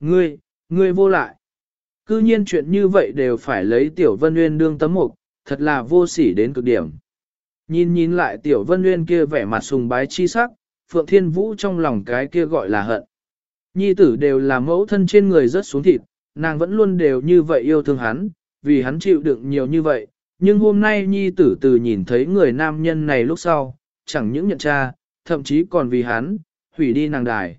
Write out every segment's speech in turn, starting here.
Ngươi, ngươi vô lại. Cư nhiên chuyện như vậy đều phải lấy Tiểu Vân Nguyên đương tấm mục, thật là vô sỉ đến cực điểm. Nhìn nhìn lại Tiểu Vân Nguyên kia vẻ mặt sùng bái chi sắc, Phượng Thiên Vũ trong lòng cái kia gọi là hận. Nhi tử đều là mẫu thân trên người rất xuống thịt, nàng vẫn luôn đều như vậy yêu thương hắn, vì hắn chịu đựng nhiều như vậy. Nhưng hôm nay Nhi tử từ nhìn thấy người nam nhân này lúc sau, chẳng những nhận cha, thậm chí còn vì hắn, hủy đi nàng đài.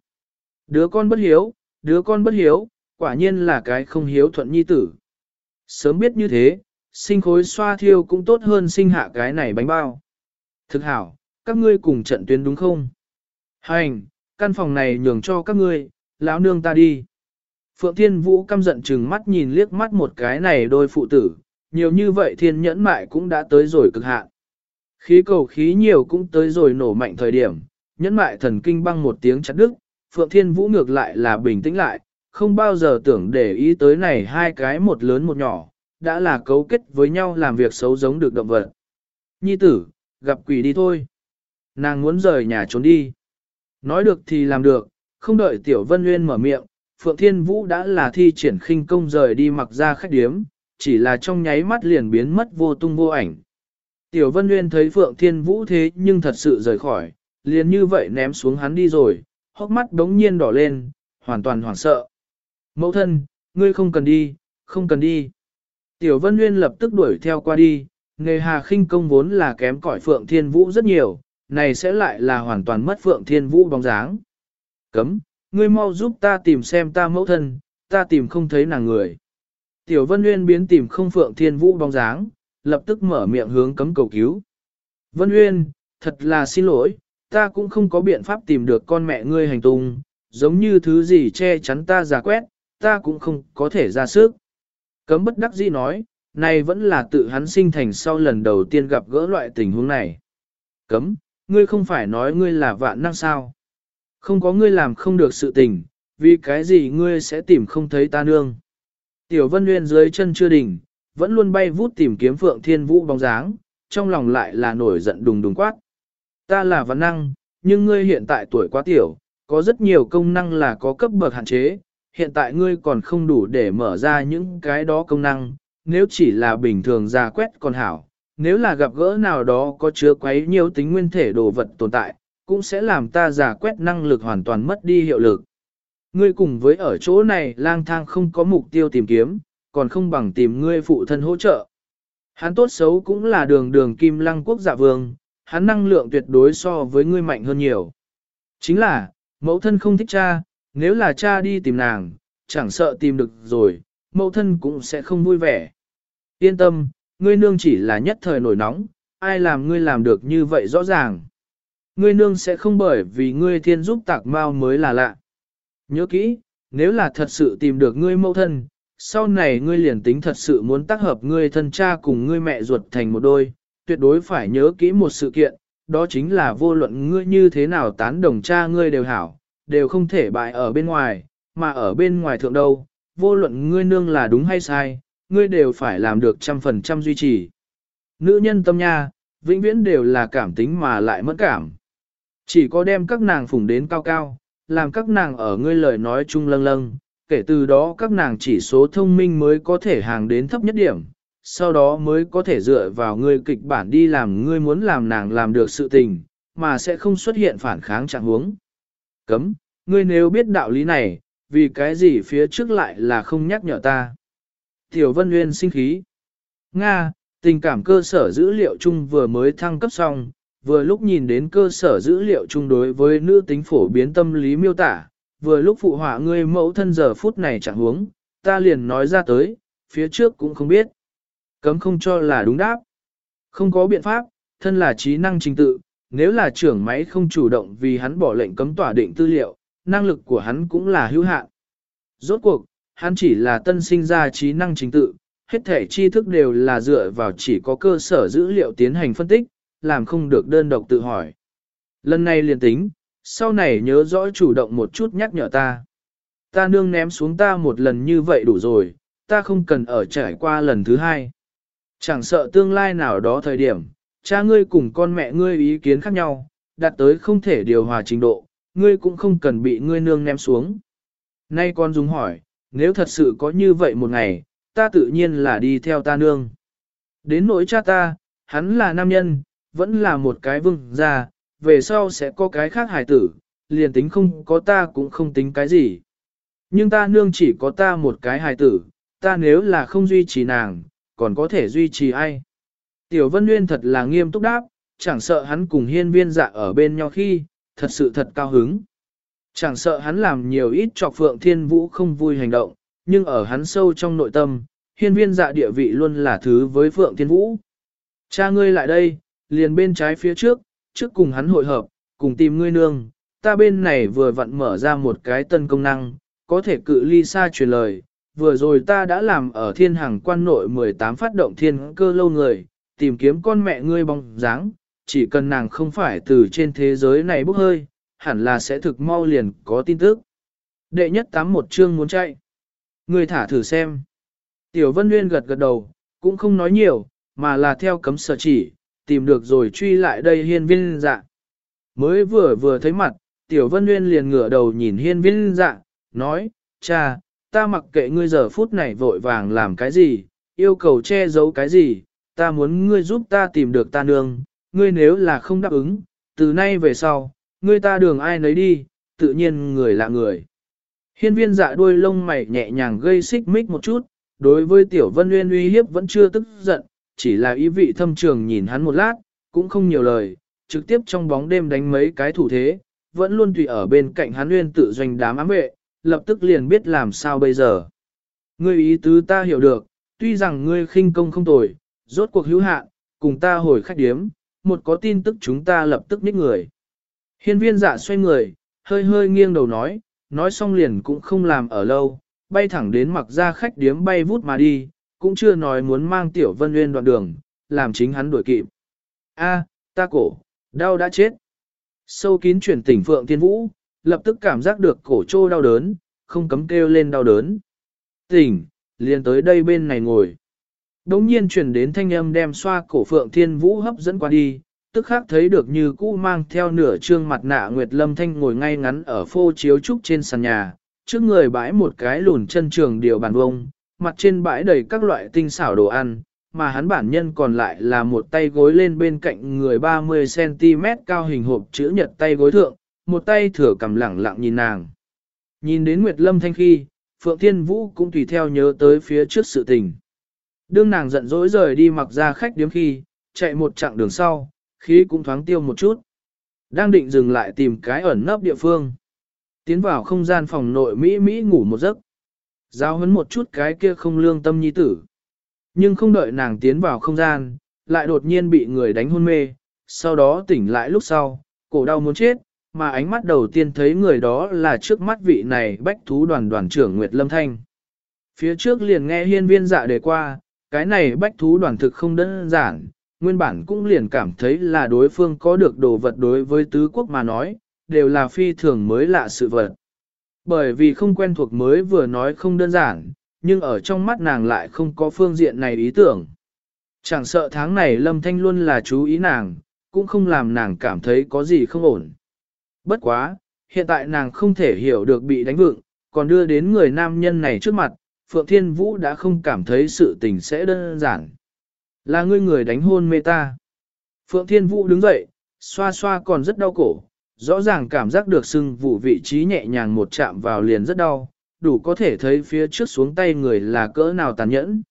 Đứa con bất hiếu, đứa con bất hiếu, quả nhiên là cái không hiếu thuận Nhi tử. Sớm biết như thế, sinh khối xoa thiêu cũng tốt hơn sinh hạ cái này bánh bao. Thực hảo, các ngươi cùng trận tuyến đúng không? Hành, căn phòng này nhường cho các ngươi, lão nương ta đi. Phượng Thiên Vũ căm giận chừng mắt nhìn liếc mắt một cái này đôi phụ tử, nhiều như vậy thiên nhẫn mại cũng đã tới rồi cực hạn. Khí cầu khí nhiều cũng tới rồi nổ mạnh thời điểm, nhẫn mại thần kinh băng một tiếng chặt đứt, Phượng Thiên Vũ ngược lại là bình tĩnh lại, không bao giờ tưởng để ý tới này hai cái một lớn một nhỏ, đã là cấu kết với nhau làm việc xấu giống được động vật. Nhi tử, gặp quỷ đi thôi. Nàng muốn rời nhà trốn đi. Nói được thì làm được, không đợi Tiểu Vân Nguyên mở miệng, Phượng Thiên Vũ đã là thi triển khinh công rời đi mặc ra khách điếm, chỉ là trong nháy mắt liền biến mất vô tung vô ảnh. Tiểu Vân Nguyên thấy Phượng Thiên Vũ thế nhưng thật sự rời khỏi, liền như vậy ném xuống hắn đi rồi, hốc mắt đống nhiên đỏ lên, hoàn toàn hoảng sợ. Mẫu thân, ngươi không cần đi, không cần đi. Tiểu Vân Nguyên lập tức đuổi theo qua đi, nghề hà khinh công vốn là kém cỏi Phượng Thiên Vũ rất nhiều, này sẽ lại là hoàn toàn mất Phượng Thiên Vũ bóng dáng. Cấm, ngươi mau giúp ta tìm xem ta mẫu thân, ta tìm không thấy nàng người. Tiểu Vân Nguyên biến tìm không Phượng Thiên Vũ bóng dáng, lập tức mở miệng hướng cấm cầu cứu. Vân Nguyên, thật là xin lỗi, ta cũng không có biện pháp tìm được con mẹ ngươi hành tung, giống như thứ gì che chắn ta giả quét, ta cũng không có thể ra sức. Cấm bất đắc dĩ nói, này vẫn là tự hắn sinh thành sau lần đầu tiên gặp gỡ loại tình huống này. Cấm, ngươi không phải nói ngươi là vạn năng sao. Không có ngươi làm không được sự tình, vì cái gì ngươi sẽ tìm không thấy ta nương. Tiểu Vân Nguyên dưới chân chưa đỉnh, vẫn luôn bay vút tìm kiếm Phượng Thiên Vũ bóng dáng, trong lòng lại là nổi giận đùng đùng quát. Ta là văn năng, nhưng ngươi hiện tại tuổi quá tiểu, có rất nhiều công năng là có cấp bậc hạn chế, hiện tại ngươi còn không đủ để mở ra những cái đó công năng, nếu chỉ là bình thường ra quét còn hảo, nếu là gặp gỡ nào đó có chứa quấy nhiều tính nguyên thể đồ vật tồn tại, cũng sẽ làm ta giả quét năng lực hoàn toàn mất đi hiệu lực. Ngươi cùng với ở chỗ này lang thang không có mục tiêu tìm kiếm, còn không bằng tìm ngươi phụ thân hỗ trợ. Hắn tốt xấu cũng là đường đường kim lăng quốc dạ vương, hắn năng lượng tuyệt đối so với ngươi mạnh hơn nhiều. Chính là, mẫu thân không thích cha, nếu là cha đi tìm nàng, chẳng sợ tìm được rồi, mẫu thân cũng sẽ không vui vẻ. Yên tâm, ngươi nương chỉ là nhất thời nổi nóng, ai làm ngươi làm được như vậy rõ ràng. Ngươi nương sẽ không bởi vì ngươi thiên giúp tạc mau mới là lạ. Nhớ kỹ, nếu là thật sự tìm được ngươi mẫu thân, sau này ngươi liền tính thật sự muốn tác hợp ngươi thân cha cùng ngươi mẹ ruột thành một đôi, tuyệt đối phải nhớ kỹ một sự kiện, đó chính là vô luận ngươi như thế nào tán đồng cha ngươi đều hảo, đều không thể bại ở bên ngoài, mà ở bên ngoài thượng đâu, vô luận ngươi nương là đúng hay sai, ngươi đều phải làm được trăm phần trăm duy trì. Nữ nhân tâm nha, vĩnh viễn đều là cảm tính mà lại mất cảm. Chỉ có đem các nàng phủng đến cao cao, làm các nàng ở ngươi lời nói chung lâng lâng, kể từ đó các nàng chỉ số thông minh mới có thể hàng đến thấp nhất điểm, sau đó mới có thể dựa vào ngươi kịch bản đi làm ngươi muốn làm nàng làm được sự tình, mà sẽ không xuất hiện phản kháng trạng huống. Cấm, ngươi nếu biết đạo lý này, vì cái gì phía trước lại là không nhắc nhở ta. Tiểu Vân Nguyên sinh khí. Nga, tình cảm cơ sở dữ liệu chung vừa mới thăng cấp xong, vừa lúc nhìn đến cơ sở dữ liệu chung đối với nữ tính phổ biến tâm lý miêu tả, vừa lúc phụ họa ngươi mẫu thân giờ phút này chẳng huống, ta liền nói ra tới, phía trước cũng không biết. Cấm không cho là đúng đáp. Không có biện pháp, thân là trí năng trình tự, nếu là trưởng máy không chủ động vì hắn bỏ lệnh cấm tỏa định tư liệu, năng lực của hắn cũng là hữu hạn. Rốt cuộc, hắn chỉ là tân sinh ra trí năng trình tự, hết thể tri thức đều là dựa vào chỉ có cơ sở dữ liệu tiến hành phân tích, làm không được đơn độc tự hỏi. Lần này liền tính, sau này nhớ rõ chủ động một chút nhắc nhở ta. Ta nương ném xuống ta một lần như vậy đủ rồi, ta không cần ở trải qua lần thứ hai. Chẳng sợ tương lai nào đó thời điểm, cha ngươi cùng con mẹ ngươi ý kiến khác nhau, đạt tới không thể điều hòa trình độ, ngươi cũng không cần bị ngươi nương ném xuống. Nay con dùng hỏi, nếu thật sự có như vậy một ngày, ta tự nhiên là đi theo ta nương. Đến nỗi cha ta, hắn là nam nhân, vẫn là một cái vương gia, về sau sẽ có cái khác hài tử, liền tính không có ta cũng không tính cái gì. Nhưng ta nương chỉ có ta một cái hài tử, ta nếu là không duy trì nàng, còn có thể duy trì ai. Tiểu Vân Nguyên thật là nghiêm túc đáp, chẳng sợ hắn cùng hiên viên dạ ở bên nhau khi, thật sự thật cao hứng. Chẳng sợ hắn làm nhiều ít cho phượng thiên vũ không vui hành động, nhưng ở hắn sâu trong nội tâm, hiên viên dạ địa vị luôn là thứ với phượng thiên vũ. Cha ngươi lại đây, liền bên trái phía trước, trước cùng hắn hội hợp, cùng tìm ngươi nương, ta bên này vừa vặn mở ra một cái tân công năng, có thể cự ly xa truyền lời. Vừa rồi ta đã làm ở thiên hàng quan nội 18 phát động thiên cơ lâu người, tìm kiếm con mẹ ngươi bóng dáng, chỉ cần nàng không phải từ trên thế giới này bốc hơi, hẳn là sẽ thực mau liền có tin tức. Đệ nhất tám một chương muốn chạy. Ngươi thả thử xem. Tiểu Vân Nguyên gật gật đầu, cũng không nói nhiều, mà là theo cấm sở chỉ, tìm được rồi truy lại đây hiên viên dạ. Mới vừa vừa thấy mặt, Tiểu Vân Nguyên liền ngửa đầu nhìn hiên viên dạ, nói, cha, ta mặc kệ ngươi giờ phút này vội vàng làm cái gì, yêu cầu che giấu cái gì, ta muốn ngươi giúp ta tìm được ta nương, ngươi nếu là không đáp ứng, từ nay về sau, ngươi ta đường ai nấy đi, tự nhiên người lạ người. Hiên viên dạ đuôi lông mày nhẹ nhàng gây xích mích một chút, đối với tiểu vân nguyên uy hiếp vẫn chưa tức giận, chỉ là ý vị thâm trường nhìn hắn một lát, cũng không nhiều lời, trực tiếp trong bóng đêm đánh mấy cái thủ thế, vẫn luôn tùy ở bên cạnh hắn nguyên tự doanh đám ám vệ, lập tức liền biết làm sao bây giờ. Ngươi ý tứ ta hiểu được, tuy rằng ngươi khinh công không tồi, rốt cuộc hữu hạn, cùng ta hồi khách điếm, một có tin tức chúng ta lập tức ních người. Hiên viên dạ xoay người, hơi hơi nghiêng đầu nói, nói xong liền cũng không làm ở lâu, bay thẳng đến mặc ra khách điếm bay vút mà đi, cũng chưa nói muốn mang tiểu vân nguyên đoạn đường, làm chính hắn đuổi kịp. A, ta cổ, đau đã chết. Sâu kín chuyển tỉnh Phượng Tiên Vũ, lập tức cảm giác được cổ trô đau đớn, không cấm kêu lên đau đớn. Tỉnh, liền tới đây bên này ngồi. Đống nhiên chuyển đến thanh âm đem xoa cổ Phượng Thiên Vũ hấp dẫn qua đi, tức khác thấy được như cũ mang theo nửa trương mặt nạ Nguyệt Lâm Thanh ngồi ngay ngắn ở phô chiếu trúc trên sàn nhà, trước người bãi một cái lùn chân trường điều bàn vông, mặt trên bãi đầy các loại tinh xảo đồ ăn, mà hắn bản nhân còn lại là một tay gối lên bên cạnh người 30cm cao hình hộp chữ nhật tay gối thượng, một tay thừa cầm lẳng lặng nhìn nàng. Nhìn đến Nguyệt Lâm Thanh khi, Phượng Thiên Vũ cũng tùy theo nhớ tới phía trước sự tình. Đương nàng giận dỗi rời đi mặc ra khách điếm khi, chạy một chặng đường sau, khí cũng thoáng tiêu một chút. Đang định dừng lại tìm cái ẩn nấp địa phương. Tiến vào không gian phòng nội Mỹ Mỹ ngủ một giấc. Giao hấn một chút cái kia không lương tâm nhi tử. Nhưng không đợi nàng tiến vào không gian, lại đột nhiên bị người đánh hôn mê, sau đó tỉnh lại lúc sau, cổ đau muốn chết, mà ánh mắt đầu tiên thấy người đó là trước mắt vị này bách thú đoàn đoàn trưởng Nguyệt Lâm Thanh. Phía trước liền nghe hiên viên dạ đề qua, cái này bách thú đoàn thực không đơn giản, nguyên bản cũng liền cảm thấy là đối phương có được đồ vật đối với tứ quốc mà nói, đều là phi thường mới lạ sự vật. Bởi vì không quen thuộc mới vừa nói không đơn giản, nhưng ở trong mắt nàng lại không có phương diện này ý tưởng. Chẳng sợ tháng này Lâm Thanh luôn là chú ý nàng, cũng không làm nàng cảm thấy có gì không ổn. Bất quá, hiện tại nàng không thể hiểu được bị đánh vựng, còn đưa đến người nam nhân này trước mặt, Phượng Thiên Vũ đã không cảm thấy sự tình sẽ đơn giản. Là ngươi người đánh hôn mê ta. Phượng Thiên Vũ đứng dậy, xoa xoa còn rất đau cổ, rõ ràng cảm giác được sưng vụ vị trí nhẹ nhàng một chạm vào liền rất đau, đủ có thể thấy phía trước xuống tay người là cỡ nào tàn nhẫn.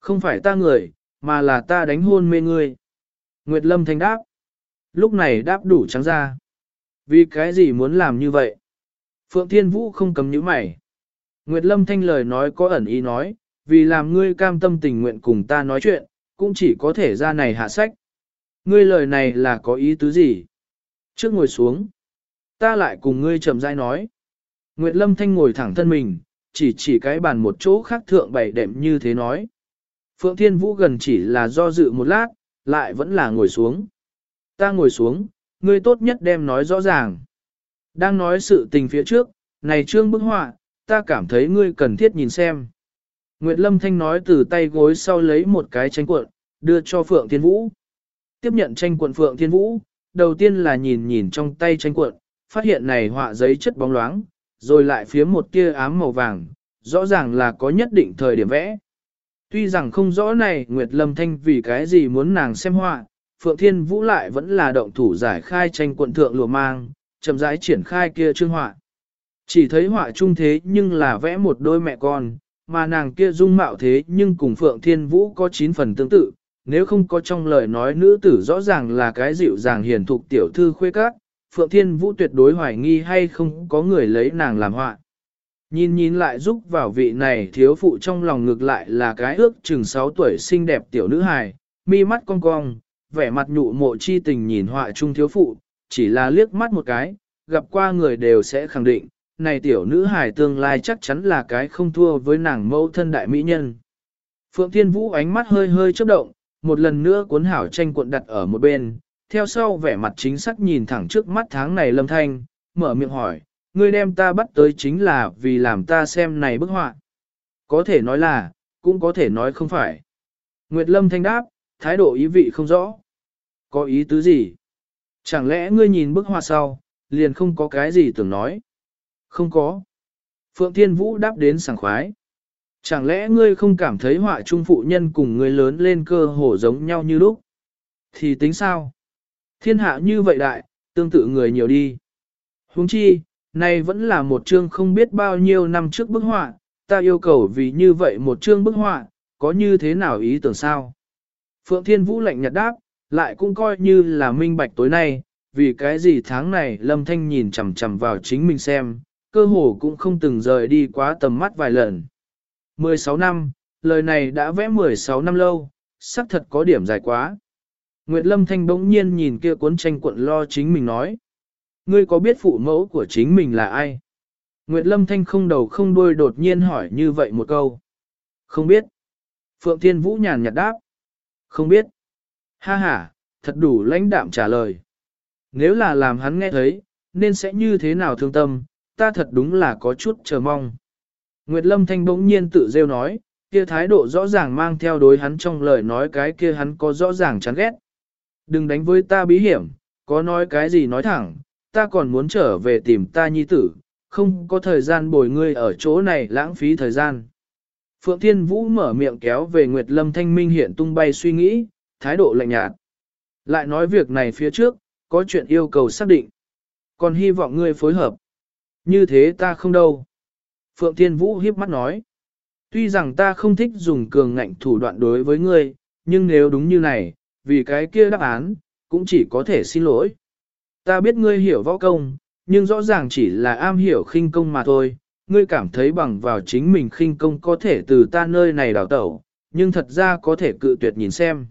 Không phải ta người, mà là ta đánh hôn mê ngươi. Nguyệt Lâm thanh đáp. Lúc này đáp đủ trắng ra. Vì cái gì muốn làm như vậy? Phượng Thiên Vũ không cấm nhíu mày. Nguyệt Lâm thanh lời nói có ẩn ý nói, vì làm ngươi cam tâm tình nguyện cùng ta nói chuyện, cũng chỉ có thể ra này hạ sách. Ngươi lời này là có ý tứ gì? Trước ngồi xuống, ta lại cùng ngươi chậm rãi nói. Nguyệt Lâm Thanh ngồi thẳng thân mình, chỉ chỉ cái bàn một chỗ khác thượng bày đệm như thế nói. Phượng Thiên Vũ gần chỉ là do dự một lát, lại vẫn là ngồi xuống. Ta ngồi xuống, ngươi tốt nhất đem nói rõ ràng. Đang nói sự tình phía trước, này trương bức họa, ta cảm thấy ngươi cần thiết nhìn xem. Nguyệt Lâm Thanh nói từ tay gối sau lấy một cái tranh cuộn, đưa cho Phượng Thiên Vũ. Tiếp nhận tranh cuộn Phượng Thiên Vũ, đầu tiên là nhìn nhìn trong tay tranh cuộn, phát hiện này họa giấy chất bóng loáng, rồi lại phía một tia ám màu vàng, rõ ràng là có nhất định thời điểm vẽ. Tuy rằng không rõ này Nguyệt Lâm Thanh vì cái gì muốn nàng xem họa, Phượng Thiên Vũ lại vẫn là động thủ giải khai tranh quận thượng lùa mang, chậm rãi triển khai kia chương họa. Chỉ thấy họa trung thế nhưng là vẽ một đôi mẹ con, mà nàng kia dung mạo thế nhưng cùng Phượng Thiên Vũ có chín phần tương tự, nếu không có trong lời nói nữ tử rõ ràng là cái dịu dàng hiền thục tiểu thư khuê các, Phượng Thiên Vũ tuyệt đối hoài nghi hay không có người lấy nàng làm họa. Nhìn nhìn lại giúp vào vị này thiếu phụ trong lòng ngược lại là cái ước chừng 6 tuổi xinh đẹp tiểu nữ hài, mi mắt cong cong, vẻ mặt nhụ mộ chi tình nhìn họa trung thiếu phụ, chỉ là liếc mắt một cái, gặp qua người đều sẽ khẳng định, này tiểu nữ hài tương lai chắc chắn là cái không thua với nàng mẫu thân đại mỹ nhân. Phượng Thiên Vũ ánh mắt hơi hơi chớp động, một lần nữa cuốn hảo tranh cuộn đặt ở một bên, theo sau vẻ mặt chính xác nhìn thẳng trước mắt tháng này lâm thanh, mở miệng hỏi, ngươi đem ta bắt tới chính là vì làm ta xem này bức họa. Có thể nói là, cũng có thể nói không phải. Nguyệt Lâm thanh đáp, thái độ ý vị không rõ. Có ý tứ gì? Chẳng lẽ ngươi nhìn bức họa sau, liền không có cái gì tưởng nói? Không có. Phượng Thiên Vũ đáp đến sảng khoái. Chẳng lẽ ngươi không cảm thấy họa trung phụ nhân cùng ngươi lớn lên cơ hồ giống nhau như lúc? Thì tính sao? Thiên hạ như vậy đại, tương tự người nhiều đi. Huống chi, này vẫn là một chương không biết bao nhiêu năm trước bức họa, ta yêu cầu vì như vậy một chương bức họa, có như thế nào ý tưởng sao? Phượng Thiên Vũ lạnh nhạt đáp, lại cũng coi như là minh bạch tối nay, vì cái gì tháng này Lâm Thanh nhìn chằm chằm vào chính mình xem, cơ hồ cũng không từng rời đi quá tầm mắt vài lần. 16 năm, lời này đã vẽ 16 năm lâu, xác thật có điểm dài quá. Nguyệt Lâm Thanh bỗng nhiên nhìn kia cuốn tranh cuộn lo chính mình nói. Ngươi có biết phụ mẫu của chính mình là ai? Nguyệt Lâm Thanh không đầu không đuôi đột nhiên hỏi như vậy một câu. Không biết. Phượng Thiên Vũ nhàn nhạt đáp. Không biết. Ha ha, thật đủ lãnh đạm trả lời. Nếu là làm hắn nghe thấy, nên sẽ như thế nào thương tâm, ta thật đúng là có chút chờ mong. Nguyệt Lâm Thanh bỗng nhiên tự rêu nói, kia thái độ rõ ràng mang theo đối hắn trong lời nói cái kia hắn có rõ ràng chán ghét. Đừng đánh với ta bí hiểm, có nói cái gì nói thẳng, ta còn muốn trở về tìm ta nhi tử, không có thời gian bồi ngươi ở chỗ này lãng phí thời gian. Phượng Thiên Vũ mở miệng kéo về Nguyệt Lâm Thanh Minh hiện tung bay suy nghĩ, thái độ lạnh nhạt. Lại nói việc này phía trước, có chuyện yêu cầu xác định. Còn hy vọng ngươi phối hợp. Như thế ta không đâu. Phượng Thiên Vũ hiếp mắt nói. Tuy rằng ta không thích dùng cường ngạnh thủ đoạn đối với ngươi, nhưng nếu đúng như này, vì cái kia đáp án, cũng chỉ có thể xin lỗi. Ta biết ngươi hiểu võ công, nhưng rõ ràng chỉ là am hiểu khinh công mà thôi, ngươi cảm thấy bằng vào chính mình khinh công có thể từ ta nơi này đào tẩu, nhưng thật ra có thể cự tuyệt nhìn xem.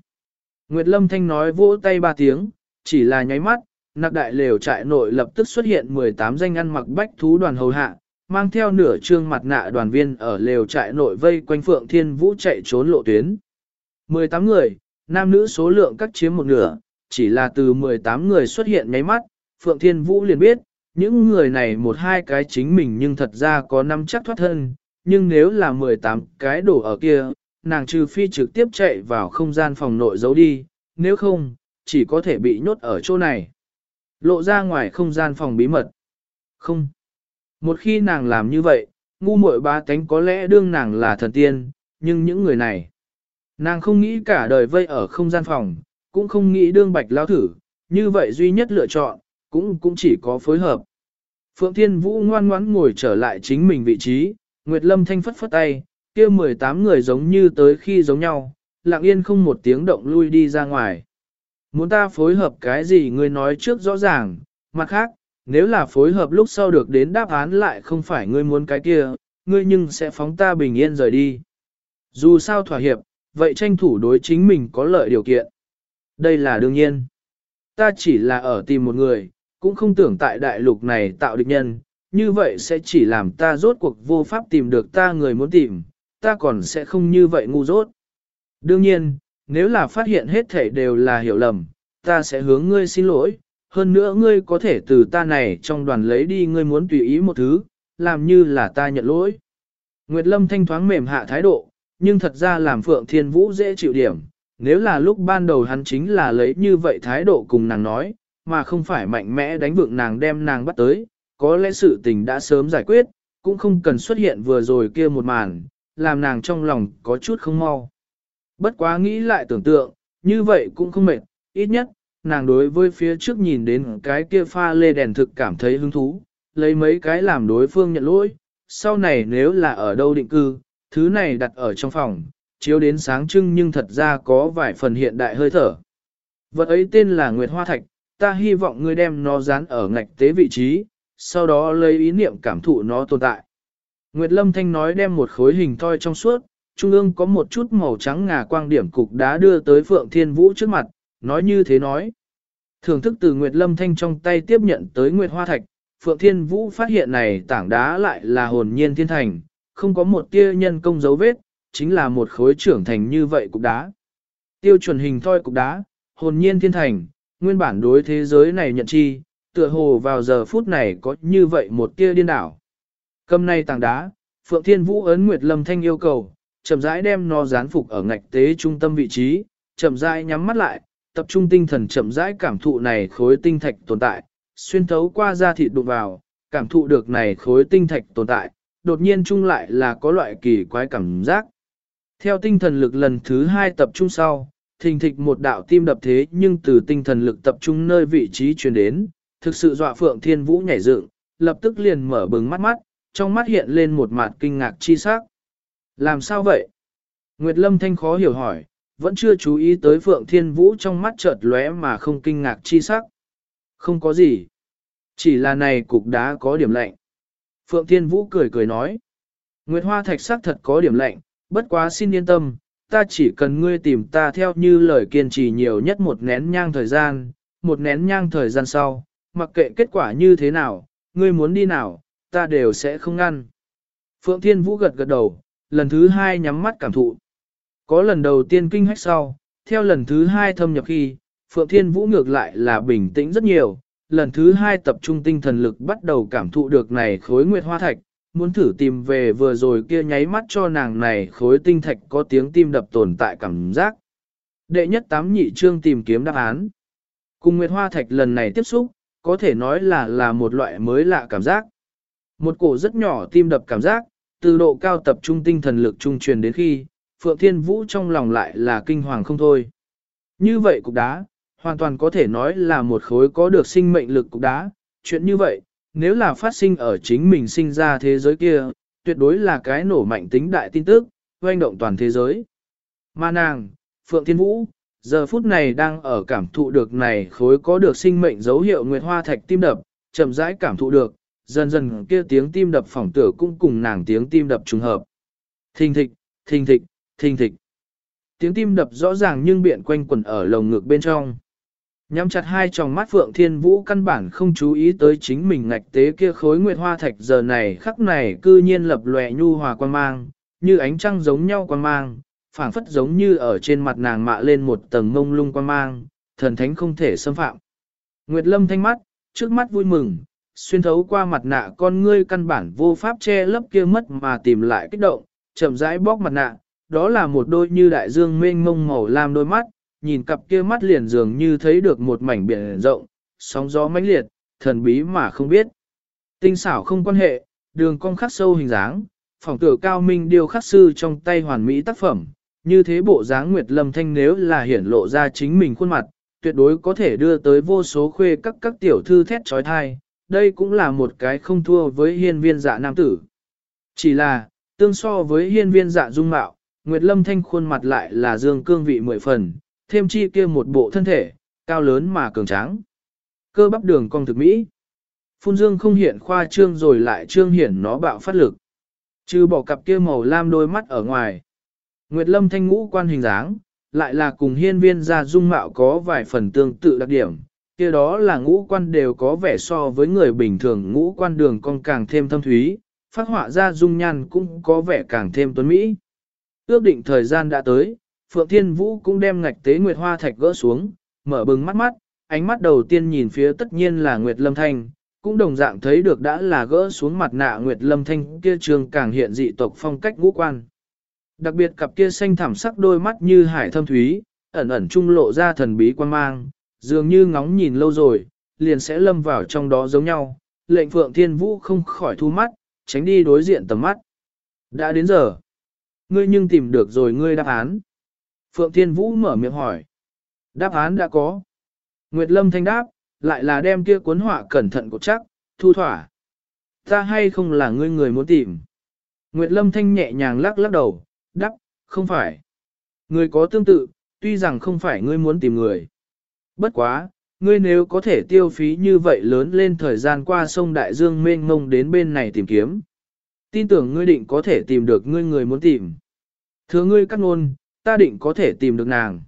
Nguyệt Lâm Thanh nói vỗ tay ba tiếng, chỉ là nháy mắt, nạc đại lều trại nội lập tức xuất hiện 18 danh ăn mặc bách thú đoàn hầu hạ, mang theo nửa trương mặt nạ đoàn viên ở lều trại nội vây quanh Phượng Thiên Vũ chạy trốn lộ tuyến. 18 người, nam nữ số lượng cắt chiếm một nửa, chỉ là từ 18 người xuất hiện nháy mắt, Phượng Thiên Vũ liền biết, những người này một hai cái chính mình nhưng thật ra có năm chắc thoát thân, nhưng nếu là 18 cái đổ ở kia, nàng trừ phi trực tiếp chạy vào không gian phòng nội giấu đi, nếu không, chỉ có thể bị nhốt ở chỗ này. Lộ ra ngoài không gian phòng bí mật. Không. Một khi nàng làm như vậy, ngu muội ba tánh có lẽ đương nàng là thần tiên, nhưng những người này, nàng không nghĩ cả đời vây ở không gian phòng, cũng không nghĩ đương bạch lao thử, như vậy duy nhất lựa chọn, cũng cũng chỉ có phối hợp. Phượng Thiên Vũ ngoan ngoãn ngồi trở lại chính mình vị trí, Nguyệt Lâm thanh phất phất tay, kia 18 người giống như tới khi giống nhau, lặng yên không một tiếng động lui đi ra ngoài. Muốn ta phối hợp cái gì ngươi nói trước rõ ràng, mặt khác, nếu là phối hợp lúc sau được đến đáp án lại không phải ngươi muốn cái kia, ngươi nhưng sẽ phóng ta bình yên rời đi. Dù sao thỏa hiệp, vậy tranh thủ đối chính mình có lợi điều kiện. Đây là đương nhiên. Ta chỉ là ở tìm một người, cũng không tưởng tại đại lục này tạo địch nhân, như vậy sẽ chỉ làm ta rốt cuộc vô pháp tìm được ta người muốn tìm, ta còn sẽ không như vậy ngu dốt. Đương nhiên, nếu là phát hiện hết thể đều là hiểu lầm, ta sẽ hướng ngươi xin lỗi, hơn nữa ngươi có thể từ ta này trong đoàn lấy đi ngươi muốn tùy ý một thứ, làm như là ta nhận lỗi. Nguyệt Lâm thanh thoáng mềm hạ thái độ, nhưng thật ra làm Phượng Thiên Vũ dễ chịu điểm, nếu là lúc ban đầu hắn chính là lấy như vậy thái độ cùng nàng nói, mà không phải mạnh mẽ đánh vượng nàng đem nàng bắt tới, có lẽ sự tình đã sớm giải quyết, cũng không cần xuất hiện vừa rồi kia một màn, làm nàng trong lòng có chút không mau. Bất quá nghĩ lại tưởng tượng, như vậy cũng không mệt, ít nhất, nàng đối với phía trước nhìn đến cái kia pha lê đèn thực cảm thấy hứng thú, lấy mấy cái làm đối phương nhận lỗi, sau này nếu là ở đâu định cư, thứ này đặt ở trong phòng, chiếu đến sáng trưng nhưng thật ra có vài phần hiện đại hơi thở. Vật ấy tên là Nguyệt Hoa Thạch, ta hy vọng ngươi đem nó dán ở ngạch tế vị trí, sau đó lấy ý niệm cảm thụ nó tồn tại. Nguyệt Lâm Thanh nói đem một khối hình thoi trong suốt, trung ương có một chút màu trắng ngà quang điểm cục đá đưa tới Phượng Thiên Vũ trước mặt, nói như thế nói. Thưởng thức từ Nguyệt Lâm Thanh trong tay tiếp nhận tới Nguyệt Hoa Thạch, Phượng Thiên Vũ phát hiện này tảng đá lại là hồn nhiên thiên thành, không có một tia nhân công dấu vết, chính là một khối trưởng thành như vậy cục đá. Tiêu chuẩn hình thoi cục đá, hồn nhiên thiên thành, nguyên bản đối thế giới này nhận chi, tựa hồ vào giờ phút này có như vậy một tia điên đảo. Cầm này tảng đá, Phượng Thiên Vũ ấn Nguyệt Lâm Thanh yêu cầu, chậm rãi đem nó dán phục ở ngạch tế trung tâm vị trí, chậm rãi nhắm mắt lại, tập trung tinh thần chậm rãi cảm thụ này khối tinh thạch tồn tại, xuyên thấu qua da thịt đụng vào, cảm thụ được này khối tinh thạch tồn tại, đột nhiên chung lại là có loại kỳ quái cảm giác. Theo tinh thần lực lần thứ hai tập trung sau, thình thịch một đạo tim đập thế nhưng từ tinh thần lực tập trung nơi vị trí truyền đến, thực sự dọa Phượng Thiên Vũ nhảy dựng, lập tức liền mở bừng mắt mắt, trong mắt hiện lên một mặt kinh ngạc chi sắc. Làm sao vậy? Nguyệt Lâm Thanh khó hiểu hỏi, vẫn chưa chú ý tới Phượng Thiên Vũ trong mắt chợt lóe mà không kinh ngạc chi sắc. Không có gì. Chỉ là này cục đá có điểm lạnh. Phượng Thiên Vũ cười cười nói. Nguyệt Hoa Thạch sắc thật có điểm lạnh, bất quá xin yên tâm, ta chỉ cần ngươi tìm ta theo như lời kiên trì nhiều nhất một nén nhang thời gian, một nén nhang thời gian sau, mặc kệ kết quả như thế nào, ngươi muốn đi nào, ta đều sẽ không ngăn. Phượng Thiên Vũ gật gật đầu, lần thứ hai nhắm mắt cảm thụ. Có lần đầu tiên kinh hách sau, theo lần thứ hai thâm nhập khi, Phượng Thiên Vũ ngược lại là bình tĩnh rất nhiều, lần thứ hai tập trung tinh thần lực bắt đầu cảm thụ được này khối nguyệt hoa thạch, muốn thử tìm về vừa rồi kia nháy mắt cho nàng này khối tinh thạch có tiếng tim đập tồn tại cảm giác. Đệ nhất tám nhị trương tìm kiếm đáp án. Cùng nguyệt hoa thạch lần này tiếp xúc, có thể nói là là một loại mới lạ cảm giác. Một cổ rất nhỏ tim đập cảm giác, từ độ cao tập trung tinh thần lực trung truyền đến khi, Phượng Thiên Vũ trong lòng lại là kinh hoàng không thôi. Như vậy cục đá, hoàn toàn có thể nói là một khối có được sinh mệnh lực cục đá, chuyện như vậy, nếu là phát sinh ở chính mình sinh ra thế giới kia, tuyệt đối là cái nổ mạnh tính đại tin tức, hoành động toàn thế giới. Mà nàng, Phượng Thiên Vũ, giờ phút này đang ở cảm thụ được này khối có được sinh mệnh dấu hiệu nguyệt hoa thạch tim đập, chậm rãi cảm thụ được, dần dần kia tiếng tim đập phỏng tử cũng cùng nàng tiếng tim đập trùng hợp. Thình thịch, thình thịch, thình thịch. Tiếng tim đập rõ ràng nhưng biện quanh quẩn ở lồng ngực bên trong. Nhắm chặt hai tròng mắt Phượng Thiên Vũ căn bản không chú ý tới chính mình ngạch tế kia khối nguyệt hoa thạch giờ này khắc này cư nhiên lập lòe nhu hòa quan mang, như ánh trăng giống nhau quan mang, phảng phất giống như ở trên mặt nàng mạ lên một tầng ngông lung quan mang, thần thánh không thể xâm phạm. Nguyệt Lâm thanh mắt, trước mắt vui mừng, xuyên thấu qua mặt nạ con ngươi căn bản vô pháp che lấp kia mất mà tìm lại kích động, chậm rãi bóc mặt nạ, đó là một đôi như đại dương mênh mông màu lam đôi mắt, nhìn cặp kia mắt liền dường như thấy được một mảnh biển rộng, sóng gió mãnh liệt, thần bí mà không biết. Tinh xảo không quan hệ, đường cong khắc sâu hình dáng, phòng tử cao minh điêu khắc sư trong tay hoàn mỹ tác phẩm, như thế bộ dáng Nguyệt Lâm Thanh nếu là hiển lộ ra chính mình khuôn mặt, tuyệt đối có thể đưa tới vô số khuê các các tiểu thư thét trói thai, đây cũng là một cái không thua với hiên viên dạ nam tử. Chỉ là, tương so với hiên viên dạ dung mạo, Nguyệt Lâm Thanh khuôn mặt lại là dương cương vị mười phần, thêm chi kia một bộ thân thể, cao lớn mà cường tráng. Cơ bắp đường cong thực mỹ. Phun dương không hiện khoa trương rồi lại trương hiển nó bạo phát lực. Trừ bỏ cặp kia màu lam đôi mắt ở ngoài. Nguyệt Lâm Thanh ngũ quan hình dáng, lại là cùng hiên viên gia dung mạo có vài phần tương tự đặc điểm, kia đó là ngũ quan đều có vẻ so với người bình thường ngũ quan đường cong càng thêm thâm thúy, phát họa ra dung nhan cũng có vẻ càng thêm tuấn mỹ. Ước định thời gian đã tới, Phượng Thiên Vũ cũng đem ngạch tế Nguyệt Hoa Thạch gỡ xuống, mở bừng mắt mắt, ánh mắt đầu tiên nhìn phía tất nhiên là Nguyệt Lâm Thanh, cũng đồng dạng thấy được đã là gỡ xuống mặt nạ Nguyệt Lâm Thanh kia trường càng hiện dị tộc phong cách ngũ quan. Đặc biệt cặp kia xanh thẳm sắc đôi mắt như hải thâm thúy, ẩn ẩn trung lộ ra thần bí quan mang, dường như ngóng nhìn lâu rồi, liền sẽ lâm vào trong đó giống nhau, lệnh Phượng Thiên Vũ không khỏi thu mắt, tránh đi đối diện tầm mắt. Đã đến giờ. Ngươi nhưng tìm được rồi ngươi đáp án. Phượng Thiên Vũ mở miệng hỏi. Đáp án đã có. Nguyệt Lâm thanh đáp, lại là đem kia cuốn họa cẩn thận cột chắc, thu thỏa. Ta hay không là ngươi người muốn tìm. Nguyệt Lâm thanh nhẹ nhàng lắc lắc đầu, đáp, không phải. Người có tương tự, tuy rằng không phải ngươi muốn tìm người. Bất quá, ngươi nếu có thể tiêu phí như vậy lớn lên thời gian qua sông Đại Dương mênh mông đến bên này tìm kiếm. Tin tưởng ngươi định có thể tìm được ngươi người muốn tìm. Thưa ngươi cắt ngôn, ta định có thể tìm được nàng.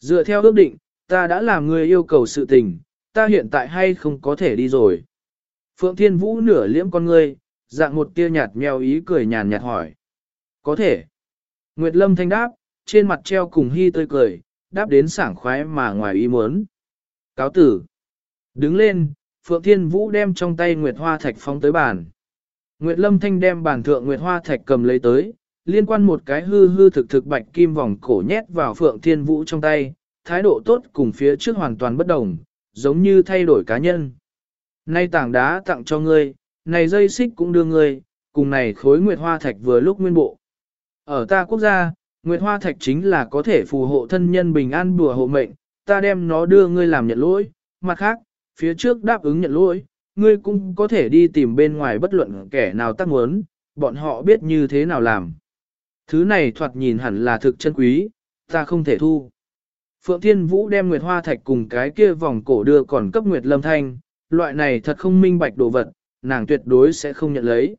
Dựa theo ước định, ta đã làm người yêu cầu sự tình, ta hiện tại hay không có thể đi rồi. Phượng Thiên Vũ nửa liễm con ngươi, dạng một tia nhạt mèo ý cười nhàn nhạt hỏi. Có thể. Nguyệt Lâm thanh đáp, trên mặt treo cùng hy tươi cười, đáp đến sảng khoái mà ngoài ý muốn. Cáo tử. Đứng lên, Phượng Thiên Vũ đem trong tay Nguyệt Hoa Thạch phóng tới bàn. Nguyệt Lâm Thanh đem bàn thượng Nguyệt Hoa Thạch cầm lấy tới, liên quan một cái hư hư thực thực bạch kim vòng cổ nhét vào Phượng Thiên Vũ trong tay, thái độ tốt cùng phía trước hoàn toàn bất đồng, giống như thay đổi cá nhân. Nay tảng đá tặng cho ngươi, này dây xích cũng đưa ngươi, cùng này khối Nguyệt Hoa Thạch vừa lúc nguyên bộ. Ở ta quốc gia, Nguyệt Hoa Thạch chính là có thể phù hộ thân nhân bình an bùa hộ mệnh, ta đem nó đưa ngươi làm nhận lỗi, mặt khác, phía trước đáp ứng nhận lỗi, ngươi cũng có thể đi tìm bên ngoài bất luận kẻ nào tác muốn, bọn họ biết như thế nào làm. Thứ này thoạt nhìn hẳn là thực chân quý, ta không thể thu. Phượng Thiên Vũ đem Nguyệt Hoa Thạch cùng cái kia vòng cổ đưa còn cấp Nguyệt Lâm Thanh, loại này thật không minh bạch đồ vật, nàng tuyệt đối sẽ không nhận lấy.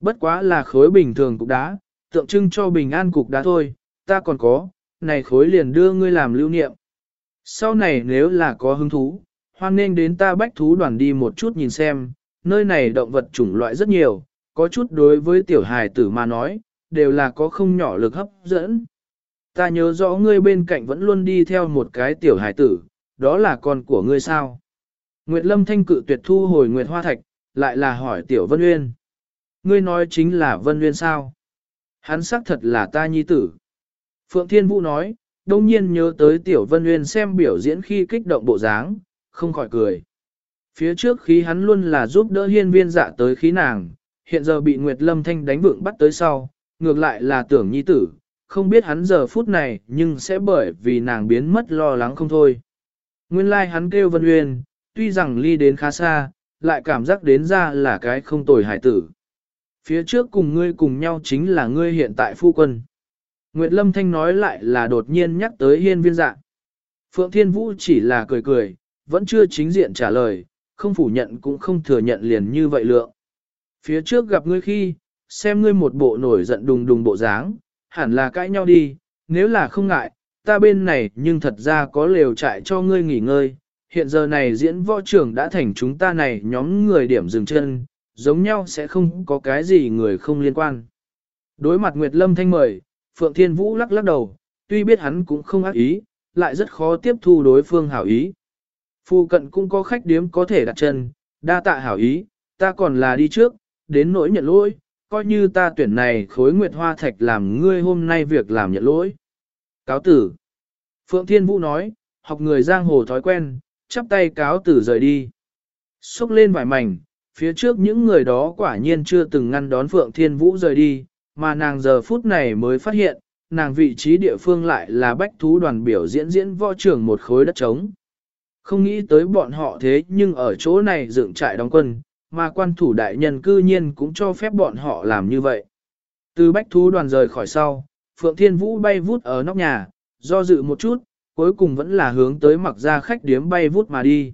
Bất quá là khối bình thường cục đá, tượng trưng cho bình an cục đá thôi, ta còn có, này khối liền đưa ngươi làm lưu niệm. Sau này nếu là có hứng thú, hoan nên đến ta bách thú đoàn đi một chút nhìn xem, nơi này động vật chủng loại rất nhiều, có chút đối với tiểu hài tử mà nói, đều là có không nhỏ lực hấp dẫn. Ta nhớ rõ ngươi bên cạnh vẫn luôn đi theo một cái tiểu hải tử, đó là con của ngươi sao? Nguyệt Lâm thanh cự tuyệt thu hồi Nguyệt Hoa Thạch, lại là hỏi tiểu Vân Uyên. Ngươi nói chính là Vân Uyên sao? Hắn xác thật là ta nhi tử. Phượng Thiên Vũ nói, đông nhiên nhớ tới Tiểu Vân Uyên xem biểu diễn khi kích động bộ dáng, không khỏi cười. Phía trước khí hắn luôn là giúp đỡ hiên viên dạ tới khí nàng, hiện giờ bị Nguyệt Lâm Thanh đánh vượng bắt tới sau, ngược lại là tưởng nhi tử, không biết hắn giờ phút này nhưng sẽ bởi vì nàng biến mất lo lắng không thôi. Nguyên lai like hắn kêu Vân Uyên, tuy rằng ly đến khá xa, lại cảm giác đến ra là cái không tồi hải tử. Phía trước cùng ngươi cùng nhau chính là ngươi hiện tại phu quân. Nguyệt Lâm Thanh nói lại là đột nhiên nhắc tới hiên viên dạ. Phượng Thiên Vũ chỉ là cười cười, vẫn chưa chính diện trả lời, không phủ nhận cũng không thừa nhận liền như vậy lượng. Phía trước gặp ngươi khi, xem ngươi một bộ nổi giận đùng đùng bộ dáng, hẳn là cãi nhau đi, nếu là không ngại, ta bên này nhưng thật ra có lều trại cho ngươi nghỉ ngơi. Hiện giờ này diễn võ trưởng đã thành chúng ta này nhóm người điểm dừng chân, giống nhau sẽ không có cái gì người không liên quan. Đối mặt Nguyệt Lâm Thanh mời, Phượng Thiên Vũ lắc lắc đầu, tuy biết hắn cũng không ác ý, lại rất khó tiếp thu đối phương hảo ý. Phu cận cũng có khách điếm có thể đặt chân, đa tạ hảo ý, ta còn là đi trước, đến nỗi nhận lỗi, coi như ta tuyển này khối nguyệt hoa thạch làm ngươi hôm nay việc làm nhận lỗi. Cáo tử. Phượng Thiên Vũ nói, học người giang hồ thói quen, chắp tay cáo tử rời đi. Xúc lên vải mảnh, phía trước những người đó quả nhiên chưa từng ngăn đón Phượng Thiên Vũ rời đi, mà nàng giờ phút này mới phát hiện, nàng vị trí địa phương lại là bách thú đoàn biểu diễn diễn võ trưởng một khối đất trống. Không nghĩ tới bọn họ thế nhưng ở chỗ này dựng trại đóng quân, mà quan thủ đại nhân cư nhiên cũng cho phép bọn họ làm như vậy. Từ bách thú đoàn rời khỏi sau, Phượng Thiên Vũ bay vút ở nóc nhà, do dự một chút, cuối cùng vẫn là hướng tới mặc ra khách điếm bay vút mà đi.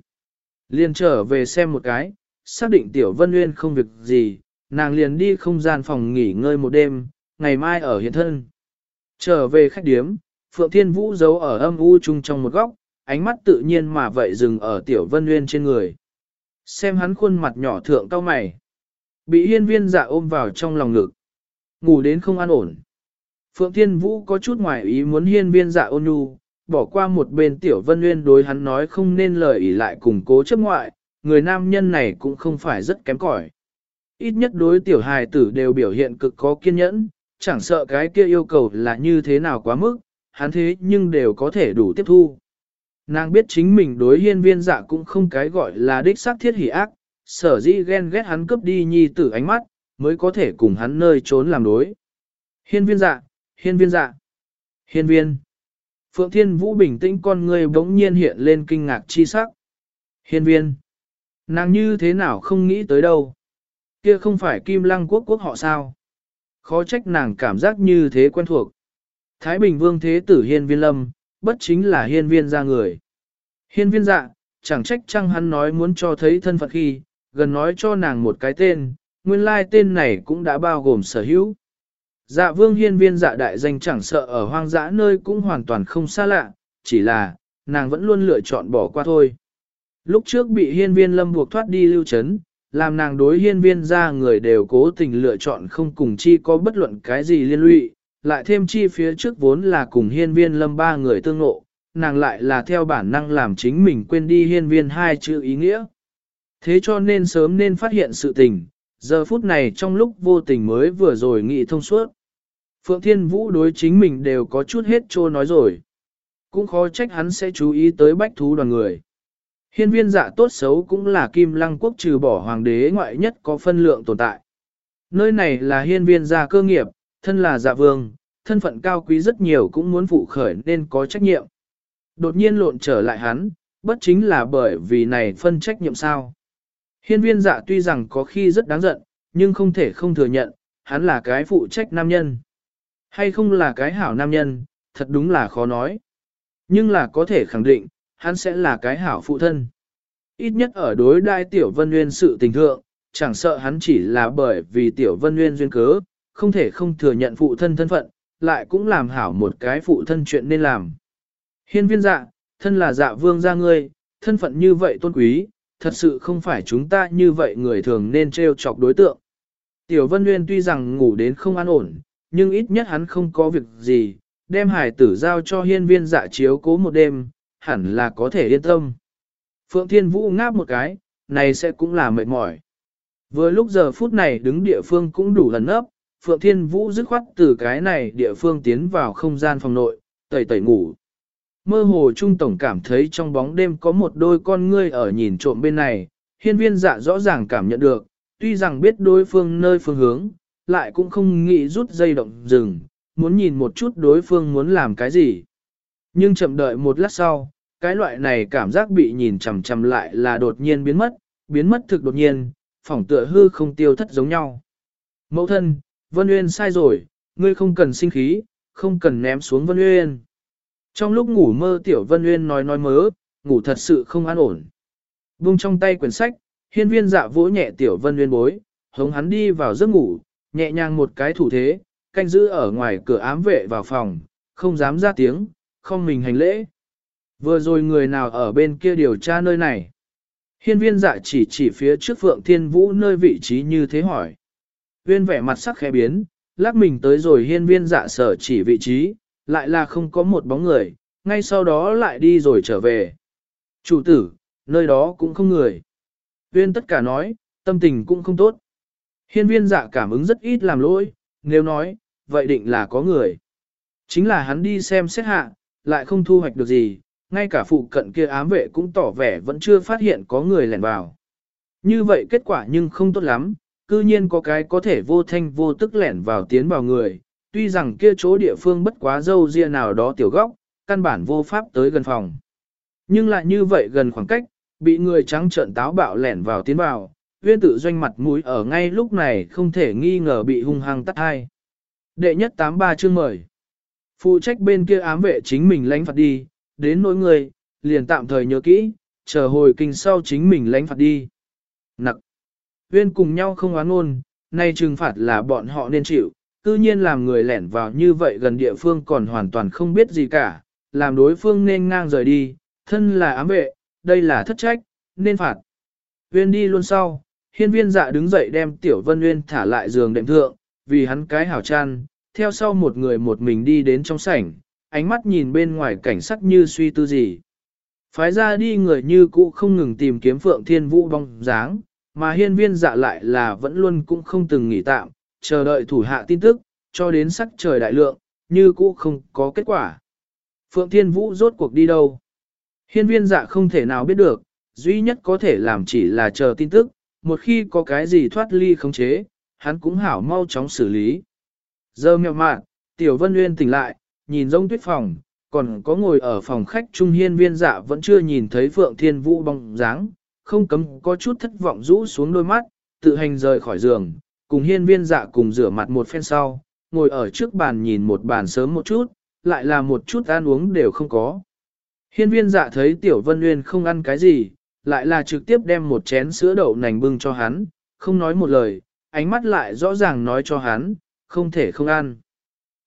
Liên trở về xem một cái, xác định Tiểu Vân Nguyên không việc gì, nàng liền đi không gian phòng nghỉ ngơi một đêm, ngày mai ở hiện thân. Trở về khách điếm, Phượng Thiên Vũ giấu ở âm u chung trong một góc, ánh mắt tự nhiên mà vậy dừng ở Tiểu Vân Nguyên trên người. Xem hắn khuôn mặt nhỏ thượng cao mày. Bị hiên viên dạ ôm vào trong lòng ngực. Ngủ đến không an ổn. Phượng Thiên Vũ có chút ngoài ý muốn hiên viên dạ ôn nhu, bỏ qua một bên Tiểu Vân Nguyên đối hắn nói không nên lời ỷ lại cùng cố chấp ngoại, người nam nhân này cũng không phải rất kém cỏi. Ít nhất đối tiểu hài tử đều biểu hiện cực có kiên nhẫn, chẳng sợ cái kia yêu cầu là như thế nào quá mức, hắn thế nhưng đều có thể đủ tiếp thu. Nàng biết chính mình đối hiên viên dạ cũng không cái gọi là đích xác thiết hỉ ác, sở dĩ ghen ghét hắn cướp đi nhi tử ánh mắt, mới có thể cùng hắn nơi trốn làm đối. Hiên viên dạ, hiên viên dạ, hiên viên. Phượng Thiên Vũ bình tĩnh con người bỗng nhiên hiện lên kinh ngạc chi sắc. Hiên viên. Nàng như thế nào không nghĩ tới đâu. Kia không phải Kim Lăng quốc quốc họ sao. Khó trách nàng cảm giác như thế quen thuộc. Thái Bình Vương Thế Tử Hiên Viên Lâm, bất chính là hiên viên ra người. Hiên viên dạ, chẳng trách chăng hắn nói muốn cho thấy thân phận khi, gần nói cho nàng một cái tên, nguyên lai tên này cũng đã bao gồm sở hữu. Dạ vương hiên viên dạ đại danh chẳng sợ ở hoang dã nơi cũng hoàn toàn không xa lạ, chỉ là, nàng vẫn luôn lựa chọn bỏ qua thôi. Lúc trước bị hiên viên lâm buộc thoát đi lưu chấn, làm nàng đối hiên viên ra người đều cố tình lựa chọn không cùng chi có bất luận cái gì liên lụy, lại thêm chi phía trước vốn là cùng hiên viên lâm ba người tương ngộ, nàng lại là theo bản năng làm chính mình quên đi hiên viên hai chữ ý nghĩa. Thế cho nên sớm nên phát hiện sự tình, giờ phút này trong lúc vô tình mới vừa rồi nghị thông suốt. Phượng Thiên Vũ đối chính mình đều có chút hết trô nói rồi. Cũng khó trách hắn sẽ chú ý tới bách thú đoàn người. Hiên viên dạ tốt xấu cũng là kim lăng quốc trừ bỏ hoàng đế ngoại nhất có phân lượng tồn tại. Nơi này là hiên viên gia cơ nghiệp, thân là dạ vương, thân phận cao quý rất nhiều cũng muốn phụ khởi nên có trách nhiệm. Đột nhiên lộn trở lại hắn, bất chính là bởi vì này phân trách nhiệm sao. Hiên viên dạ tuy rằng có khi rất đáng giận, nhưng không thể không thừa nhận, hắn là cái phụ trách nam nhân. Hay không là cái hảo nam nhân, thật đúng là khó nói. Nhưng là có thể khẳng định, hắn sẽ là cái hảo phụ thân. Ít nhất ở đối đai tiểu vân nguyên sự tình thượng, chẳng sợ hắn chỉ là bởi vì tiểu vân nguyên duyên cớ, không thể không thừa nhận phụ thân thân phận, lại cũng làm hảo một cái phụ thân chuyện nên làm. Hiên viên dạ, thân là dạ vương gia ngươi, thân phận như vậy tôn quý, thật sự không phải chúng ta như vậy người thường nên trêu chọc đối tượng. Tiểu Vân Nguyên tuy rằng ngủ đến không an ổn, nhưng ít nhất hắn không có việc gì, đem hải tử giao cho hiên viên dạ chiếu cố một đêm, hẳn là có thể yên tâm. Phượng Thiên Vũ ngáp một cái, này sẽ cũng là mệt mỏi. Vừa lúc giờ phút này đứng địa phương cũng đủ lần ấp, Phượng Thiên Vũ dứt khoát từ cái này địa phương tiến vào không gian phòng nội, tẩy tẩy ngủ. Mơ hồ Trung Tổng cảm thấy trong bóng đêm có một đôi con ngươi ở nhìn trộm bên này, hiên viên dạ rõ ràng cảm nhận được, tuy rằng biết đối phương nơi phương hướng, lại cũng không nghĩ rút dây động dừng, muốn nhìn một chút đối phương muốn làm cái gì. Nhưng chậm đợi một lát sau, cái loại này cảm giác bị nhìn chằm chằm lại là đột nhiên biến mất, biến mất thực đột nhiên, phỏng tựa hư không tiêu thất giống nhau. Mẫu thân, Vân Uyên sai rồi, ngươi không cần sinh khí, không cần ném xuống Vân Uyên. Trong lúc ngủ mơ Tiểu Vân Uyên nói nói mớ, ngủ thật sự không an ổn. Vung trong tay quyển sách, hiên viên dạ vỗ nhẹ Tiểu Vân Uyên bối, hống hắn đi vào giấc ngủ, nhẹ nhàng một cái thủ thế, canh giữ ở ngoài cửa ám vệ vào phòng, không dám ra tiếng, không mình hành lễ. Vừa rồi người nào ở bên kia điều tra nơi này? Hiên viên dạ chỉ chỉ phía trước Phượng Thiên Vũ nơi vị trí như thế hỏi. Viên vẻ mặt sắc khẽ biến, lắc mình tới rồi hiên viên dạ sở chỉ vị trí, lại là không có một bóng người, ngay sau đó lại đi rồi trở về. Chủ tử, nơi đó cũng không người. Viên tất cả nói, tâm tình cũng không tốt. Hiên viên dạ cảm ứng rất ít làm lỗi, nếu nói, vậy định là có người. Chính là hắn đi xem xét hạ, lại không thu hoạch được gì, ngay cả phụ cận kia ám vệ cũng tỏ vẻ vẫn chưa phát hiện có người lẻn vào. Như vậy kết quả nhưng không tốt lắm, cư nhiên có cái có thể vô thanh vô tức lẻn vào tiến vào người, tuy rằng kia chỗ địa phương bất quá dâu ria nào đó tiểu góc, căn bản vô pháp tới gần phòng. Nhưng lại như vậy gần khoảng cách, bị người trắng trợn táo bạo lẻn vào tiến vào, viên tự doanh mặt mũi ở ngay lúc này không thể nghi ngờ bị hung hăng tắt hai. Đệ nhất 83 chương mời. Phụ trách bên kia ám vệ chính mình lánh phạt đi, đến nỗi người, liền tạm thời nhớ kỹ, chờ hồi kinh sau chính mình lánh phạt đi. Nặc. Viên cùng nhau không oán ngôn, nay trừng phạt là bọn họ nên chịu, tự nhiên làm người lẻn vào như vậy gần địa phương còn hoàn toàn không biết gì cả, làm đối phương nên ngang rời đi, thân là ám vệ, đây là thất trách, nên phạt. Viên đi luôn sau, hiên viên dạ đứng dậy đem tiểu vân huyên thả lại giường đệm thượng, vì hắn cái hảo chăn, theo sau một người một mình đi đến trong sảnh, ánh mắt nhìn bên ngoài cảnh sắc như suy tư gì. Phái ra đi người như cũ không ngừng tìm kiếm phượng thiên vũ bóng dáng, mà hiên viên dạ lại là vẫn luôn cũng không từng nghỉ tạm, chờ đợi thủ hạ tin tức, cho đến sắc trời đại lượng, như cũ không có kết quả. Phượng Thiên Vũ rốt cuộc đi đâu? Hiên viên dạ không thể nào biết được, duy nhất có thể làm chỉ là chờ tin tức, một khi có cái gì thoát ly khống chế, hắn cũng hảo mau chóng xử lý. Giờ mẹo mạn, Tiểu Vân Nguyên tỉnh lại, nhìn rông tuyết phòng, còn có ngồi ở phòng khách trung hiên viên dạ vẫn chưa nhìn thấy Phượng Thiên Vũ bóng dáng, không cấm có chút thất vọng rũ xuống đôi mắt, tự hành rời khỏi giường, cùng hiên viên dạ cùng rửa mặt một phen sau, ngồi ở trước bàn nhìn một bàn sớm một chút, lại là một chút ăn uống đều không có. Hiên viên dạ thấy Tiểu Vân Nguyên không ăn cái gì, lại là trực tiếp đem một chén sữa đậu nành bưng cho hắn, không nói một lời, ánh mắt lại rõ ràng nói cho hắn, không thể không ăn.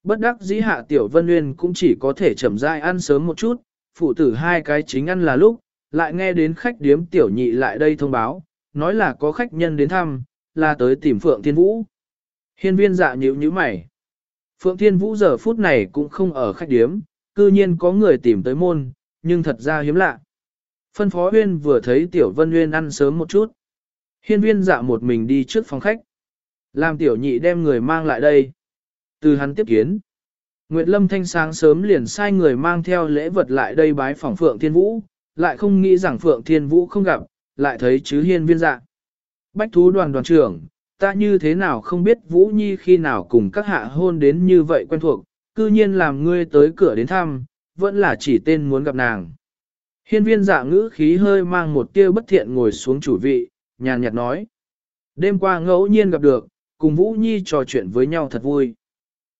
Bất đắc dĩ hạ Tiểu Vân Nguyên cũng chỉ có thể chậm rãi ăn sớm một chút, phụ tử hai cái chính ăn là lúc, lại nghe đến khách điếm Tiểu Nhị lại đây thông báo, nói là có khách nhân đến thăm, là tới tìm Phượng Thiên Vũ. Hiên viên dạ nhíu nhíu mày. Phượng Thiên Vũ giờ phút này cũng không ở khách điếm, cư nhiên có người tìm tới môn, nhưng thật ra hiếm lạ. Phân phó huyên vừa thấy Tiểu Vân Huyên ăn sớm một chút. Hiên viên dạ một mình đi trước phòng khách. Làm Tiểu Nhị đem người mang lại đây. Từ hắn tiếp kiến. Nguyệt Lâm Thanh sáng sớm liền sai người mang theo lễ vật lại đây bái phòng Phượng Thiên Vũ, lại không nghĩ rằng Phượng Thiên Vũ không gặp, lại thấy chứ hiên viên dạ. Bách thú đoàn đoàn trưởng, ta như thế nào không biết Vũ Nhi khi nào cùng các hạ hôn đến như vậy quen thuộc, cư nhiên làm ngươi tới cửa đến thăm, vẫn là chỉ tên muốn gặp nàng. Hiên viên dạ ngữ khí hơi mang một tia bất thiện ngồi xuống chủ vị, nhàn nhạt nói. Đêm qua ngẫu nhiên gặp được, cùng Vũ Nhi trò chuyện với nhau thật vui.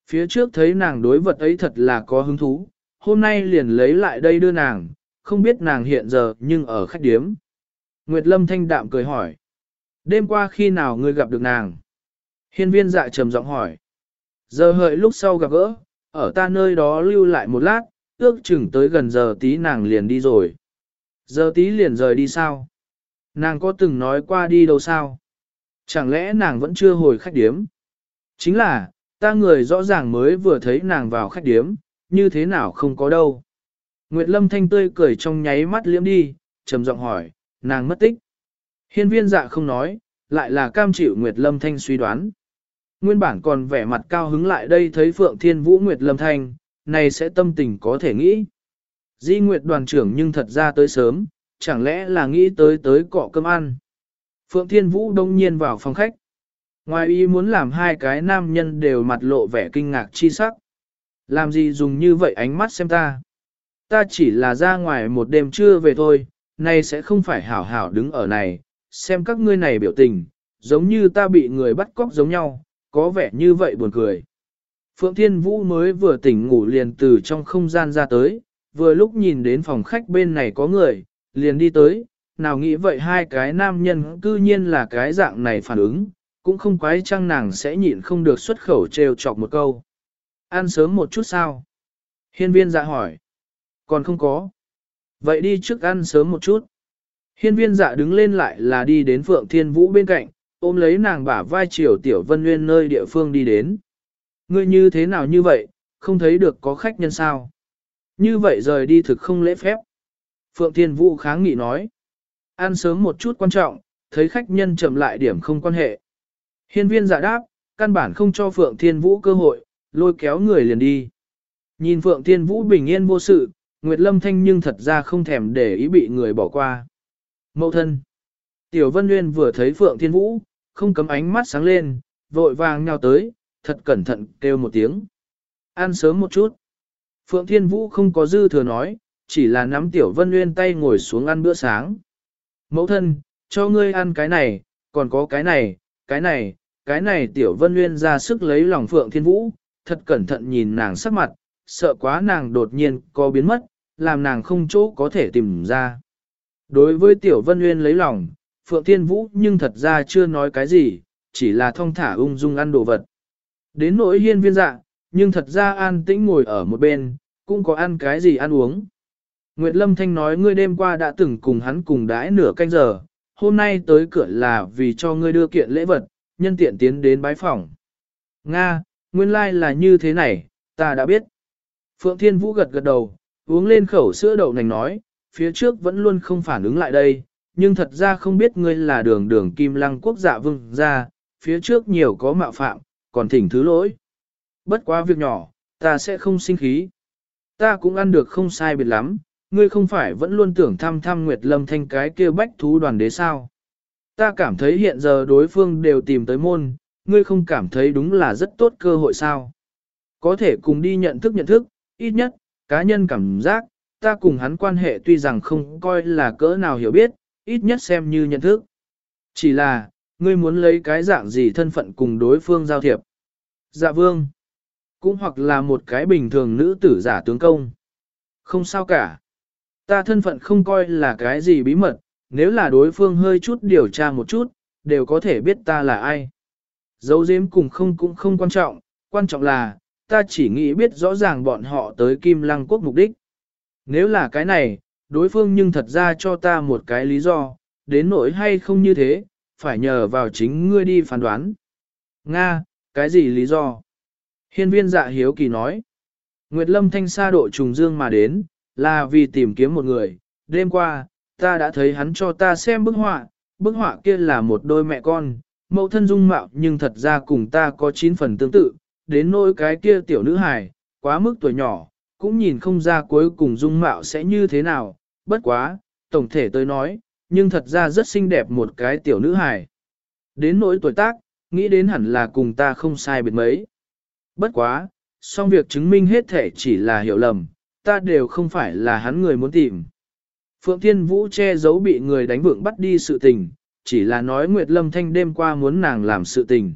Phía trước thấy nàng đối vật ấy thật là có hứng thú, hôm nay liền lấy lại đây đưa nàng, không biết nàng hiện giờ nhưng ở khách điếm. Nguyệt Lâm thanh đạm cười hỏi. Đêm qua khi nào ngươi gặp được nàng? Hiên viên dạ trầm giọng hỏi. Giờ hợi lúc sau gặp gỡ, ở ta nơi đó lưu lại một lát, ước chừng tới gần giờ tí nàng liền đi rồi. Giờ tí liền rời đi sao? Nàng có từng nói qua đi đâu sao? Chẳng lẽ nàng vẫn chưa hồi khách điếm? Chính là, ta người rõ ràng mới vừa thấy nàng vào khách điếm, như thế nào không có đâu. Nguyệt Lâm thanh tươi cười trong nháy mắt liễm đi, trầm giọng hỏi, nàng mất tích. Hiên viên dạ không nói, lại là cam chịu Nguyệt Lâm thanh suy đoán. Nguyên bản còn vẻ mặt cao hứng lại đây thấy Phượng Thiên Vũ Nguyệt Lâm thanh, này sẽ tâm tình có thể nghĩ. Di Nguyệt đoàn trưởng nhưng thật ra tới sớm, chẳng lẽ là nghĩ tới tới cọ cơm ăn. Phượng Thiên Vũ đông nhiên vào phòng khách. Ngoài ý muốn làm hai cái nam nhân đều mặt lộ vẻ kinh ngạc chi sắc. Làm gì dùng như vậy ánh mắt xem ta. Ta chỉ là ra ngoài một đêm trưa về thôi, nay sẽ không phải hảo hảo đứng ở này, xem các ngươi này biểu tình, giống như ta bị người bắt cóc giống nhau, có vẻ như vậy buồn cười. Phượng Thiên Vũ mới vừa tỉnh ngủ liền từ trong không gian ra tới, vừa lúc nhìn đến phòng khách bên này có người, liền đi tới, nào nghĩ vậy hai cái nam nhân cư nhiên là cái dạng này phản ứng, cũng không quái chăng nàng sẽ nhịn không được xuất khẩu trêu chọc một câu. Ăn sớm một chút sao? Hiên viên dạ hỏi. Còn không có. Vậy đi trước ăn sớm một chút. Hiên viên dạ đứng lên lại là đi đến Phượng Thiên Vũ bên cạnh, ôm lấy nàng bả vai chiều Tiểu Vân Nguyên nơi địa phương đi đến. Ngươi như thế nào như vậy, không thấy được có khách nhân sao? Như vậy rời đi thực không lễ phép. Phượng Thiên Vũ kháng nghị nói. Ăn sớm một chút quan trọng, thấy khách nhân chậm lại điểm không quan hệ. Hiên viên giả dạ đáp, căn bản không cho Phượng Thiên Vũ cơ hội, lôi kéo người liền đi. Nhìn Phượng Thiên Vũ bình yên vô sự, Nguyệt Lâm Thanh nhưng thật ra không thèm để ý bị người bỏ qua. Mậu thân. Tiểu Vân Nguyên vừa thấy Phượng Thiên Vũ, không cấm ánh mắt sáng lên, vội vàng nhào tới, thật cẩn thận kêu một tiếng. Ăn sớm một chút. Phượng Thiên Vũ không có dư thừa nói, chỉ là nắm Tiểu Vân Nguyên tay ngồi xuống ăn bữa sáng. Mẫu thân, cho ngươi ăn cái này, còn có cái này, cái này, cái này Tiểu Vân Nguyên ra sức lấy lòng Phượng Thiên Vũ, thật cẩn thận nhìn nàng sắc mặt, sợ quá nàng đột nhiên có biến mất, làm nàng không chỗ có thể tìm ra. Đối với Tiểu Vân Nguyên lấy lòng, Phượng Thiên Vũ nhưng thật ra chưa nói cái gì, chỉ là thong thả ung dung ăn đồ vật. Đến nỗi hiên viên dạ, nhưng thật ra an tĩnh ngồi ở một bên, cũng có ăn cái gì ăn uống. Nguyệt Lâm Thanh nói ngươi đêm qua đã từng cùng hắn cùng đãi nửa canh giờ, hôm nay tới cửa là vì cho ngươi đưa kiện lễ vật, nhân tiện tiến đến bái phòng. Nga, nguyên lai like là như thế này, ta đã biết. Phượng Thiên Vũ gật gật đầu, uống lên khẩu sữa đậu nành nói, phía trước vẫn luôn không phản ứng lại đây, nhưng thật ra không biết ngươi là đường đường kim lăng quốc dạ vương ra, phía trước nhiều có mạo phạm, còn thỉnh thứ lỗi. Bất quá việc nhỏ, ta sẽ không sinh khí. Ta cũng ăn được không sai biệt lắm, ngươi không phải vẫn luôn tưởng thăm thăm Nguyệt Lâm Thanh cái kia bách thú đoàn đế sao. Ta cảm thấy hiện giờ đối phương đều tìm tới môn, ngươi không cảm thấy đúng là rất tốt cơ hội sao. Có thể cùng đi nhận thức nhận thức, ít nhất, cá nhân cảm giác, ta cùng hắn quan hệ tuy rằng không coi là cỡ nào hiểu biết, ít nhất xem như nhận thức. Chỉ là, ngươi muốn lấy cái dạng gì thân phận cùng đối phương giao thiệp. Dạ vương. Cũng hoặc là một cái bình thường nữ tử giả tướng công. Không sao cả. Ta thân phận không coi là cái gì bí mật, nếu là đối phương hơi chút điều tra một chút, đều có thể biết ta là ai. Dấu giếm cùng không cũng không quan trọng, quan trọng là, ta chỉ nghĩ biết rõ ràng bọn họ tới Kim Lăng Quốc mục đích. Nếu là cái này, đối phương nhưng thật ra cho ta một cái lý do, đến nỗi hay không như thế, phải nhờ vào chính ngươi đi phán đoán. Nga, cái gì lý do? Hiên viên dạ hiếu kỳ nói. Nguyệt Lâm thanh xa độ trùng dương mà đến, là vì tìm kiếm một người. Đêm qua, ta đã thấy hắn cho ta xem bức họa, bức họa kia là một đôi mẹ con, mẫu thân dung mạo nhưng thật ra cùng ta có chín phần tương tự, đến nỗi cái kia tiểu nữ hài, quá mức tuổi nhỏ, cũng nhìn không ra cuối cùng dung mạo sẽ như thế nào, bất quá, tổng thể tới nói, nhưng thật ra rất xinh đẹp một cái tiểu nữ hài. Đến nỗi tuổi tác, nghĩ đến hẳn là cùng ta không sai biệt mấy. Bất quá, song việc chứng minh hết thể chỉ là hiểu lầm, ta đều không phải là hắn người muốn tìm. Phượng Thiên Vũ che giấu bị người đánh vượng bắt đi sự tình, chỉ là nói Nguyệt Lâm Thanh đêm qua muốn nàng làm sự tình.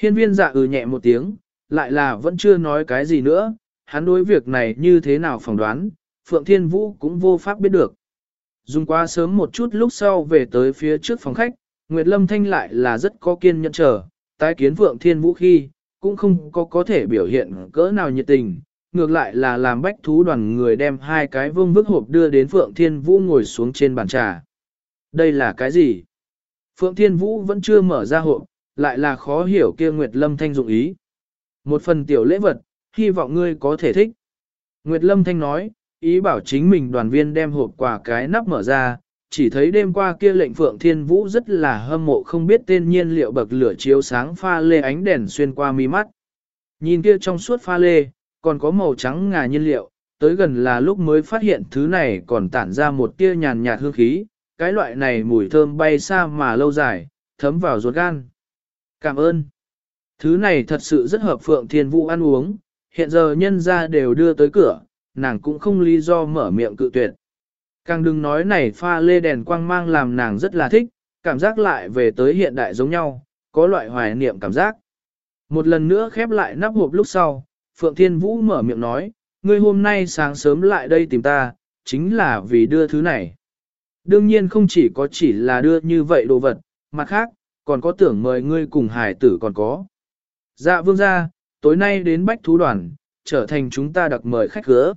Hiên viên dạ ừ nhẹ một tiếng, lại là vẫn chưa nói cái gì nữa, hắn đối việc này như thế nào phỏng đoán, Phượng Thiên Vũ cũng vô pháp biết được. Dùng qua sớm một chút lúc sau về tới phía trước phòng khách, Nguyệt Lâm Thanh lại là rất có kiên nhẫn chờ, tái kiến Phượng Thiên Vũ khi, cũng không có có thể biểu hiện cỡ nào nhiệt tình, ngược lại là làm bách thú đoàn người đem hai cái vương vức hộp đưa đến Phượng Thiên Vũ ngồi xuống trên bàn trà. Đây là cái gì? Phượng Thiên Vũ vẫn chưa mở ra hộp, lại là khó hiểu kia Nguyệt Lâm Thanh dụng ý. Một phần tiểu lễ vật, hy vọng ngươi có thể thích. Nguyệt Lâm Thanh nói, ý bảo chính mình đoàn viên đem hộp quà cái nắp mở ra, chỉ thấy đêm qua kia lệnh Phượng Thiên Vũ rất là hâm mộ không biết tên nhiên liệu bậc lửa chiếu sáng pha lê ánh đèn xuyên qua mi mắt. Nhìn kia trong suốt pha lê, còn có màu trắng ngà nhiên liệu, tới gần là lúc mới phát hiện thứ này còn tản ra một tia nhàn nhạt hương khí, cái loại này mùi thơm bay xa mà lâu dài, thấm vào ruột gan. Cảm ơn. Thứ này thật sự rất hợp Phượng Thiên Vũ ăn uống, hiện giờ nhân ra đều đưa tới cửa, nàng cũng không lý do mở miệng cự tuyệt. Càng đừng nói này pha lê đèn quang mang làm nàng rất là thích, cảm giác lại về tới hiện đại giống nhau, có loại hoài niệm cảm giác. Một lần nữa khép lại nắp hộp lúc sau, Phượng Thiên Vũ mở miệng nói, ngươi hôm nay sáng sớm lại đây tìm ta, chính là vì đưa thứ này. Đương nhiên không chỉ có chỉ là đưa như vậy đồ vật, mặt khác, còn có tưởng mời ngươi cùng hải tử còn có. Dạ vương gia, tối nay đến bách thú đoàn, trở thành chúng ta đặc mời khách gỡ.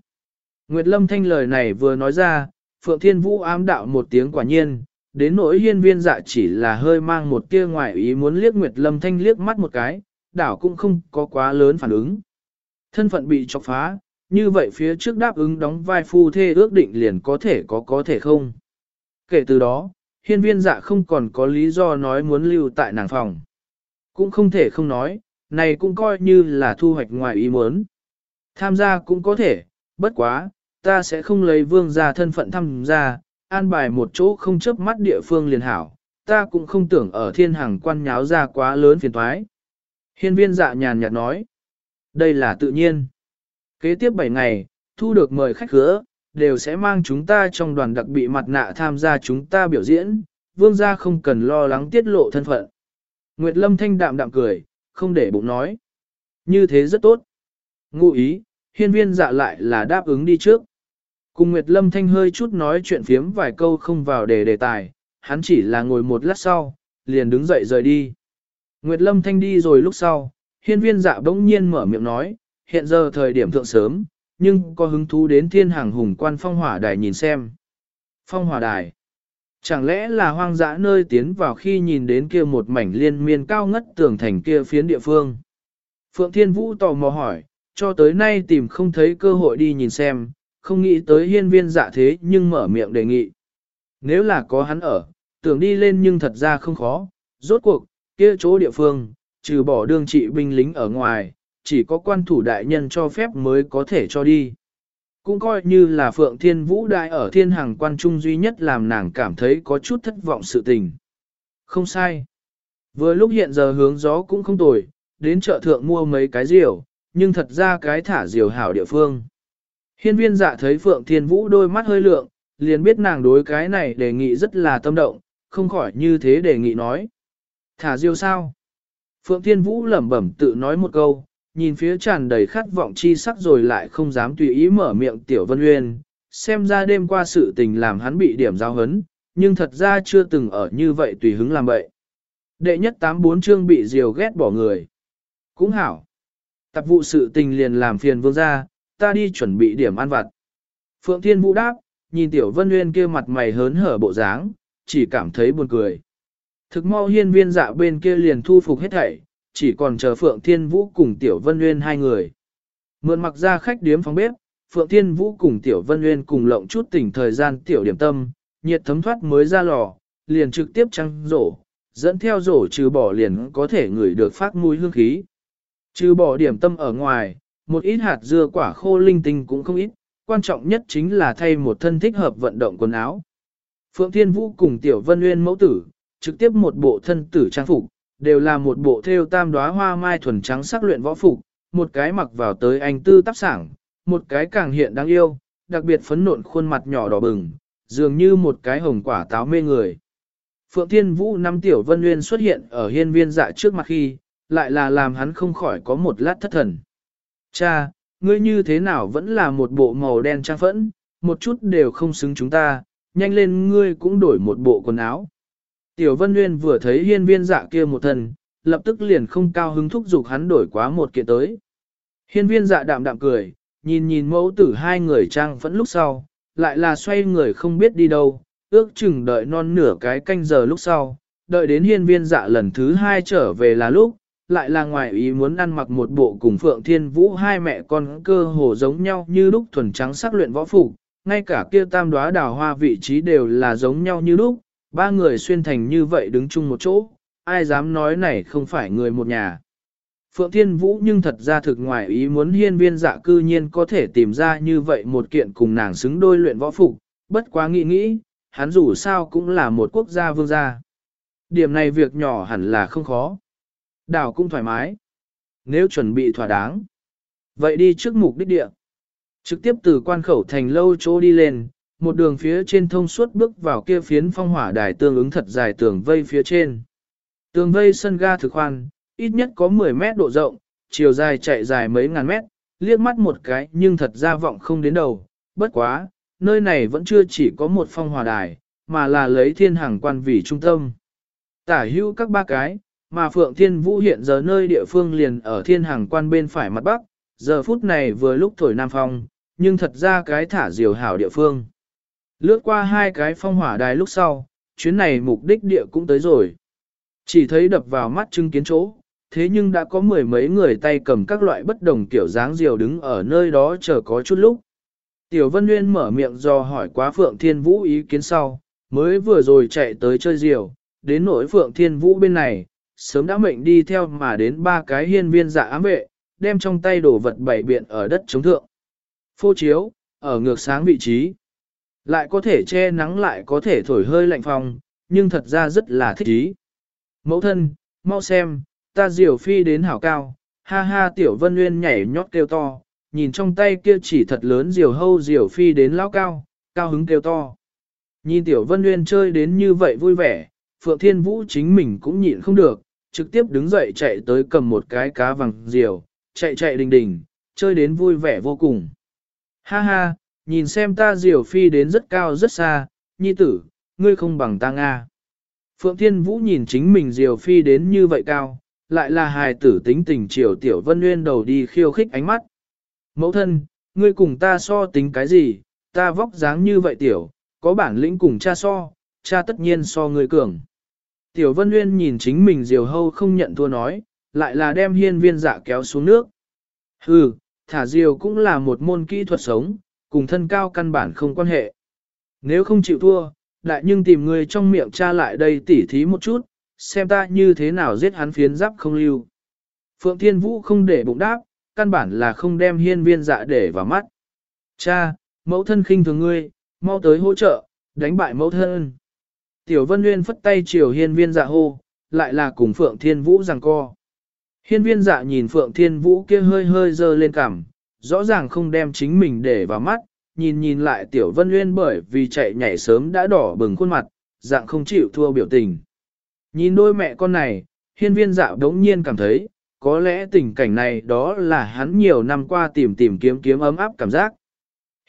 Nguyệt Lâm Thanh lời này vừa nói ra, Phượng Thiên Vũ ám đạo một tiếng quả nhiên, đến nỗi hiên viên dạ chỉ là hơi mang một tia ngoại ý muốn liếc Nguyệt Lâm Thanh liếc mắt một cái, đảo cũng không có quá lớn phản ứng. Thân phận bị chọc phá, như vậy phía trước đáp ứng đóng vai phu thê ước định liền có thể có có thể không. Kể từ đó, hiên viên dạ không còn có lý do nói muốn lưu tại nàng phòng. Cũng không thể không nói, này cũng coi như là thu hoạch ngoài ý muốn. Tham gia cũng có thể, bất quá, ta sẽ không lấy vương gia thân phận tham gia, an bài một chỗ không chấp mắt địa phương liền hảo, ta cũng không tưởng ở thiên hàng quan nháo ra quá lớn phiền thoái. Hiên viên dạ nhàn nhạt nói, đây là tự nhiên. Kế tiếp 7 ngày, thu được mời khách khứa, đều sẽ mang chúng ta trong đoàn đặc bị mặt nạ tham gia chúng ta biểu diễn, vương gia không cần lo lắng tiết lộ thân phận. Nguyệt Lâm thanh đạm đạm cười, không để bụng nói. Như thế rất tốt. Ngụ ý, hiên viên dạ lại là đáp ứng đi trước. Cùng Nguyệt Lâm Thanh hơi chút nói chuyện phiếm vài câu không vào đề đề tài, hắn chỉ là ngồi một lát sau, liền đứng dậy rời đi. Nguyệt Lâm Thanh đi rồi lúc sau, hiên viên dạ bỗng nhiên mở miệng nói, hiện giờ thời điểm thượng sớm, nhưng có hứng thú đến thiên hàng hùng quan phong hỏa đài nhìn xem. Phong hỏa đài. Chẳng lẽ là hoang dã nơi tiến vào khi nhìn đến kia một mảnh liên miên cao ngất tường thành kia phiến địa phương? Phượng Thiên Vũ tò mò hỏi, cho tới nay tìm không thấy cơ hội đi nhìn xem, không nghĩ tới hiên viên dạ thế nhưng mở miệng đề nghị. Nếu là có hắn ở, tưởng đi lên nhưng thật ra không khó, rốt cuộc, kia chỗ địa phương, trừ bỏ đương trị binh lính ở ngoài, chỉ có quan thủ đại nhân cho phép mới có thể cho đi. Cũng coi như là Phượng Thiên Vũ đại ở thiên hàng quan trung duy nhất làm nàng cảm thấy có chút thất vọng sự tình. Không sai. Vừa lúc hiện giờ hướng gió cũng không tồi, đến chợ thượng mua mấy cái diều, nhưng thật ra cái thả diều hảo địa phương. Hiên viên dạ thấy Phượng Thiên Vũ đôi mắt hơi lượng, liền biết nàng đối cái này đề nghị rất là tâm động, không khỏi như thế đề nghị nói. Thả diều sao? Phượng Thiên Vũ lẩm bẩm tự nói một câu, nhìn phía tràn đầy khát vọng chi sắc rồi lại không dám tùy ý mở miệng Tiểu Vân Uyên, xem ra đêm qua sự tình làm hắn bị điểm giao hấn, nhưng thật ra chưa từng ở như vậy tùy hứng làm vậy. Đệ nhất tám bốn chương bị diều ghét bỏ người. Cũng hảo. Tập vụ sự tình liền làm phiền vương gia, ta đi chuẩn bị điểm ăn vặt. Phượng Thiên Vũ đáp, nhìn Tiểu Vân Nguyên kia mặt mày hớn hở bộ dáng, chỉ cảm thấy buồn cười. Thực mau hiên viên dạ bên kia liền thu phục hết thảy, chỉ còn chờ Phượng Thiên Vũ cùng Tiểu Vân Nguyên hai người. Mượn mặc ra khách điếm phòng bếp, Phượng Thiên Vũ cùng Tiểu Vân Nguyên cùng lộng chút tỉnh thời gian Tiểu Điểm Tâm, nhiệt thấm thoát mới ra lò, liền trực tiếp trăng rổ, dẫn theo rổ trừ bỏ liền có thể ngửi được phát mùi hương khí. Trừ bỏ điểm tâm ở ngoài, một ít hạt dưa quả khô linh tinh cũng không ít, quan trọng nhất chính là thay một thân thích hợp vận động quần áo. Phượng Thiên Vũ cùng Tiểu Vân Nguyên mẫu tử, trực tiếp một bộ thân tử trang phục, đều là một bộ thêu tam đóa hoa mai thuần trắng sắc luyện võ phục, một cái mặc vào tới anh tư tác sảng, một cái càng hiện đáng yêu, đặc biệt phấn nộn khuôn mặt nhỏ đỏ bừng, dường như một cái hồng quả táo mê người. Phượng Thiên Vũ năm tiểu vân nguyên xuất hiện ở hiên viên dạ trước mặt khi, lại là làm hắn không khỏi có một lát thất thần. Cha, ngươi như thế nào vẫn là một bộ màu đen trang phẫn, một chút đều không xứng chúng ta, nhanh lên ngươi cũng đổi một bộ quần áo. Tiểu Vân Nguyên vừa thấy hiên viên dạ kia một thần, lập tức liền không cao hứng thúc giục hắn đổi quá một kiện tới. Hiên viên dạ đạm đạm cười, nhìn nhìn mẫu tử hai người trang vẫn lúc sau, lại là xoay người không biết đi đâu, ước chừng đợi non nửa cái canh giờ lúc sau, đợi đến hiên viên dạ lần thứ hai trở về là lúc, lại là ngoài ý muốn ăn mặc một bộ cùng Phượng Thiên Vũ hai mẹ con cơ hồ giống nhau như lúc thuần trắng sắc luyện võ phục, ngay cả kia tam đóa đào hoa vị trí đều là giống nhau như lúc, ba người xuyên thành như vậy đứng chung một chỗ, ai dám nói này không phải người một nhà. Phượng Thiên Vũ nhưng thật ra thực ngoài ý muốn hiên viên dạ cư nhiên có thể tìm ra như vậy một kiện cùng nàng xứng đôi luyện võ phục, bất quá nghĩ nghĩ, hắn dù sao cũng là một quốc gia vương gia. Điểm này việc nhỏ hẳn là không khó. Đảo cũng thoải mái. Nếu chuẩn bị thỏa đáng. Vậy đi trước mục đích địa. Trực tiếp từ quan khẩu thành lâu chỗ đi lên, một đường phía trên thông suốt bước vào kia phiến phong hỏa đài tương ứng thật dài tường vây phía trên. Tường vây sân ga thực khoan, ít nhất có 10 mét độ rộng, chiều dài chạy dài mấy ngàn mét, liếc mắt một cái nhưng thật ra vọng không đến đầu, bất quá, nơi này vẫn chưa chỉ có một phong hỏa đài, mà là lấy thiên hàng quan vì trung tâm. Tả hữu các ba cái, mà Phượng Thiên Vũ hiện giờ nơi địa phương liền ở thiên hàng quan bên phải mặt bắc, giờ phút này vừa lúc thổi nam phong, nhưng thật ra cái thả diều hảo địa phương. Lướt qua hai cái phong hỏa đài lúc sau, chuyến này mục đích địa cũng tới rồi. Chỉ thấy đập vào mắt chứng kiến chỗ, thế nhưng đã có mười mấy người tay cầm các loại bất đồng kiểu dáng diều đứng ở nơi đó chờ có chút lúc. Tiểu Vân Nguyên mở miệng do hỏi quá Phượng Thiên Vũ ý kiến sau, mới vừa rồi chạy tới chơi diều, đến nỗi Phượng Thiên Vũ bên này, sớm đã mệnh đi theo mà đến ba cái hiên viên dạ ám vệ, đem trong tay đổ vật bảy biện ở đất chống thượng. Phô chiếu, ở ngược sáng vị trí. Lại có thể che nắng lại có thể thổi hơi lạnh phòng, nhưng thật ra rất là thích ý. Mẫu thân, mau xem, ta diều phi đến hảo cao, ha ha tiểu vân nguyên nhảy nhót kêu to, nhìn trong tay kia chỉ thật lớn diều hâu diều phi đến lão cao, cao hứng kêu to. Nhìn tiểu vân nguyên chơi đến như vậy vui vẻ, Phượng Thiên Vũ chính mình cũng nhịn không được, trực tiếp đứng dậy chạy tới cầm một cái cá vàng diều, chạy chạy đình đình, chơi đến vui vẻ vô cùng. Ha ha, nhìn xem ta diều phi đến rất cao rất xa, nhi tử, ngươi không bằng ta Nga. Phượng Thiên Vũ nhìn chính mình diều phi đến như vậy cao, lại là hài tử tính tình triều tiểu vân nguyên đầu đi khiêu khích ánh mắt. Mẫu thân, ngươi cùng ta so tính cái gì, ta vóc dáng như vậy tiểu, có bản lĩnh cùng cha so, cha tất nhiên so ngươi cường. Tiểu Vân Nguyên nhìn chính mình diều hâu không nhận thua nói, lại là đem hiên viên dạ kéo xuống nước. Hừ, thả diều cũng là một môn kỹ thuật sống, cùng thân cao căn bản không quan hệ. Nếu không chịu thua, lại nhưng tìm người trong miệng cha lại đây tỉ thí một chút, xem ta như thế nào giết hắn phiến giáp không lưu. Phượng Thiên Vũ không để bụng đáp, căn bản là không đem hiên viên dạ để vào mắt. Cha, mẫu thân khinh thường ngươi, mau tới hỗ trợ, đánh bại mẫu thân. Tiểu Vân Nguyên phất tay chiều hiên viên dạ hô, lại là cùng Phượng Thiên Vũ rằng co. Hiên viên dạ nhìn Phượng Thiên Vũ kia hơi hơi dơ lên cằm, rõ ràng không đem chính mình để vào mắt, nhìn nhìn lại Tiểu Vân Nguyên bởi vì chạy nhảy sớm đã đỏ bừng khuôn mặt, dạng không chịu thua biểu tình. Nhìn đôi mẹ con này, hiên viên dạ đống nhiên cảm thấy, có lẽ tình cảnh này đó là hắn nhiều năm qua tìm tìm kiếm kiếm ấm áp cảm giác.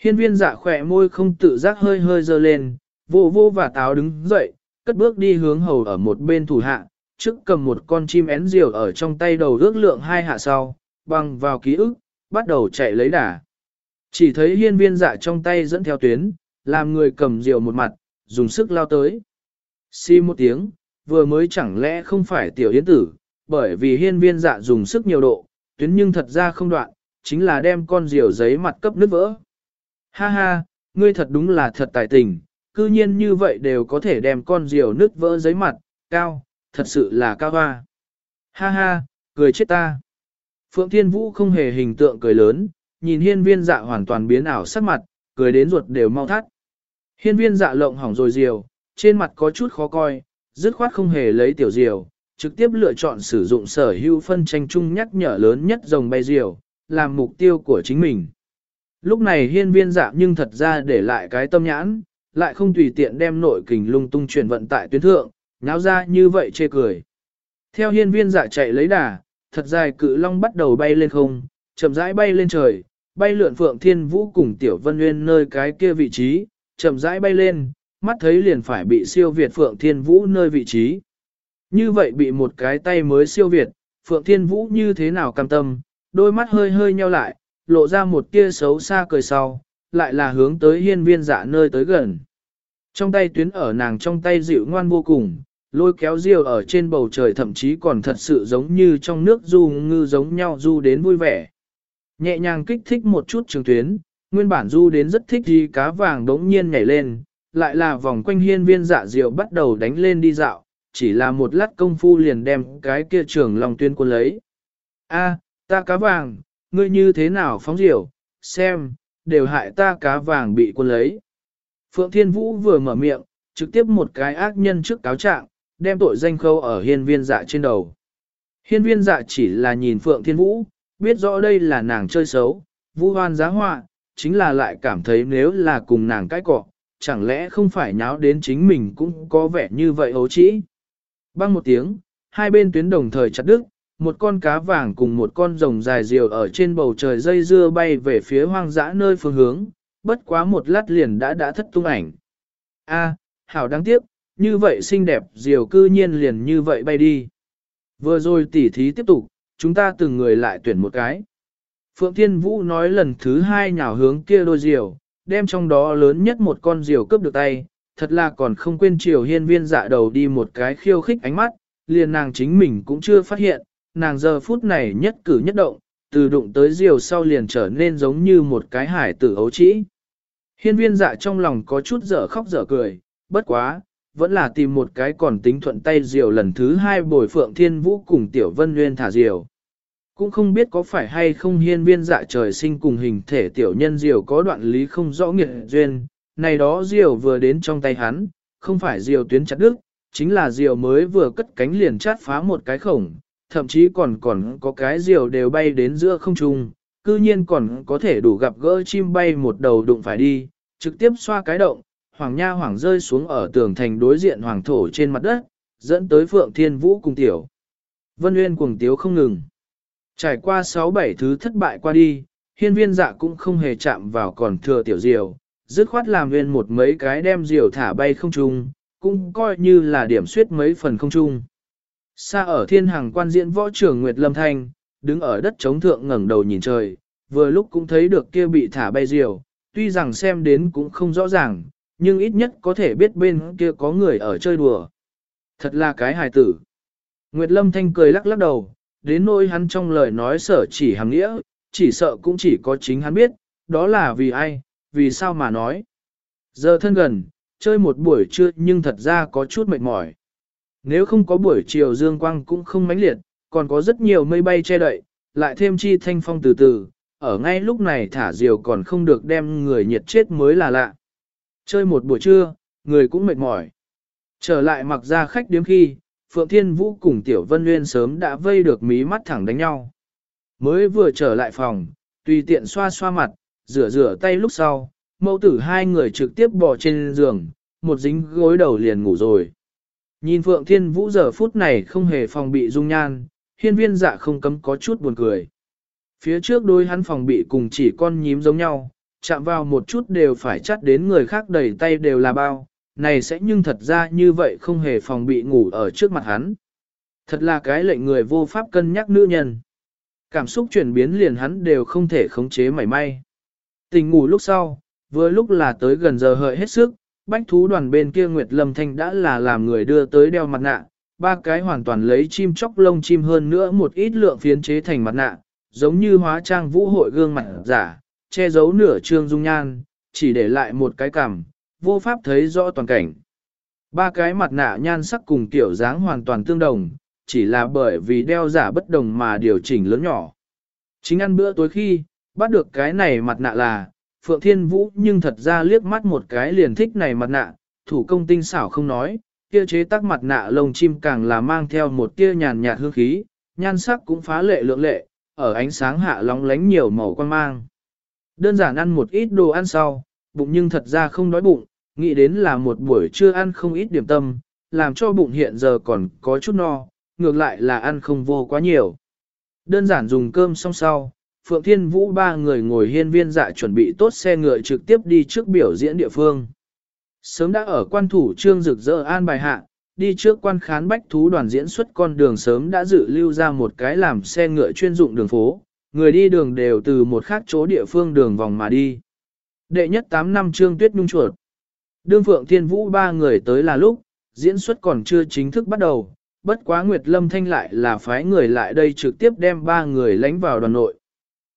Hiên viên dạ khỏe môi không tự giác hơi hơi dơ lên, vô vô và táo đứng dậy, cất bước đi hướng hầu ở một bên thủ hạ, trước cầm một con chim én diều ở trong tay đầu ước lượng hai hạ sau, băng vào ký ức, bắt đầu chạy lấy đà. Chỉ thấy hiên viên dạ trong tay dẫn theo tuyến, làm người cầm diều một mặt, dùng sức lao tới. Xi một tiếng, vừa mới chẳng lẽ không phải tiểu yến tử, bởi vì hiên viên dạ dùng sức nhiều độ, tuyến nhưng thật ra không đoạn, chính là đem con diều giấy mặt cấp nứt vỡ. Ha ha, ngươi thật đúng là thật tài tình, cư nhiên như vậy đều có thể đem con diều nứt vỡ giấy mặt, cao, thật sự là cao hoa. Ha ha, cười chết ta. Phượng Thiên Vũ không hề hình tượng cười lớn, nhìn hiên viên dạ hoàn toàn biến ảo sắc mặt, cười đến ruột đều mau thắt. Hiên viên dạ lộng hỏng rồi diều, trên mặt có chút khó coi, dứt khoát không hề lấy tiểu diều, trực tiếp lựa chọn sử dụng sở hữu phân tranh chung nhắc nhở lớn nhất rồng bay diều, làm mục tiêu của chính mình. Lúc này hiên viên dạ nhưng thật ra để lại cái tâm nhãn, lại không tùy tiện đem nội kình lung tung chuyển vận tại tuyến thượng, nháo ra như vậy chê cười. Theo hiên viên dạ chạy lấy đà, thật dài cự long bắt đầu bay lên không, chậm rãi bay lên trời, bay lượn phượng thiên vũ cùng tiểu vân nguyên nơi cái kia vị trí, chậm rãi bay lên, mắt thấy liền phải bị siêu việt phượng thiên vũ nơi vị trí. Như vậy bị một cái tay mới siêu việt, phượng thiên vũ như thế nào cam tâm, đôi mắt hơi hơi nheo lại, lộ ra một tia xấu xa cười sau, lại là hướng tới hiên viên dạ nơi tới gần. Trong tay tuyến ở nàng trong tay dịu ngoan vô cùng, lôi kéo diều ở trên bầu trời thậm chí còn thật sự giống như trong nước du ngư giống nhau du đến vui vẻ. Nhẹ nhàng kích thích một chút trường tuyến, nguyên bản du đến rất thích gì cá vàng đống nhiên nhảy lên, lại là vòng quanh hiên viên dạ diều bắt đầu đánh lên đi dạo, chỉ là một lát công phu liền đem cái kia trường lòng tuyên quân lấy. A, ta cá vàng, ngươi như thế nào phóng diều, xem, đều hại ta cá vàng bị quân lấy. Phượng Thiên Vũ vừa mở miệng, trực tiếp một cái ác nhân trước cáo trạng, đem tội danh khâu ở hiên viên dạ trên đầu. Hiên viên dạ chỉ là nhìn Phượng Thiên Vũ, biết rõ đây là nàng chơi xấu, vũ hoan giá họa, chính là lại cảm thấy nếu là cùng nàng cái cọ, chẳng lẽ không phải nháo đến chính mình cũng có vẻ như vậy hấu trĩ. Băng một tiếng, hai bên tuyến đồng thời chặt đứt, một con cá vàng cùng một con rồng dài diều ở trên bầu trời dây dưa bay về phía hoang dã nơi phương hướng, bất quá một lát liền đã đã thất tung ảnh. A, hảo đáng tiếc, như vậy xinh đẹp diều cư nhiên liền như vậy bay đi. Vừa rồi tỉ thí tiếp tục, chúng ta từng người lại tuyển một cái. Phượng Thiên Vũ nói lần thứ hai nhào hướng kia đôi diều, đem trong đó lớn nhất một con diều cướp được tay, thật là còn không quên chiều hiên viên dạ đầu đi một cái khiêu khích ánh mắt, liền nàng chính mình cũng chưa phát hiện, nàng giờ phút này nhất cử nhất động, từ đụng tới diều sau liền trở nên giống như một cái hải tử ấu trĩ. Hiên viên dạ trong lòng có chút dở khóc dở cười, bất quá, vẫn là tìm một cái còn tính thuận tay diều lần thứ hai bồi phượng thiên vũ cùng tiểu vân nguyên thả diều. Cũng không biết có phải hay không hiên viên dạ trời sinh cùng hình thể tiểu nhân diều có đoạn lý không rõ nghiệt duyên, này đó diều vừa đến trong tay hắn, không phải diều tuyến chặt đứt, chính là diều mới vừa cất cánh liền chát phá một cái khổng, thậm chí còn còn có cái diều đều bay đến giữa không trung, cư nhiên còn có thể đủ gặp gỡ chim bay một đầu đụng phải đi, trực tiếp xoa cái động, hoàng nha hoàng rơi xuống ở tường thành đối diện hoàng thổ trên mặt đất, dẫn tới Phượng Thiên Vũ cùng tiểu. Vân Nguyên cuồng tiếu không ngừng. Trải qua 6-7 thứ thất bại qua đi, hiên viên dạ cũng không hề chạm vào còn thừa tiểu diều, dứt khoát làm nguyên một mấy cái đem diều thả bay không trung, cũng coi như là điểm suyết mấy phần không trung. Xa ở thiên hàng quan diễn võ trưởng Nguyệt Lâm Thanh, đứng ở đất chống thượng ngẩng đầu nhìn trời, vừa lúc cũng thấy được kia bị thả bay diều, tuy rằng xem đến cũng không rõ ràng, nhưng ít nhất có thể biết bên kia có người ở chơi đùa. Thật là cái hài tử. Nguyệt Lâm Thanh cười lắc lắc đầu, đến nỗi hắn trong lời nói sở chỉ hàng nghĩa, chỉ sợ cũng chỉ có chính hắn biết, đó là vì ai, vì sao mà nói. Giờ thân gần, chơi một buổi trưa nhưng thật ra có chút mệt mỏi. Nếu không có buổi chiều dương quang cũng không mãnh liệt, còn có rất nhiều mây bay che đậy, lại thêm chi thanh phong từ từ, ở ngay lúc này thả diều còn không được đem người nhiệt chết mới là lạ. Chơi một buổi trưa, người cũng mệt mỏi. Trở lại mặc ra khách điếm khi, Phượng Thiên Vũ cùng Tiểu Vân Nguyên sớm đã vây được mí mắt thẳng đánh nhau. Mới vừa trở lại phòng, tùy tiện xoa xoa mặt, rửa rửa tay lúc sau, mẫu tử hai người trực tiếp bò trên giường, một dính gối đầu liền ngủ rồi. Nhìn Phượng Thiên Vũ giờ phút này không hề phòng bị dung nhan, hiên viên dạ không cấm có chút buồn cười. Phía trước đôi hắn phòng bị cùng chỉ con nhím giống nhau, chạm vào một chút đều phải chắt đến người khác đầy tay đều là bao, này sẽ nhưng thật ra như vậy không hề phòng bị ngủ ở trước mặt hắn. Thật là cái lệnh người vô pháp cân nhắc nữ nhân. Cảm xúc chuyển biến liền hắn đều không thể khống chế mảy may. Tình ngủ lúc sau, vừa lúc là tới gần giờ hợi hết sức, bách thú đoàn bên kia Nguyệt Lâm Thanh đã là làm người đưa tới đeo mặt nạ, ba cái hoàn toàn lấy chim chóc lông chim hơn nữa một ít lượng phiến chế thành mặt nạ, giống như hóa trang vũ hội gương mặt giả, che giấu nửa trương dung nhan, chỉ để lại một cái cằm, vô pháp thấy rõ toàn cảnh. Ba cái mặt nạ nhan sắc cùng kiểu dáng hoàn toàn tương đồng, chỉ là bởi vì đeo giả bất đồng mà điều chỉnh lớn nhỏ. Chính ăn bữa tối khi, bắt được cái này mặt nạ là, Phượng Thiên Vũ nhưng thật ra liếc mắt một cái liền thích này mặt nạ, thủ công tinh xảo không nói, kia chế tác mặt nạ lông chim càng là mang theo một tia nhàn nhạt hương khí, nhan sắc cũng phá lệ lượng lệ, ở ánh sáng hạ lóng lánh nhiều màu quan mang. Đơn giản ăn một ít đồ ăn sau, bụng nhưng thật ra không đói bụng, nghĩ đến là một buổi trưa ăn không ít điểm tâm, làm cho bụng hiện giờ còn có chút no, ngược lại là ăn không vô quá nhiều. Đơn giản dùng cơm xong sau, Phượng Thiên Vũ ba người ngồi hiên viên dạ chuẩn bị tốt xe ngựa trực tiếp đi trước biểu diễn địa phương. Sớm đã ở quan thủ trương rực rỡ an bài hạ, đi trước quan khán bách thú đoàn diễn xuất con đường sớm đã dự lưu ra một cái làm xe ngựa chuyên dụng đường phố, người đi đường đều từ một khác chỗ địa phương đường vòng mà đi. Đệ nhất 8 năm trương tuyết nhung chuột. Đương Phượng Thiên Vũ ba người tới là lúc, diễn xuất còn chưa chính thức bắt đầu, bất quá Nguyệt Lâm Thanh lại là phái người lại đây trực tiếp đem ba người lánh vào đoàn nội.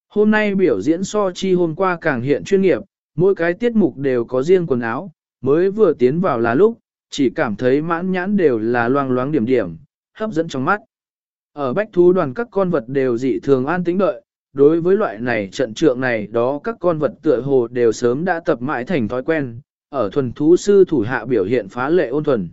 Hôm nay biểu diễn so chi hôm qua càng hiện chuyên nghiệp, mỗi cái tiết mục đều có riêng quần áo, mới vừa tiến vào là lúc, chỉ cảm thấy mãn nhãn đều là loang loáng điểm điểm, hấp dẫn trong mắt. Ở bách thú đoàn các con vật đều dị thường an tĩnh đợi, đối với loại này trận trượng này đó các con vật tựa hồ đều sớm đã tập mãi thành thói quen, ở thuần thú sư thủ hạ biểu hiện phá lệ ôn thuần.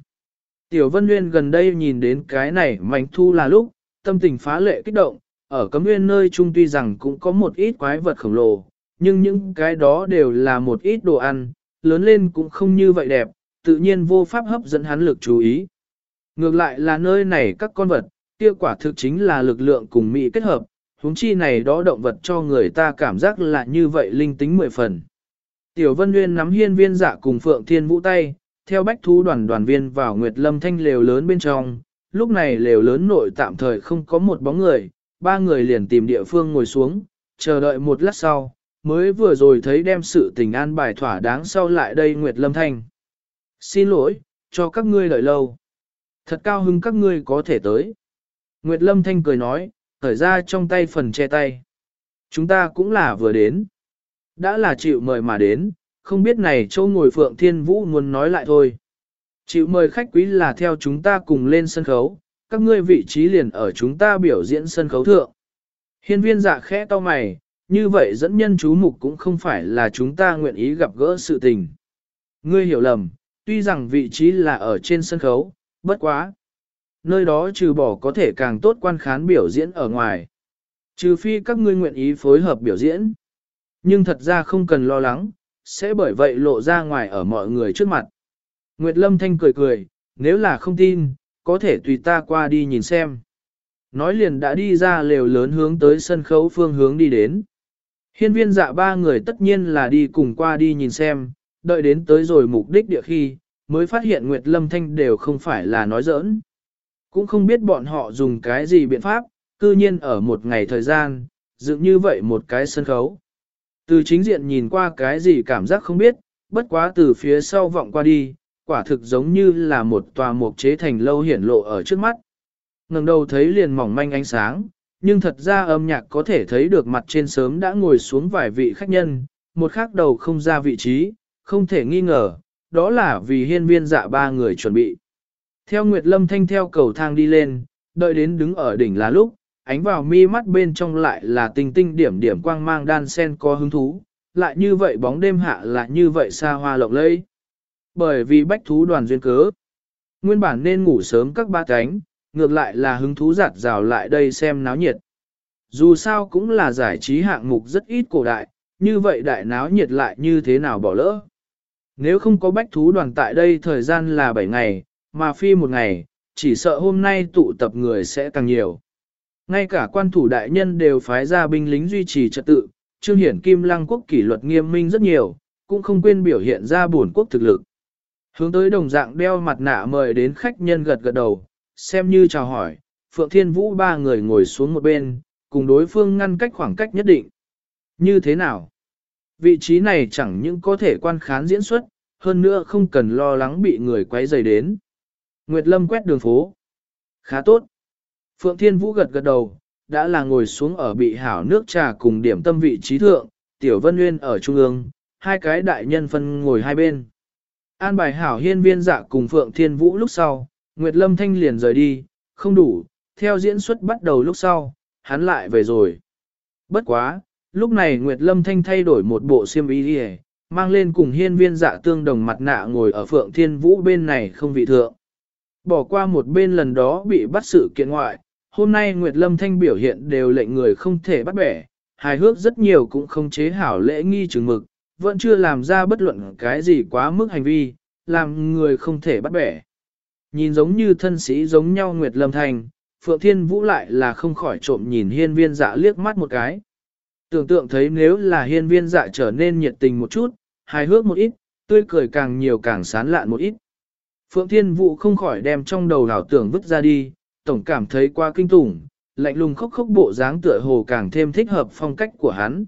Tiểu Vân Nguyên gần đây nhìn đến cái này mảnh thu là lúc, tâm tình phá lệ kích động, ở cấm nguyên nơi chung tuy rằng cũng có một ít quái vật khổng lồ, nhưng những cái đó đều là một ít đồ ăn, lớn lên cũng không như vậy đẹp, tự nhiên vô pháp hấp dẫn hắn lực chú ý. Ngược lại là nơi này các con vật, kia quả thực chính là lực lượng cùng mỹ kết hợp, huống chi này đó động vật cho người ta cảm giác là như vậy linh tính mười phần. Tiểu Vân Nguyên nắm hiên viên dạ cùng Phượng Thiên Vũ tay, theo bách thú đoàn đoàn viên vào Nguyệt Lâm Thanh lều lớn bên trong, lúc này lều lớn nội tạm thời không có một bóng người, ba người liền tìm địa phương ngồi xuống, chờ đợi một lát sau, mới vừa rồi thấy đem sự tình an bài thỏa đáng sau lại đây Nguyệt Lâm Thanh. Xin lỗi, cho các ngươi đợi lâu. Thật cao hứng các ngươi có thể tới. Nguyệt Lâm Thanh cười nói, thở ra trong tay phần che tay. Chúng ta cũng là vừa đến. Đã là chịu mời mà đến, không biết này châu ngồi Phượng Thiên Vũ muốn nói lại thôi. Chịu mời khách quý là theo chúng ta cùng lên sân khấu, các ngươi vị trí liền ở chúng ta biểu diễn sân khấu thượng. Hiên viên dạ khẽ to mày, như vậy dẫn nhân chú mục cũng không phải là chúng ta nguyện ý gặp gỡ sự tình. Ngươi hiểu lầm, tuy rằng vị trí là ở trên sân khấu, bất quá. Nơi đó trừ bỏ có thể càng tốt quan khán biểu diễn ở ngoài. Trừ phi các ngươi nguyện ý phối hợp biểu diễn. Nhưng thật ra không cần lo lắng, sẽ bởi vậy lộ ra ngoài ở mọi người trước mặt. Nguyệt Lâm Thanh cười cười, nếu là không tin, có thể tùy ta qua đi nhìn xem. Nói liền đã đi ra lều lớn hướng tới sân khấu phương hướng đi đến. Hiên viên dạ ba người tất nhiên là đi cùng qua đi nhìn xem, đợi đến tới rồi mục đích địa khi, mới phát hiện Nguyệt Lâm Thanh đều không phải là nói giỡn. Cũng không biết bọn họ dùng cái gì biện pháp, cư nhiên ở một ngày thời gian, dựng như vậy một cái sân khấu. Từ chính diện nhìn qua cái gì cảm giác không biết, bất quá từ phía sau vọng qua đi, quả thực giống như là một tòa mục chế thành lâu hiển lộ ở trước mắt. ngẩng đầu thấy liền mỏng manh ánh sáng, nhưng thật ra âm nhạc có thể thấy được mặt trên sớm đã ngồi xuống vài vị khách nhân, một khác đầu không ra vị trí, không thể nghi ngờ, đó là vì hiên viên dạ ba người chuẩn bị. Theo Nguyệt Lâm Thanh theo cầu thang đi lên, đợi đến đứng ở đỉnh là lúc, ánh vào mi mắt bên trong lại là tinh tinh điểm điểm quang mang đan sen có hứng thú, lại như vậy bóng đêm hạ là như vậy xa hoa lộng lẫy. Bởi vì bách thú đoàn duyên cớ. Nguyên bản nên ngủ sớm các ba cánh, ngược lại là hứng thú giặt rào lại đây xem náo nhiệt. Dù sao cũng là giải trí hạng mục rất ít cổ đại, như vậy đại náo nhiệt lại như thế nào bỏ lỡ. Nếu không có bách thú đoàn tại đây thời gian là 7 ngày, mà phi một ngày, chỉ sợ hôm nay tụ tập người sẽ càng nhiều. Ngay cả quan thủ đại nhân đều phái ra binh lính duy trì trật tự, trương hiển kim lăng quốc kỷ luật nghiêm minh rất nhiều, cũng không quên biểu hiện ra bổn quốc thực lực. Hướng tới đồng dạng đeo mặt nạ mời đến khách nhân gật gật đầu, xem như chào hỏi, Phượng Thiên Vũ ba người ngồi xuống một bên, cùng đối phương ngăn cách khoảng cách nhất định. Như thế nào? Vị trí này chẳng những có thể quan khán diễn xuất, hơn nữa không cần lo lắng bị người quấy rầy đến. Nguyệt Lâm quét đường phố. Khá tốt. Phượng Thiên Vũ gật gật đầu, đã là ngồi xuống ở bị hảo nước trà cùng điểm tâm vị trí thượng, Tiểu Vân Nguyên ở trung ương, hai cái đại nhân phân ngồi hai bên. An bài hảo hiên viên dạ cùng Phượng Thiên Vũ lúc sau, Nguyệt Lâm Thanh liền rời đi, không đủ, theo diễn xuất bắt đầu lúc sau, hắn lại về rồi. Bất quá, lúc này Nguyệt Lâm Thanh thay đổi một bộ xiêm y đi mang lên cùng hiên viên dạ tương đồng mặt nạ ngồi ở Phượng Thiên Vũ bên này không vị thượng. Bỏ qua một bên lần đó bị bắt sự kiện ngoại, hôm nay Nguyệt Lâm Thanh biểu hiện đều lệnh người không thể bắt bẻ, hài hước rất nhiều cũng không chế hảo lễ nghi chừng mực, vẫn chưa làm ra bất luận cái gì quá mức hành vi, làm người không thể bắt bẻ. Nhìn giống như thân sĩ giống nhau Nguyệt Lâm Thanh, Phượng Thiên Vũ lại là không khỏi trộm nhìn hiên viên dạ liếc mắt một cái. Tưởng tượng thấy nếu là hiên viên dạ trở nên nhiệt tình một chút, hài hước một ít, tươi cười càng nhiều càng sán lạn một ít. Phượng Thiên Vũ không khỏi đem trong đầu đảo tưởng vứt ra đi, tổng cảm thấy quá kinh tủng, lạnh lùng khóc khóc bộ dáng tựa hồ càng thêm thích hợp phong cách của hắn.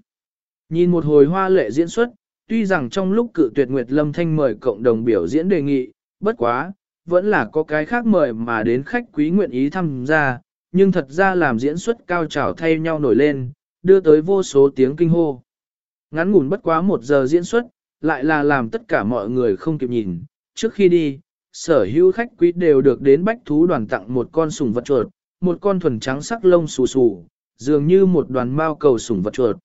Nhìn một hồi hoa lệ diễn xuất, tuy rằng trong lúc cự tuyệt Nguyệt Lâm Thanh mời cộng đồng biểu diễn đề nghị, bất quá, vẫn là có cái khác mời mà đến khách quý nguyện ý tham gia, nhưng thật ra làm diễn xuất cao trào thay nhau nổi lên, đưa tới vô số tiếng kinh hô. Ngắn ngủn bất quá một giờ diễn xuất, lại là làm tất cả mọi người không kịp nhìn, trước khi đi, sở hữu khách quý đều được đến bách thú đoàn tặng một con sủng vật chuột, một con thuần trắng sắc lông xù xù, dường như một đoàn mao cầu sủng vật chuột.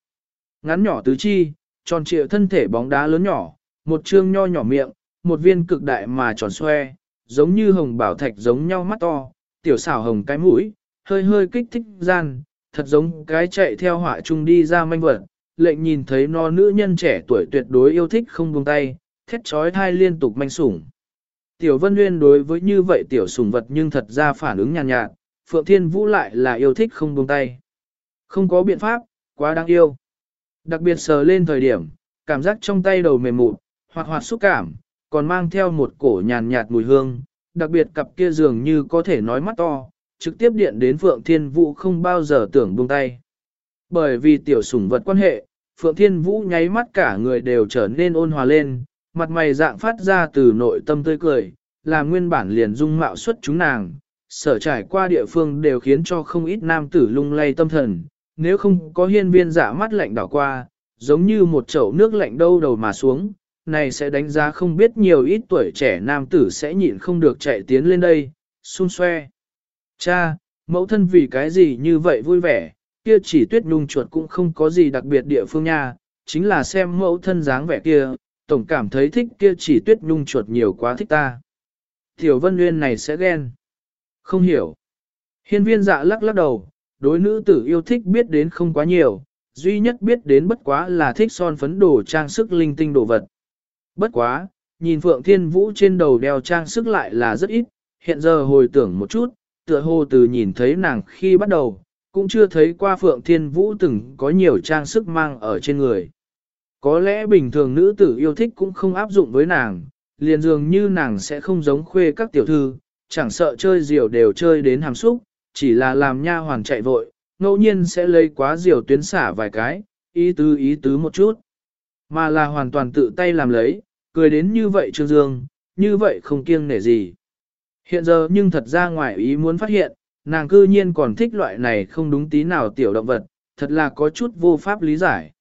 Ngắn nhỏ tứ chi, tròn trịa thân thể bóng đá lớn nhỏ, một trương nho nhỏ miệng, một viên cực đại mà tròn xoe, giống như hồng bảo thạch giống nhau mắt to, tiểu xảo hồng cái mũi, hơi hơi kích thích gian, thật giống cái chạy theo họa chung đi ra manh vật, lệnh nhìn thấy no nữ nhân trẻ tuổi tuyệt đối yêu thích không buông tay, thét trói thai liên tục manh sủng. Tiểu Vân Nguyên đối với như vậy tiểu Sùng vật nhưng thật ra phản ứng nhàn nhạt, nhạt, Phượng Thiên Vũ lại là yêu thích không buông tay. Không có biện pháp, quá đáng yêu. Đặc biệt sờ lên thời điểm, cảm giác trong tay đầu mềm mụn, hoạt hoạt xúc cảm, còn mang theo một cổ nhàn nhạt mùi hương, đặc biệt cặp kia dường như có thể nói mắt to, trực tiếp điện đến Phượng Thiên Vũ không bao giờ tưởng buông tay. Bởi vì tiểu sủng vật quan hệ, Phượng Thiên Vũ nháy mắt cả người đều trở nên ôn hòa lên, mặt mày dạng phát ra từ nội tâm tươi cười, là nguyên bản liền dung mạo xuất chúng nàng, sở trải qua địa phương đều khiến cho không ít nam tử lung lay tâm thần, nếu không có hiên viên dạ mắt lạnh đảo qua, giống như một chậu nước lạnh đâu đầu mà xuống, này sẽ đánh giá không biết nhiều ít tuổi trẻ nam tử sẽ nhịn không được chạy tiến lên đây, xun xoe. Cha, mẫu thân vì cái gì như vậy vui vẻ, kia chỉ tuyết nhung chuột cũng không có gì đặc biệt địa phương nha, chính là xem mẫu thân dáng vẻ kia, tổng cảm thấy thích kia chỉ tuyết nhung chuột nhiều quá thích ta. Tiểu vân nguyên này sẽ ghen. Không hiểu. Hiên viên dạ lắc lắc đầu, đối nữ tử yêu thích biết đến không quá nhiều, duy nhất biết đến bất quá là thích son phấn đồ trang sức linh tinh đồ vật. Bất quá, nhìn Phượng Thiên Vũ trên đầu đeo trang sức lại là rất ít, hiện giờ hồi tưởng một chút, tựa hồ từ nhìn thấy nàng khi bắt đầu, cũng chưa thấy qua Phượng Thiên Vũ từng có nhiều trang sức mang ở trên người. Có lẽ bình thường nữ tử yêu thích cũng không áp dụng với nàng, liền dường như nàng sẽ không giống khuê các tiểu thư, chẳng sợ chơi diều đều chơi đến hàm xúc, chỉ là làm nha hoàn chạy vội, ngẫu nhiên sẽ lấy quá diều tuyến xả vài cái, ý tứ ý tứ một chút. Mà là hoàn toàn tự tay làm lấy, cười đến như vậy Trương Dương, như vậy không kiêng nể gì. Hiện giờ nhưng thật ra ngoài ý muốn phát hiện, nàng cư nhiên còn thích loại này không đúng tí nào tiểu động vật, thật là có chút vô pháp lý giải.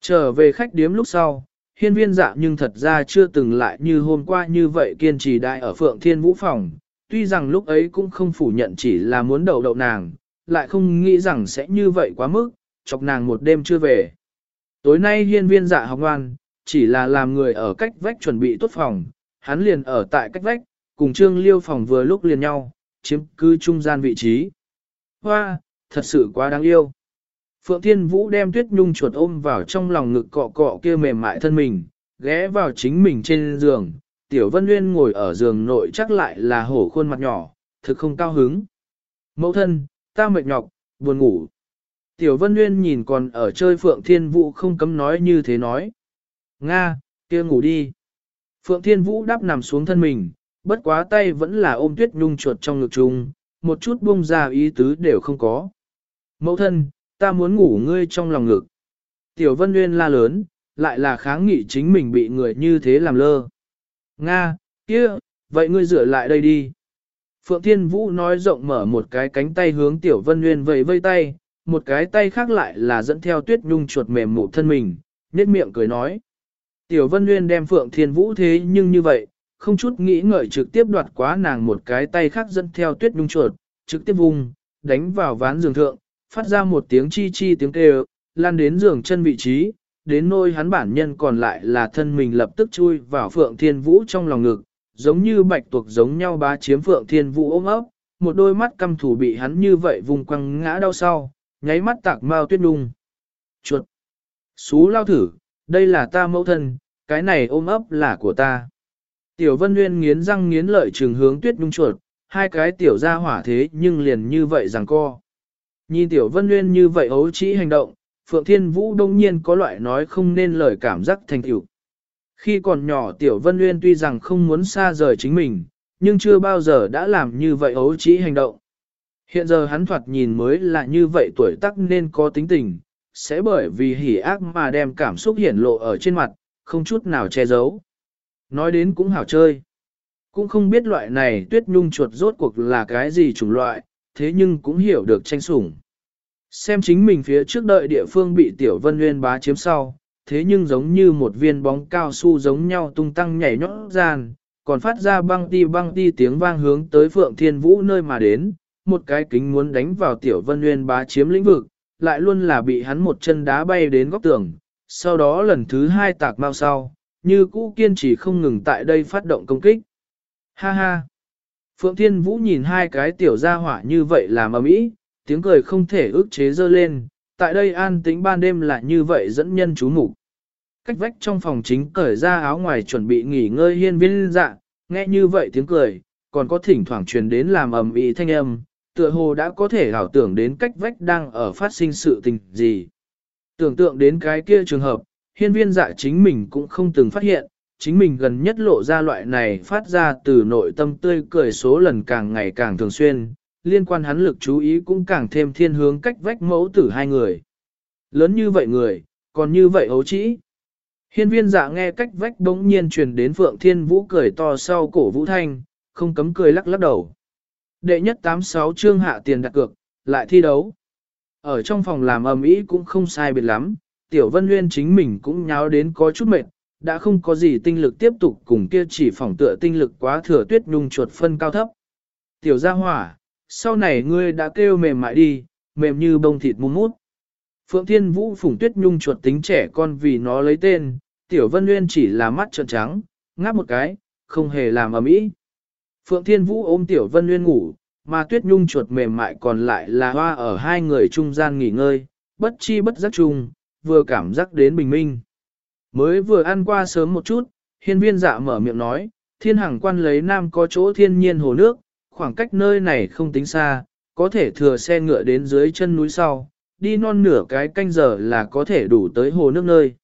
Trở về khách điếm lúc sau, hiên viên dạ nhưng thật ra chưa từng lại như hôm qua như vậy kiên trì đại ở Phượng Thiên Vũ Phòng, tuy rằng lúc ấy cũng không phủ nhận chỉ là muốn đầu đậu nàng, lại không nghĩ rằng sẽ như vậy quá mức, chọc nàng một đêm chưa về. Tối nay hiên viên dạ học ngoan, chỉ là làm người ở cách vách chuẩn bị tốt phòng, hắn liền ở tại cách vách, cùng Trương Liêu phòng vừa lúc liền nhau, chiếm cứ trung gian vị trí. Hoa, thật sự quá đáng yêu. Phượng Thiên Vũ đem Tuyết Nhung chuột ôm vào trong lòng ngực cọ cọ kia mềm mại thân mình, ghé vào chính mình trên giường. Tiểu Vân Nguyên ngồi ở giường nội chắc lại là hổ khuôn mặt nhỏ, thực không cao hứng. Mẫu thân, ta mệt nhọc, buồn ngủ. Tiểu Vân Nguyên nhìn còn ở chơi Phượng Thiên Vũ không cấm nói như thế nói. Nga, kia ngủ đi. Phượng Thiên Vũ đáp nằm xuống thân mình, bất quá tay vẫn là ôm tuyết nhung chuột trong ngực chung, một chút buông ra ý tứ đều không có. Mẫu thân, ta muốn ngủ ngươi trong lòng ngực. Tiểu Vân Nguyên la lớn, lại là kháng nghị chính mình bị người như thế làm lơ. Nga, kia, vậy ngươi rửa lại đây đi. Phượng Thiên Vũ nói rộng mở một cái cánh tay hướng Tiểu Vân Nguyên vẫy vây tay, một cái tay khác lại là dẫn theo tuyết nhung chuột mềm mụ thân mình, nhếch miệng cười nói. Tiểu Vân Nguyên đem Phượng Thiên Vũ thế nhưng như vậy, không chút nghĩ ngợi trực tiếp đoạt quá nàng một cái tay khác dẫn theo tuyết nhung chuột, trực tiếp vùng, đánh vào ván giường thượng, phát ra một tiếng chi chi tiếng kêu, lan đến giường chân vị trí, đến nôi hắn bản nhân còn lại là thân mình lập tức chui vào Phượng Thiên Vũ trong lòng ngực, giống như bạch tuộc giống nhau bá chiếm Phượng Thiên Vũ ôm ấp, một đôi mắt căm thủ bị hắn như vậy vùng quăng ngã đau sau, nháy mắt tạc mau tuyết đung. Chuột! Xú lao thử, đây là ta mẫu thân, cái này ôm ấp là của ta. Tiểu Vân Nguyên nghiến răng nghiến lợi trường hướng tuyết nhung chuột, hai cái tiểu gia hỏa thế nhưng liền như vậy rằng co. Nhìn Tiểu Vân Nguyên như vậy ấu trĩ hành động, Phượng Thiên Vũ đông nhiên có loại nói không nên lời cảm giác thành tiểu. Khi còn nhỏ Tiểu Vân Nguyên tuy rằng không muốn xa rời chính mình, nhưng chưa bao giờ đã làm như vậy ấu trĩ hành động. Hiện giờ hắn thoạt nhìn mới là như vậy tuổi tác nên có tính tình, sẽ bởi vì hỉ ác mà đem cảm xúc hiển lộ ở trên mặt, không chút nào che giấu. Nói đến cũng hảo chơi. Cũng không biết loại này tuyết nhung chuột rốt cuộc là cái gì chủng loại, thế nhưng cũng hiểu được tranh sủng. Xem chính mình phía trước đợi địa phương bị tiểu vân nguyên bá chiếm sau, thế nhưng giống như một viên bóng cao su giống nhau tung tăng nhảy nhót gian, còn phát ra băng ti băng ti tiếng vang hướng tới Phượng Thiên Vũ nơi mà đến, một cái kính muốn đánh vào tiểu vân nguyên bá chiếm lĩnh vực, lại luôn là bị hắn một chân đá bay đến góc tường, sau đó lần thứ hai tạc mau sau, như cũ kiên trì không ngừng tại đây phát động công kích. Ha ha! Phượng Thiên Vũ nhìn hai cái tiểu gia hỏa như vậy làm ầm ĩ, tiếng cười không thể ước chế dơ lên, tại đây an tĩnh ban đêm là như vậy dẫn nhân chú mục. Cách vách trong phòng chính cởi ra áo ngoài chuẩn bị nghỉ ngơi hiên viên dạ, nghe như vậy tiếng cười, còn có thỉnh thoảng truyền đến làm ầm ĩ thanh âm, tựa hồ đã có thể ảo tưởng đến cách vách đang ở phát sinh sự tình gì. Tưởng tượng đến cái kia trường hợp, hiên viên dạ chính mình cũng không từng phát hiện, chính mình gần nhất lộ ra loại này phát ra từ nội tâm tươi cười số lần càng ngày càng thường xuyên, liên quan hắn lực chú ý cũng càng thêm thiên hướng cách vách mẫu tử hai người. Lớn như vậy người, còn như vậy ấu trĩ. Hiên viên dạ nghe cách vách bỗng nhiên truyền đến Phượng Thiên Vũ cười to sau cổ Vũ Thanh, không cấm cười lắc lắc đầu. Đệ nhất 86 chương hạ tiền đặt cược, lại thi đấu. Ở trong phòng làm ầm ĩ cũng không sai biệt lắm, Tiểu Vân Nguyên chính mình cũng nháo đến có chút mệt, đã không có gì tinh lực tiếp tục cùng kia chỉ phỏng tựa tinh lực quá thừa tuyết nhung chuột phân cao thấp. Tiểu gia hỏa, sau này ngươi đã kêu mềm mại đi, mềm như bông thịt mum mút. Phượng Thiên Vũ phủng tuyết nhung chuột tính trẻ con vì nó lấy tên, Tiểu Vân Nguyên chỉ là mắt trợn trắng, ngáp một cái, không hề làm ầm ĩ. Phượng Thiên Vũ ôm Tiểu Vân Nguyên ngủ, mà tuyết nhung chuột mềm mại còn lại là hoa ở hai người trung gian nghỉ ngơi, bất chi bất giác chung, vừa cảm giác đến bình minh. Mới vừa ăn qua sớm một chút, hiên viên dạ mở miệng nói, thiên hàng quan lấy nam có chỗ thiên nhiên hồ nước, khoảng cách nơi này không tính xa, có thể thừa xe ngựa đến dưới chân núi sau, đi non nửa cái canh giờ là có thể đủ tới hồ nước nơi.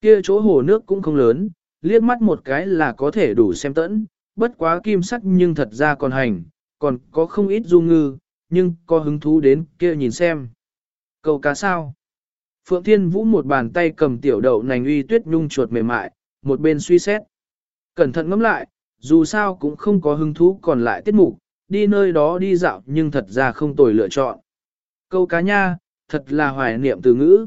Kia chỗ hồ nước cũng không lớn, liếc mắt một cái là có thể đủ xem tẫn, bất quá kim sắc nhưng thật ra còn hành, còn có không ít du ngư, nhưng có hứng thú đến kia nhìn xem. Câu cá sao? Phượng Thiên Vũ một bàn tay cầm tiểu đậu nành uy tuyết nhung chuột mềm mại, một bên suy xét. Cẩn thận ngẫm lại, dù sao cũng không có hứng thú còn lại tiết mục, đi nơi đó đi dạo nhưng thật ra không tồi lựa chọn. Câu cá nha, thật là hoài niệm từ ngữ.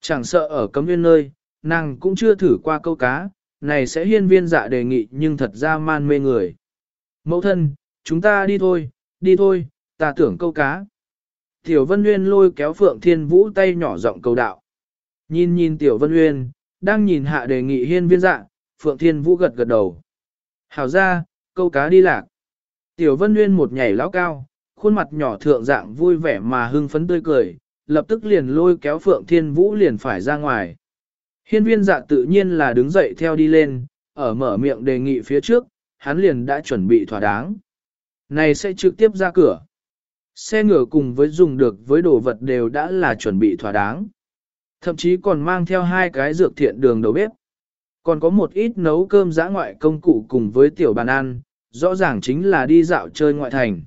Chẳng sợ ở cấm viên nơi, nàng cũng chưa thử qua câu cá, này sẽ hiên viên dạ đề nghị nhưng thật ra man mê người. Mẫu thân, chúng ta đi thôi, đi thôi, ta tưởng câu cá. Tiểu Vân Nguyên lôi kéo Phượng Thiên Vũ tay nhỏ giọng cầu đạo. Nhìn nhìn Tiểu Vân Nguyên, đang nhìn hạ đề nghị hiên viên dạ, Phượng Thiên Vũ gật gật đầu. Hảo ra, câu cá đi lạc. Tiểu Vân Nguyên một nhảy lão cao, khuôn mặt nhỏ thượng dạng vui vẻ mà hưng phấn tươi cười, lập tức liền lôi kéo Phượng Thiên Vũ liền phải ra ngoài. Hiên viên dạ tự nhiên là đứng dậy theo đi lên, ở mở miệng đề nghị phía trước, hắn liền đã chuẩn bị thỏa đáng. Này sẽ trực tiếp ra cửa. Xe ngựa cùng với dùng được với đồ vật đều đã là chuẩn bị thỏa đáng. Thậm chí còn mang theo hai cái dược thiện đường đầu bếp. Còn có một ít nấu cơm giã ngoại công cụ cùng với tiểu bàn ăn, rõ ràng chính là đi dạo chơi ngoại thành.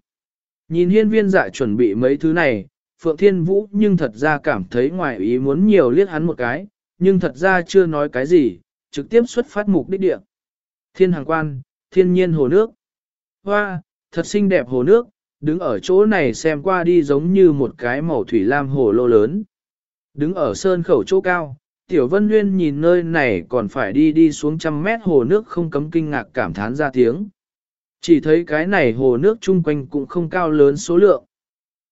Nhìn hiên viên dạ chuẩn bị mấy thứ này, Phượng Thiên Vũ nhưng thật ra cảm thấy ngoài ý muốn nhiều liếc hắn một cái, nhưng thật ra chưa nói cái gì, trực tiếp xuất phát mục đích địa. Thiên hàng quan, thiên nhiên hồ nước. Hoa, thật xinh đẹp hồ nước, đứng ở chỗ này xem qua đi giống như một cái màu thủy lam hồ lô lớn. Đứng ở sơn khẩu chỗ cao, Tiểu Vân Nguyên nhìn nơi này còn phải đi đi xuống trăm mét hồ nước không cấm kinh ngạc cảm thán ra tiếng. Chỉ thấy cái này hồ nước chung quanh cũng không cao lớn số lượng.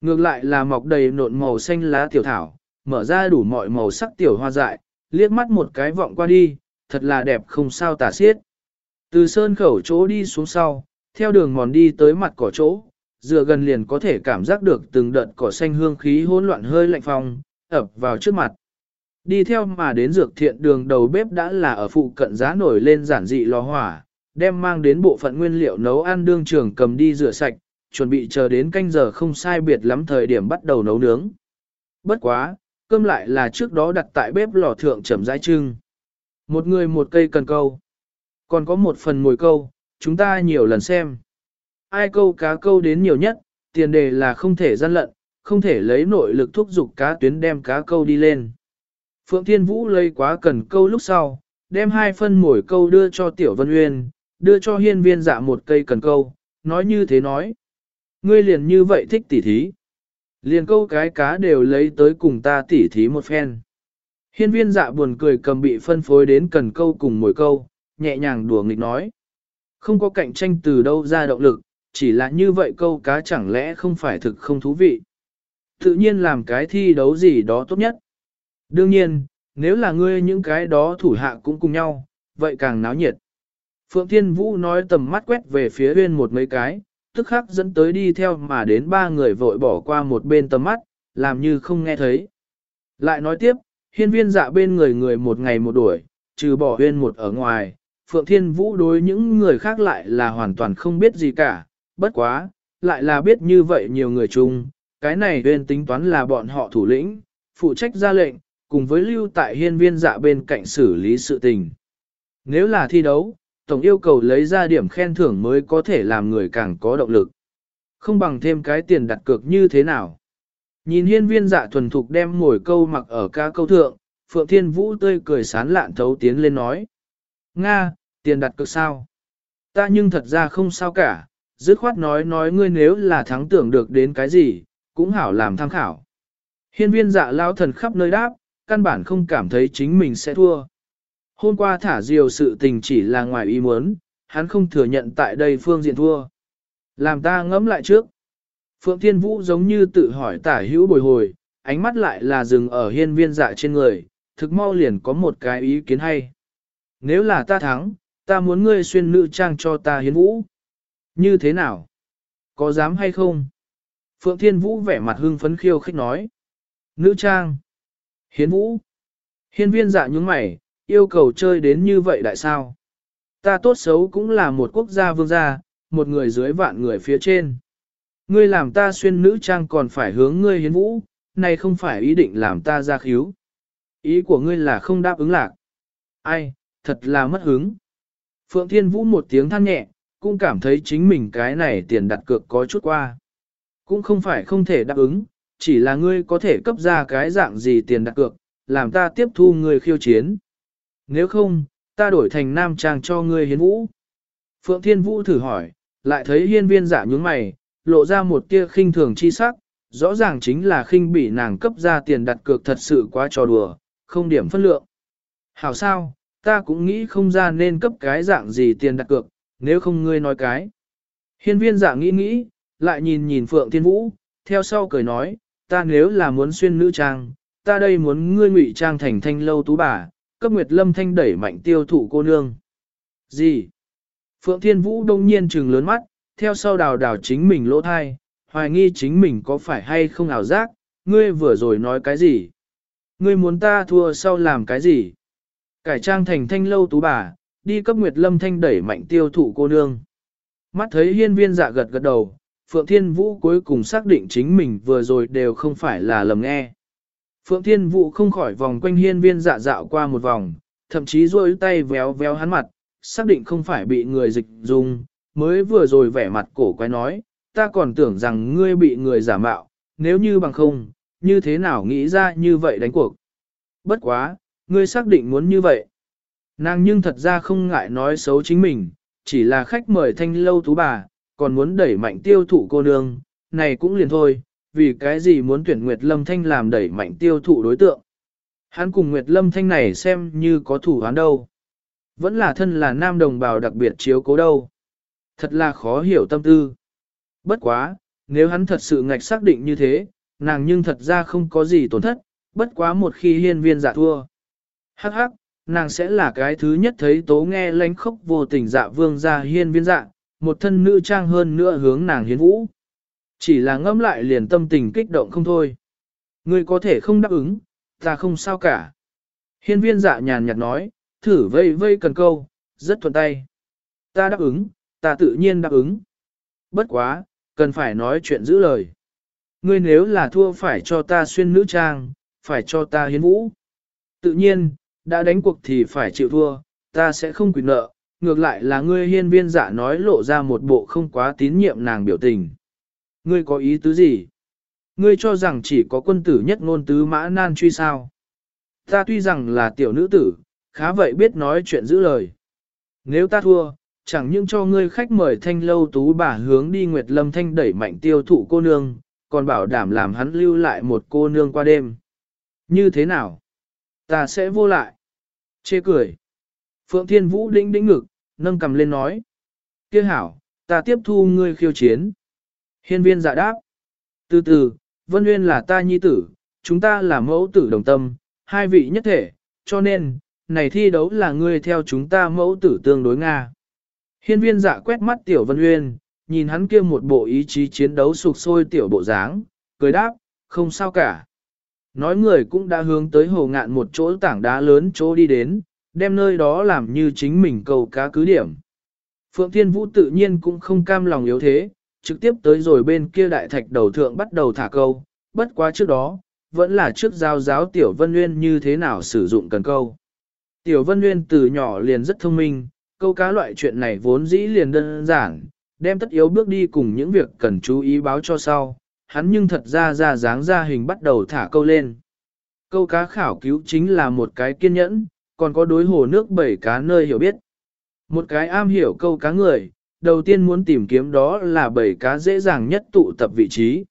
Ngược lại là mọc đầy nộn màu xanh lá tiểu thảo, mở ra đủ mọi màu sắc tiểu hoa dại, liếc mắt một cái vọng qua đi, thật là đẹp không sao tả xiết. Từ sơn khẩu chỗ đi xuống sau, theo đường mòn đi tới mặt cỏ chỗ, dựa gần liền có thể cảm giác được từng đợt cỏ xanh hương khí hỗn loạn hơi lạnh phong, ập vào trước mặt. Đi theo mà đến dược thiện đường đầu bếp đã là ở phụ cận giá nổi lên giản dị lò hỏa, đem mang đến bộ phận nguyên liệu nấu ăn đương trường cầm đi rửa sạch, chuẩn bị chờ đến canh giờ không sai biệt lắm thời điểm bắt đầu nấu nướng. Bất quá, cơm lại là trước đó đặt tại bếp lò thượng chậm rãi trưng. Một người một cây cần câu. Còn có một phần mồi câu, chúng ta nhiều lần xem. Ai câu cá câu đến nhiều nhất, tiền đề là không thể gian lận, không thể lấy nội lực thúc giục cá tuyến đem cá câu đi lên. Phượng Thiên Vũ lấy quá cần câu lúc sau, đem hai phân mồi câu đưa cho Tiểu Vân Uyên, đưa cho hiên viên dạ một cây cần câu, nói như thế nói. Ngươi liền như vậy thích tỉ thí. Liền câu cái cá đều lấy tới cùng ta tỉ thí một phen. Hiên viên dạ buồn cười cầm bị phân phối đến cần câu cùng mồi câu, nhẹ nhàng đùa nghịch nói. Không có cạnh tranh từ đâu ra động lực, chỉ là như vậy câu cá chẳng lẽ không phải thực không thú vị. Tự nhiên làm cái thi đấu gì đó tốt nhất. Đương nhiên, nếu là ngươi những cái đó thủ hạ cũng cùng nhau, vậy càng náo nhiệt. Phượng Thiên Vũ nói tầm mắt quét về phía huyên một mấy cái, tức khắc dẫn tới đi theo mà đến ba người vội bỏ qua một bên tầm mắt, làm như không nghe thấy. Lại nói tiếp, hiên viên dạ bên người người một ngày một đuổi, trừ bỏ huyên một ở ngoài, Phượng Thiên Vũ đối những người khác lại là hoàn toàn không biết gì cả, bất quá, lại là biết như vậy nhiều người chung, cái này bên tính toán là bọn họ thủ lĩnh, phụ trách ra lệnh, cùng với lưu tại hiên viên dạ bên cạnh xử lý sự tình. Nếu là thi đấu, tổng yêu cầu lấy ra điểm khen thưởng mới có thể làm người càng có động lực. Không bằng thêm cái tiền đặt cược như thế nào. Nhìn hiên viên dạ thuần thục đem ngồi câu mặc ở ca câu thượng, Phượng Thiên Vũ tươi cười sán lạn thấu tiến lên nói. Nga, tiền đặt cược sao? Ta nhưng thật ra không sao cả, dứt khoát nói nói ngươi nếu là thắng tưởng được đến cái gì, cũng hảo làm tham khảo. Hiên viên dạ lao thần khắp nơi đáp, căn bản không cảm thấy chính mình sẽ thua. Hôm qua thả diều sự tình chỉ là ngoài ý muốn, hắn không thừa nhận tại đây phương diện thua. Làm ta ngẫm lại trước. Phượng Thiên Vũ giống như tự hỏi tả hữu bồi hồi, ánh mắt lại là dừng ở hiên viên dạ trên người, thực mau liền có một cái ý kiến hay. Nếu là ta thắng, ta muốn ngươi xuyên nữ trang cho ta hiến vũ. Như thế nào? Có dám hay không? Phượng Thiên Vũ vẻ mặt hưng phấn khiêu khích nói. Nữ trang. Hiến vũ. Hiên viên dạ nhúng mày, yêu cầu chơi đến như vậy đại sao? Ta tốt xấu cũng là một quốc gia vương gia, một người dưới vạn người phía trên. Ngươi làm ta xuyên nữ trang còn phải hướng ngươi hiến vũ, này không phải ý định làm ta ra khíu. Ý của ngươi là không đáp ứng lạc. Ai, thật là mất hứng. Phượng Thiên Vũ một tiếng than nhẹ, cũng cảm thấy chính mình cái này tiền đặt cược có chút qua. Cũng không phải không thể đáp ứng, chỉ là ngươi có thể cấp ra cái dạng gì tiền đặt cược, làm ta tiếp thu ngươi khiêu chiến. Nếu không, ta đổi thành nam trang cho ngươi hiến vũ. Phượng Thiên Vũ thử hỏi, lại thấy hiên viên giả nhướng mày, lộ ra một tia khinh thường chi sắc, rõ ràng chính là khinh bị nàng cấp ra tiền đặt cược thật sự quá trò đùa, không điểm phân lượng. Hảo sao, ta cũng nghĩ không ra nên cấp cái dạng gì tiền đặt cược, nếu không ngươi nói cái. Hiên viên giả nghĩ nghĩ, lại nhìn nhìn Phượng Thiên Vũ, theo sau cười nói, ta nếu là muốn xuyên nữ trang, ta đây muốn ngươi ngụy trang thành thanh lâu tú bà, cấp Nguyệt Lâm Thanh đẩy mạnh tiêu thụ cô nương. Gì? Phượng Thiên Vũ đông nhiên trừng lớn mắt, theo sau đào đào chính mình lỗ thai, hoài nghi chính mình có phải hay không ảo giác, ngươi vừa rồi nói cái gì? Ngươi muốn ta thua sau làm cái gì? Cải trang thành thanh lâu tú bà, đi cấp Nguyệt Lâm Thanh đẩy mạnh tiêu thụ cô nương. Mắt thấy hiên viên dạ gật gật đầu, Phượng Thiên Vũ cuối cùng xác định chính mình vừa rồi đều không phải là lầm nghe. Phượng Thiên Vũ không khỏi vòng quanh hiên viên dạ dạo qua một vòng, thậm chí duỗi tay véo véo hắn mặt, xác định không phải bị người dịch dùng, mới vừa rồi vẻ mặt cổ quái nói, ta còn tưởng rằng ngươi bị người giả mạo, nếu như bằng không, như thế nào nghĩ ra như vậy đánh cuộc. Bất quá, ngươi xác định muốn như vậy. Nàng nhưng thật ra không ngại nói xấu chính mình, chỉ là khách mời thanh lâu tú bà, còn muốn đẩy mạnh tiêu thụ cô nương, này cũng liền thôi, vì cái gì muốn tuyển Nguyệt Lâm Thanh làm đẩy mạnh tiêu thụ đối tượng. Hắn cùng Nguyệt Lâm Thanh này xem như có thủ hắn đâu. Vẫn là thân là nam đồng bào đặc biệt chiếu cố đâu. Thật là khó hiểu tâm tư. Bất quá, nếu hắn thật sự ngạch xác định như thế, nàng nhưng thật ra không có gì tổn thất, bất quá một khi hiên viên giả thua. Hắc hắc, nàng sẽ là cái thứ nhất thấy tố nghe lánh khốc vô tình dạ vương ra hiên viên dạ, một thân nữ trang hơn nữa hướng nàng hiến vũ. Chỉ là ngâm lại liền tâm tình kích động không thôi. Ngươi có thể không đáp ứng, ta không sao cả. Hiên viên dạ nhàn nhạt nói, thử vây vây cần câu, rất thuận tay. Ta đáp ứng, ta tự nhiên đáp ứng. Bất quá, cần phải nói chuyện giữ lời. Ngươi nếu là thua phải cho ta xuyên nữ trang, phải cho ta hiến vũ. Tự nhiên, đã đánh cuộc thì phải chịu thua, ta sẽ không quyền nợ, ngược lại là ngươi hiên viên giả nói lộ ra một bộ không quá tín nhiệm nàng biểu tình. Ngươi có ý tứ gì? Ngươi cho rằng chỉ có quân tử nhất ngôn tứ mã nan truy sao? Ta tuy rằng là tiểu nữ tử, khá vậy biết nói chuyện giữ lời. Nếu ta thua, chẳng những cho ngươi khách mời thanh lâu tú bà hướng đi Nguyệt Lâm Thanh đẩy mạnh tiêu thụ cô nương, còn bảo đảm làm hắn lưu lại một cô nương qua đêm. Như thế nào? Ta sẽ vô lại. Chê cười. Phượng Thiên Vũ đĩnh đĩnh ngực, nâng cầm lên nói. Kia hảo, ta tiếp thu ngươi khiêu chiến. Hiên viên dạ đáp. Từ từ, Vân Nguyên là ta nhi tử, chúng ta là mẫu tử đồng tâm, hai vị nhất thể, cho nên, này thi đấu là ngươi theo chúng ta mẫu tử tương đối Nga. Hiên viên dạ quét mắt tiểu Vân Nguyên, nhìn hắn kia một bộ ý chí chiến đấu sục sôi tiểu bộ dáng, cười đáp, không sao cả. Nói người cũng đã hướng tới hồ ngạn một chỗ tảng đá lớn chỗ đi đến, đem nơi đó làm như chính mình cầu cá cứ điểm. Phượng Thiên Vũ tự nhiên cũng không cam lòng yếu thế, trực tiếp tới rồi bên kia đại thạch đầu thượng bắt đầu thả câu, bất quá trước đó, vẫn là trước giao giáo Tiểu Vân Nguyên như thế nào sử dụng cần câu. Tiểu Vân Nguyên từ nhỏ liền rất thông minh, câu cá loại chuyện này vốn dĩ liền đơn giản, đem tất yếu bước đi cùng những việc cần chú ý báo cho sau, hắn nhưng thật ra ra dáng ra hình bắt đầu thả câu lên. Câu cá khảo cứu chính là một cái kiên nhẫn, còn có đối hồ nước bảy cá nơi hiểu biết. Một cái am hiểu câu cá người, đầu tiên muốn tìm kiếm đó là bảy cá dễ dàng nhất tụ tập vị trí.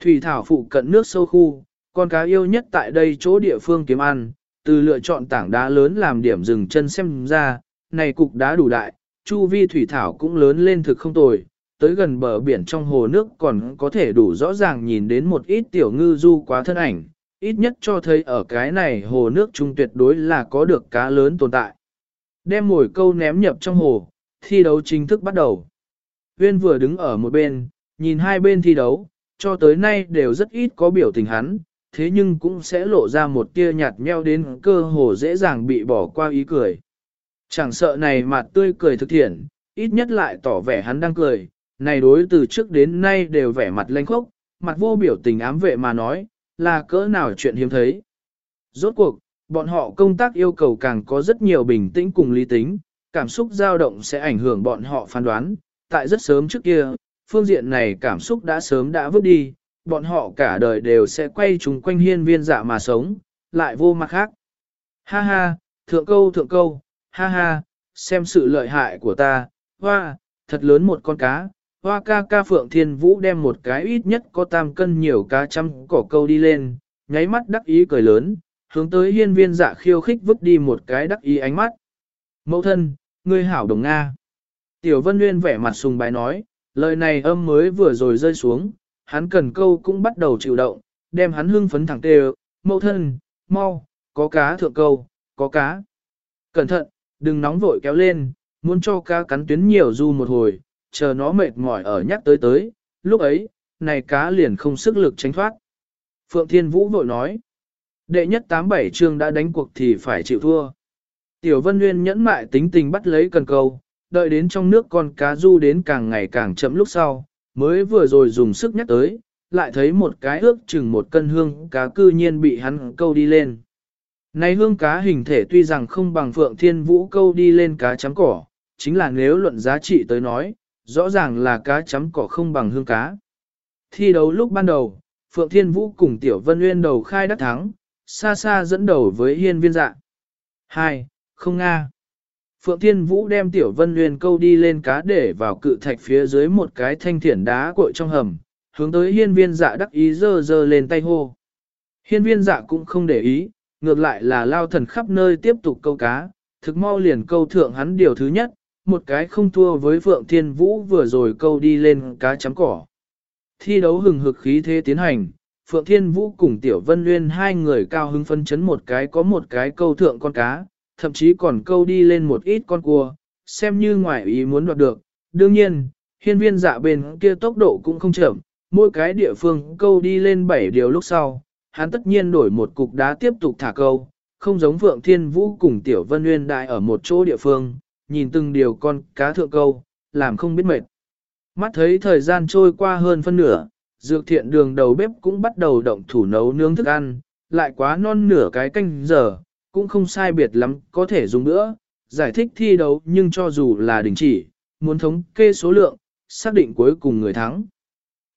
Thủy thảo phụ cận nước sâu khu, con cá yêu nhất tại đây chỗ địa phương kiếm ăn, từ lựa chọn tảng đá lớn làm điểm dừng chân xem ra, này cục đá đủ đại, chu vi thủy thảo cũng lớn lên thực không tồi, tới gần bờ biển trong hồ nước còn có thể đủ rõ ràng nhìn đến một ít tiểu ngư du quá thân ảnh, ít nhất cho thấy ở cái này hồ nước trung tuyệt đối là có được cá lớn tồn tại. Đem mồi câu ném nhập trong hồ, thi đấu chính thức bắt đầu. Viên vừa đứng ở một bên, nhìn hai bên thi đấu, cho tới nay đều rất ít có biểu tình hắn, thế nhưng cũng sẽ lộ ra một tia nhạt nheo đến cơ hồ dễ dàng bị bỏ qua ý cười. Chẳng sợ này mặt tươi cười thực thiện, ít nhất lại tỏ vẻ hắn đang cười, này đối từ trước đến nay đều vẻ mặt lanh khốc, mặt vô biểu tình ám vệ mà nói, là cỡ nào chuyện hiếm thấy. Rốt cuộc, bọn họ công tác yêu cầu càng có rất nhiều bình tĩnh cùng lý tính, cảm xúc dao động sẽ ảnh hưởng bọn họ phán đoán, tại rất sớm trước kia, phương diện này cảm xúc đã sớm đã vứt đi, bọn họ cả đời đều sẽ quay chung quanh hiên viên dạ mà sống, lại vô mặt khác. Ha ha, thượng câu thượng câu, ha ha, xem sự lợi hại của ta, hoa, thật lớn một con cá, hoa ca ca phượng thiên vũ đem một cái ít nhất có tam cân nhiều cá trăm cỏ câu đi lên, nháy mắt đắc ý cười lớn, hướng tới hiên viên dạ khiêu khích vứt đi một cái đắc ý ánh mắt. Mẫu thân, ngươi hảo đồng Nga. Tiểu Vân Nguyên vẻ mặt sùng bái nói, lời này âm mới vừa rồi rơi xuống, hắn cần câu cũng bắt đầu chịu động, đem hắn hưng phấn thẳng tê mẫu thân, mau, có cá thượng câu, có cá. Cẩn thận, đừng nóng vội kéo lên, muốn cho cá cắn tuyến nhiều du một hồi, chờ nó mệt mỏi ở nhắc tới tới, lúc ấy, này cá liền không sức lực tránh thoát. Phượng Thiên Vũ vội nói, đệ nhất tám bảy chương đã đánh cuộc thì phải chịu thua. Tiểu Vân Nguyên nhẫn mại tính tình bắt lấy cần câu, đợi đến trong nước con cá du đến càng ngày càng chậm lúc sau, mới vừa rồi dùng sức nhắc tới, lại thấy một cái ước chừng một cân hương cá cư nhiên bị hắn câu đi lên. Này hương cá hình thể tuy rằng không bằng Phượng Thiên Vũ câu đi lên cá chấm cỏ, chính là nếu luận giá trị tới nói, rõ ràng là cá chấm cỏ không bằng hương cá. Thi đấu lúc ban đầu, Phượng Thiên Vũ cùng Tiểu Vân Nguyên đầu khai đắc thắng, xa xa dẫn đầu với hiên viên dạ. 2. Không Nga Phượng Thiên Vũ đem Tiểu Vân Nguyên câu đi lên cá để vào cự thạch phía dưới một cái thanh thiển đá cội trong hầm, hướng tới hiên viên dạ đắc ý dơ dơ lên tay hô. Hiên viên dạ cũng không để ý, ngược lại là lao thần khắp nơi tiếp tục câu cá, thực mau liền câu thượng hắn điều thứ nhất, một cái không thua với Phượng Thiên Vũ vừa rồi câu đi lên cá chấm cỏ. Thi đấu hừng hực khí thế tiến hành, Phượng Thiên Vũ cùng Tiểu Vân Nguyên hai người cao hứng phân chấn một cái có một cái câu thượng con cá, thậm chí còn câu đi lên một ít con cua, xem như ngoài ý muốn đoạt được. Đương nhiên, hiên viên dạ bên kia tốc độ cũng không chậm, mỗi cái địa phương câu đi lên bảy điều lúc sau, hắn tất nhiên đổi một cục đá tiếp tục thả câu, không giống Phượng Thiên Vũ cùng Tiểu Vân Nguyên đại ở một chỗ địa phương, nhìn từng điều con cá thượng câu, làm không biết mệt. Mắt thấy thời gian trôi qua hơn phân nửa, dược thiện đường đầu bếp cũng bắt đầu động thủ nấu nướng thức ăn, lại quá non nửa cái canh giờ, cũng không sai biệt lắm có thể dùng nữa, giải thích thi đấu nhưng cho dù là đình chỉ, muốn thống kê số lượng, xác định cuối cùng người thắng.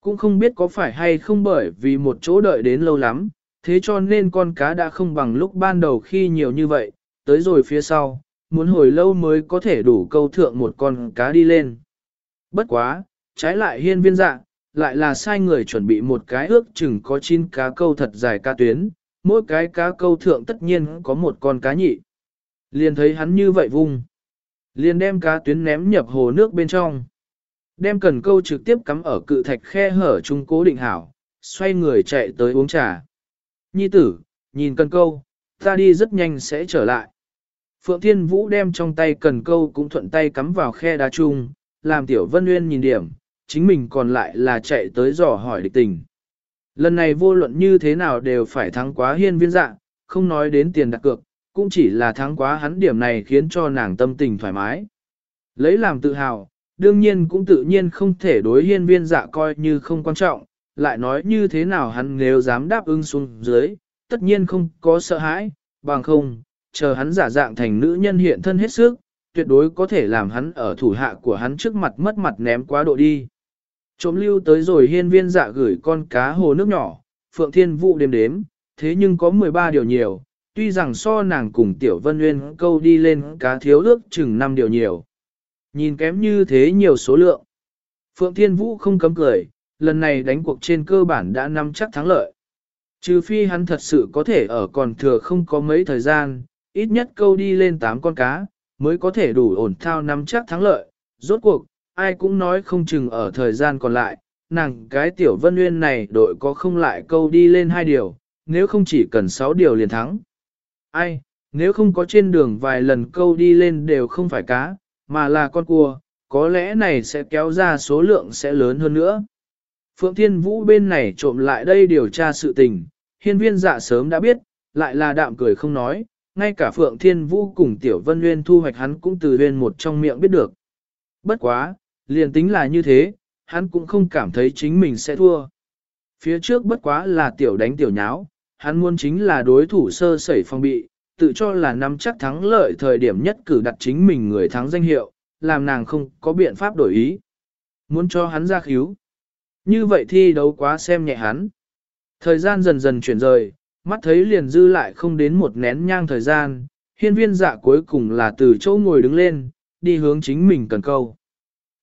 Cũng không biết có phải hay không bởi vì một chỗ đợi đến lâu lắm, thế cho nên con cá đã không bằng lúc ban đầu khi nhiều như vậy, tới rồi phía sau, muốn hồi lâu mới có thể đủ câu thượng một con cá đi lên. Bất quá, trái lại hiên viên dạ, lại là sai người chuẩn bị một cái ước chừng có 9 cá câu thật dài ca tuyến, mỗi cái cá câu thượng tất nhiên có một con cá nhị. Liền thấy hắn như vậy vung. Liền đem cá tuyến ném nhập hồ nước bên trong. Đem cần câu trực tiếp cắm ở cự thạch khe hở trung cố định hảo, xoay người chạy tới uống trà. Nhi tử, nhìn cần câu, ta đi rất nhanh sẽ trở lại. Phượng Thiên Vũ đem trong tay cần câu cũng thuận tay cắm vào khe đá chung, làm Tiểu Vân Nguyên nhìn điểm, chính mình còn lại là chạy tới dò hỏi địch tình. Lần này vô luận như thế nào đều phải thắng quá hiên viên dạ, không nói đến tiền đặt cược, cũng chỉ là thắng quá hắn điểm này khiến cho nàng tâm tình thoải mái. Lấy làm tự hào, đương nhiên cũng tự nhiên không thể đối hiên viên dạ coi như không quan trọng, lại nói như thế nào hắn nếu dám đáp ứng xuống dưới, tất nhiên không có sợ hãi, bằng không, chờ hắn giả dạng thành nữ nhân hiện thân hết sức, tuyệt đối có thể làm hắn ở thủ hạ của hắn trước mặt mất mặt ném quá độ đi. Trộm lưu tới rồi hiên viên dạ gửi con cá hồ nước nhỏ, Phượng Thiên Vũ đếm đếm, thế nhưng có 13 điều nhiều, tuy rằng so nàng cùng Tiểu Vân Nguyên câu đi lên cá thiếu ước chừng 5 điều nhiều. Nhìn kém như thế nhiều số lượng. Phượng Thiên Vũ không cấm cười, lần này đánh cuộc trên cơ bản đã nắm chắc thắng lợi. Trừ phi hắn thật sự có thể ở còn thừa không có mấy thời gian, ít nhất câu đi lên 8 con cá, mới có thể đủ ổn thao nắm chắc thắng lợi. Rốt cuộc, ai cũng nói không chừng ở thời gian còn lại, nàng cái tiểu vân nguyên này đội có không lại câu đi lên hai điều, nếu không chỉ cần 6 điều liền thắng. Ai, nếu không có trên đường vài lần câu đi lên đều không phải cá, mà là con cua, có lẽ này sẽ kéo ra số lượng sẽ lớn hơn nữa. Phượng Thiên Vũ bên này trộm lại đây điều tra sự tình, hiên viên dạ sớm đã biết, lại là đạm cười không nói, ngay cả Phượng Thiên Vũ cùng Tiểu Vân Nguyên thu hoạch hắn cũng từ bên một trong miệng biết được. Bất quá, liền tính là như thế, hắn cũng không cảm thấy chính mình sẽ thua. Phía trước bất quá là tiểu đánh tiểu nháo, hắn muốn chính là đối thủ sơ sẩy phong bị, tự cho là nắm chắc thắng lợi thời điểm nhất cử đặt chính mình người thắng danh hiệu, làm nàng không có biện pháp đổi ý. Muốn cho hắn ra khíu. Như vậy thi đấu quá xem nhẹ hắn. Thời gian dần dần chuyển rời, mắt thấy liền dư lại không đến một nén nhang thời gian, hiên viên dạ cuối cùng là từ chỗ ngồi đứng lên, đi hướng chính mình cần câu.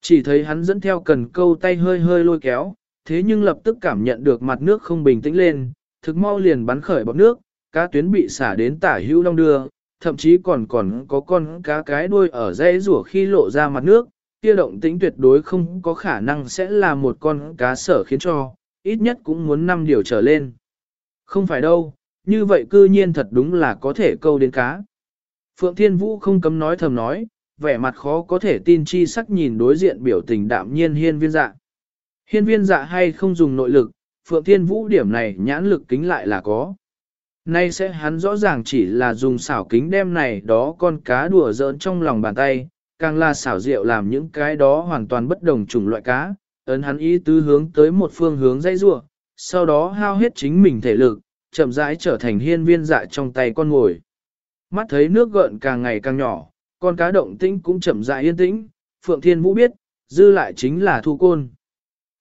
Chỉ thấy hắn dẫn theo cần câu tay hơi hơi lôi kéo, thế nhưng lập tức cảm nhận được mặt nước không bình tĩnh lên, thực mau liền bắn khởi bọc nước, cá tuyến bị xả đến tả hữu long đưa, thậm chí còn còn có con cá cái đuôi ở dãy rủa khi lộ ra mặt nước, kia động tĩnh tuyệt đối không có khả năng sẽ là một con cá sở khiến cho, ít nhất cũng muốn năm điều trở lên. Không phải đâu, như vậy cư nhiên thật đúng là có thể câu đến cá. Phượng Thiên Vũ không cấm nói thầm nói, vẻ mặt khó có thể tin chi sắc nhìn đối diện biểu tình đạm nhiên hiên viên dạ. Hiên viên dạ hay không dùng nội lực, Phượng Thiên Vũ điểm này nhãn lực kính lại là có. Nay sẽ hắn rõ ràng chỉ là dùng xảo kính đem này đó con cá đùa giỡn trong lòng bàn tay, càng là xảo diệu làm những cái đó hoàn toàn bất đồng chủng loại cá, ấn hắn ý tứ hướng tới một phương hướng dây rua, sau đó hao hết chính mình thể lực, chậm rãi trở thành hiên viên dạ trong tay con ngồi. Mắt thấy nước gợn càng ngày càng nhỏ, con cá động tĩnh cũng chậm rãi yên tĩnh, Phượng Thiên Vũ biết, dư lại chính là thu côn.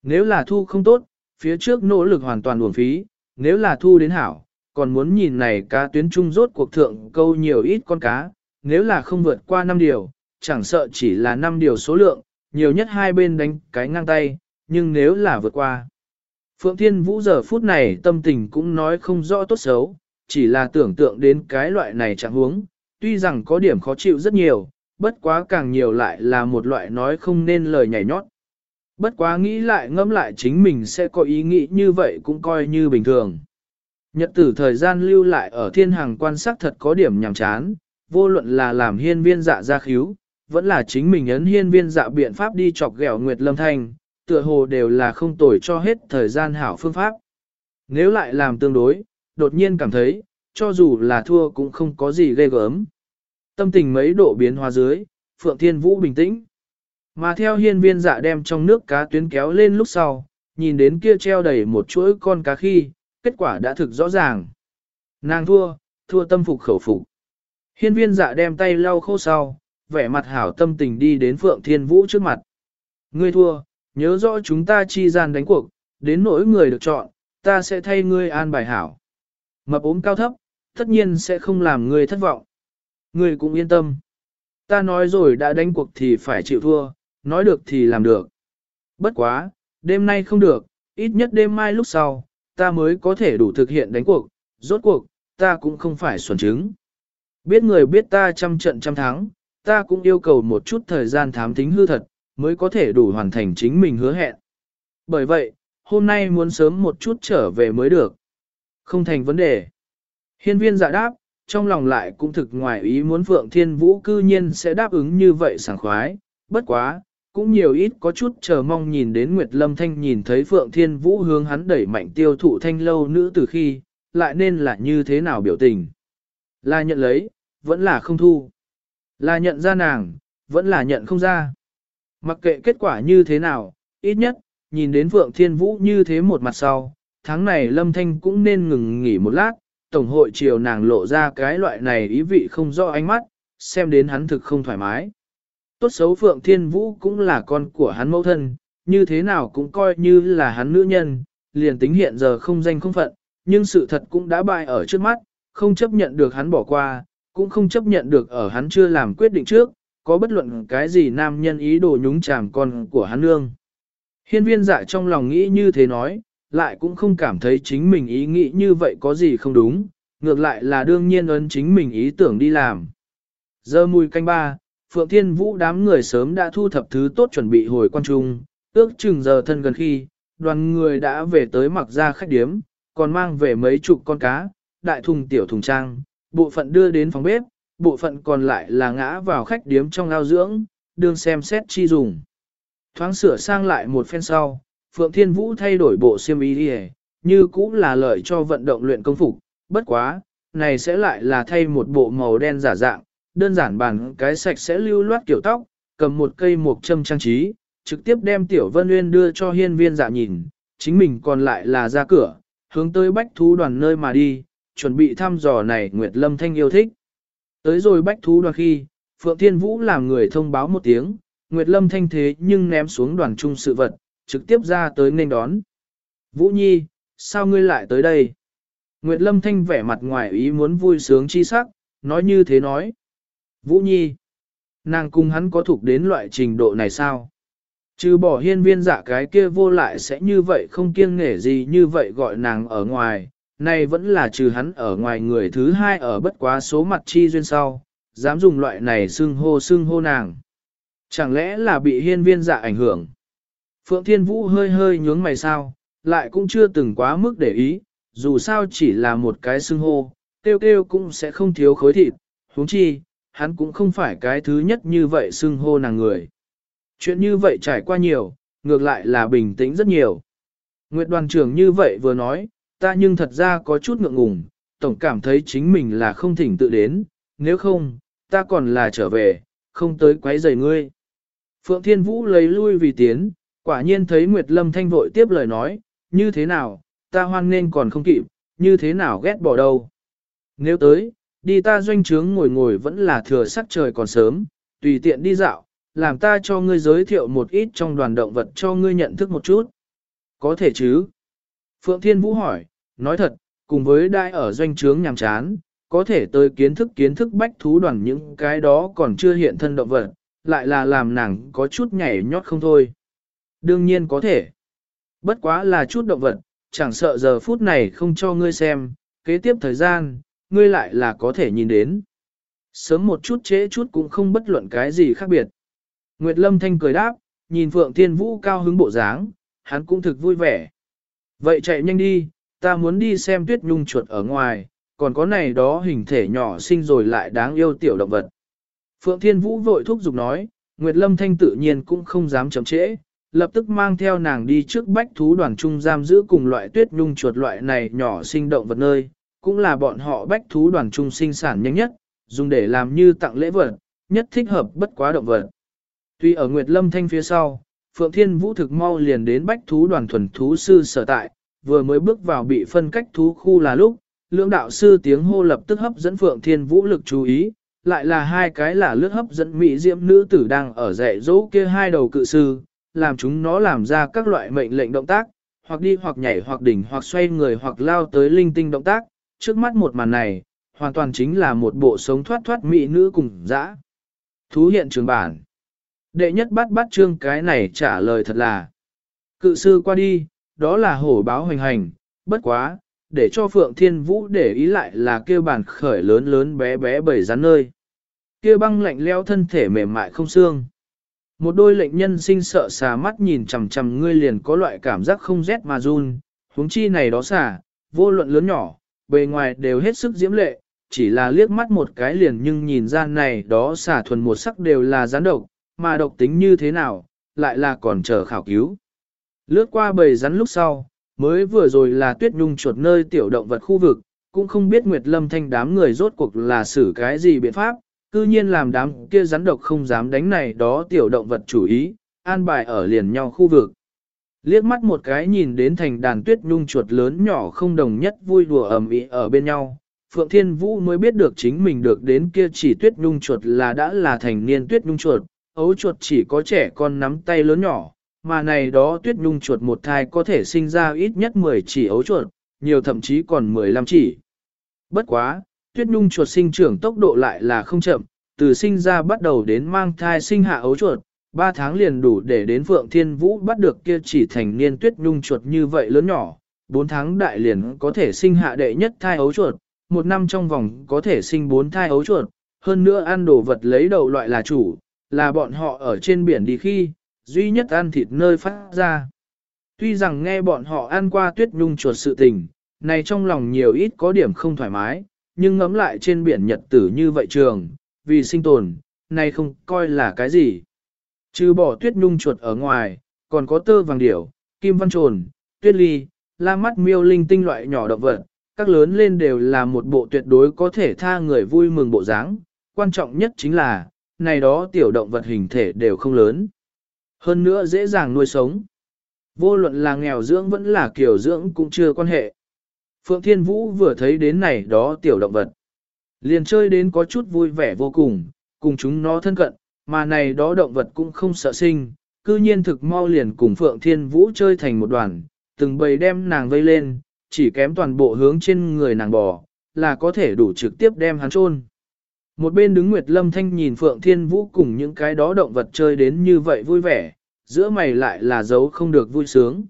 Nếu là thu không tốt, phía trước nỗ lực hoàn toàn uổng phí, nếu là thu đến hảo, còn muốn nhìn này cá tuyến trung rốt cuộc thượng câu nhiều ít con cá, nếu là không vượt qua 5 điều, chẳng sợ chỉ là 5 điều số lượng, nhiều nhất hai bên đánh cái ngang tay, nhưng nếu là vượt qua. Phượng Thiên Vũ giờ phút này tâm tình cũng nói không rõ tốt xấu, chỉ là tưởng tượng đến cái loại này trạng huống, tuy rằng có điểm khó chịu rất nhiều, bất quá càng nhiều lại là một loại nói không nên lời nhảy nhót. Bất quá nghĩ lại ngẫm lại chính mình sẽ có ý nghĩ như vậy cũng coi như bình thường. Nhật tử thời gian lưu lại ở thiên hàng quan sát thật có điểm nhàm chán, vô luận là làm hiên viên dạ ra khíu, vẫn là chính mình ấn hiên viên dạ biện pháp đi chọc ghẹo Nguyệt Lâm Thanh, tựa hồ đều là không tồi cho hết thời gian hảo phương pháp. Nếu lại làm tương đối, đột nhiên cảm thấy, cho dù là thua cũng không có gì ghê gớm. Tâm tình mấy độ biến hóa dưới, Phượng Thiên Vũ bình tĩnh. Mà theo hiên viên dạ đem trong nước cá tuyến kéo lên lúc sau, nhìn đến kia treo đầy một chuỗi con cá khi, kết quả đã thực rõ ràng. Nàng thua, thua tâm phục khẩu phục. Hiên viên dạ đem tay lau khô sau, vẻ mặt hảo tâm tình đi đến Phượng Thiên Vũ trước mặt. Ngươi thua, nhớ rõ chúng ta chi gian đánh cuộc, đến nỗi người được chọn, ta sẽ thay ngươi an bài hảo. Mập ốm cao thấp, tất nhiên sẽ không làm ngươi thất vọng. Ngươi cũng yên tâm. Ta nói rồi đã đánh cuộc thì phải chịu thua, nói được thì làm được. Bất quá, đêm nay không được, ít nhất đêm mai lúc sau, ta mới có thể đủ thực hiện đánh cuộc, rốt cuộc, ta cũng không phải xuẩn trứng. Biết người biết ta trăm trận trăm thắng, ta cũng yêu cầu một chút thời gian thám tính hư thật, mới có thể đủ hoàn thành chính mình hứa hẹn. Bởi vậy, hôm nay muốn sớm một chút trở về mới được. Không thành vấn đề. Hiên viên dạ đáp, trong lòng lại cũng thực ngoài ý muốn Phượng Thiên Vũ cư nhiên sẽ đáp ứng như vậy sảng khoái, bất quá, cũng nhiều ít có chút chờ mong nhìn đến Nguyệt Lâm Thanh nhìn thấy Phượng Thiên Vũ hướng hắn đẩy mạnh tiêu thụ thanh lâu nữ từ khi, lại nên là như thế nào biểu tình. Là nhận lấy, vẫn là không thu. Là nhận ra nàng, vẫn là nhận không ra. Mặc kệ kết quả như thế nào, ít nhất, nhìn đến Phượng Thiên Vũ như thế một mặt sau, tháng này Lâm Thanh cũng nên ngừng nghỉ một lát, Tổng hội chiều nàng lộ ra cái loại này ý vị không rõ ánh mắt, xem đến hắn thực không thoải mái. Tốt xấu Phượng Thiên Vũ cũng là con của hắn mẫu thân, như thế nào cũng coi như là hắn nữ nhân, liền tính hiện giờ không danh không phận, nhưng sự thật cũng đã bại ở trước mắt, không chấp nhận được hắn bỏ qua, cũng không chấp nhận được ở hắn chưa làm quyết định trước, có bất luận cái gì nam nhân ý đồ nhúng chàm con của hắn nương. Hiên viên dạ trong lòng nghĩ như thế nói, lại cũng không cảm thấy chính mình ý nghĩ như vậy có gì không đúng, ngược lại là đương nhiên ấn chính mình ý tưởng đi làm. Giờ mùi canh ba, Phượng Thiên Vũ đám người sớm đã thu thập thứ tốt chuẩn bị hồi quan trung, ước chừng giờ thân gần khi, đoàn người đã về tới mặc ra khách điếm, còn mang về mấy chục con cá, đại thùng tiểu thùng trang, bộ phận đưa đến phòng bếp, bộ phận còn lại là ngã vào khách điếm trong ao dưỡng, đương xem xét chi dùng. Thoáng sửa sang lại một phen sau, Phượng Thiên Vũ thay đổi bộ xiêm y đi như cũng là lợi cho vận động luyện công phục, bất quá, này sẽ lại là thay một bộ màu đen giả dạng, đơn giản bàn cái sạch sẽ lưu loát kiểu tóc, cầm một cây mộc châm trang trí, trực tiếp đem Tiểu Vân Nguyên đưa cho hiên viên dạ nhìn, chính mình còn lại là ra cửa, hướng tới bách thú đoàn nơi mà đi, chuẩn bị thăm dò này Nguyệt Lâm Thanh yêu thích. Tới rồi bách thú đoàn khi, Phượng Thiên Vũ làm người thông báo một tiếng, Nguyệt Lâm Thanh thế nhưng ném xuống đoàn trung sự vật, trực tiếp ra tới nên đón. Vũ Nhi, sao ngươi lại tới đây? Nguyệt Lâm Thanh vẻ mặt ngoài ý muốn vui sướng chi sắc, nói như thế nói. Vũ Nhi, nàng cùng hắn có thuộc đến loại trình độ này sao? Trừ bỏ hiên viên giả cái kia vô lại sẽ như vậy không kiêng nể gì như vậy gọi nàng ở ngoài, này vẫn là trừ hắn ở ngoài người thứ hai ở bất quá số mặt chi duyên sau, dám dùng loại này xưng hô xưng hô nàng. Chẳng lẽ là bị hiên viên dạ ảnh hưởng? Phượng Thiên Vũ hơi hơi nhướng mày sao, lại cũng chưa từng quá mức để ý, dù sao chỉ là một cái xưng hô, kêu kêu cũng sẽ không thiếu khối thịt, huống chi, hắn cũng không phải cái thứ nhất như vậy xưng hô nàng người. Chuyện như vậy trải qua nhiều, ngược lại là bình tĩnh rất nhiều. Nguyệt đoàn trưởng như vậy vừa nói, ta nhưng thật ra có chút ngượng ngùng, tổng cảm thấy chính mình là không thỉnh tự đến, nếu không, ta còn là trở về, không tới quấy rầy ngươi. Phượng Thiên Vũ lấy lui vì tiến, quả nhiên thấy Nguyệt Lâm Thanh vội tiếp lời nói, như thế nào, ta hoan nên còn không kịp, như thế nào ghét bỏ đâu. Nếu tới, đi ta doanh trướng ngồi ngồi vẫn là thừa sắc trời còn sớm, tùy tiện đi dạo, làm ta cho ngươi giới thiệu một ít trong đoàn động vật cho ngươi nhận thức một chút. Có thể chứ? Phượng Thiên Vũ hỏi, nói thật, cùng với đại ở doanh trướng nhàm chán, có thể tới kiến thức kiến thức bách thú đoàn những cái đó còn chưa hiện thân động vật, lại là làm nàng có chút nhảy nhót không thôi. Đương nhiên có thể. Bất quá là chút động vật, chẳng sợ giờ phút này không cho ngươi xem, kế tiếp thời gian, ngươi lại là có thể nhìn đến. Sớm một chút trễ chút cũng không bất luận cái gì khác biệt. Nguyệt Lâm Thanh cười đáp, nhìn Phượng Thiên Vũ cao hứng bộ dáng, hắn cũng thực vui vẻ. Vậy chạy nhanh đi, ta muốn đi xem tuyết nhung chuột ở ngoài, còn có này đó hình thể nhỏ xinh rồi lại đáng yêu tiểu động vật. Phượng Thiên Vũ vội thúc giục nói, Nguyệt Lâm Thanh tự nhiên cũng không dám chậm trễ, lập tức mang theo nàng đi trước bách thú đoàn trung giam giữ cùng loại tuyết nhung chuột loại này nhỏ sinh động vật nơi, cũng là bọn họ bách thú đoàn trung sinh sản nhanh nhất, dùng để làm như tặng lễ vật, nhất thích hợp bất quá động vật. Tuy ở Nguyệt Lâm Thanh phía sau, Phượng Thiên Vũ thực mau liền đến bách thú đoàn thuần thú sư sở tại, vừa mới bước vào bị phân cách thú khu là lúc, lưỡng đạo sư tiếng hô lập tức hấp dẫn Phượng Thiên Vũ lực chú ý, lại là hai cái là lướt hấp dẫn mỹ diễm nữ tử đang ở dạy dỗ kia hai đầu cự sư, làm chúng nó làm ra các loại mệnh lệnh động tác, hoặc đi hoặc nhảy hoặc đỉnh hoặc xoay người hoặc lao tới linh tinh động tác, trước mắt một màn này, hoàn toàn chính là một bộ sống thoát thoát mỹ nữ cùng dã. Thú hiện trường bản. Đệ nhất bắt bắt trương cái này trả lời thật là. Cự sư qua đi, đó là hổ báo hoành hành, bất quá, để cho Phượng Thiên Vũ để ý lại là kia bản khởi lớn lớn bé bé bảy rắn nơi. Kia băng lạnh leo thân thể mềm mại không xương. Một đôi lệnh nhân sinh sợ xà mắt nhìn chằm chằm ngươi liền có loại cảm giác không rét mà run, huống chi này đó xà, vô luận lớn nhỏ, bề ngoài đều hết sức diễm lệ, chỉ là liếc mắt một cái liền nhưng nhìn ra này đó xà thuần một sắc đều là rắn độc, mà độc tính như thế nào, lại là còn chờ khảo cứu. Lướt qua bầy rắn lúc sau, mới vừa rồi là tuyết nhung chuột nơi tiểu động vật khu vực, cũng không biết Nguyệt Lâm Thanh đám người rốt cuộc là xử cái gì biện pháp, cư nhiên làm đám kia rắn độc không dám đánh này đó tiểu động vật chủ ý, an bài ở liền nhau khu vực. Liếc mắt một cái nhìn đến thành đàn tuyết nhung chuột lớn nhỏ không đồng nhất vui đùa ầm ĩ ở bên nhau, Phượng Thiên Vũ mới biết được chính mình được đến kia chỉ tuyết nhung chuột là đã là thành niên tuyết nhung chuột, ấu chuột chỉ có trẻ con nắm tay lớn nhỏ, mà này đó tuyết nhung chuột một thai có thể sinh ra ít nhất 10 chỉ ấu chuột, nhiều thậm chí còn 15 chỉ. Bất quá, tuyết nhung chuột sinh trưởng tốc độ lại là không chậm, từ sinh ra bắt đầu đến mang thai sinh hạ ấu chuột, 3 tháng liền đủ để đến Phượng Thiên Vũ bắt được kia chỉ thành niên tuyết nhung chuột như vậy lớn nhỏ, 4 tháng đại liền có thể sinh hạ đệ nhất thai ấu chuột, một năm trong vòng có thể sinh 4 thai ấu chuột, hơn nữa ăn đồ vật lấy đầu loại là chủ, là bọn họ ở trên biển đi khi, duy nhất ăn thịt nơi phát ra. Tuy rằng nghe bọn họ ăn qua tuyết nhung chuột sự tình, này trong lòng nhiều ít có điểm không thoải mái, nhưng ngấm lại trên biển nhật tử như vậy trường, vì sinh tồn, này không coi là cái gì. Trừ bỏ tuyết nhung chuột ở ngoài, còn có tơ vàng điểu, kim văn trồn, tuyết ly, la mắt miêu linh tinh loại nhỏ động vật, các lớn lên đều là một bộ tuyệt đối có thể tha người vui mừng bộ dáng. quan trọng nhất chính là, này đó tiểu động vật hình thể đều không lớn. Hơn nữa dễ dàng nuôi sống. Vô luận là nghèo dưỡng vẫn là kiểu dưỡng cũng chưa quan hệ. Phượng Thiên Vũ vừa thấy đến này đó tiểu động vật. Liền chơi đến có chút vui vẻ vô cùng, cùng chúng nó thân cận, mà này đó động vật cũng không sợ sinh, cư nhiên thực mau liền cùng Phượng Thiên Vũ chơi thành một đoàn, từng bầy đem nàng vây lên, chỉ kém toàn bộ hướng trên người nàng bò, là có thể đủ trực tiếp đem hắn chôn. Một bên đứng Nguyệt Lâm Thanh nhìn Phượng Thiên Vũ cùng những cái đó động vật chơi đến như vậy vui vẻ, giữa mày lại là dấu không được vui sướng.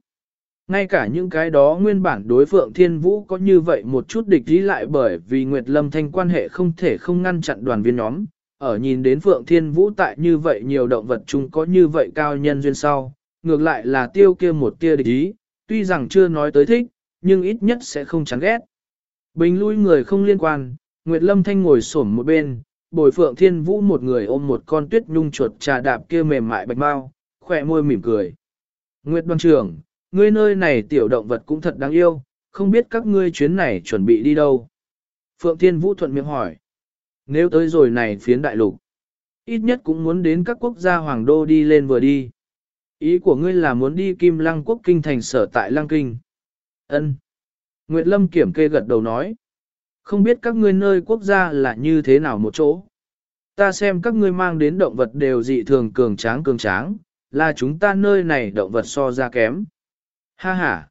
Ngay cả những cái đó nguyên bản đối Phượng Thiên Vũ có như vậy một chút địch ý lại bởi vì Nguyệt Lâm Thanh quan hệ không thể không ngăn chặn đoàn viên nhóm, ở nhìn đến Phượng Thiên Vũ tại như vậy nhiều động vật chung có như vậy cao nhân duyên sau, ngược lại là tiêu kia một tia địch ý, tuy rằng chưa nói tới thích, nhưng ít nhất sẽ không chán ghét. Bình lui người không liên quan, Nguyệt Lâm Thanh ngồi xổm một bên, bồi phượng thiên vũ một người ôm một con tuyết nhung chuột trà đạp kia mềm mại bạch mau, khỏe môi mỉm cười. Nguyệt đoàn trưởng, ngươi nơi này tiểu động vật cũng thật đáng yêu, không biết các ngươi chuyến này chuẩn bị đi đâu. Phượng Thiên Vũ thuận miệng hỏi. Nếu tới rồi này phiến đại lục, ít nhất cũng muốn đến các quốc gia hoàng đô đi lên vừa đi. Ý của ngươi là muốn đi Kim Lăng quốc kinh thành sở tại Lăng Kinh. Ân. Nguyệt Lâm kiểm kê gật đầu nói. Không biết các ngươi nơi quốc gia là như thế nào một chỗ. Ta xem các ngươi mang đến động vật đều dị thường cường tráng cường tráng, là chúng ta nơi này động vật so ra kém. Ha ha.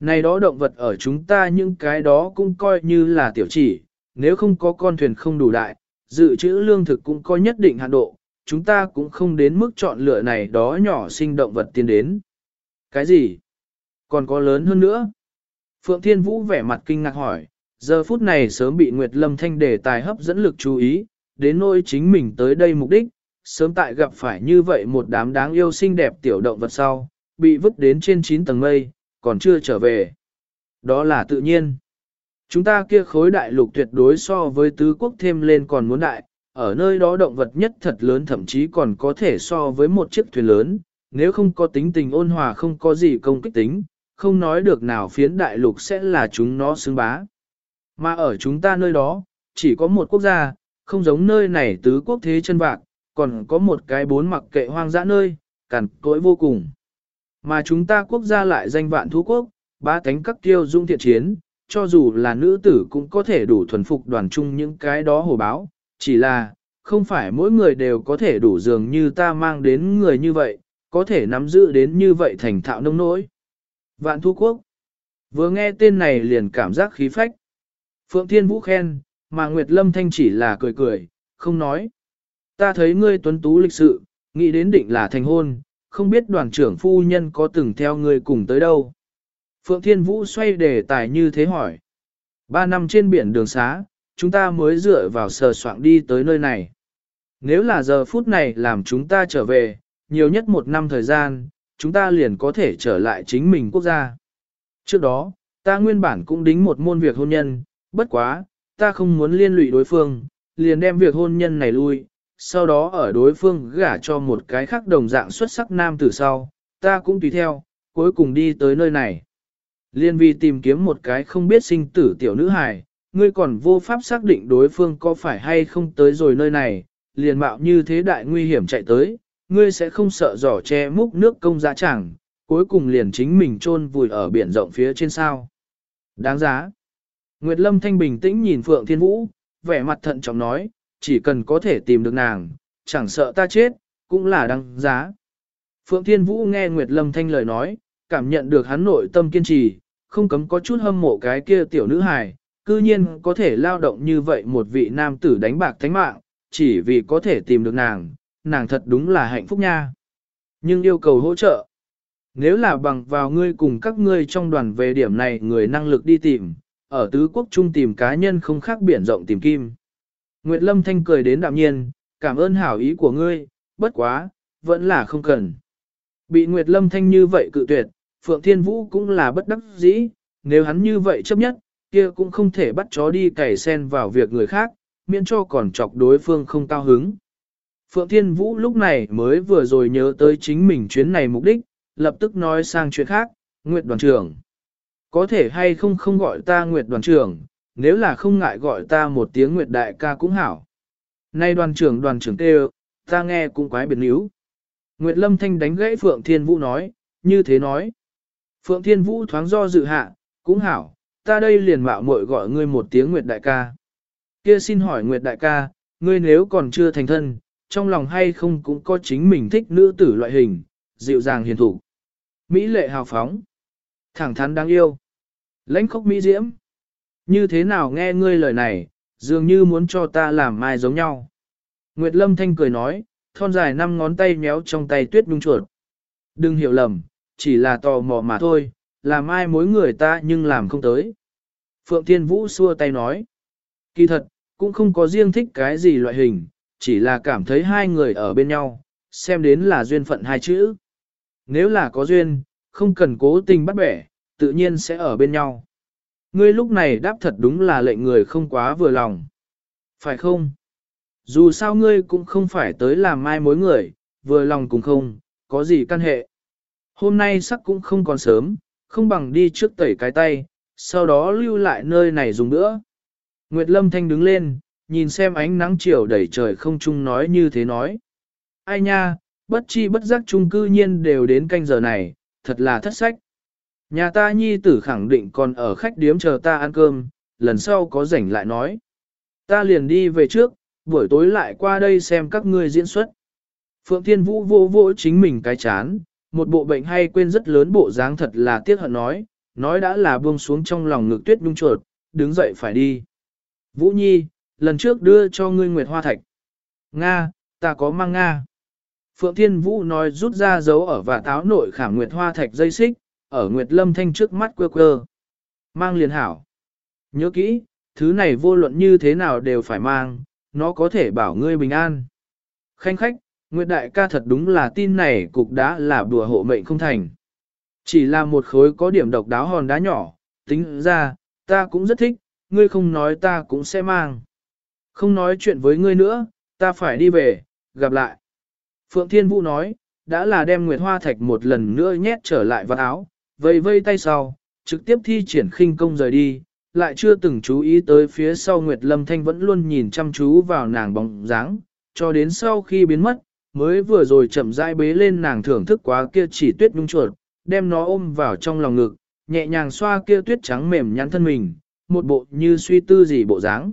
Này đó động vật ở chúng ta những cái đó cũng coi như là tiểu chỉ, nếu không có con thuyền không đủ đại, dự trữ lương thực cũng có nhất định hạn độ, chúng ta cũng không đến mức chọn lựa này đó nhỏ sinh động vật tiến đến. Cái gì? Còn có lớn hơn nữa? Phượng Thiên Vũ vẻ mặt kinh ngạc hỏi, giờ phút này sớm bị Nguyệt Lâm Thanh đề tài hấp dẫn lực chú ý, đến nỗi chính mình tới đây mục đích, sớm tại gặp phải như vậy một đám đáng yêu xinh đẹp tiểu động vật sau, bị vứt đến trên 9 tầng mây, còn chưa trở về. Đó là tự nhiên. Chúng ta kia khối đại lục tuyệt đối so với tứ quốc thêm lên còn muốn đại, ở nơi đó động vật nhất thật lớn thậm chí còn có thể so với một chiếc thuyền lớn, nếu không có tính tình ôn hòa không có gì công kích tính, không nói được nào phiến đại lục sẽ là chúng nó xứng bá. Mà ở chúng ta nơi đó, chỉ có một quốc gia, không giống nơi này tứ quốc thế chân bạc, còn có một cái bốn mặc kệ hoang dã nơi, cằn cỗi vô cùng. Mà chúng ta quốc gia lại danh vạn thú quốc, ba cánh các tiêu dung thiện chiến, cho dù là nữ tử cũng có thể đủ thuần phục đoàn chung những cái đó hồ báo, chỉ là, không phải mỗi người đều có thể đủ dường như ta mang đến người như vậy, có thể nắm giữ đến như vậy thành thạo nông nỗi. Vạn thu quốc. Vừa nghe tên này liền cảm giác khí phách. Phượng Thiên Vũ khen, mà Nguyệt Lâm Thanh chỉ là cười cười, không nói. Ta thấy ngươi tuấn tú lịch sự, nghĩ đến định là thành hôn, không biết đoàn trưởng phu nhân có từng theo ngươi cùng tới đâu. Phượng Thiên Vũ xoay đề tài như thế hỏi. Ba năm trên biển đường xá, chúng ta mới dựa vào sờ soạn đi tới nơi này. Nếu là giờ phút này làm chúng ta trở về, nhiều nhất một năm thời gian, chúng ta liền có thể trở lại chính mình quốc gia. Trước đó, ta nguyên bản cũng đính một môn việc hôn nhân, bất quá, ta không muốn liên lụy đối phương, liền đem việc hôn nhân này lui, sau đó ở đối phương gả cho một cái khác đồng dạng xuất sắc nam từ sau, ta cũng tùy theo, cuối cùng đi tới nơi này. Liên vi tìm kiếm một cái không biết sinh tử tiểu nữ hài, ngươi còn vô pháp xác định đối phương có phải hay không tới rồi nơi này, liền mạo như thế đại nguy hiểm chạy tới, ngươi sẽ không sợ giỏ che múc nước công giá chẳng, cuối cùng liền chính mình chôn vùi ở biển rộng phía trên sao. Đáng giá. Nguyệt Lâm Thanh bình tĩnh nhìn Phượng Thiên Vũ, vẻ mặt thận trọng nói, chỉ cần có thể tìm được nàng, chẳng sợ ta chết, cũng là đăng giá. Phượng Thiên Vũ nghe Nguyệt Lâm Thanh lời nói, cảm nhận được hắn nội tâm kiên trì, không cấm có chút hâm mộ cái kia tiểu nữ hài, cư nhiên có thể lao động như vậy một vị nam tử đánh bạc thánh mạng, chỉ vì có thể tìm được nàng, nàng thật đúng là hạnh phúc nha. Nhưng yêu cầu hỗ trợ. Nếu là bằng vào ngươi cùng các ngươi trong đoàn về điểm này người năng lực đi tìm, ở tứ quốc trung tìm cá nhân không khác biển rộng tìm kim. Nguyệt Lâm Thanh cười đến đạm nhiên, cảm ơn hảo ý của ngươi, bất quá, vẫn là không cần. Bị Nguyệt Lâm Thanh như vậy cự tuyệt, Phượng Thiên Vũ cũng là bất đắc dĩ, nếu hắn như vậy chấp nhất, kia cũng không thể bắt chó đi cày sen vào việc người khác, miễn cho còn chọc đối phương không cao hứng. Phượng Thiên Vũ lúc này mới vừa rồi nhớ tới chính mình chuyến này mục đích, lập tức nói sang chuyện khác, Nguyệt đoàn trưởng. Có thể hay không không gọi ta Nguyệt đoàn trưởng, nếu là không ngại gọi ta một tiếng Nguyệt đại ca cũng hảo. Nay đoàn trưởng đoàn trưởng kêu, ta nghe cũng quái biệt níu. Nguyệt Lâm Thanh đánh gãy Phượng Thiên Vũ nói, như thế nói. Phượng Thiên Vũ thoáng do dự hạ, cũng hảo, ta đây liền mạo muội gọi ngươi một tiếng Nguyệt đại ca. Kia xin hỏi Nguyệt đại ca, ngươi nếu còn chưa thành thân, trong lòng hay không cũng có chính mình thích nữ tử loại hình, dịu dàng hiền thủ. Mỹ lệ hào phóng, thẳng thắn đáng yêu, lãnh khốc mỹ diễm. Như thế nào nghe ngươi lời này, dường như muốn cho ta làm mai giống nhau. Nguyệt Lâm Thanh cười nói, thon dài năm ngón tay méo trong tay tuyết nhung chuột. Đừng hiểu lầm, chỉ là tò mò mà thôi, làm ai mối người ta nhưng làm không tới. Phượng Thiên Vũ xua tay nói, kỳ thật, cũng không có riêng thích cái gì loại hình, chỉ là cảm thấy hai người ở bên nhau, xem đến là duyên phận hai chữ. Nếu là có duyên, không cần cố tình bắt bẻ, tự nhiên sẽ ở bên nhau. Ngươi lúc này đáp thật đúng là lệnh người không quá vừa lòng. Phải không? Dù sao ngươi cũng không phải tới làm mai mối người, vừa lòng cùng không, có gì căn hệ. Hôm nay sắc cũng không còn sớm, không bằng đi trước tẩy cái tay, sau đó lưu lại nơi này dùng nữa. Nguyệt Lâm Thanh đứng lên, nhìn xem ánh nắng chiều đẩy trời không chung nói như thế nói. Ai nha, bất chi bất giác chung cư nhiên đều đến canh giờ này, thật là thất sách. Nhà ta nhi tử khẳng định còn ở khách điếm chờ ta ăn cơm, lần sau có rảnh lại nói. Ta liền đi về trước, buổi tối lại qua đây xem các ngươi diễn xuất. Phượng Thiên Vũ vô vô chính mình cái chán, một bộ bệnh hay quên rất lớn bộ dáng thật là tiếc hận nói, nói đã là buông xuống trong lòng ngực tuyết nhung chuột, đứng dậy phải đi. Vũ Nhi, lần trước đưa cho ngươi Nguyệt Hoa Thạch. Nga, ta có mang Nga. Phượng Thiên Vũ nói rút ra dấu ở và táo nội khảm Nguyệt Hoa Thạch dây xích, ở Nguyệt Lâm Thanh trước mắt quơ quơ. Mang liền hảo. Nhớ kỹ, thứ này vô luận như thế nào đều phải mang, nó có thể bảo ngươi bình an. Khanh khách, Nguyệt Đại ca thật đúng là tin này cục đá là đùa hộ mệnh không thành. Chỉ là một khối có điểm độc đáo hòn đá nhỏ, tính ra, ta cũng rất thích, ngươi không nói ta cũng sẽ mang. Không nói chuyện với ngươi nữa, ta phải đi về, gặp lại. Phượng Thiên Vũ nói, đã là đem Nguyệt Hoa Thạch một lần nữa nhét trở lại vào áo, vây vây tay sau, trực tiếp thi triển khinh công rời đi, lại chưa từng chú ý tới phía sau Nguyệt Lâm Thanh vẫn luôn nhìn chăm chú vào nàng bóng dáng, cho đến sau khi biến mất, mới vừa rồi chậm rãi bế lên nàng thưởng thức quá kia chỉ tuyết nhung chuột, đem nó ôm vào trong lòng ngực, nhẹ nhàng xoa kia tuyết trắng mềm nhắn thân mình, một bộ như suy tư gì bộ dáng.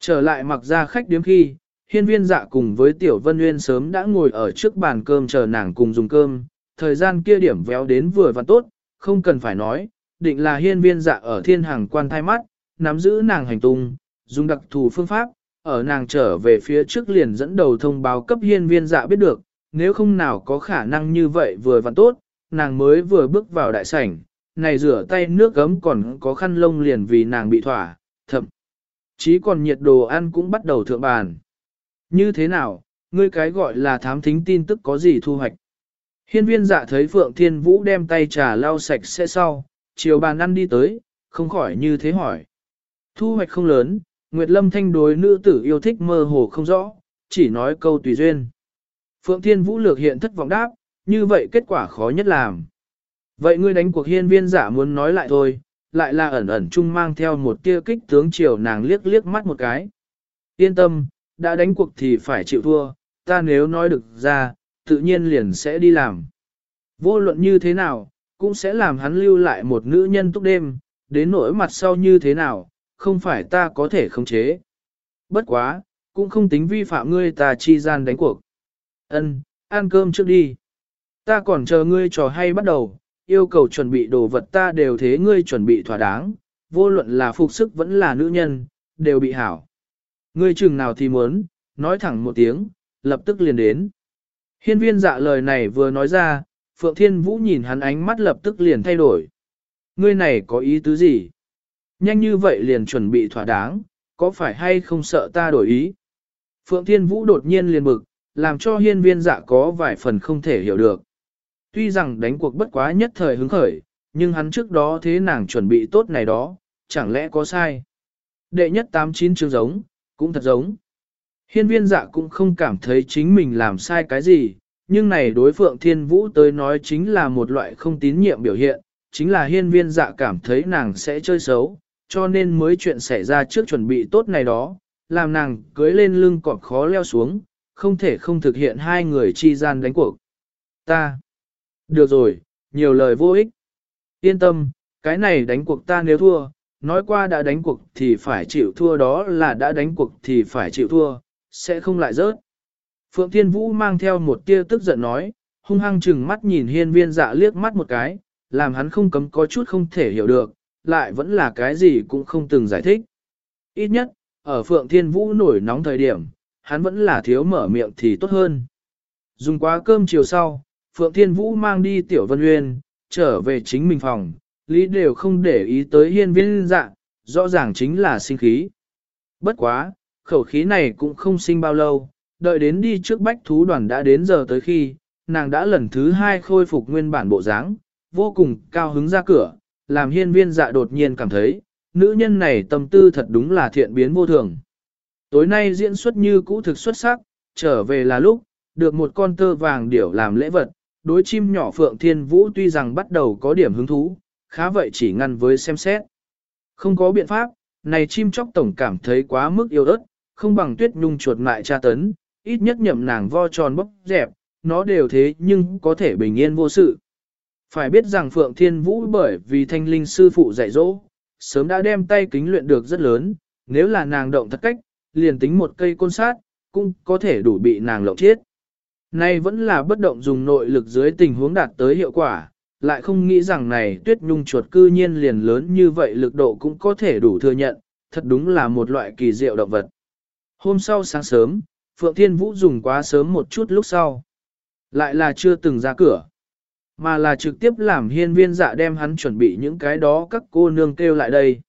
Trở lại mặc ra khách điếm khi, hiên viên dạ cùng với tiểu vân nguyên sớm đã ngồi ở trước bàn cơm chờ nàng cùng dùng cơm, thời gian kia điểm véo đến vừa và tốt, không cần phải nói, định là hiên viên dạ ở thiên hàng quan thai mắt, nắm giữ nàng hành tung, dùng đặc thù phương pháp, ở nàng trở về phía trước liền dẫn đầu thông báo cấp hiên viên dạ biết được, nếu không nào có khả năng như vậy vừa và tốt, nàng mới vừa bước vào đại sảnh, này rửa tay nước gấm còn có khăn lông liền vì nàng bị thỏa, thậm chí còn nhiệt đồ ăn cũng bắt đầu thượng bàn. Như thế nào, ngươi cái gọi là thám thính tin tức có gì thu hoạch? Hiên viên dạ thấy Phượng Thiên Vũ đem tay trà lau sạch sẽ sau, chiều bàn ăn đi tới, không khỏi như thế hỏi. Thu hoạch không lớn, Nguyệt Lâm Thanh đối nữ tử yêu thích mơ hồ không rõ, chỉ nói câu tùy duyên. Phượng Thiên Vũ lược hiện thất vọng đáp, như vậy kết quả khó nhất làm. Vậy ngươi đánh cuộc hiên viên giả muốn nói lại thôi, lại là ẩn ẩn chung mang theo một tia kích tướng chiều nàng liếc liếc mắt một cái. Yên tâm, đã đánh cuộc thì phải chịu thua, ta nếu nói được ra, tự nhiên liền sẽ đi làm. Vô luận như thế nào, cũng sẽ làm hắn lưu lại một nữ nhân túc đêm, đến nỗi mặt sau như thế nào, không phải ta có thể khống chế. Bất quá, cũng không tính vi phạm ngươi ta chi gian đánh cuộc. Ân, ăn cơm trước đi. Ta còn chờ ngươi trò hay bắt đầu, yêu cầu chuẩn bị đồ vật ta đều thế ngươi chuẩn bị thỏa đáng, vô luận là phục sức vẫn là nữ nhân, đều bị hảo. Ngươi chừng nào thì muốn, nói thẳng một tiếng, lập tức liền đến. Hiên viên dạ lời này vừa nói ra, Phượng Thiên Vũ nhìn hắn ánh mắt lập tức liền thay đổi. Ngươi này có ý tứ gì? Nhanh như vậy liền chuẩn bị thỏa đáng, có phải hay không sợ ta đổi ý? Phượng Thiên Vũ đột nhiên liền bực, làm cho hiên viên dạ có vài phần không thể hiểu được. Tuy rằng đánh cuộc bất quá nhất thời hứng khởi, nhưng hắn trước đó thế nàng chuẩn bị tốt này đó, chẳng lẽ có sai? Đệ nhất tám chín chương giống, cũng thật giống. Hiên viên dạ cũng không cảm thấy chính mình làm sai cái gì, nhưng này đối phượng thiên vũ tới nói chính là một loại không tín nhiệm biểu hiện, chính là hiên viên dạ cảm thấy nàng sẽ chơi xấu, cho nên mới chuyện xảy ra trước chuẩn bị tốt này đó, làm nàng cưới lên lưng cọp khó leo xuống, không thể không thực hiện hai người chi gian đánh cuộc. Ta. Được rồi, nhiều lời vô ích. Yên tâm, cái này đánh cuộc ta nếu thua, nói qua đã đánh cuộc thì phải chịu thua đó là đã đánh cuộc thì phải chịu thua, sẽ không lại rớt. Phượng Thiên Vũ mang theo một tia tức giận nói, hung hăng chừng mắt nhìn hiên viên dạ liếc mắt một cái, làm hắn không cấm có chút không thể hiểu được, lại vẫn là cái gì cũng không từng giải thích. Ít nhất, ở Phượng Thiên Vũ nổi nóng thời điểm, hắn vẫn là thiếu mở miệng thì tốt hơn. Dùng quá cơm chiều sau, Phượng Thiên Vũ mang đi Tiểu Vân Uyên, trở về chính mình phòng, lý đều không để ý tới hiên viên dạ, rõ ràng chính là sinh khí. Bất quá, khẩu khí này cũng không sinh bao lâu, đợi đến đi trước bách thú đoàn đã đến giờ tới khi, nàng đã lần thứ hai khôi phục nguyên bản bộ dáng, vô cùng cao hứng ra cửa, làm hiên viên dạ đột nhiên cảm thấy, nữ nhân này tâm tư thật đúng là thiện biến vô thường. tối nay diễn xuất như cũ thực xuất sắc, trở về là lúc, được một con tơ vàng điểu làm lễ vật, đối chim nhỏ Phượng Thiên Vũ tuy rằng bắt đầu có điểm hứng thú, khá vậy chỉ ngăn với xem xét. Không có biện pháp, này chim chóc tổng cảm thấy quá mức yêu ớt, không bằng tuyết nhung chuột mại tra tấn, ít nhất nhậm nàng vo tròn bóc dẹp, nó đều thế nhưng có thể bình yên vô sự. Phải biết rằng Phượng Thiên Vũ bởi vì thanh linh sư phụ dạy dỗ, sớm đã đem tay kính luyện được rất lớn, nếu là nàng động thật cách, liền tính một cây côn sát, cũng có thể đủ bị nàng lộng chết. Nay vẫn là bất động dùng nội lực dưới tình huống đạt tới hiệu quả, lại không nghĩ rằng này tuyết nhung chuột cư nhiên liền lớn như vậy lực độ cũng có thể đủ thừa nhận, thật đúng là một loại kỳ diệu động vật. Hôm sau sáng sớm, Phượng Thiên Vũ dùng quá sớm một chút lúc sau. Lại là chưa từng ra cửa, mà là trực tiếp làm hiên viên dạ đem hắn chuẩn bị những cái đó các cô nương kêu lại đây.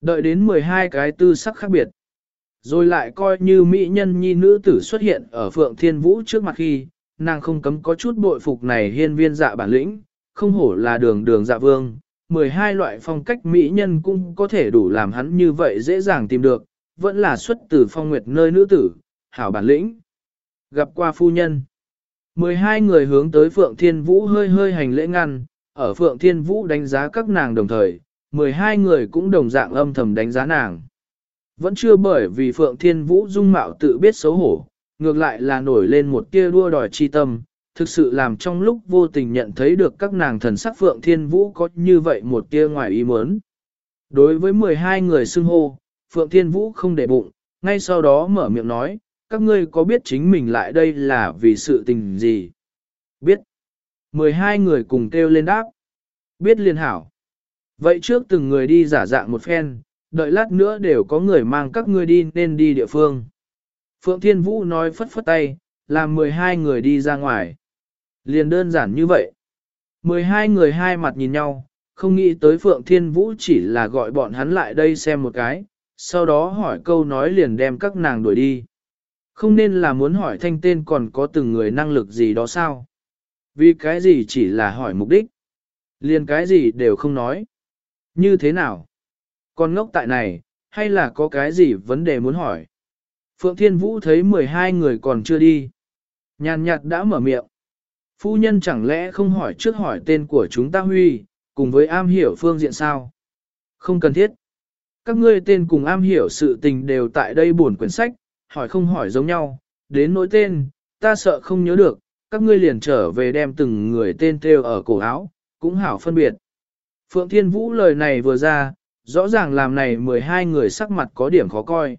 Đợi đến 12 cái tư sắc khác biệt. Rồi lại coi như mỹ nhân nhi nữ tử xuất hiện ở Phượng Thiên Vũ trước mặt khi, nàng không cấm có chút bội phục này hiên viên dạ bản lĩnh, không hổ là đường đường dạ vương. 12 loại phong cách mỹ nhân cũng có thể đủ làm hắn như vậy dễ dàng tìm được, vẫn là xuất từ phong nguyệt nơi nữ tử, hảo bản lĩnh. Gặp qua phu nhân. 12 người hướng tới Phượng Thiên Vũ hơi hơi hành lễ ngăn, ở Phượng Thiên Vũ đánh giá các nàng đồng thời, 12 người cũng đồng dạng âm thầm đánh giá nàng. Vẫn chưa bởi vì Phượng Thiên Vũ dung mạo tự biết xấu hổ, ngược lại là nổi lên một tia đua đòi chi tâm, thực sự làm trong lúc vô tình nhận thấy được các nàng thần sắc Phượng Thiên Vũ có như vậy một tia ngoài ý muốn. Đối với 12 người xưng hô, Phượng Thiên Vũ không để bụng, ngay sau đó mở miệng nói, các ngươi có biết chính mình lại đây là vì sự tình gì? Biết. 12 người cùng kêu lên đáp. Biết liên hảo. Vậy trước từng người đi giả dạng một phen, đợi lát nữa đều có người mang các ngươi đi nên đi địa phương. Phượng Thiên Vũ nói phất phất tay, làm 12 người đi ra ngoài. Liền đơn giản như vậy. 12 người hai mặt nhìn nhau, không nghĩ tới Phượng Thiên Vũ chỉ là gọi bọn hắn lại đây xem một cái, sau đó hỏi câu nói liền đem các nàng đuổi đi. Không nên là muốn hỏi thanh tên còn có từng người năng lực gì đó sao? Vì cái gì chỉ là hỏi mục đích? Liền cái gì đều không nói. Như thế nào? Còn ngốc tại này, hay là có cái gì vấn đề muốn hỏi? Phượng Thiên Vũ thấy 12 người còn chưa đi. Nhàn nhạt đã mở miệng. Phu nhân chẳng lẽ không hỏi trước hỏi tên của chúng ta Huy, cùng với am hiểu phương diện sao? Không cần thiết. Các ngươi tên cùng am hiểu sự tình đều tại đây buồn quyển sách, hỏi không hỏi giống nhau, đến nỗi tên, ta sợ không nhớ được, các ngươi liền trở về đem từng người tên theo ở cổ áo, cũng hảo phân biệt. Phượng Thiên Vũ lời này vừa ra, rõ ràng làm này 12 người sắc mặt có điểm khó coi.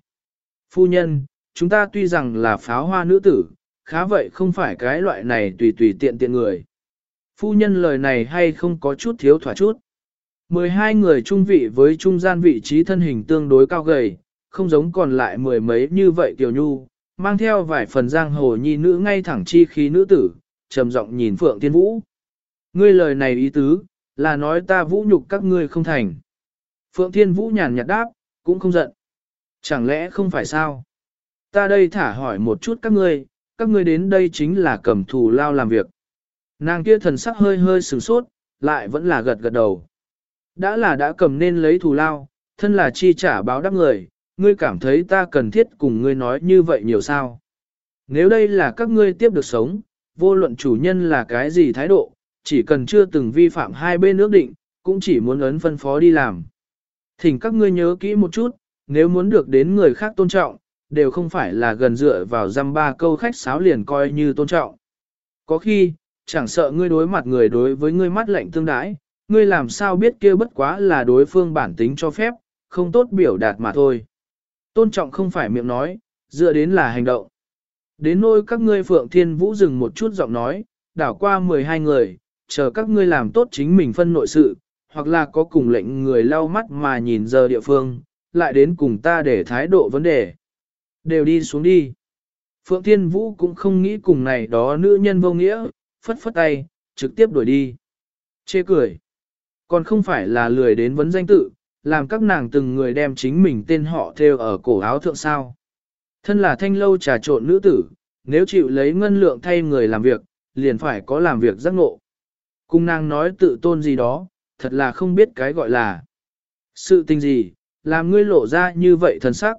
Phu nhân, chúng ta tuy rằng là pháo hoa nữ tử, khá vậy không phải cái loại này tùy tùy tiện tiện người. Phu nhân lời này hay không có chút thiếu thỏa chút. 12 người trung vị với trung gian vị trí thân hình tương đối cao gầy, không giống còn lại mười mấy như vậy tiểu nhu, mang theo vài phần giang hồ nhi nữ ngay thẳng chi khí nữ tử, trầm giọng nhìn Phượng Thiên Vũ. Ngươi lời này ý tứ, là nói ta vũ nhục các ngươi không thành. Phượng Thiên Vũ nhàn nhạt đáp, cũng không giận. Chẳng lẽ không phải sao? Ta đây thả hỏi một chút các ngươi, các ngươi đến đây chính là cầm thù lao làm việc. Nàng kia thần sắc hơi hơi sửng sốt, lại vẫn là gật gật đầu. Đã là đã cầm nên lấy thù lao, thân là chi trả báo đáp người, ngươi cảm thấy ta cần thiết cùng ngươi nói như vậy nhiều sao? Nếu đây là các ngươi tiếp được sống, vô luận chủ nhân là cái gì thái độ, chỉ cần chưa từng vi phạm hai bên ước định, cũng chỉ muốn ấn phân phó đi làm. Thỉnh các ngươi nhớ kỹ một chút, nếu muốn được đến người khác tôn trọng, đều không phải là gần dựa vào dăm ba câu khách sáo liền coi như tôn trọng. Có khi, chẳng sợ ngươi đối mặt người đối với ngươi mắt lạnh tương đãi, ngươi làm sao biết kia bất quá là đối phương bản tính cho phép, không tốt biểu đạt mà thôi. Tôn trọng không phải miệng nói, dựa đến là hành động. Đến nôi các ngươi Phượng Thiên Vũ dừng một chút giọng nói, đảo qua 12 người, chờ các ngươi làm tốt chính mình phân nội sự, hoặc là có cùng lệnh người lau mắt mà nhìn giờ địa phương, lại đến cùng ta để thái độ vấn đề. Đều đi xuống đi. Phượng Thiên Vũ cũng không nghĩ cùng này đó nữ nhân vô nghĩa, phất phất tay, trực tiếp đuổi đi. Chê cười. Còn không phải là lười đến vấn danh tự, làm các nàng từng người đem chính mình tên họ theo ở cổ áo thượng sao. Thân là thanh lâu trà trộn nữ tử, nếu chịu lấy ngân lượng thay người làm việc, liền phải có làm việc giác ngộ. Cung nàng nói tự tôn gì đó, thật là không biết cái gọi là. Sự tình gì, làm ngươi lộ ra như vậy thần sắc.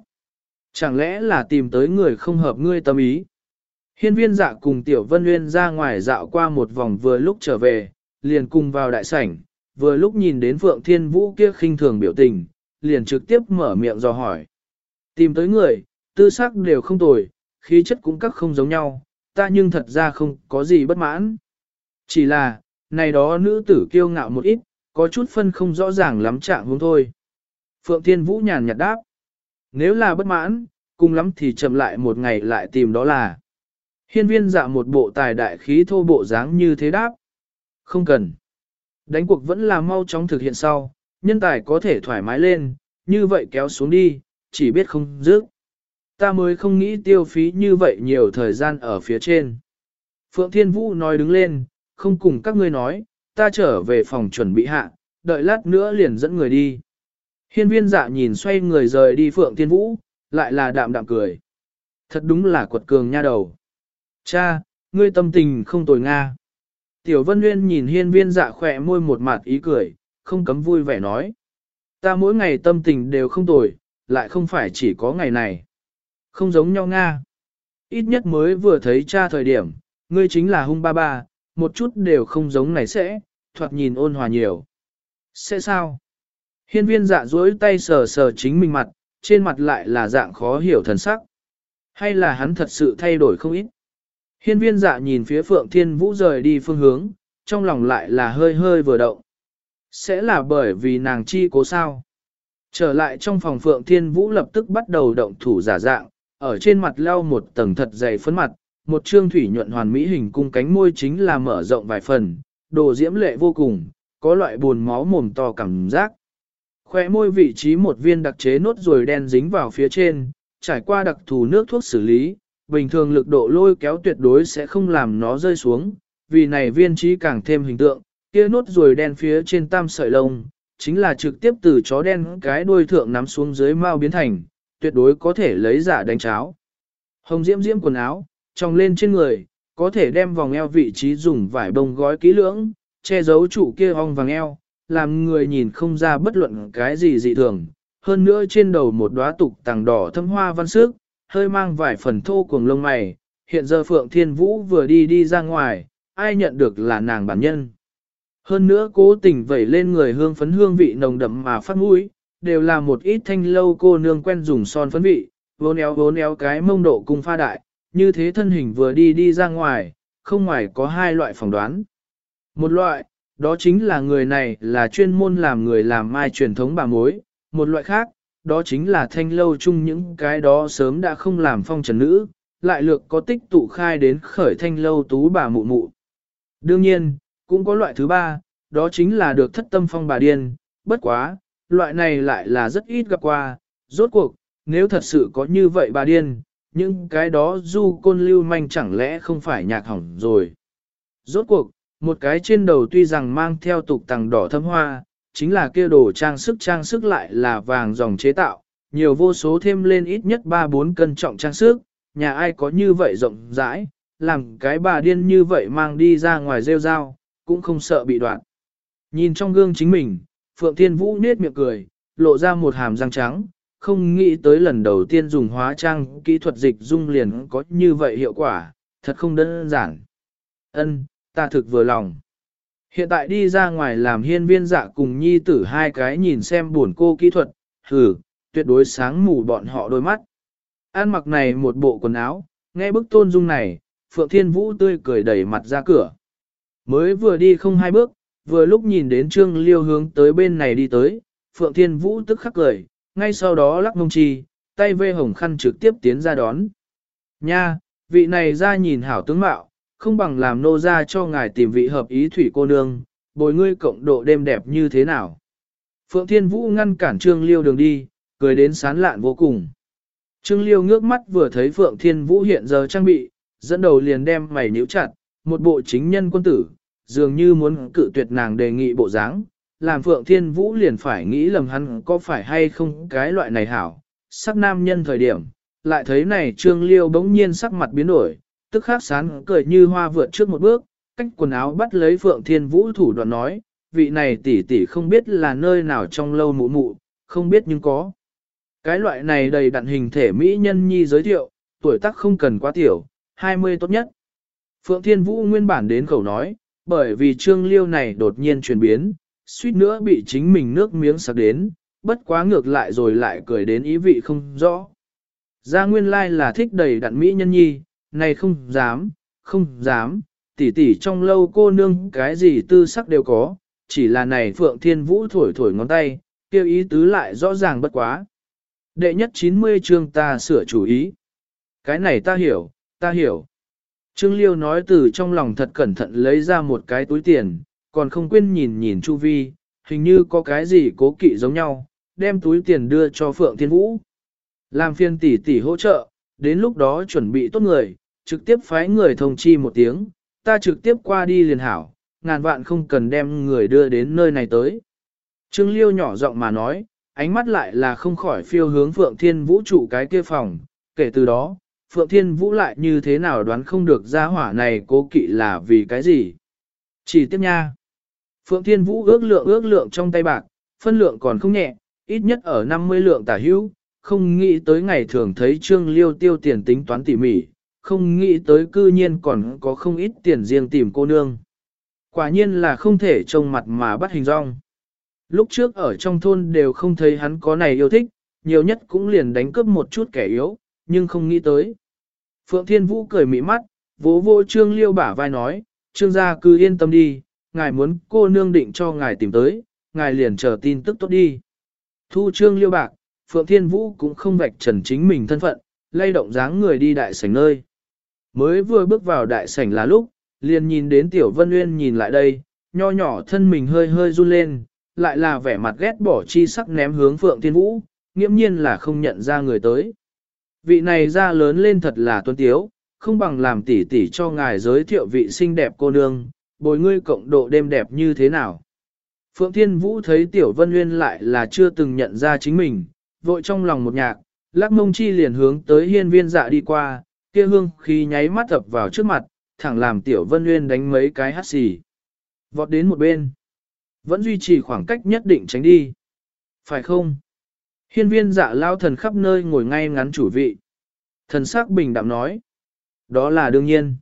Chẳng lẽ là tìm tới người không hợp ngươi tâm ý? Hiên viên dạ cùng Tiểu Vân Nguyên ra ngoài dạo qua một vòng vừa lúc trở về, liền cùng vào đại sảnh, vừa lúc nhìn đến Phượng Thiên Vũ kia khinh thường biểu tình, liền trực tiếp mở miệng dò hỏi. Tìm tới người, tư sắc đều không tồi, khí chất cũng các không giống nhau, ta nhưng thật ra không có gì bất mãn. Chỉ là, này đó nữ tử kiêu ngạo một ít, có chút phân không rõ ràng lắm trạng hướng thôi. Phượng Thiên Vũ nhàn nhạt đáp. Nếu là bất mãn, cùng lắm thì chậm lại một ngày lại tìm đó là. Hiên viên dạ một bộ tài đại khí thô bộ dáng như thế đáp. Không cần. Đánh cuộc vẫn là mau chóng thực hiện sau, nhân tài có thể thoải mái lên, như vậy kéo xuống đi, chỉ biết không dứt. Ta mới không nghĩ tiêu phí như vậy nhiều thời gian ở phía trên. Phượng Thiên Vũ nói đứng lên, không cùng các ngươi nói, ta trở về phòng chuẩn bị hạ, đợi lát nữa liền dẫn người đi. Hiên viên dạ nhìn xoay người rời đi Phượng Thiên Vũ, lại là đạm đạm cười. Thật đúng là quật cường nha đầu. Cha, ngươi tâm tình không tồi Nga. Tiểu Vân Nguyên nhìn hiên viên dạ khỏe môi một mặt ý cười, không cấm vui vẻ nói. Ta mỗi ngày tâm tình đều không tồi, lại không phải chỉ có ngày này. Không giống nhau Nga. Ít nhất mới vừa thấy cha thời điểm, ngươi chính là hung ba ba, một chút đều không giống này sẽ, thoạt nhìn ôn hòa nhiều. Sẽ sao? Hiên viên dạ dối tay sờ sờ chính mình mặt, trên mặt lại là dạng khó hiểu thần sắc. Hay là hắn thật sự thay đổi không ít? Hiên viên dạ nhìn phía Phượng Thiên Vũ rời đi phương hướng, trong lòng lại là hơi hơi vừa động. Sẽ là bởi vì nàng chi cố sao? Trở lại trong phòng Phượng Thiên Vũ lập tức bắt đầu động thủ giả dạng, ở trên mặt leo một tầng thật dày phấn mặt, một trương thủy nhuận hoàn mỹ hình cung cánh môi chính là mở rộng vài phần, đồ diễm lệ vô cùng, có loại buồn máu mồm to cảm giác. Khoe môi vị trí một viên đặc chế nốt rồi đen dính vào phía trên, trải qua đặc thù nước thuốc xử lý, bình thường lực độ lôi kéo tuyệt đối sẽ không làm nó rơi xuống, vì này viên trí càng thêm hình tượng, kia nốt ruồi đen phía trên tam sợi lông, chính là trực tiếp từ chó đen cái đuôi thượng nắm xuống dưới mau biến thành, tuyệt đối có thể lấy giả đánh cháo. Hồng diễm diễm quần áo, trong lên trên người, có thể đem vòng eo vị trí dùng vải bông gói kỹ lưỡng, che giấu trụ kia ong vàng eo, làm người nhìn không ra bất luận cái gì dị thường. Hơn nữa trên đầu một đóa tục tàng đỏ thâm hoa văn sức, hơi mang vài phần thô cuồng lông mày. Hiện giờ Phượng Thiên Vũ vừa đi đi ra ngoài, ai nhận được là nàng bản nhân. Hơn nữa cố tình vẩy lên người hương phấn hương vị nồng đậm mà phát mũi, đều là một ít thanh lâu cô nương quen dùng son phấn vị, vốn éo vốn éo cái mông độ cung pha đại, như thế thân hình vừa đi đi ra ngoài, không ngoài có hai loại phỏng đoán. Một loại, đó chính là người này là chuyên môn làm người làm mai truyền thống bà mối, một loại khác, đó chính là thanh lâu chung những cái đó sớm đã không làm phong trần nữ, lại lược có tích tụ khai đến khởi thanh lâu tú bà mụ mụ. Đương nhiên, cũng có loại thứ ba, đó chính là được thất tâm phong bà điên, bất quá, loại này lại là rất ít gặp qua, rốt cuộc, nếu thật sự có như vậy bà điên, những cái đó du côn lưu manh chẳng lẽ không phải nhạc hỏng rồi. Rốt cuộc, một cái trên đầu tuy rằng mang theo tục tàng đỏ thâm hoa, chính là kia đồ trang sức trang sức lại là vàng dòng chế tạo, nhiều vô số thêm lên ít nhất 3-4 cân trọng trang sức, nhà ai có như vậy rộng rãi, làm cái bà điên như vậy mang đi ra ngoài rêu rao, cũng không sợ bị đoạn. Nhìn trong gương chính mình, Phượng Thiên Vũ nết miệng cười, lộ ra một hàm răng trắng, không nghĩ tới lần đầu tiên dùng hóa trang kỹ thuật dịch dung liền có như vậy hiệu quả, thật không đơn giản. Ân, ta thực vừa lòng. Hiện tại đi ra ngoài làm hiên viên dạ cùng nhi tử hai cái nhìn xem buồn cô kỹ thuật, thử tuyệt đối sáng mù bọn họ đôi mắt. An mặc này một bộ quần áo, nghe bức tôn dung này, Phượng Thiên Vũ tươi cười đẩy mặt ra cửa. Mới vừa đi không hai bước, vừa lúc nhìn đến Trương Liêu hướng tới bên này đi tới, Phượng Thiên Vũ tức khắc cười, ngay sau đó lắc mông chi, tay vê hồng khăn trực tiếp tiến ra đón. Nha, vị này ra nhìn hảo tướng mạo, không bằng làm nô ra cho ngài tìm vị hợp ý thủy cô nương, bồi ngươi cộng độ đêm đẹp như thế nào. Phượng Thiên Vũ ngăn cản Trương Liêu đường đi, cười đến sán lạn vô cùng. Trương Liêu ngước mắt vừa thấy Phượng Thiên Vũ hiện giờ trang bị, dẫn đầu liền đem mày nhíu chặt, một bộ chính nhân quân tử, dường như muốn cự tuyệt nàng đề nghị bộ dáng, làm Phượng Thiên Vũ liền phải nghĩ lầm hắn có phải hay không cái loại này hảo. Sắc nam nhân thời điểm, lại thấy này Trương Liêu bỗng nhiên sắc mặt biến đổi, tức khắc sán cười như hoa vượt trước một bước, cách quần áo bắt lấy Phượng Thiên Vũ thủ đoạn nói, vị này tỷ tỷ không biết là nơi nào trong lâu mụ mụ, không biết nhưng có. Cái loại này đầy đặn hình thể mỹ nhân nhi giới thiệu, tuổi tác không cần quá tiểu, 20 tốt nhất. Phượng Thiên Vũ nguyên bản đến khẩu nói, bởi vì trương liêu này đột nhiên chuyển biến, suýt nữa bị chính mình nước miếng sặc đến, bất quá ngược lại rồi lại cười đến ý vị không rõ. Gia nguyên lai là thích đầy đặn mỹ nhân nhi, này không dám, không dám, tỷ tỷ trong lâu cô nương cái gì tư sắc đều có, chỉ là này Phượng Thiên Vũ thổi thổi ngón tay, kêu ý tứ lại rõ ràng bất quá. Đệ nhất 90 chương ta sửa chủ ý. Cái này ta hiểu, ta hiểu. Trương Liêu nói từ trong lòng thật cẩn thận lấy ra một cái túi tiền, còn không quên nhìn nhìn Chu Vi, hình như có cái gì cố kỵ giống nhau, đem túi tiền đưa cho Phượng Thiên Vũ. Làm phiên tỷ tỷ hỗ trợ, đến lúc đó chuẩn bị tốt người, trực tiếp phái người thông chi một tiếng, ta trực tiếp qua đi liền hảo, ngàn vạn không cần đem người đưa đến nơi này tới. Trương Liêu nhỏ giọng mà nói, ánh mắt lại là không khỏi phiêu hướng Phượng Thiên Vũ trụ cái kia phòng, kể từ đó, Phượng Thiên Vũ lại như thế nào đoán không được ra hỏa này cố kỵ là vì cái gì. Chỉ tiếp nha. Phượng Thiên Vũ ước lượng ước lượng trong tay bạc, phân lượng còn không nhẹ, ít nhất ở 50 lượng tả hữu, không nghĩ tới ngày thường thấy Trương Liêu tiêu tiền tính toán tỉ mỉ, không nghĩ tới cư nhiên còn có không ít tiền riêng tìm cô nương. Quả nhiên là không thể trông mặt mà bắt hình rong. Lúc trước ở trong thôn đều không thấy hắn có này yêu thích, nhiều nhất cũng liền đánh cướp một chút kẻ yếu, nhưng không nghĩ tới. Phượng Thiên Vũ cười mị mắt, vỗ vô Trương Liêu bả vai nói, Trương gia cứ yên tâm đi, ngài muốn cô nương định cho ngài tìm tới, ngài liền chờ tin tức tốt đi. Thu Trương Liêu bạc, Phượng Thiên Vũ cũng không vạch trần chính mình thân phận, lay động dáng người đi đại sảnh nơi. Mới vừa bước vào đại sảnh là lúc, liền nhìn đến Tiểu Vân Uyên nhìn lại đây, nho nhỏ thân mình hơi hơi run lên, lại là vẻ mặt ghét bỏ chi sắc ném hướng Phượng Thiên Vũ, nghiễm nhiên là không nhận ra người tới. Vị này ra lớn lên thật là tuân tiếu, không bằng làm tỉ tỉ cho ngài giới thiệu vị xinh đẹp cô nương, bồi ngươi cộng độ đêm đẹp như thế nào. Phượng Thiên Vũ thấy Tiểu Vân Uyên lại là chưa từng nhận ra chính mình, vội trong lòng một nhạc, lắc mông chi liền hướng tới hiên viên dạ đi qua, kia hương khi nháy mắt ập vào trước mặt, thẳng làm Tiểu Vân Nguyên đánh mấy cái hát xì. Vọt đến một bên. Vẫn duy trì khoảng cách nhất định tránh đi. Phải không? Hiên viên dạ lao thần khắp nơi ngồi ngay ngắn chủ vị. Thần sắc bình đạm nói. Đó là đương nhiên.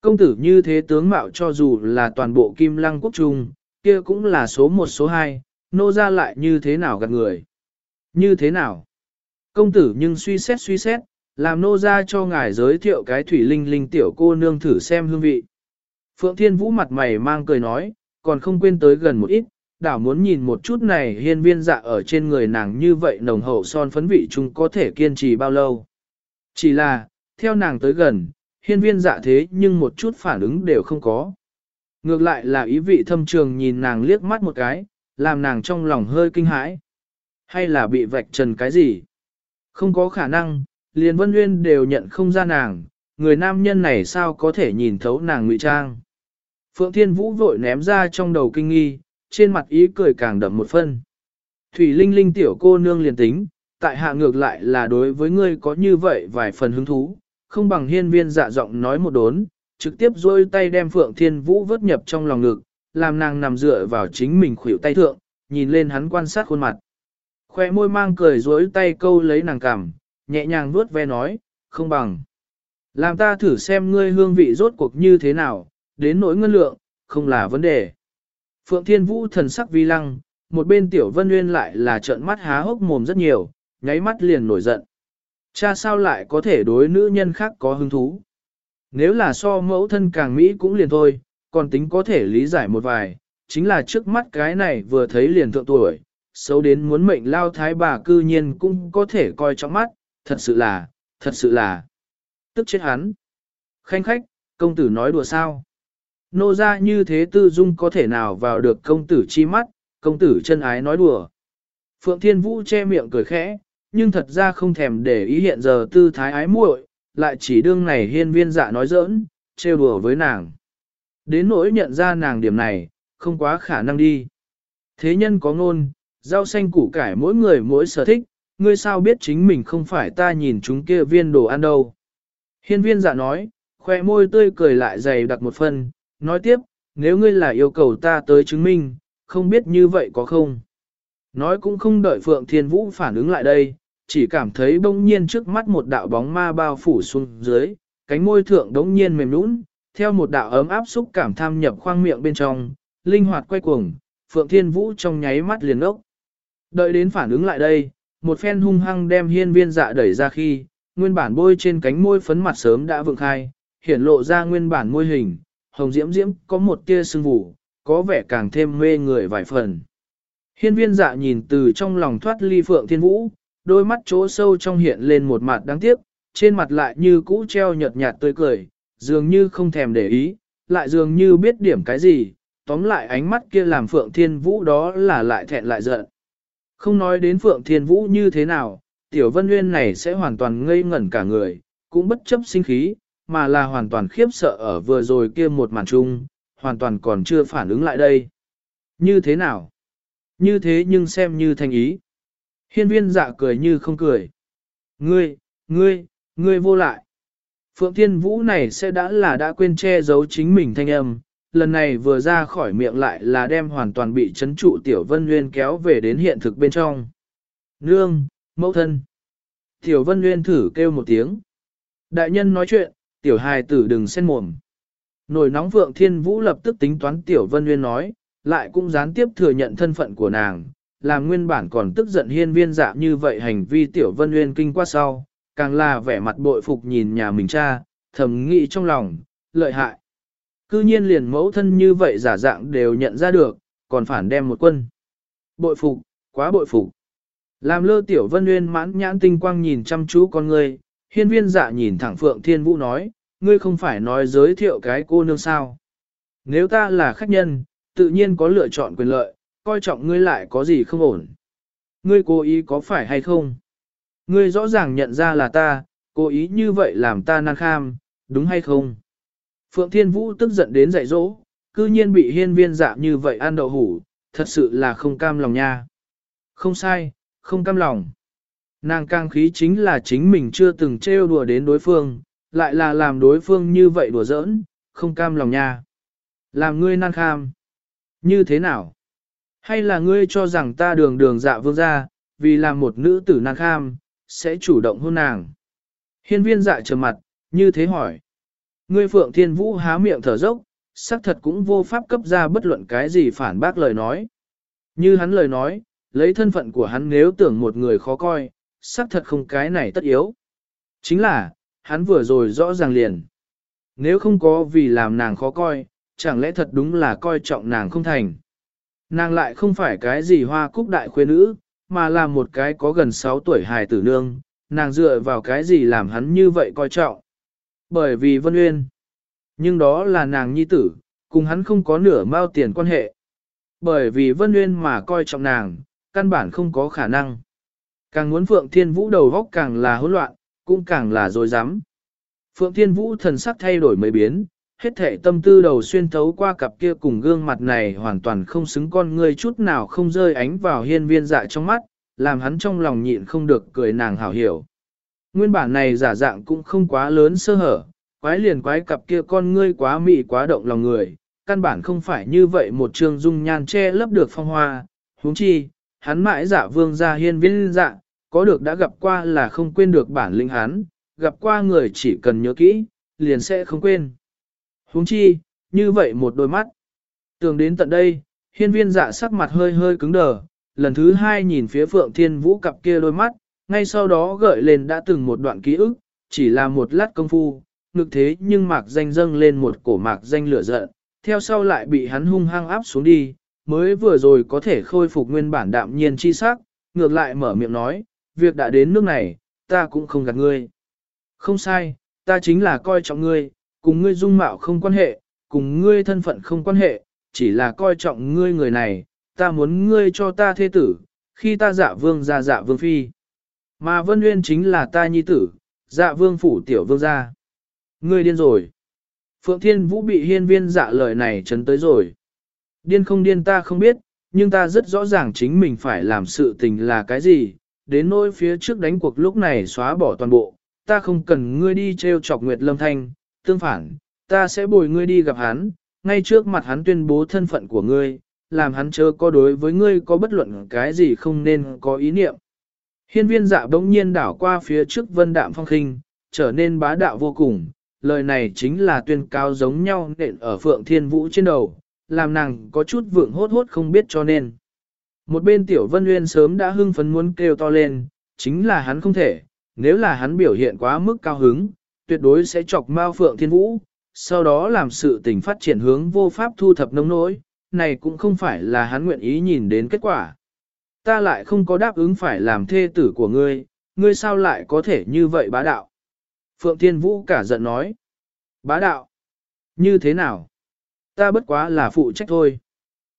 Công tử như thế tướng mạo cho dù là toàn bộ kim lăng quốc trung, kia cũng là số một số hai, nô ra lại như thế nào gạt người. Như thế nào? Công tử nhưng suy xét suy xét, làm nô ra cho ngài giới thiệu cái thủy linh linh tiểu cô nương thử xem hương vị. Phượng Thiên Vũ mặt mày mang cười nói, còn không quên tới gần một ít, đảo muốn nhìn một chút này hiên viên dạ ở trên người nàng như vậy nồng hậu son phấn vị chúng có thể kiên trì bao lâu. Chỉ là, theo nàng tới gần, hiên viên dạ thế nhưng một chút phản ứng đều không có. Ngược lại là ý vị thâm trường nhìn nàng liếc mắt một cái, làm nàng trong lòng hơi kinh hãi. Hay là bị vạch trần cái gì? Không có khả năng, liền vân nguyên đều nhận không ra nàng, người nam nhân này sao có thể nhìn thấu nàng ngụy trang. Phượng Thiên Vũ vội ném ra trong đầu kinh nghi, trên mặt ý cười càng đậm một phân. Thủy Linh Linh tiểu cô nương liền tính, tại hạ ngược lại là đối với ngươi có như vậy vài phần hứng thú, không bằng hiên viên dạ giọng nói một đốn, trực tiếp rôi tay đem Phượng Thiên Vũ vớt nhập trong lòng ngực, làm nàng nằm dựa vào chính mình khuỷu tay thượng, nhìn lên hắn quan sát khuôn mặt. Khoe môi mang cười dối tay câu lấy nàng cằm, nhẹ nhàng vuốt ve nói, không bằng. Làm ta thử xem ngươi hương vị rốt cuộc như thế nào, đến nỗi ngân lượng, không là vấn đề. Phượng Thiên Vũ thần sắc vi lăng, một bên Tiểu Vân Nguyên lại là trợn mắt há hốc mồm rất nhiều, nháy mắt liền nổi giận. Cha sao lại có thể đối nữ nhân khác có hứng thú? Nếu là so mẫu thân càng Mỹ cũng liền thôi, còn tính có thể lý giải một vài, chính là trước mắt cái này vừa thấy liền thượng tuổi, xấu đến muốn mệnh lao thái bà cư nhiên cũng có thể coi trong mắt, thật sự là, thật sự là, tức chết hắn. Khanh khách, công tử nói đùa sao? Nô ra như thế tư dung có thể nào vào được công tử chi mắt, công tử chân ái nói đùa. Phượng Thiên Vũ che miệng cười khẽ, nhưng thật ra không thèm để ý hiện giờ tư thái ái muội, lại chỉ đương này hiên viên dạ nói giỡn, trêu đùa với nàng. Đến nỗi nhận ra nàng điểm này, không quá khả năng đi. Thế nhân có ngôn, rau xanh củ cải mỗi người mỗi sở thích, ngươi sao biết chính mình không phải ta nhìn chúng kia viên đồ ăn đâu. Hiên viên dạ nói, khoe môi tươi cười lại dày đặc một phần, nói tiếp, nếu ngươi là yêu cầu ta tới chứng minh, không biết như vậy có không. Nói cũng không đợi Phượng Thiên Vũ phản ứng lại đây, chỉ cảm thấy bỗng nhiên trước mắt một đạo bóng ma bao phủ xuống dưới, cánh môi thượng đống nhiên mềm nũng, theo một đạo ấm áp xúc cảm tham nhập khoang miệng bên trong, linh hoạt quay cuồng, Phượng Thiên Vũ trong nháy mắt liền ốc. Đợi đến phản ứng lại đây, một phen hung hăng đem hiên viên dạ đẩy ra khi, nguyên bản bôi trên cánh môi phấn mặt sớm đã vượng khai, hiển lộ ra nguyên bản môi hình, hồng diễm diễm có một tia sưng vụ, có vẻ càng thêm mê người vài phần. Hiên viên dạ nhìn từ trong lòng thoát ly Phượng Thiên Vũ, đôi mắt chỗ sâu trong hiện lên một mặt đáng tiếc, trên mặt lại như cũ treo nhợt nhạt tươi cười, dường như không thèm để ý, lại dường như biết điểm cái gì, tóm lại ánh mắt kia làm Phượng Thiên Vũ đó là lại thẹn lại giận. Không nói đến Phượng Thiên Vũ như thế nào, Tiểu Vân Nguyên này sẽ hoàn toàn ngây ngẩn cả người, cũng bất chấp sinh khí, mà là hoàn toàn khiếp sợ ở vừa rồi kia một màn chung, hoàn toàn còn chưa phản ứng lại đây. Như thế nào? Như thế nhưng xem như thành ý. Hiên viên dạ cười như không cười. Ngươi, ngươi, ngươi vô lại. Phượng Thiên Vũ này sẽ đã là đã quên che giấu chính mình thanh âm, lần này vừa ra khỏi miệng lại là đem hoàn toàn bị chấn trụ Tiểu Vân Nguyên kéo về đến hiện thực bên trong. Nương, mẫu thân. Tiểu Vân Nguyên thử kêu một tiếng. Đại nhân nói chuyện, Tiểu hài tử đừng xen mồm. Nổi nóng vượng Thiên Vũ lập tức tính toán Tiểu Vân Nguyên nói, lại cũng gián tiếp thừa nhận thân phận của nàng, làm nguyên bản còn tức giận hiên viên dạ như vậy hành vi Tiểu Vân Nguyên kinh qua sau, càng là vẻ mặt bội phục nhìn nhà mình cha, thầm nghĩ trong lòng, lợi hại. Cư nhiên liền mẫu thân như vậy giả dạng đều nhận ra được, còn phản đem một quân. Bội phục, quá bội phục. Làm lơ tiểu vân nguyên mãn nhãn tinh quang nhìn chăm chú con ngươi, hiên viên dạ nhìn thẳng Phượng Thiên Vũ nói, ngươi không phải nói giới thiệu cái cô nương sao. Nếu ta là khách nhân, tự nhiên có lựa chọn quyền lợi, coi trọng ngươi lại có gì không ổn. Ngươi cố ý có phải hay không? Ngươi rõ ràng nhận ra là ta, cố ý như vậy làm ta nan kham, đúng hay không? Phượng Thiên Vũ tức giận đến dạy dỗ, cư nhiên bị hiên viên dạ như vậy ăn đậu hủ, thật sự là không cam lòng nha. Không sai, không cam lòng. Nàng càng khí chính là chính mình chưa từng trêu đùa đến đối phương, lại là làm đối phương như vậy đùa giỡn, không cam lòng nha. Làm ngươi nan kham. Như thế nào? Hay là ngươi cho rằng ta đường đường dạ vương ra, vì làm một nữ tử nan kham, sẽ chủ động hôn nàng? Hiên viên dạ trầm mặt, như thế hỏi. Ngươi Phượng Thiên Vũ há miệng thở dốc, xác thật cũng vô pháp cấp ra bất luận cái gì phản bác lời nói. Như hắn lời nói, lấy thân phận của hắn nếu tưởng một người khó coi, xác thật không cái này tất yếu. Chính là, hắn vừa rồi rõ ràng liền. Nếu không có vì làm nàng khó coi, chẳng lẽ thật đúng là coi trọng nàng không thành. Nàng lại không phải cái gì hoa cúc đại khuê nữ, mà là một cái có gần 6 tuổi hài tử nương, nàng dựa vào cái gì làm hắn như vậy coi trọng. Bởi vì Vân Uyên. Nhưng đó là nàng nhi tử, cùng hắn không có nửa mao tiền quan hệ. Bởi vì Vân Uyên mà coi trọng nàng, căn bản không có khả năng. Càng muốn Phượng Thiên Vũ đầu góc càng là hỗn loạn, cũng càng là dối rắm Phượng Thiên Vũ thần sắc thay đổi mấy biến, hết thể tâm tư đầu xuyên thấu qua cặp kia cùng gương mặt này hoàn toàn không xứng con người chút nào không rơi ánh vào hiên viên dạ trong mắt, làm hắn trong lòng nhịn không được cười nàng hảo hiểu. Nguyên bản này giả dạng cũng không quá lớn sơ hở, quái liền quái cặp kia con ngươi quá mị quá động lòng người, căn bản không phải như vậy một trường dung nhan che lấp được phong hoa, huống chi, hắn mãi giả vương gia hiên viên dạ, có được đã gặp qua là không quên được bản lĩnh hắn, gặp qua người chỉ cần nhớ kỹ, liền sẽ không quên. Huống chi, như vậy một đôi mắt. Tưởng đến tận đây, hiên viên dạ sắc mặt hơi hơi cứng đờ, lần thứ hai nhìn phía phượng thiên vũ cặp kia đôi mắt, ngay sau đó gợi lên đã từng một đoạn ký ức, chỉ là một lát công phu, ngực thế nhưng mạc danh dâng lên một cổ mạc danh lửa giận, theo sau lại bị hắn hung hăng áp xuống đi, mới vừa rồi có thể khôi phục nguyên bản đạm nhiên chi sắc, ngược lại mở miệng nói, việc đã đến nước này, ta cũng không gạt ngươi. Không sai, ta chính là coi trọng ngươi, cùng ngươi dung mạo không quan hệ, cùng ngươi thân phận không quan hệ, chỉ là coi trọng ngươi người này, ta muốn ngươi cho ta thế tử, khi ta giả vương ra giả vương phi. Mà Vân Nguyên chính là ta nhi tử, dạ vương phủ tiểu vương gia. Ngươi điên rồi. Phượng Thiên Vũ bị hiên viên dạ lời này chấn tới rồi. Điên không điên ta không biết, nhưng ta rất rõ ràng chính mình phải làm sự tình là cái gì, đến nỗi phía trước đánh cuộc lúc này xóa bỏ toàn bộ, ta không cần ngươi đi treo chọc Nguyệt Lâm Thanh, tương phản, ta sẽ bồi ngươi đi gặp hắn, ngay trước mặt hắn tuyên bố thân phận của ngươi, làm hắn chớ có đối với ngươi có bất luận cái gì không nên có ý niệm. Hiên viên dạ bỗng nhiên đảo qua phía trước vân đạm phong khinh, trở nên bá đạo vô cùng. Lời này chính là tuyên cao giống nhau nện ở phượng thiên vũ trên đầu, làm nàng có chút vượng hốt hốt không biết cho nên. Một bên tiểu vân nguyên sớm đã hưng phấn muốn kêu to lên, chính là hắn không thể, nếu là hắn biểu hiện quá mức cao hứng, tuyệt đối sẽ chọc mao phượng thiên vũ, sau đó làm sự tình phát triển hướng vô pháp thu thập nông nỗi, này cũng không phải là hắn nguyện ý nhìn đến kết quả. Ta lại không có đáp ứng phải làm thê tử của ngươi, ngươi sao lại có thể như vậy bá đạo? Phượng Thiên Vũ cả giận nói. Bá đạo? Như thế nào? Ta bất quá là phụ trách thôi.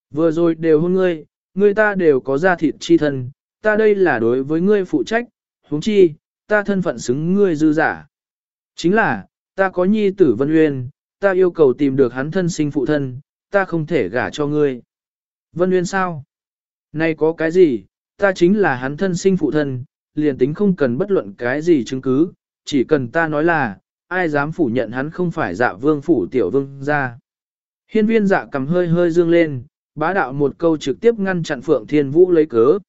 Vừa rồi đều hôn ngươi, ngươi ta đều có gia thịt chi thân, ta đây là đối với ngươi phụ trách, huống chi, ta thân phận xứng ngươi dư giả. Chính là, ta có nhi tử Vân Uyên, ta yêu cầu tìm được hắn thân sinh phụ thân, ta không thể gả cho ngươi. Vân Uyên sao? Này có cái gì, ta chính là hắn thân sinh phụ thân, liền tính không cần bất luận cái gì chứng cứ, chỉ cần ta nói là, ai dám phủ nhận hắn không phải dạ vương phủ tiểu vương ra. Hiên viên dạ cầm hơi hơi dương lên, bá đạo một câu trực tiếp ngăn chặn Phượng Thiên Vũ lấy cớ.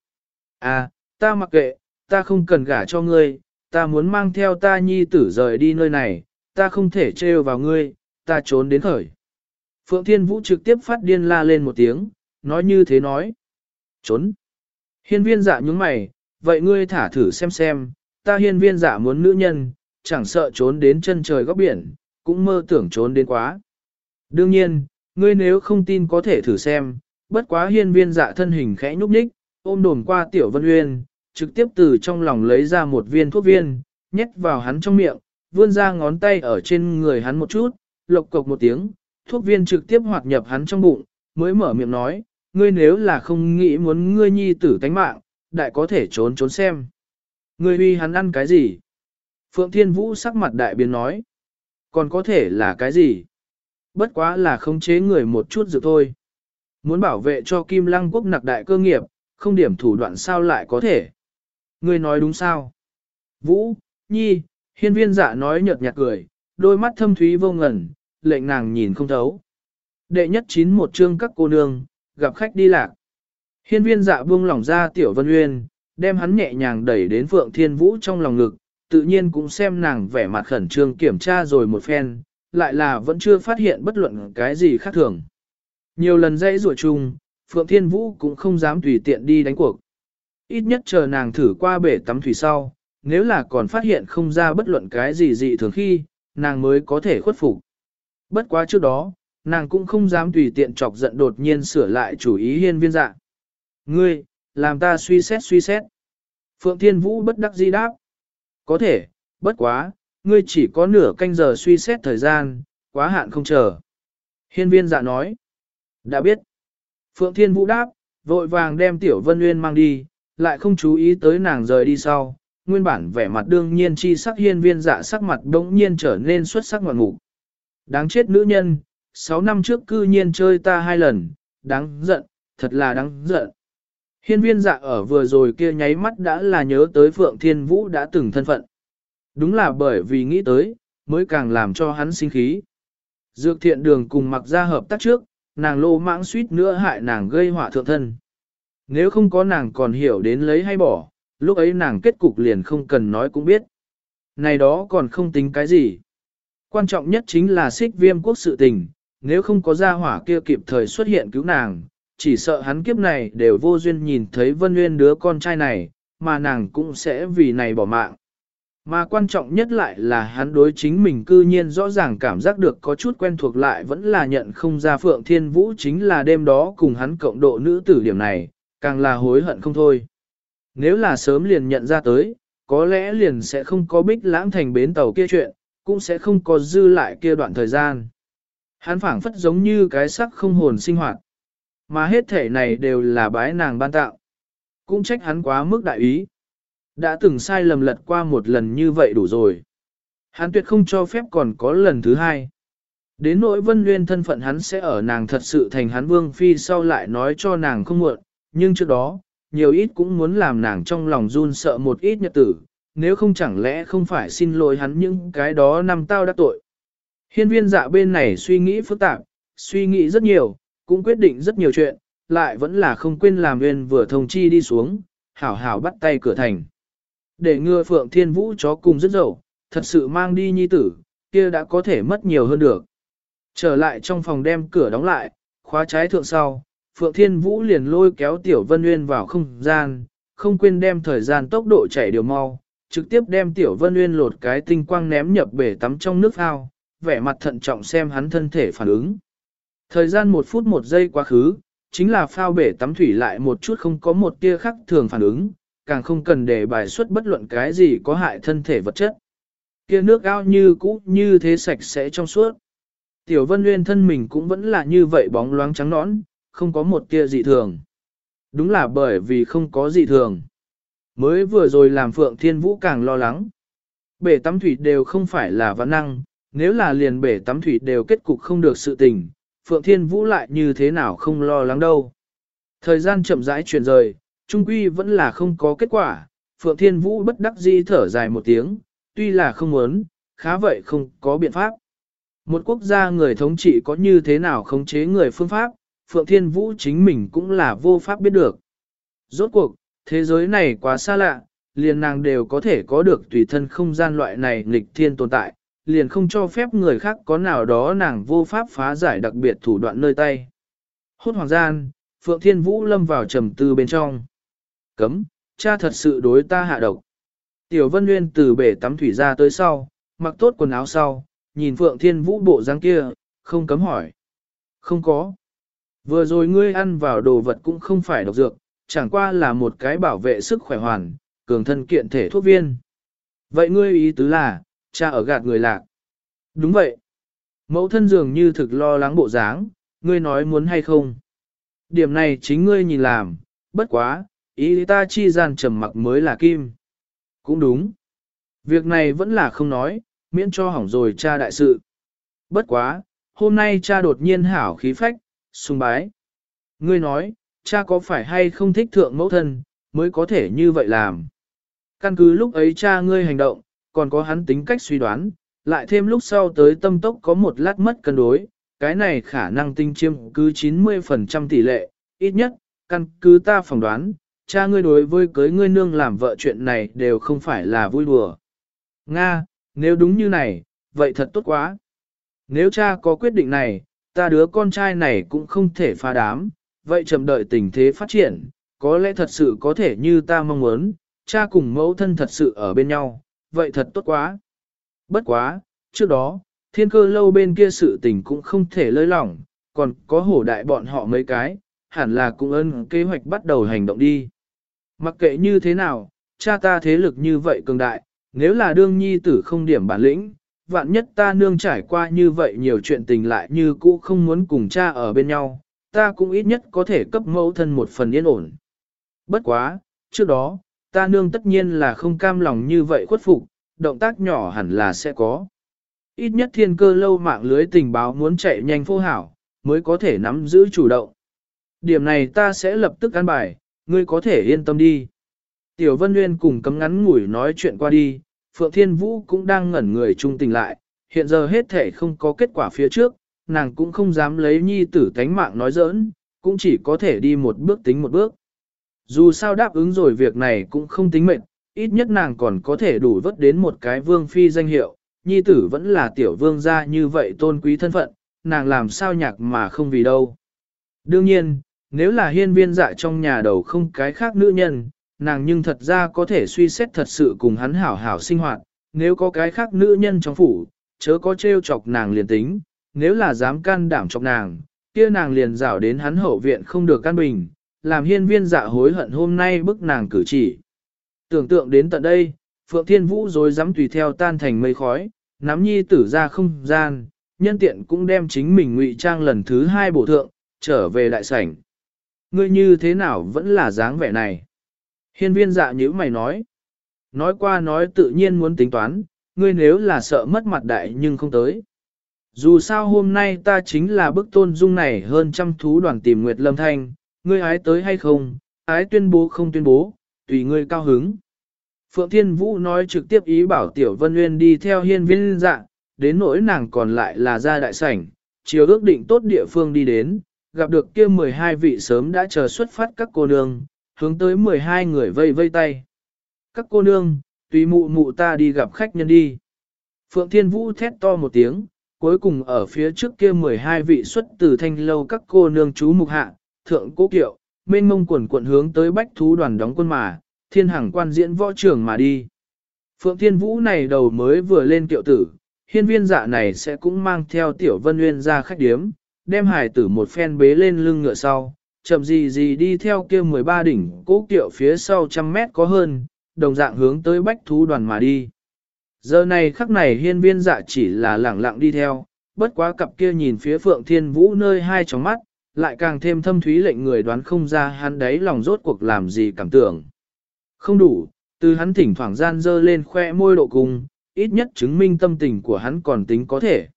À, ta mặc kệ, ta không cần gả cho ngươi, ta muốn mang theo ta nhi tử rời đi nơi này, ta không thể trêu vào ngươi, ta trốn đến khởi. Phượng Thiên Vũ trực tiếp phát điên la lên một tiếng, nói như thế nói. Trốn. Hiên viên dạ nhúng mày, vậy ngươi thả thử xem xem, ta hiên viên dạ muốn nữ nhân, chẳng sợ trốn đến chân trời góc biển, cũng mơ tưởng trốn đến quá. Đương nhiên, ngươi nếu không tin có thể thử xem, bất quá hiên viên dạ thân hình khẽ nhúc nhích, ôm đồn qua tiểu vân uyên, trực tiếp từ trong lòng lấy ra một viên thuốc viên, nhét vào hắn trong miệng, vươn ra ngón tay ở trên người hắn một chút, lộc cộc một tiếng, thuốc viên trực tiếp hoạt nhập hắn trong bụng, mới mở miệng nói, ngươi nếu là không nghĩ muốn ngươi nhi tử tánh mạng, đại có thể trốn trốn xem. Ngươi huy hắn ăn cái gì? Phượng Thiên Vũ sắc mặt đại biến nói. Còn có thể là cái gì? Bất quá là khống chế người một chút dự thôi. Muốn bảo vệ cho Kim Lăng quốc nặc đại cơ nghiệp, không điểm thủ đoạn sao lại có thể. Ngươi nói đúng sao? Vũ, Nhi, hiên viên dạ nói nhợt nhạt cười, đôi mắt thâm thúy vô ngẩn, lệnh nàng nhìn không thấu. Đệ nhất chín một chương các cô nương, gặp khách đi lạc. Hiên viên dạ buông lỏng ra tiểu vân uyên, đem hắn nhẹ nhàng đẩy đến Phượng Thiên Vũ trong lòng ngực, tự nhiên cũng xem nàng vẻ mặt khẩn trương kiểm tra rồi một phen, lại là vẫn chưa phát hiện bất luận cái gì khác thường. Nhiều lần dãy rủa chung, Phượng Thiên Vũ cũng không dám tùy tiện đi đánh cuộc. Ít nhất chờ nàng thử qua bể tắm thủy sau, nếu là còn phát hiện không ra bất luận cái gì dị thường khi, nàng mới có thể khuất phục. Bất quá trước đó, nàng cũng không dám tùy tiện chọc giận đột nhiên sửa lại chủ ý hiên viên dạ. Ngươi, làm ta suy xét suy xét. Phượng Thiên Vũ bất đắc dĩ đáp. Có thể, bất quá, ngươi chỉ có nửa canh giờ suy xét thời gian, quá hạn không chờ. Hiên viên dạ nói. Đã biết. Phượng Thiên Vũ đáp, vội vàng đem Tiểu Vân Nguyên mang đi, lại không chú ý tới nàng rời đi sau. Nguyên bản vẻ mặt đương nhiên chi sắc hiên viên dạ sắc mặt đống nhiên trở nên xuất sắc ngoạn mục. Đáng chết nữ nhân, 6 năm trước cư nhiên chơi ta hai lần, đáng giận, thật là đáng giận. Hiên viên dạ ở vừa rồi kia nháy mắt đã là nhớ tới Phượng Thiên Vũ đã từng thân phận. Đúng là bởi vì nghĩ tới, mới càng làm cho hắn sinh khí. Dược thiện đường cùng mặc ra hợp tác trước, nàng lô mãng suýt nữa hại nàng gây họa thượng thân. Nếu không có nàng còn hiểu đến lấy hay bỏ, lúc ấy nàng kết cục liền không cần nói cũng biết. Này đó còn không tính cái gì. Quan trọng nhất chính là xích viêm quốc sự tình, nếu không có gia hỏa kia kịp thời xuất hiện cứu nàng, chỉ sợ hắn kiếp này đều vô duyên nhìn thấy Vân Nguyên đứa con trai này, mà nàng cũng sẽ vì này bỏ mạng. Mà quan trọng nhất lại là hắn đối chính mình cư nhiên rõ ràng cảm giác được có chút quen thuộc lại vẫn là nhận không ra Phượng Thiên Vũ chính là đêm đó cùng hắn cộng độ nữ tử điểm này, càng là hối hận không thôi. Nếu là sớm liền nhận ra tới, có lẽ liền sẽ không có bích lãng thành bến tàu kia chuyện, cũng sẽ không có dư lại kia đoạn thời gian. Hắn phảng phất giống như cái sắc không hồn sinh hoạt. Mà hết thể này đều là bái nàng ban tạo. Cũng trách hắn quá mức đại ý. Đã từng sai lầm lật qua một lần như vậy đủ rồi. Hắn tuyệt không cho phép còn có lần thứ hai. Đến nỗi vân nguyên thân phận hắn sẽ ở nàng thật sự thành hắn vương phi sau lại nói cho nàng không muộn, nhưng trước đó, nhiều ít cũng muốn làm nàng trong lòng run sợ một ít nhật tử, nếu không chẳng lẽ không phải xin lỗi hắn những cái đó năm tao đã tội. Hiên viên dạ bên này suy nghĩ phức tạp, suy nghĩ rất nhiều, cũng quyết định rất nhiều chuyện, lại vẫn là không quên làm nguyên vừa thông chi đi xuống, hảo hảo bắt tay cửa thành. Để ngừa Phượng Thiên Vũ chó cùng rất dậu, thật sự mang đi nhi tử, kia đã có thể mất nhiều hơn được. Trở lại trong phòng đem cửa đóng lại, khóa trái thượng sau, Phượng Thiên Vũ liền lôi kéo Tiểu Vân Nguyên vào không gian, không quên đem thời gian tốc độ chạy điều mau, trực tiếp đem Tiểu Vân Nguyên lột cái tinh quang ném nhập bể tắm trong nước ao, vẻ mặt thận trọng xem hắn thân thể phản ứng. Thời gian một phút một giây quá khứ, chính là phao bể tắm thủy lại một chút không có một tia khác thường phản ứng, càng không cần để bài xuất bất luận cái gì có hại thân thể vật chất. Kia nước ao như cũ như thế sạch sẽ trong suốt. Tiểu Vân Nguyên thân mình cũng vẫn là như vậy bóng loáng trắng nõn, không có một tia dị thường. Đúng là bởi vì không có dị thường. Mới vừa rồi làm Phượng Thiên Vũ càng lo lắng. Bể tắm thủy đều không phải là văn năng, nếu là liền bể tắm thủy đều kết cục không được sự tình, Phượng Thiên Vũ lại như thế nào không lo lắng đâu. Thời gian chậm rãi chuyển rời, trung quy vẫn là không có kết quả, Phượng Thiên Vũ bất đắc dĩ thở dài một tiếng, tuy là không muốn, khá vậy không có biện pháp. Một quốc gia người thống trị có như thế nào khống chế người phương pháp, Phượng Thiên Vũ chính mình cũng là vô pháp biết được. Rốt cuộc, thế giới này quá xa lạ, liền nàng đều có thể có được tùy thân không gian loại này nghịch thiên tồn tại, liền không cho phép người khác có nào đó nàng vô pháp phá giải đặc biệt thủ đoạn nơi tay. Hốt hoàng gian, Phượng Thiên Vũ lâm vào trầm tư bên trong. Cấm, cha thật sự đối ta hạ độc. Tiểu Vân Nguyên từ bể tắm thủy ra tới sau, mặc tốt quần áo sau, nhìn Phượng Thiên Vũ bộ dáng kia, không cấm hỏi. Không có. Vừa rồi ngươi ăn vào đồ vật cũng không phải độc dược, chẳng qua là một cái bảo vệ sức khỏe hoàn, cường thân kiện thể thuốc viên. Vậy ngươi ý tứ là, cha ở gạt người lạc. Đúng vậy. Mẫu thân dường như thực lo lắng bộ dáng, ngươi nói muốn hay không. Điểm này chính ngươi nhìn làm, bất quá, ý ta chi gian trầm mặc mới là kim. Cũng đúng. Việc này vẫn là không nói, miễn cho hỏng rồi cha đại sự. Bất quá, hôm nay cha đột nhiên hảo khí phách, sung bái. Ngươi nói, cha có phải hay không thích thượng mẫu thân, mới có thể như vậy làm. Căn cứ lúc ấy cha ngươi hành động, còn có hắn tính cách suy đoán, lại thêm lúc sau tới tâm tốc có một lát mất cân đối, cái này khả năng tinh chiêm cứ 90% tỷ lệ, ít nhất, căn cứ ta phỏng đoán, cha ngươi đối với cưới ngươi nương làm vợ chuyện này đều không phải là vui đùa. Nga, nếu đúng như này, vậy thật tốt quá. Nếu cha có quyết định này, ta đứa con trai này cũng không thể phá đám, vậy chậm đợi tình thế phát triển, có lẽ thật sự có thể như ta mong muốn, cha cùng mẫu thân thật sự ở bên nhau, vậy thật tốt quá. Bất quá, trước đó, thiên cơ lâu bên kia sự tình cũng không thể lơi lỏng, còn có hổ đại bọn họ mấy cái, hẳn là cũng ân kế hoạch bắt đầu hành động đi. Mặc kệ như thế nào, cha ta thế lực như vậy cường đại, nếu là đương nhi tử không điểm bản lĩnh, vạn nhất ta nương trải qua như vậy nhiều chuyện tình lại như cũ không muốn cùng cha ở bên nhau, ta cũng ít nhất có thể cấp mẫu thân một phần yên ổn. Bất quá, trước đó, ta nương tất nhiên là không cam lòng như vậy khuất phục, động tác nhỏ hẳn là sẽ có. Ít nhất thiên cơ lâu mạng lưới tình báo muốn chạy nhanh phô hảo, mới có thể nắm giữ chủ động. Điểm này ta sẽ lập tức ăn bài, ngươi có thể yên tâm đi. Tiểu Vân Nguyên cùng cấm ngắn ngủi nói chuyện qua đi, Phượng Thiên Vũ cũng đang ngẩn người trung tình lại, hiện giờ hết thể không có kết quả phía trước, nàng cũng không dám lấy nhi tử tánh mạng nói giỡn, cũng chỉ có thể đi một bước tính một bước. Dù sao đáp ứng rồi việc này cũng không tính mệnh, ít nhất nàng còn có thể đủ vất đến một cái vương phi danh hiệu, nhi tử vẫn là tiểu vương gia như vậy tôn quý thân phận, nàng làm sao nhạc mà không vì đâu. Đương nhiên, nếu là hiên viên dạ trong nhà đầu không cái khác nữ nhân, nàng nhưng thật ra có thể suy xét thật sự cùng hắn hảo hảo sinh hoạt, nếu có cái khác nữ nhân trong phủ, chớ có trêu chọc nàng liền tính, nếu là dám can đảm chọc nàng, kia nàng liền rảo đến hắn hậu viện không được căn bình, làm hiên viên dạ hối hận hôm nay bức nàng cử chỉ. Tưởng tượng đến tận đây, Phượng Thiên Vũ rồi dám tùy theo tan thành mây khói, nắm nhi tử ra không gian, nhân tiện cũng đem chính mình ngụy trang lần thứ hai bổ thượng, trở về đại sảnh. Ngươi như thế nào vẫn là dáng vẻ này? Hiên viên dạ nhữ mày nói. Nói qua nói tự nhiên muốn tính toán, ngươi nếu là sợ mất mặt đại nhưng không tới. Dù sao hôm nay ta chính là bức tôn dung này hơn trăm thú đoàn tìm Nguyệt Lâm Thanh, ngươi ái tới hay không, ái tuyên bố không tuyên bố, tùy ngươi cao hứng. Phượng Thiên Vũ nói trực tiếp ý bảo Tiểu Vân Nguyên đi theo hiên viên dạ, đến nỗi nàng còn lại là ra đại sảnh, chiều ước định tốt địa phương đi đến, gặp được kia 12 vị sớm đã chờ xuất phát các cô nương, hướng tới 12 người vây vây tay. Các cô nương, tùy mụ mụ ta đi gặp khách nhân đi. Phượng Thiên Vũ thét to một tiếng, cuối cùng ở phía trước kia 12 vị xuất từ thanh lâu các cô nương chú mục hạ, thượng cố kiệu, mênh mông quần quận hướng tới bách thú đoàn đóng quân mà, thiên hàng quan diễn võ trưởng mà đi. Phượng Thiên Vũ này đầu mới vừa lên kiệu tử, hiên viên dạ này sẽ cũng mang theo tiểu vân nguyên ra khách điếm, đem hải tử một phen bế lên lưng ngựa sau, chậm gì gì đi theo kia 13 đỉnh cố kiệu phía sau trăm mét có hơn, đồng dạng hướng tới bách thú đoàn mà đi. Giờ này khắc này hiên viên dạ chỉ là lẳng lặng đi theo, bất quá cặp kia nhìn phía phượng thiên vũ nơi hai tròng mắt, lại càng thêm thâm thúy lệnh người đoán không ra hắn đấy lòng rốt cuộc làm gì cảm tưởng. Không đủ, từ hắn thỉnh thoảng gian dơ lên khoe môi độ cung, ít nhất chứng minh tâm tình của hắn còn tính có thể.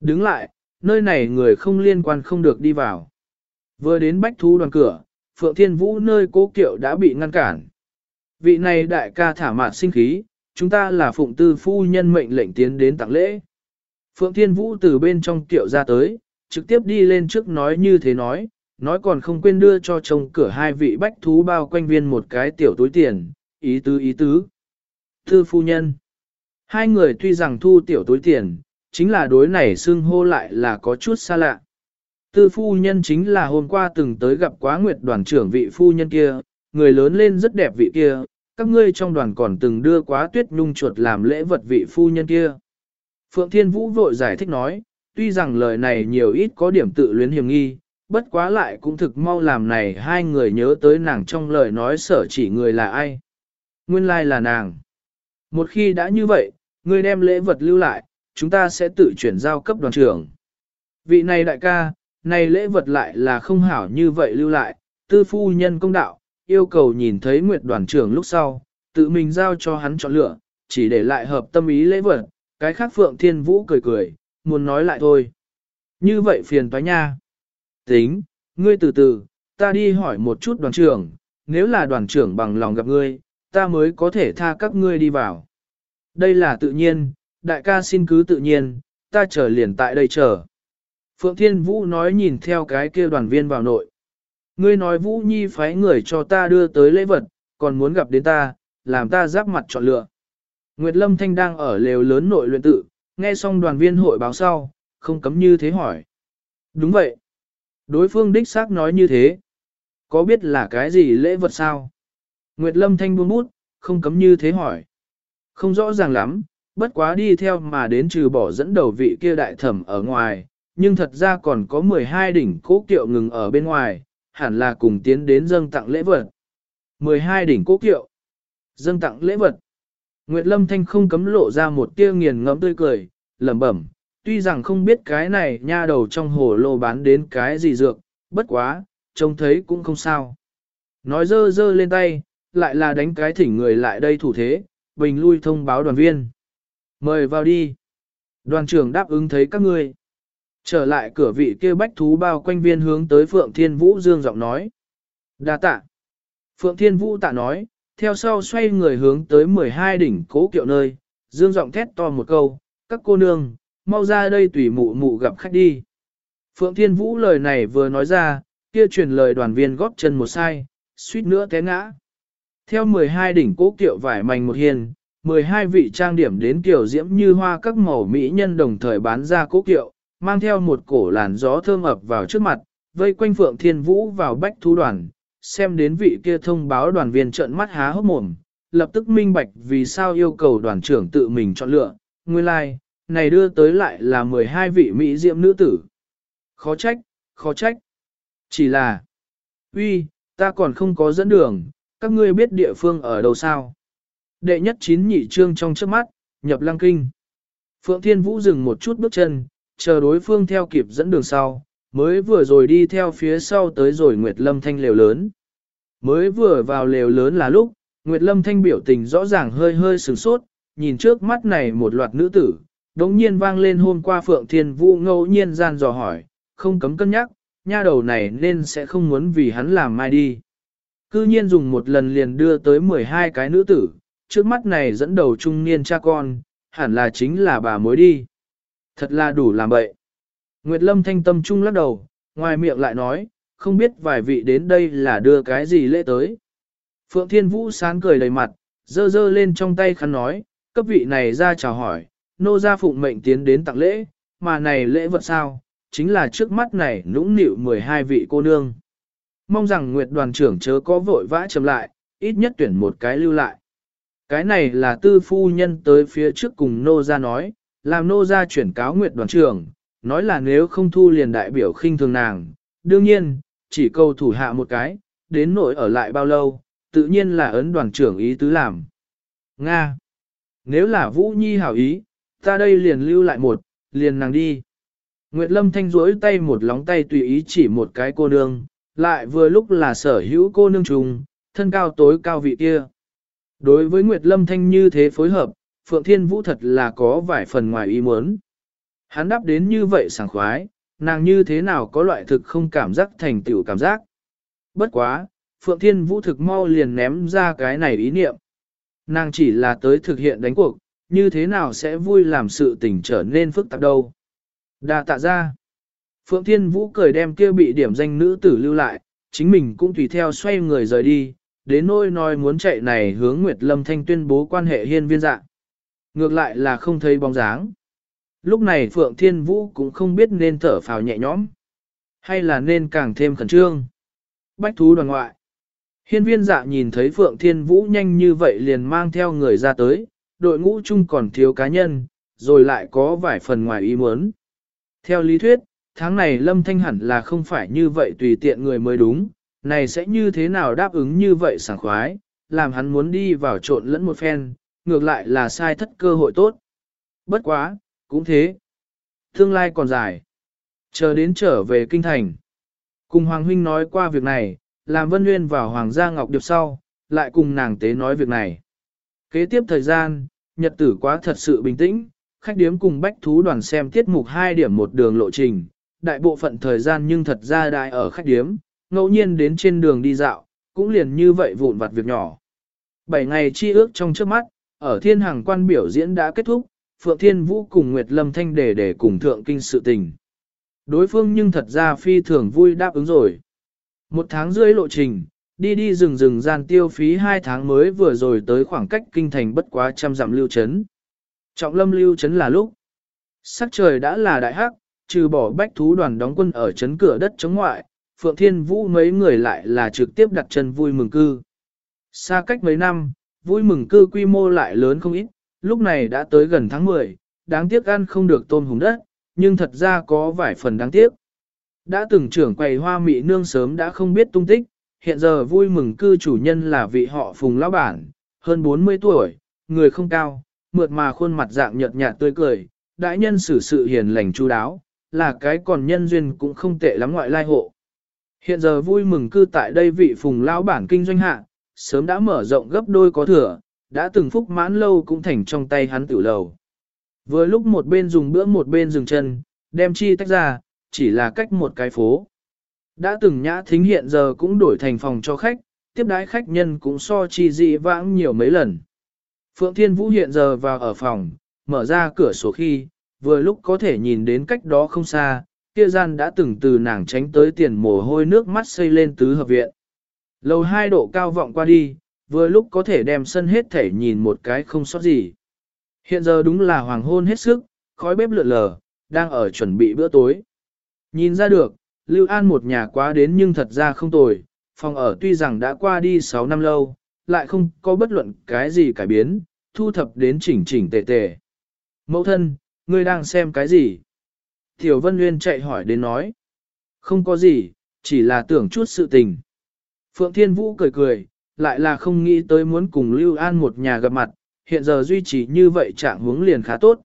Đứng lại, nơi này người không liên quan không được đi vào. Vừa đến bách thú đoàn cửa, Phượng Thiên Vũ nơi cố kiệu đã bị ngăn cản. Vị này đại ca thả mạt sinh khí, chúng ta là phụng tư phu nhân mệnh lệnh tiến đến tặng lễ. Phượng Thiên Vũ từ bên trong kiệu ra tới, trực tiếp đi lên trước nói như thế nói, nói còn không quên đưa cho chồng cửa hai vị bách thú bao quanh viên một cái tiểu túi tiền, ý tứ ý tứ. Tư phu nhân. Hai người tuy rằng thu tiểu túi tiền, chính là đối này xưng hô lại là có chút xa lạ. Tư phu nhân chính là hôm qua từng tới gặp quá nguyệt đoàn trưởng vị phu nhân kia, người lớn lên rất đẹp vị kia, các ngươi trong đoàn còn từng đưa quá tuyết nhung chuột làm lễ vật vị phu nhân kia. Phượng Thiên Vũ vội giải thích nói, tuy rằng lời này nhiều ít có điểm tự luyến hiểm nghi, bất quá lại cũng thực mau làm này hai người nhớ tới nàng trong lời nói sở chỉ người là ai. Nguyên lai là nàng. Một khi đã như vậy, ngươi đem lễ vật lưu lại, chúng ta sẽ tự chuyển giao cấp đoàn trưởng. Vị này đại ca, này lễ vật lại là không hảo như vậy lưu lại, tư phu nhân công đạo, yêu cầu nhìn thấy nguyệt đoàn trưởng lúc sau, tự mình giao cho hắn chọn lựa, chỉ để lại hợp tâm ý lễ vật, cái khác Phượng Thiên Vũ cười cười, muốn nói lại thôi. Như vậy phiền toái nha. Tính, ngươi từ từ, ta đi hỏi một chút đoàn trưởng, nếu là đoàn trưởng bằng lòng gặp ngươi, ta mới có thể tha các ngươi đi vào. Đây là tự nhiên, đại ca xin cứ tự nhiên, ta chờ liền tại đây chờ. Phượng Thiên Vũ nói nhìn theo cái kia đoàn viên vào nội. Ngươi nói Vũ Nhi phái người cho ta đưa tới lễ vật, còn muốn gặp đến ta, làm ta giáp mặt chọn lựa. Nguyệt Lâm Thanh đang ở lều lớn nội luyện tự, nghe xong đoàn viên hội báo sau, không cấm như thế hỏi. Đúng vậy. Đối phương đích xác nói như thế. Có biết là cái gì lễ vật sao? Nguyệt Lâm Thanh buông bút, không cấm như thế hỏi. Không rõ ràng lắm, bất quá đi theo mà đến trừ bỏ dẫn đầu vị kia đại thẩm ở ngoài, nhưng thật ra còn có 12 đỉnh cố kiệu ngừng ở bên ngoài, hẳn là cùng tiến đến dâng tặng lễ vật. 12 đỉnh cố kiệu, dâng tặng lễ vật. Nguyệt Lâm Thanh không cấm lộ ra một tia nghiền ngẫm tươi cười, lẩm bẩm, tuy rằng không biết cái này nha đầu trong hồ lô bán đến cái gì dược, bất quá, trông thấy cũng không sao. Nói dơ dơ lên tay, lại là đánh cái thỉnh người lại đây thủ thế, bình lui thông báo đoàn viên. Mời vào đi. Đoàn trưởng đáp ứng thấy các ngươi. Trở lại cửa vị kia bách thú bao quanh viên hướng tới Phượng Thiên Vũ dương giọng nói. đa tạ. Phượng Thiên Vũ tạ nói, theo sau xoay người hướng tới 12 đỉnh cố kiệu nơi, dương giọng thét to một câu, các cô nương, mau ra đây tùy mụ mụ gặp khách đi. Phượng Thiên Vũ lời này vừa nói ra, kia truyền lời đoàn viên góp chân một sai, suýt nữa té ngã. Theo 12 đỉnh cố kiệu vải mảnh một hiền, 12 vị trang điểm đến kiểu diễm như hoa các màu mỹ nhân đồng thời bán ra cố kiệu, mang theo một cổ làn gió thơm ập vào trước mặt, vây quanh Phượng Thiên Vũ vào bách thu đoàn, xem đến vị kia thông báo đoàn viên trợn mắt há hốc mồm, lập tức minh bạch vì sao yêu cầu đoàn trưởng tự mình chọn lựa, nguyên lai, like, này đưa tới lại là 12 vị mỹ diệm nữ tử. Khó trách, khó trách. Chỉ là, uy, ta còn không có dẫn đường, các ngươi biết địa phương ở đâu sao? Đệ nhất chín nhị trương trong trước mắt, nhập lăng kinh. Phượng Thiên Vũ dừng một chút bước chân, chờ đối phương theo kịp dẫn đường sau, mới vừa rồi đi theo phía sau tới rồi Nguyệt Lâm Thanh lều lớn. Mới vừa vào lều lớn là lúc, Nguyệt Lâm Thanh biểu tình rõ ràng hơi hơi sửng sốt, nhìn trước mắt này một loạt nữ tử, đống nhiên vang lên hôm qua Phượng Thiên Vũ ngẫu nhiên gian dò hỏi, không cấm cân nhắc, nha đầu này nên sẽ không muốn vì hắn làm mai đi. Cư nhiên dùng một lần liền đưa tới 12 cái nữ tử, trước mắt này dẫn đầu trung niên cha con, hẳn là chính là bà mối đi. Thật là đủ làm bậy. Nguyệt Lâm thanh tâm trung lắc đầu, ngoài miệng lại nói, không biết vài vị đến đây là đưa cái gì lễ tới. Phượng Thiên Vũ sán cười đầy mặt, dơ dơ lên trong tay khăn nói, cấp vị này ra chào hỏi, nô gia phụng mệnh tiến đến tặng lễ, mà này lễ vật sao, chính là trước mắt này nũng nịu 12 vị cô nương. Mong rằng Nguyệt đoàn trưởng chớ có vội vã chậm lại, ít nhất tuyển một cái lưu lại. Cái này là tư phu nhân tới phía trước cùng nô gia nói, làm nô gia chuyển cáo Nguyệt đoàn trưởng, nói là nếu không thu liền đại biểu khinh thường nàng, đương nhiên, chỉ câu thủ hạ một cái, đến nội ở lại bao lâu, tự nhiên là ấn đoàn trưởng ý tứ làm. Nga. Nếu là Vũ Nhi hảo ý, ta đây liền lưu lại một, liền nàng đi. Nguyệt Lâm Thanh duỗi tay một lóng tay tùy ý chỉ một cái cô nương, lại vừa lúc là sở hữu cô nương trùng, thân cao tối cao vị kia. Đối với Nguyệt Lâm Thanh như thế phối hợp, Phượng Thiên Vũ thật là có vài phần ngoài ý muốn. Hắn đáp đến như vậy sảng khoái, nàng như thế nào có loại thực không cảm giác thành tựu cảm giác. Bất quá, Phượng Thiên Vũ thực mau liền ném ra cái này ý niệm. Nàng chỉ là tới thực hiện đánh cuộc, như thế nào sẽ vui làm sự tình trở nên phức tạp đâu. Đa tạ ra. Phượng Thiên Vũ cười đem kia bị điểm danh nữ tử lưu lại, chính mình cũng tùy theo xoay người rời đi, đến nỗi nói muốn chạy này hướng Nguyệt Lâm Thanh tuyên bố quan hệ hiên viên dạ. Ngược lại là không thấy bóng dáng. Lúc này Phượng Thiên Vũ cũng không biết nên thở phào nhẹ nhõm, hay là nên càng thêm khẩn trương. Bách thú đoàn ngoại. Hiên viên dạ nhìn thấy Phượng Thiên Vũ nhanh như vậy liền mang theo người ra tới, đội ngũ chung còn thiếu cá nhân, rồi lại có vài phần ngoài ý muốn. Theo lý thuyết, tháng này Lâm Thanh hẳn là không phải như vậy tùy tiện người mới đúng, này sẽ như thế nào đáp ứng như vậy sảng khoái, làm hắn muốn đi vào trộn lẫn một phen, ngược lại là sai thất cơ hội tốt. Bất quá, cũng thế. Tương lai còn dài. Chờ đến trở về kinh thành. Cùng Hoàng Huynh nói qua việc này, làm Vân Nguyên vào Hoàng gia Ngọc Điệp sau, lại cùng nàng tế nói việc này. Kế tiếp thời gian, nhật tử quá thật sự bình tĩnh, khách điếm cùng bách thú đoàn xem tiết mục 2 điểm một đường lộ trình, đại bộ phận thời gian nhưng thật ra đại ở khách điếm, ngẫu nhiên đến trên đường đi dạo, cũng liền như vậy vụn vặt việc nhỏ. Bảy ngày chi ước trong trước mắt, ở thiên hàng quan biểu diễn đã kết thúc, Phượng Thiên Vũ cùng Nguyệt Lâm Thanh để để cùng thượng kinh sự tình. Đối phương nhưng thật ra phi thường vui đáp ứng rồi. Một tháng rưỡi lộ trình, đi đi rừng rừng gian tiêu phí hai tháng mới vừa rồi tới khoảng cách kinh thành bất quá trăm dặm lưu chấn. Trọng lâm lưu chấn là lúc. Sắc trời đã là đại hắc, trừ bỏ bách thú đoàn đóng quân ở chấn cửa đất chống ngoại, Phượng Thiên Vũ mấy người lại là trực tiếp đặt chân vui mừng cư. Xa cách mấy năm, vui mừng cư quy mô lại lớn không ít, lúc này đã tới gần tháng 10, đáng tiếc ăn không được tôm hùng đất, nhưng thật ra có vài phần đáng tiếc. Đã từng trưởng quầy hoa mị nương sớm đã không biết tung tích, hiện giờ vui mừng cư chủ nhân là vị họ phùng lão bản, hơn 40 tuổi, người không cao, mượt mà khuôn mặt dạng nhợt nhạt tươi cười, đại nhân xử sự hiền lành chu đáo, là cái còn nhân duyên cũng không tệ lắm ngoại lai hộ. Hiện giờ vui mừng cư tại đây vị phùng lão bản kinh doanh hạ, sớm đã mở rộng gấp đôi có thừa, đã từng phúc mãn lâu cũng thành trong tay hắn tiểu lầu. Vừa lúc một bên dùng bữa một bên dừng chân, đem chi tách ra, chỉ là cách một cái phố. Đã từng nhã thính hiện giờ cũng đổi thành phòng cho khách, tiếp đái khách nhân cũng so chi dị vãng nhiều mấy lần. Phượng Thiên Vũ hiện giờ vào ở phòng, mở ra cửa sổ khi, vừa lúc có thể nhìn đến cách đó không xa, kia gian đã từng từ nàng tránh tới tiền mồ hôi nước mắt xây lên tứ hợp viện. Lầu hai độ cao vọng qua đi, vừa lúc có thể đem sân hết thể nhìn một cái không sót gì. Hiện giờ đúng là hoàng hôn hết sức, khói bếp lượn lờ, đang ở chuẩn bị bữa tối. Nhìn ra được, Lưu An một nhà quá đến nhưng thật ra không tồi, phòng ở tuy rằng đã qua đi 6 năm lâu, lại không có bất luận cái gì cải biến, thu thập đến chỉnh chỉnh tề tề. Mẫu thân, ngươi đang xem cái gì? Tiểu Vân Nguyên chạy hỏi đến nói. Không có gì, chỉ là tưởng chút sự tình. Phượng Thiên Vũ cười cười, lại là không nghĩ tới muốn cùng Lưu An một nhà gặp mặt, hiện giờ duy trì như vậy trạng hướng liền khá tốt.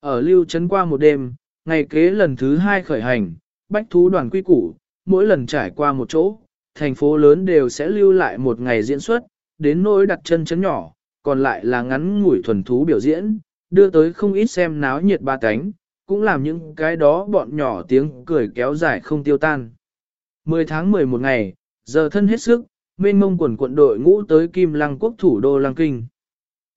Ở Lưu Trấn qua một đêm, ngày kế lần thứ hai khởi hành, bách thú đoàn quy củ, mỗi lần trải qua một chỗ, thành phố lớn đều sẽ lưu lại một ngày diễn xuất, đến nỗi đặt chân chấn nhỏ, còn lại là ngắn ngủi thuần thú biểu diễn, đưa tới không ít xem náo nhiệt ba cánh, cũng làm những cái đó bọn nhỏ tiếng cười kéo dài không tiêu tan. 10 tháng 11 ngày, giờ thân hết sức, mênh mông quần quận đội ngũ tới Kim Lăng quốc thủ đô Lăng Kinh.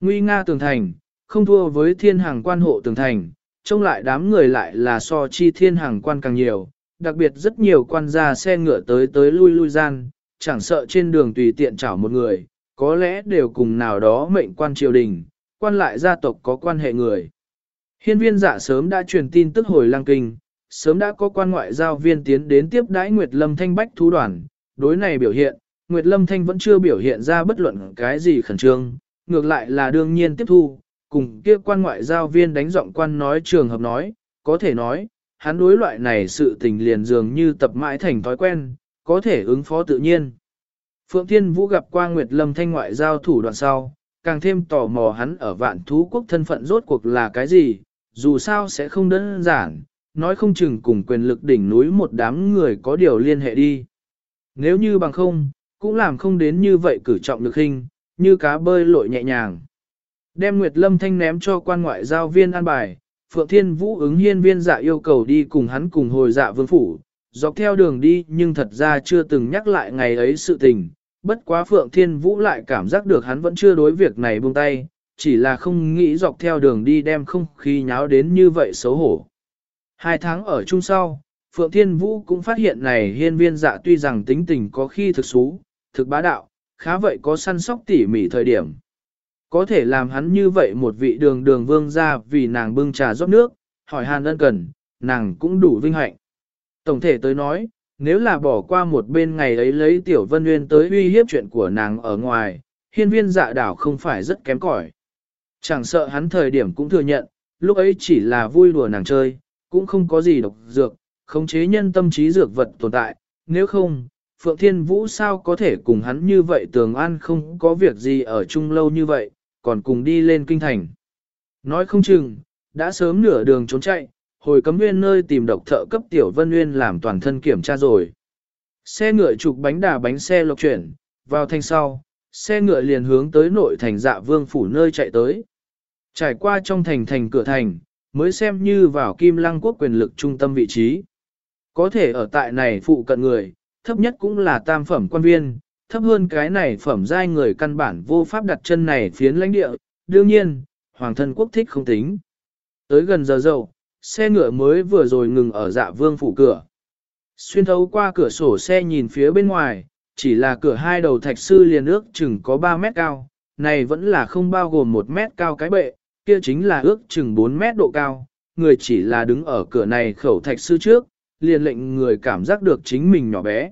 Nguy Nga tường thành, không thua với thiên hàng quan hộ tường thành, trông lại đám người lại là so chi thiên hàng quan càng nhiều, đặc biệt rất nhiều quan gia xe ngựa tới tới lui lui gian, chẳng sợ trên đường tùy tiện chảo một người, có lẽ đều cùng nào đó mệnh quan triều đình, quan lại gia tộc có quan hệ người. Hiên viên giả sớm đã truyền tin tức hồi lang kinh, sớm đã có quan ngoại giao viên tiến đến tiếp đãi Nguyệt Lâm Thanh Bách thú đoàn, đối này biểu hiện, Nguyệt Lâm Thanh vẫn chưa biểu hiện ra bất luận cái gì khẩn trương, ngược lại là đương nhiên tiếp thu, cùng kia quan ngoại giao viên đánh giọng quan nói trường hợp nói, có thể nói, hắn đối loại này sự tình liền dường như tập mãi thành thói quen, có thể ứng phó tự nhiên. Phượng Thiên Vũ gặp qua Nguyệt Lâm Thanh ngoại giao thủ đoạn sau, càng thêm tò mò hắn ở vạn thú quốc thân phận rốt cuộc là cái gì, dù sao sẽ không đơn giản, nói không chừng cùng quyền lực đỉnh núi một đám người có điều liên hệ đi. Nếu như bằng không, cũng làm không đến như vậy cử trọng lực hình, như cá bơi lội nhẹ nhàng. Đem Nguyệt Lâm Thanh ném cho quan ngoại giao viên an bài, Phượng Thiên Vũ ứng hiên viên dạ yêu cầu đi cùng hắn cùng hồi dạ vương phủ, dọc theo đường đi nhưng thật ra chưa từng nhắc lại ngày ấy sự tình, bất quá Phượng Thiên Vũ lại cảm giác được hắn vẫn chưa đối việc này buông tay, chỉ là không nghĩ dọc theo đường đi đem không khí nháo đến như vậy xấu hổ. Hai tháng ở chung sau, Phượng Thiên Vũ cũng phát hiện này hiên viên dạ tuy rằng tính tình có khi thực xú, thực bá đạo, khá vậy có săn sóc tỉ mỉ thời điểm. Có thể làm hắn như vậy một vị đường đường vương ra vì nàng bưng trà rót nước, hỏi hàn ân cần, nàng cũng đủ vinh hạnh. Tổng thể tới nói, nếu là bỏ qua một bên ngày ấy lấy tiểu vân nguyên tới uy hiếp chuyện của nàng ở ngoài, hiên viên dạ đảo không phải rất kém cỏi. Chẳng sợ hắn thời điểm cũng thừa nhận, lúc ấy chỉ là vui đùa nàng chơi, cũng không có gì độc dược, khống chế nhân tâm trí dược vật tồn tại, nếu không, Phượng Thiên Vũ sao có thể cùng hắn như vậy tường an không có việc gì ở chung lâu như vậy, còn cùng đi lên kinh thành. Nói không chừng, đã sớm nửa đường trốn chạy, hồi cấm nguyên nơi tìm độc thợ cấp tiểu vân nguyên làm toàn thân kiểm tra rồi. Xe ngựa trục bánh đà bánh xe lộc chuyển, vào thành sau, xe ngựa liền hướng tới nội thành dạ vương phủ nơi chạy tới. Trải qua trong thành thành cửa thành, mới xem như vào kim lăng quốc quyền lực trung tâm vị trí. Có thể ở tại này phụ cận người, thấp nhất cũng là tam phẩm quan viên, thấp hơn cái này phẩm giai người căn bản vô pháp đặt chân này phiến lãnh địa, đương nhiên, hoàng thân quốc thích không tính. Tới gần giờ dậu, xe ngựa mới vừa rồi ngừng ở dạ vương phủ cửa. Xuyên thấu qua cửa sổ xe nhìn phía bên ngoài, chỉ là cửa hai đầu thạch sư liền ước chừng có 3 mét cao, này vẫn là không bao gồm 1 mét cao cái bệ, kia chính là ước chừng 4 mét độ cao, người chỉ là đứng ở cửa này khẩu thạch sư trước, liền lệnh người cảm giác được chính mình nhỏ bé.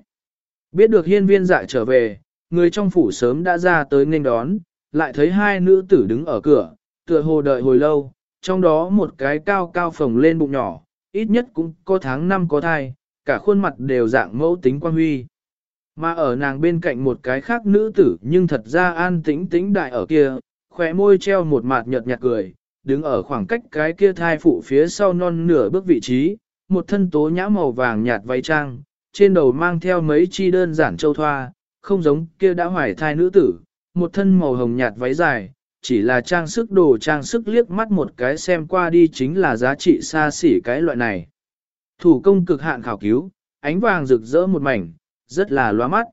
Biết được hiên viên dạ trở về, người trong phủ sớm đã ra tới nghênh đón, lại thấy hai nữ tử đứng ở cửa, tựa hồ đợi hồi lâu, trong đó một cái cao cao phồng lên bụng nhỏ, ít nhất cũng có tháng năm có thai, cả khuôn mặt đều dạng mẫu tính quan huy. Mà ở nàng bên cạnh một cái khác nữ tử nhưng thật ra an tĩnh tĩnh đại ở kia, khỏe môi treo một mạt nhợt nhạt cười, đứng ở khoảng cách cái kia thai phụ phía sau non nửa bước vị trí, một thân tố nhã màu vàng nhạt váy trang, trên đầu mang theo mấy chi đơn giản châu thoa, không giống kia đã hoài thai nữ tử, một thân màu hồng nhạt váy dài, chỉ là trang sức đồ trang sức liếc mắt một cái xem qua đi chính là giá trị xa xỉ cái loại này. Thủ công cực hạn khảo cứu, ánh vàng rực rỡ một mảnh, rất là loa mắt.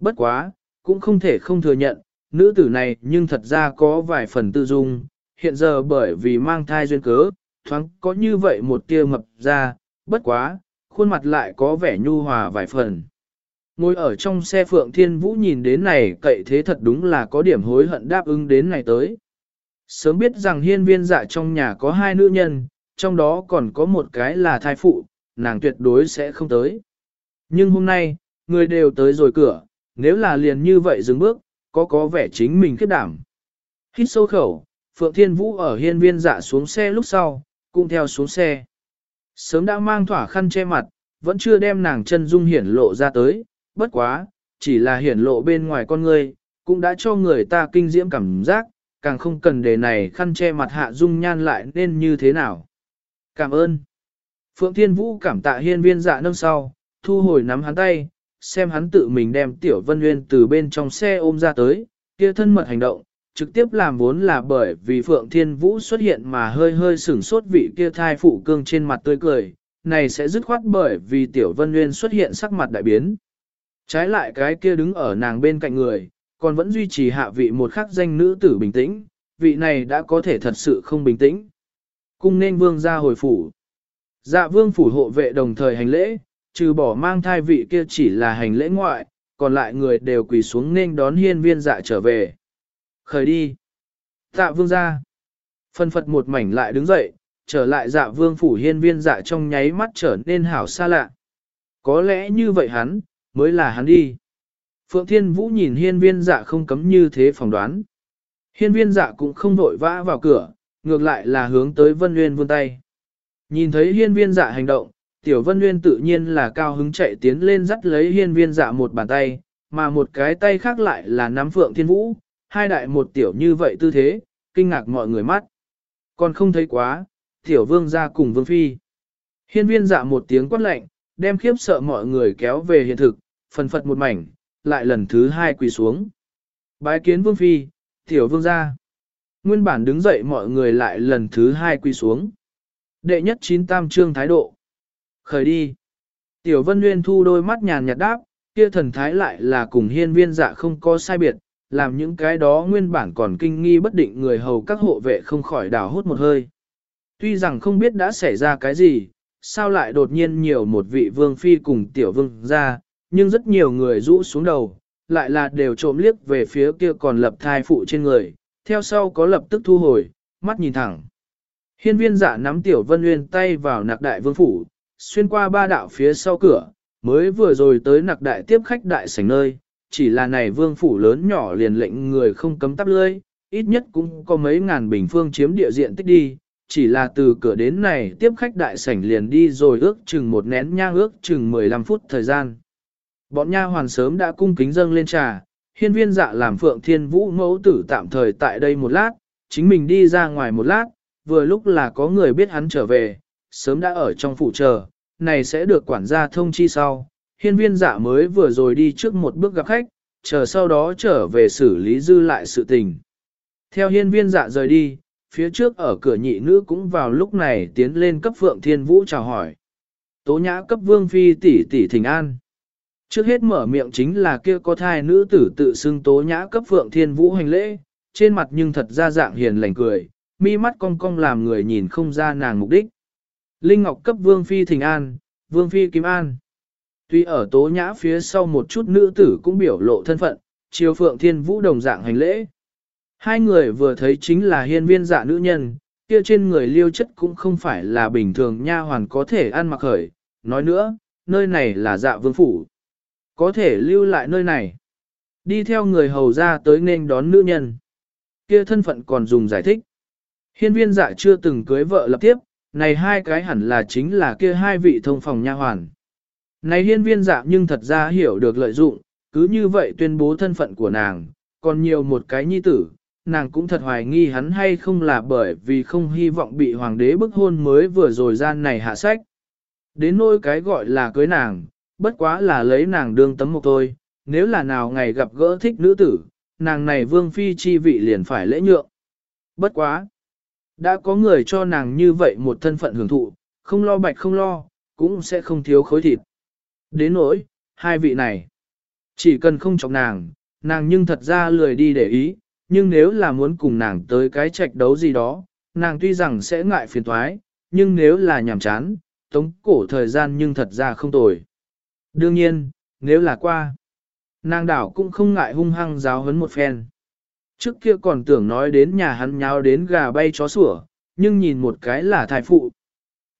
Bất quá, cũng không thể không thừa nhận, nữ tử này nhưng thật ra có vài phần tư dung, hiện giờ bởi vì mang thai duyên cớ, thoáng có như vậy một tia mập ra, bất quá, khuôn mặt lại có vẻ nhu hòa vài phần. Ngồi ở trong xe Phượng Thiên Vũ nhìn đến này cậy thế thật đúng là có điểm hối hận đáp ứng đến này tới. Sớm biết rằng hiên viên dạ trong nhà có hai nữ nhân, trong đó còn có một cái là thai phụ, nàng tuyệt đối sẽ không tới. Nhưng hôm nay, người đều tới rồi cửa, nếu là liền như vậy dừng bước, có có vẻ chính mình kết đảm. Hít sâu khẩu, Phượng Thiên Vũ ở hiên viên dạ xuống xe lúc sau, cũng theo xuống xe. Sớm đã mang thỏa khăn che mặt, vẫn chưa đem nàng chân dung hiển lộ ra tới, bất quá, chỉ là hiển lộ bên ngoài con người, cũng đã cho người ta kinh diễm cảm giác, càng không cần đề này khăn che mặt hạ dung nhan lại nên như thế nào. Cảm ơn. Phượng Thiên Vũ cảm tạ hiên viên dạ nâng sau, thu hồi nắm hắn tay, xem hắn tự mình đem Tiểu Vân Nguyên từ bên trong xe ôm ra tới, kia thân mật hành động, trực tiếp làm vốn là bởi vì Phượng Thiên Vũ xuất hiện mà hơi hơi sửng sốt vị kia thai phụ cương trên mặt tươi cười, này sẽ dứt khoát bởi vì Tiểu Vân Nguyên xuất hiện sắc mặt đại biến. Trái lại cái kia đứng ở nàng bên cạnh người, còn vẫn duy trì hạ vị một khắc danh nữ tử bình tĩnh, vị này đã có thể thật sự không bình tĩnh. Cung nên vương ra hồi phủ. Dạ vương phủ hộ vệ đồng thời hành lễ, trừ bỏ mang thai vị kia chỉ là hành lễ ngoại, còn lại người đều quỳ xuống nên đón hiên viên dạ trở về. Khởi đi. Tạ vương ra. Phân phật một mảnh lại đứng dậy, trở lại dạ vương phủ hiên viên dạ trong nháy mắt trở nên hảo xa lạ. Có lẽ như vậy hắn, mới là hắn đi. Phượng Thiên Vũ nhìn hiên viên dạ không cấm như thế phỏng đoán. Hiên viên dạ cũng không vội vã vào cửa, ngược lại là hướng tới Vân Nguyên vươn tay. Nhìn thấy hiên viên dạ hành động, tiểu Vân Nguyên tự nhiên là cao hứng chạy tiến lên dắt lấy hiên viên dạ một bàn tay, mà một cái tay khác lại là nắm Phượng Thiên Vũ, hai đại một tiểu như vậy tư thế, kinh ngạc mọi người mắt. Còn không thấy quá, tiểu vương ra cùng vương phi. Hiên viên dạ một tiếng quát lạnh, đem khiếp sợ mọi người kéo về hiện thực, phần phật một mảnh, lại lần thứ hai quỳ xuống. Bái kiến vương phi, tiểu vương ra. Nguyên bản đứng dậy mọi người lại lần thứ hai quỳ xuống. Đệ nhất chín tam trương thái độ. Khởi đi. Tiểu vân nguyên thu đôi mắt nhàn nhạt đáp, kia thần thái lại là cùng hiên viên dạ không có sai biệt, làm những cái đó nguyên bản còn kinh nghi bất định người hầu các hộ vệ không khỏi đào hút một hơi. Tuy rằng không biết đã xảy ra cái gì, sao lại đột nhiên nhiều một vị vương phi cùng tiểu vương ra, nhưng rất nhiều người rũ xuống đầu, lại là đều trộm liếc về phía kia còn lập thai phụ trên người, theo sau có lập tức thu hồi, mắt nhìn thẳng. Hiên viên giả nắm tiểu vân nguyên tay vào nặc đại vương phủ, xuyên qua ba đạo phía sau cửa, mới vừa rồi tới nặc đại tiếp khách đại sảnh nơi, chỉ là này vương phủ lớn nhỏ liền lệnh người không cấm tắp lưỡi, ít nhất cũng có mấy ngàn bình phương chiếm địa diện tích đi, chỉ là từ cửa đến này tiếp khách đại sảnh liền đi rồi ước chừng một nén nhang ước chừng 15 phút thời gian. Bọn nha hoàn sớm đã cung kính dâng lên trà, hiên viên dạ làm phượng thiên vũ mẫu tử tạm thời tại đây một lát, chính mình đi ra ngoài một lát, vừa lúc là có người biết hắn trở về, sớm đã ở trong phủ chờ, này sẽ được quản gia thông chi sau. Hiên viên dạ mới vừa rồi đi trước một bước gặp khách, chờ sau đó trở về xử lý dư lại sự tình. Theo hiên viên dạ rời đi, phía trước ở cửa nhị nữ cũng vào lúc này tiến lên cấp phượng thiên vũ chào hỏi. Tố nhã cấp vương phi tỷ tỷ thỉnh an. Trước hết mở miệng chính là kia có thai nữ tử tự xưng tố nhã cấp phượng thiên vũ hành lễ, trên mặt nhưng thật ra dạng hiền lành cười, mi mắt cong cong làm người nhìn không ra nàng mục đích. Linh Ngọc cấp vương phi thỉnh an, vương phi kim an. Tuy ở tố nhã phía sau một chút nữ tử cũng biểu lộ thân phận, chiều phượng thiên vũ đồng dạng hành lễ. Hai người vừa thấy chính là hiên viên dạ nữ nhân, kia trên người liêu chất cũng không phải là bình thường nha hoàn có thể ăn mặc khởi. Nói nữa, nơi này là dạ vương phủ. Có thể lưu lại nơi này. Đi theo người hầu ra tới nên đón nữ nhân. Kia thân phận còn dùng giải thích. Hiên viên dạ chưa từng cưới vợ lập tiếp, này hai cái hẳn là chính là kia hai vị thông phòng nha hoàn. Này hiên viên dạ nhưng thật ra hiểu được lợi dụng, cứ như vậy tuyên bố thân phận của nàng, còn nhiều một cái nhi tử, nàng cũng thật hoài nghi hắn hay không là bởi vì không hy vọng bị hoàng đế bức hôn mới vừa rồi gian này hạ sách. Đến nỗi cái gọi là cưới nàng, bất quá là lấy nàng đương tấm một thôi, nếu là nào ngày gặp gỡ thích nữ tử, nàng này vương phi chi vị liền phải lễ nhượng. Bất quá. Đã có người cho nàng như vậy một thân phận hưởng thụ, không lo bạch không lo, cũng sẽ không thiếu khối thịt. Đến nỗi, hai vị này, chỉ cần không chọc nàng, nàng nhưng thật ra lười đi để ý, nhưng nếu là muốn cùng nàng tới cái trạch đấu gì đó, nàng tuy rằng sẽ ngại phiền toái, nhưng nếu là nhàm chán, tống cổ thời gian nhưng thật ra không tồi. Đương nhiên, nếu là qua, nàng đảo cũng không ngại hung hăng giáo hấn một phen. Trước kia còn tưởng nói đến nhà hắn nháo đến gà bay chó sủa, nhưng nhìn một cái là thai phụ.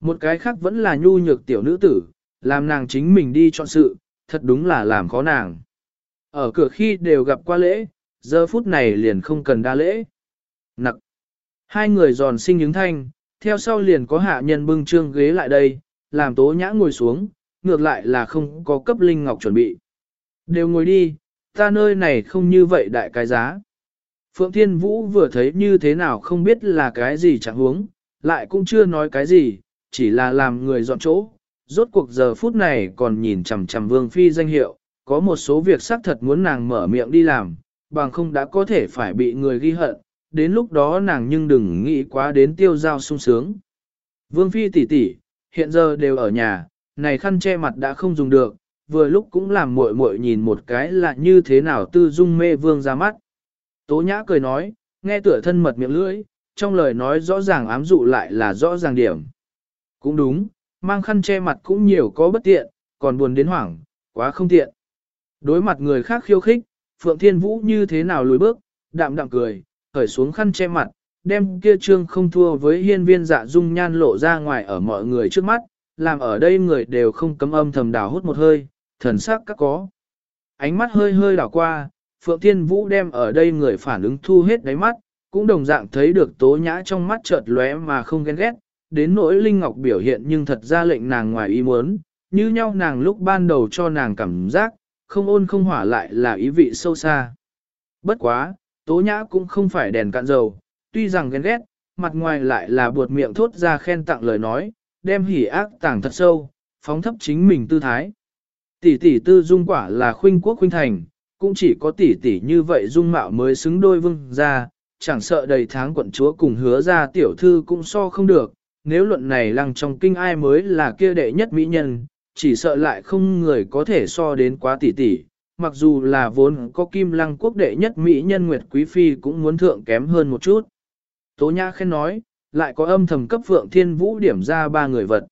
Một cái khác vẫn là nhu nhược tiểu nữ tử, làm nàng chính mình đi chọn sự, thật đúng là làm khó nàng. Ở cửa khi đều gặp qua lễ, giờ phút này liền không cần đa lễ. Nặc. Hai người giòn sinh những thanh, theo sau liền có hạ nhân bưng trương ghế lại đây, làm tố nhã ngồi xuống, ngược lại là không có cấp linh ngọc chuẩn bị. Đều ngồi đi, ta nơi này không như vậy đại cái giá. Phượng Thiên Vũ vừa thấy như thế nào không biết là cái gì chẳng huống, lại cũng chưa nói cái gì, chỉ là làm người dọn chỗ. Rốt cuộc giờ phút này còn nhìn chằm chằm Vương Phi danh hiệu, có một số việc xác thật muốn nàng mở miệng đi làm, bằng không đã có thể phải bị người ghi hận, đến lúc đó nàng nhưng đừng nghĩ quá đến tiêu giao sung sướng. Vương Phi tỷ tỷ, hiện giờ đều ở nhà, này khăn che mặt đã không dùng được, vừa lúc cũng làm muội muội nhìn một cái là như thế nào tư dung mê vương ra mắt. Tố nhã cười nói, nghe tựa thân mật miệng lưỡi, trong lời nói rõ ràng ám dụ lại là rõ ràng điểm. Cũng đúng, mang khăn che mặt cũng nhiều có bất tiện, còn buồn đến hoảng, quá không tiện. Đối mặt người khác khiêu khích, Phượng Thiên Vũ như thế nào lùi bước, đạm đạm cười, khởi xuống khăn che mặt, đem kia trương không thua với hiên viên dạ dung nhan lộ ra ngoài ở mọi người trước mắt, làm ở đây người đều không cấm âm thầm đào hút một hơi, thần sắc các có. Ánh mắt hơi hơi đảo qua, Phượng Thiên Vũ đem ở đây người phản ứng thu hết đáy mắt, cũng đồng dạng thấy được tố nhã trong mắt chợt lóe mà không ghen ghét, đến nỗi Linh Ngọc biểu hiện nhưng thật ra lệnh nàng ngoài ý muốn, như nhau nàng lúc ban đầu cho nàng cảm giác, không ôn không hỏa lại là ý vị sâu xa. Bất quá, tố nhã cũng không phải đèn cạn dầu, tuy rằng ghen ghét, mặt ngoài lại là buột miệng thốt ra khen tặng lời nói, đem hỉ ác tàng thật sâu, phóng thấp chính mình tư thái. Tỷ tỷ tư dung quả là khuynh quốc khuynh thành, cũng chỉ có tỷ tỷ như vậy dung mạo mới xứng đôi vương ra, chẳng sợ đầy tháng quận chúa cùng hứa ra tiểu thư cũng so không được, nếu luận này lăng trong kinh ai mới là kia đệ nhất mỹ nhân, chỉ sợ lại không người có thể so đến quá tỷ tỷ. Mặc dù là vốn có kim lăng quốc đệ nhất mỹ nhân Nguyệt Quý Phi cũng muốn thượng kém hơn một chút. Tố Nhã khen nói, lại có âm thầm cấp Phượng Thiên Vũ điểm ra ba người vật.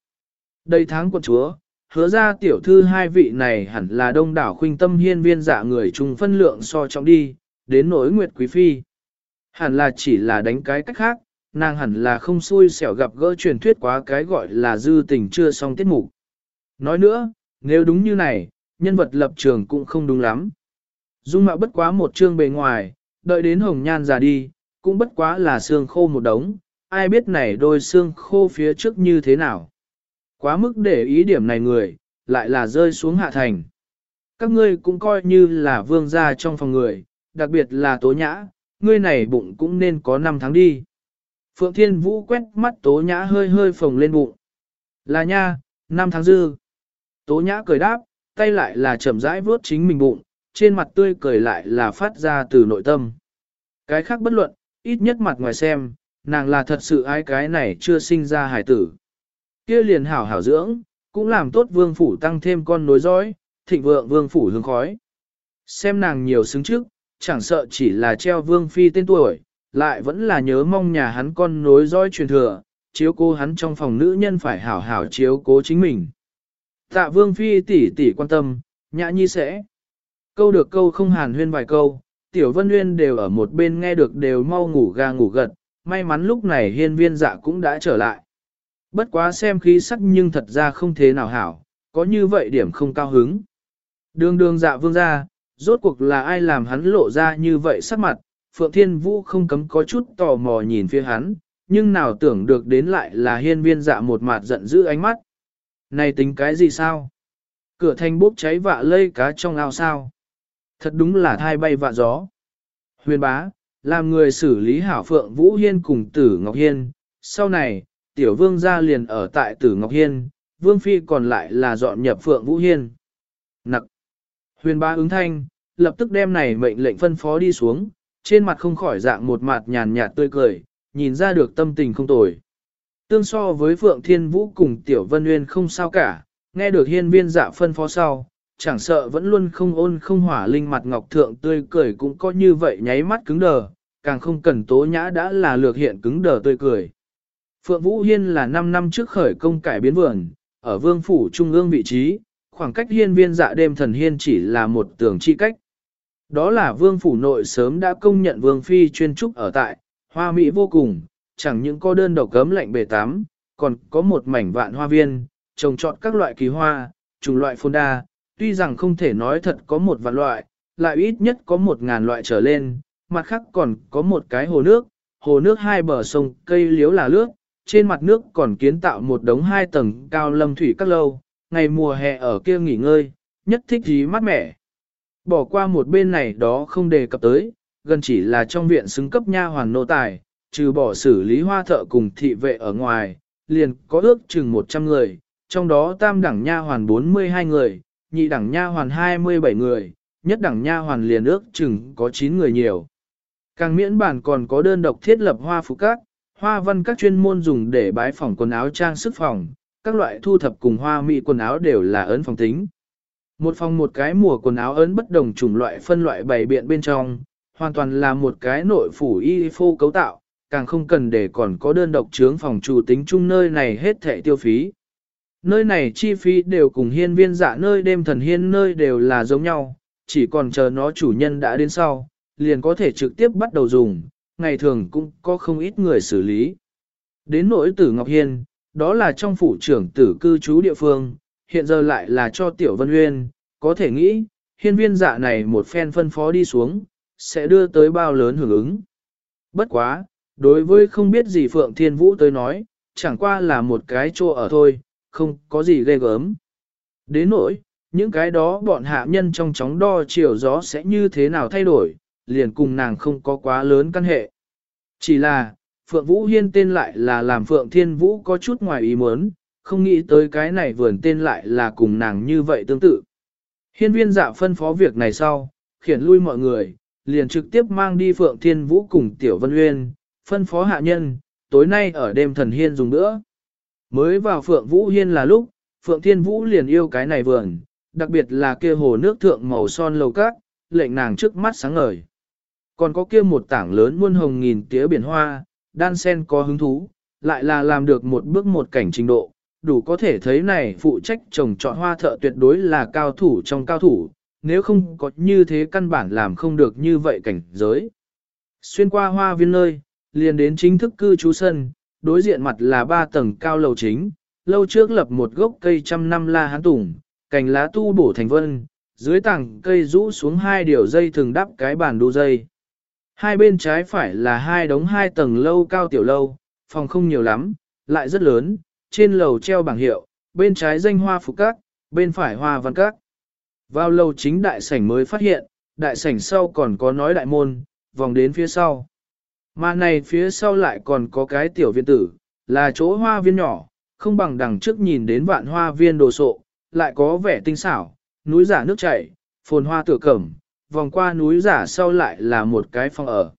Đây tháng quân chúa, hứa ra tiểu thư hai vị này hẳn là đông đảo khuynh tâm hiên viên dạ người chung phân lượng so trọng đi, đến nỗi Nguyệt Quý Phi. Hẳn là chỉ là đánh cái cách khác, nàng hẳn là không xui xẻo gặp gỡ truyền thuyết quá cái gọi là dư tình chưa xong tiết mục. Nói nữa, nếu đúng như này, nhân vật lập trường cũng không đúng lắm. Dung mạo bất quá một chương bề ngoài, đợi đến hồng nhan già đi, cũng bất quá là xương khô một đống, ai biết này đôi xương khô phía trước như thế nào. Quá mức để ý điểm này người, lại là rơi xuống hạ thành. Các ngươi cũng coi như là vương gia trong phòng người, đặc biệt là tố nhã, ngươi này bụng cũng nên có 5 tháng đi. Phượng Thiên Vũ quét mắt tố nhã hơi hơi phồng lên bụng. Là nha, năm tháng dư. Tố nhã cười đáp, tay lại là chậm rãi vuốt chính mình bụng, trên mặt tươi cười lại là phát ra từ nội tâm. Cái khác bất luận, ít nhất mặt ngoài xem, nàng là thật sự ai cái này chưa sinh ra hải tử. kia liền hảo hảo dưỡng, cũng làm tốt vương phủ tăng thêm con nối dõi, thịnh vượng vương phủ hương khói. Xem nàng nhiều xứng trước, chẳng sợ chỉ là treo vương phi tên tuổi, lại vẫn là nhớ mong nhà hắn con nối dõi truyền thừa, chiếu cố hắn trong phòng nữ nhân phải hảo hảo chiếu cố chính mình. Tạ vương phi tỷ tỷ quan tâm, nhã nhi sẽ. Câu được câu không hàn huyên vài câu, tiểu vân huyên đều ở một bên nghe được đều mau ngủ ga ngủ gật, may mắn lúc này hiên viên dạ cũng đã trở lại. Bất quá xem khí sắc nhưng thật ra không thế nào hảo, có như vậy điểm không cao hứng. Đường đường dạ vương ra, rốt cuộc là ai làm hắn lộ ra như vậy sắc mặt, Phượng Thiên Vũ không cấm có chút tò mò nhìn phía hắn, nhưng nào tưởng được đến lại là hiên viên dạ một mặt giận dữ ánh mắt. Này tính cái gì sao? Cửa thành bốc cháy vạ lây cá trong ao sao? Thật đúng là thai bay vạ gió. Huyền bá, làm người xử lý hảo Phượng Vũ Hiên cùng Tử Ngọc Hiên. Sau này, tiểu vương gia liền ở tại Tử Ngọc Hiên, vương phi còn lại là dọn nhập Phượng Vũ Hiên. Nặc. Huyền bá ứng thanh, lập tức đem này mệnh lệnh phân phó đi xuống, trên mặt không khỏi dạng một mặt nhàn nhạt tươi cười, nhìn ra được tâm tình không tồi. Tương so với Phượng Thiên Vũ cùng Tiểu Vân Nguyên không sao cả, nghe được hiên viên dạ phân phó sau, chẳng sợ vẫn luôn không ôn không hỏa linh mặt ngọc thượng tươi cười cũng có như vậy nháy mắt cứng đờ, càng không cần tố nhã đã là lược hiện cứng đờ tươi cười. Phượng Vũ Hiên là 5 năm trước khởi công cải biến vườn, ở vương phủ trung ương vị trí, khoảng cách hiên viên dạ đêm thần hiên chỉ là một tường chi cách. Đó là vương phủ nội sớm đã công nhận vương phi chuyên trúc ở tại, hoa mỹ vô cùng, chẳng những có đơn độc cấm lạnh bề tắm còn có một mảnh vạn hoa viên, trồng trọt các loại kỳ hoa, chủng loại phôn đa, tuy rằng không thể nói thật có một vạn loại, lại ít nhất có một ngàn loại trở lên, mặt khác còn có một cái hồ nước, hồ nước hai bờ sông cây liếu là nước, trên mặt nước còn kiến tạo một đống hai tầng cao lâm thủy các lâu, ngày mùa hè ở kia nghỉ ngơi, nhất thích gì mát mẻ. Bỏ qua một bên này đó không đề cập tới, gần chỉ là trong viện xứng cấp nha hoàn nô tài, trừ bỏ xử lý hoa thợ cùng thị vệ ở ngoài, liền có ước chừng 100 người, trong đó tam đẳng nha hoàn 42 người, nhị đẳng nha hoàn 27 người, nhất đẳng nha hoàn liền ước chừng có 9 người nhiều. Càng miễn bản còn có đơn độc thiết lập hoa phục các, hoa văn các chuyên môn dùng để bái phòng quần áo trang sức phòng, các loại thu thập cùng hoa mỹ quần áo đều là ấn phòng tính. Một phòng một cái mùa quần áo ấn bất đồng chủng loại phân loại bày biện bên trong, hoàn toàn là một cái nội phủ y phô cấu tạo, càng không cần để còn có đơn độc chướng phòng chủ tính chung nơi này hết thẻ tiêu phí. Nơi này chi phí đều cùng hiên viên dạ nơi đêm thần hiên nơi đều là giống nhau, chỉ còn chờ nó chủ nhân đã đến sau, liền có thể trực tiếp bắt đầu dùng, ngày thường cũng có không ít người xử lý. Đến nỗi tử Ngọc Hiên, đó là trong phủ trưởng tử cư trú địa phương, hiện giờ lại là cho Tiểu Vân Uyên, có thể nghĩ, hiên viên dạ này một phen phân phó đi xuống, sẽ đưa tới bao lớn hưởng ứng. Bất quá, đối với không biết gì Phượng Thiên Vũ tới nói, chẳng qua là một cái chỗ ở thôi, không có gì ghê gớm. Đến nỗi, những cái đó bọn hạ nhân trong chóng đo chiều gió sẽ như thế nào thay đổi, liền cùng nàng không có quá lớn căn hệ. Chỉ là, Phượng Vũ Hiên tên lại là làm Phượng Thiên Vũ có chút ngoài ý muốn, không nghĩ tới cái này vườn tên lại là cùng nàng như vậy tương tự. Hiên viên dạ phân phó việc này sau, khiển lui mọi người, liền trực tiếp mang đi Phượng Thiên Vũ cùng Tiểu Vân Uyên, phân phó hạ nhân, tối nay ở đêm thần hiên dùng nữa. Mới vào Phượng Vũ Hiên là lúc, Phượng Thiên Vũ liền yêu cái này vườn, đặc biệt là kia hồ nước thượng màu son lầu cát, lệnh nàng trước mắt sáng ngời. Còn có kia một tảng lớn muôn hồng nghìn tía biển hoa, đan sen có hứng thú, lại là làm được một bước một cảnh trình độ, đủ có thể thấy này phụ trách trồng trọt hoa thợ tuyệt đối là cao thủ trong cao thủ, nếu không có như thế căn bản làm không được như vậy cảnh giới. Xuyên qua hoa viên nơi, liền đến chính thức cư trú sân, đối diện mặt là ba tầng cao lầu chính, lâu trước lập một gốc cây trăm năm la hán tùng, cành lá tu bổ thành vân, dưới tảng cây rũ xuống hai điều dây thường đắp cái bàn đu dây. Hai bên trái phải là hai đống hai tầng lâu cao tiểu lâu, phòng không nhiều lắm, lại rất lớn, trên lầu treo bảng hiệu, bên trái danh hoa phục các, bên phải hoa văn các. Vào lầu chính đại sảnh mới phát hiện, đại sảnh sau còn có nói đại môn, vòng đến phía sau. Mà này phía sau lại còn có cái tiểu viện tử, là chỗ hoa viên nhỏ, không bằng đằng trước nhìn đến vạn hoa viên đồ sộ, lại có vẻ tinh xảo, núi giả nước chảy, phồn hoa tựa cẩm, vòng qua núi giả sau lại là một cái phòng ở.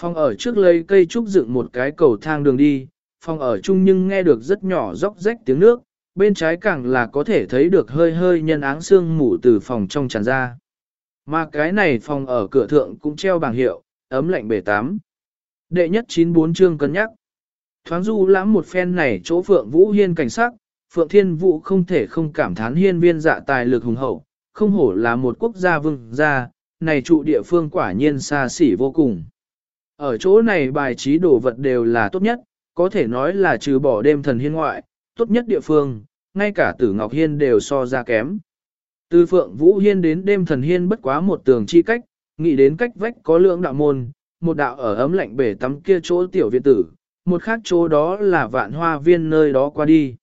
Phòng ở trước lấy cây trúc dựng một cái cầu thang đường đi, phòng ở chung nhưng nghe được rất nhỏ róc rách tiếng nước, bên trái càng là có thể thấy được hơi hơi nhân áng xương mù từ phòng trong tràn ra. Mà cái này phòng ở cửa thượng cũng treo bảng hiệu, ấm lạnh bể tám. Đệ nhất 94 chương cân nhắc. Thoáng du lãm một phen này chỗ Phượng Vũ Hiên cảnh sắc, Phượng Thiên Vũ không thể không cảm thán hiên viên dạ tài lực hùng hậu, không hổ là một quốc gia vương gia, này trụ địa phương quả nhiên xa xỉ vô cùng. Ở chỗ này bài trí đồ vật đều là tốt nhất, có thể nói là trừ bỏ đêm thần hiên ngoại, tốt nhất địa phương, ngay cả tử Ngọc Hiên đều so ra kém. Từ Phượng Vũ Hiên đến đêm thần hiên bất quá một tường chi cách, nghĩ đến cách vách có lượng đạo môn, một đạo ở ấm lạnh bể tắm kia chỗ tiểu viện tử, một khác chỗ đó là vạn hoa viên nơi đó qua đi.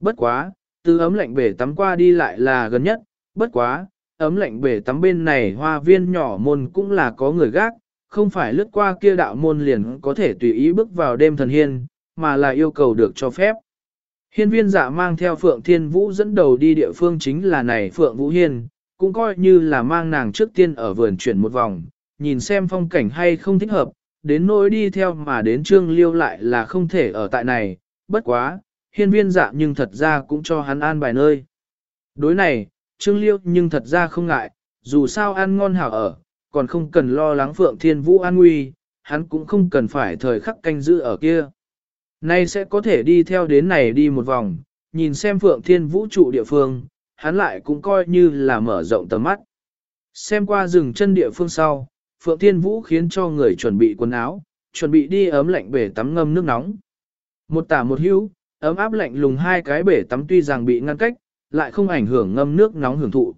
Bất quá, từ ấm lạnh bể tắm qua đi lại là gần nhất, bất quá, ấm lạnh bể tắm bên này hoa viên nhỏ môn cũng là có người gác, không phải lướt qua kia đạo môn liền có thể tùy ý bước vào đêm thần hiên, mà là yêu cầu được cho phép. Hiên viên dạ mang theo Phượng Thiên Vũ dẫn đầu đi địa phương chính là này Phượng Vũ Hiên, cũng coi như là mang nàng trước tiên ở vườn chuyển một vòng, nhìn xem phong cảnh hay không thích hợp, đến nỗi đi theo mà đến Trương Liêu lại là không thể ở tại này, bất quá, hiên viên dạ nhưng thật ra cũng cho hắn an bài nơi. Đối này, Trương Liêu nhưng thật ra không ngại, dù sao ăn ngon hảo ở, còn không cần lo lắng Phượng Thiên Vũ an nguy, hắn cũng không cần phải thời khắc canh giữ ở kia. Nay sẽ có thể đi theo đến này đi một vòng, nhìn xem Phượng Thiên Vũ trụ địa phương, hắn lại cũng coi như là mở rộng tầm mắt. Xem qua rừng chân địa phương sau, Phượng Thiên Vũ khiến cho người chuẩn bị quần áo, chuẩn bị đi ấm lạnh bể tắm ngâm nước nóng. Một tả một hữu, ấm áp lạnh lùng hai cái bể tắm tuy rằng bị ngăn cách, lại không ảnh hưởng ngâm nước nóng hưởng thụ.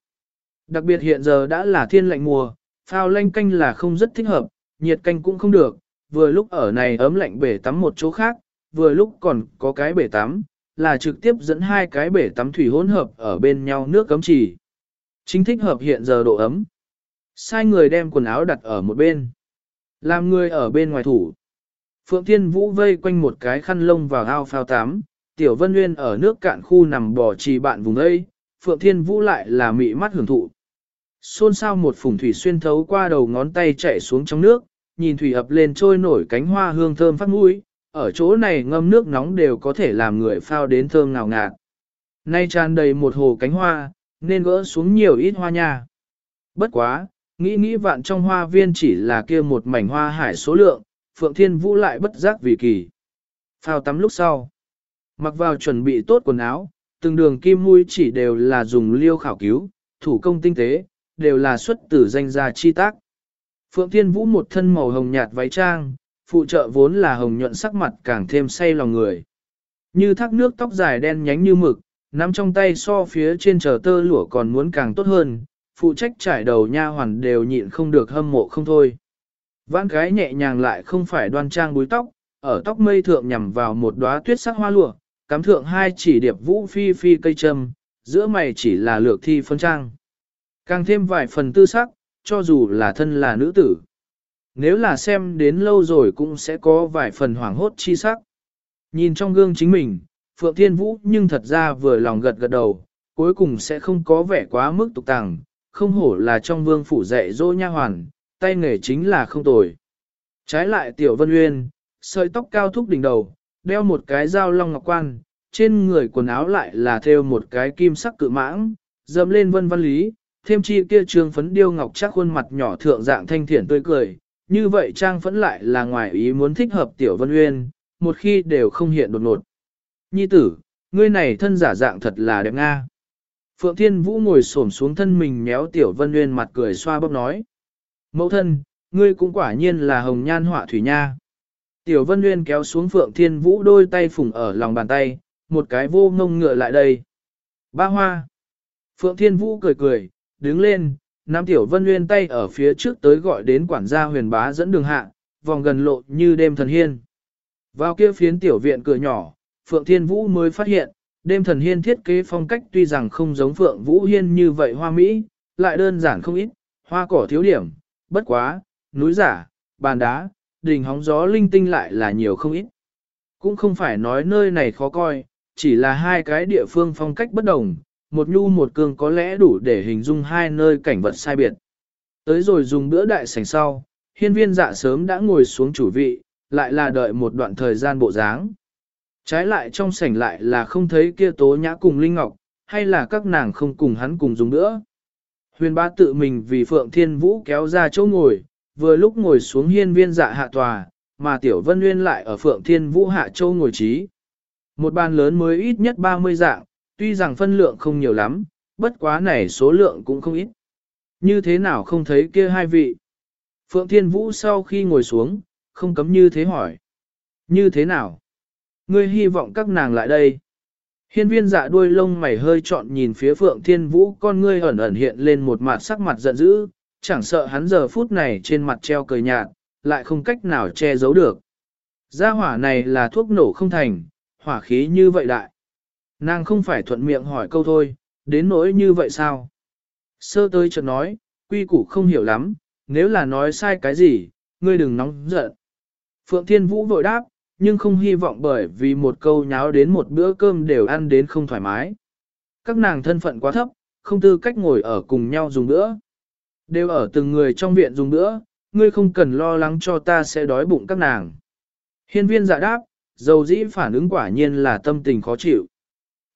Đặc biệt hiện giờ đã là thiên lạnh mùa, phao lanh canh là không rất thích hợp, nhiệt canh cũng không được, vừa lúc ở này ấm lạnh bể tắm một chỗ khác, vừa lúc còn có cái bể tắm, là trực tiếp dẫn hai cái bể tắm thủy hỗn hợp ở bên nhau nước cấm chỉ. Chính thích hợp hiện giờ độ ấm. Sai người đem quần áo đặt ở một bên. Làm người ở bên ngoài thủ. Phượng Thiên Vũ vây quanh một cái khăn lông vào ao phao tắm, Tiểu Vân Nguyên ở nước cạn khu nằm bò trì bạn vùng đây, Phượng Thiên Vũ lại là mị mắt hưởng thụ. Xôn xao một phùng thủy xuyên thấu qua đầu ngón tay chạy xuống trong nước, nhìn thủy ập lên trôi nổi cánh hoa hương thơm phát mũi, ở chỗ này ngâm nước nóng đều có thể làm người phao đến thơm ngào ngạt. Nay tràn đầy một hồ cánh hoa, nên gỡ xuống nhiều ít hoa nha. Bất quá, nghĩ nghĩ vạn trong hoa viên chỉ là kia một mảnh hoa hải số lượng, Phượng Thiên Vũ lại bất giác vì kỳ. Phao tắm lúc sau, mặc vào chuẩn bị tốt quần áo, từng đường kim mũi chỉ đều là dùng liêu khảo cứu, thủ công tinh tế, đều là xuất từ danh gia chi tác. Phượng Thiên Vũ một thân màu hồng nhạt váy trang, phụ trợ vốn là hồng nhuận sắc mặt càng thêm say lòng người. Như thác nước tóc dài đen nhánh như mực, nắm trong tay so phía trên chờ tơ lụa còn muốn càng tốt hơn, phụ trách trải đầu nha hoàn đều nhịn không được hâm mộ không thôi. Vãn gái nhẹ nhàng lại không phải đoan trang búi tóc, ở tóc mây thượng nhằm vào một đóa tuyết sắc hoa lụa, cắm thượng hai chỉ điệp vũ phi phi cây trâm, giữa mày chỉ là lược thi phân trang. Càng thêm vài phần tư sắc, cho dù là thân là nữ tử. Nếu là xem đến lâu rồi cũng sẽ có vài phần hoảng hốt chi sắc. Nhìn trong gương chính mình, Phượng Thiên Vũ nhưng thật ra vừa lòng gật gật đầu, cuối cùng sẽ không có vẻ quá mức tục tàng, không hổ là trong vương phủ dạy dỗ nha hoàn, tay nghề chính là không tồi. Trái lại Tiểu Vân Uyên, sợi tóc cao thúc đỉnh đầu, đeo một cái dao long ngọc quan, trên người quần áo lại là thêu một cái kim sắc cự mãng, dâm lên vân văn lý, thêm chi kia trường phấn điêu ngọc chắc khuôn mặt nhỏ thượng dạng thanh thiện tươi cười, như vậy trang phấn lại là ngoài ý muốn thích hợp Tiểu Vân Uyên, một khi đều không hiện đột ngột. Nhi tử, ngươi này thân giả dạng thật là đẹp nga. Phượng Thiên Vũ ngồi xổm xuống thân mình méo Tiểu Vân uyên mặt cười xoa bóp nói. Mẫu thân, ngươi cũng quả nhiên là hồng nhan họa thủy nha. Tiểu Vân uyên kéo xuống Phượng Thiên Vũ đôi tay phùng ở lòng bàn tay, một cái vô ngông ngựa lại đây. Ba hoa. Phượng Thiên Vũ cười cười, đứng lên, Nam Tiểu Vân Nguyên tay ở phía trước tới gọi đến quản gia huyền bá dẫn đường hạ, vòng gần lộ như đêm thần hiên. Vào kia phiến tiểu viện cửa nhỏ, Phượng Thiên Vũ mới phát hiện, đêm thần hiên thiết kế phong cách tuy rằng không giống Phượng Vũ Hiên như vậy hoa mỹ, lại đơn giản không ít, hoa cỏ thiếu điểm, bất quá, núi giả, bàn đá, đình hóng gió linh tinh lại là nhiều không ít. Cũng không phải nói nơi này khó coi, chỉ là hai cái địa phương phong cách bất đồng, một nhu một cương có lẽ đủ để hình dung hai nơi cảnh vật sai biệt. Tới rồi dùng bữa đại sảnh sau, hiên viên dạ sớm đã ngồi xuống chủ vị, lại là đợi một đoạn thời gian bộ dáng. Trái lại trong sảnh lại là không thấy kia tố nhã cùng Linh Ngọc, hay là các nàng không cùng hắn cùng dùng nữa. Huyền ba tự mình vì Phượng Thiên Vũ kéo ra chỗ ngồi, vừa lúc ngồi xuống hiên viên dạ hạ tòa, mà Tiểu Vân Nguyên lại ở Phượng Thiên Vũ hạ châu ngồi trí. Một bàn lớn mới ít nhất 30 dạng, tuy rằng phân lượng không nhiều lắm, bất quá này số lượng cũng không ít. Như thế nào không thấy kia hai vị? Phượng Thiên Vũ sau khi ngồi xuống, không cấm như thế hỏi. Như thế nào? Ngươi hy vọng các nàng lại đây. Hiên viên dạ đuôi lông mày hơi trọn nhìn phía phượng thiên vũ con ngươi ẩn ẩn hiện lên một mặt sắc mặt giận dữ, chẳng sợ hắn giờ phút này trên mặt treo cười nhạt, lại không cách nào che giấu được. Gia hỏa này là thuốc nổ không thành, hỏa khí như vậy đại. Nàng không phải thuận miệng hỏi câu thôi, đến nỗi như vậy sao? Sơ tới chợt nói, quy củ không hiểu lắm, nếu là nói sai cái gì, ngươi đừng nóng giận. Phượng Thiên Vũ vội đáp, nhưng không hy vọng bởi vì một câu nháo đến một bữa cơm đều ăn đến không thoải mái. Các nàng thân phận quá thấp, không tư cách ngồi ở cùng nhau dùng bữa. Đều ở từng người trong viện dùng bữa, ngươi không cần lo lắng cho ta sẽ đói bụng các nàng. Hiên viên dạ đáp, dầu dĩ phản ứng quả nhiên là tâm tình khó chịu.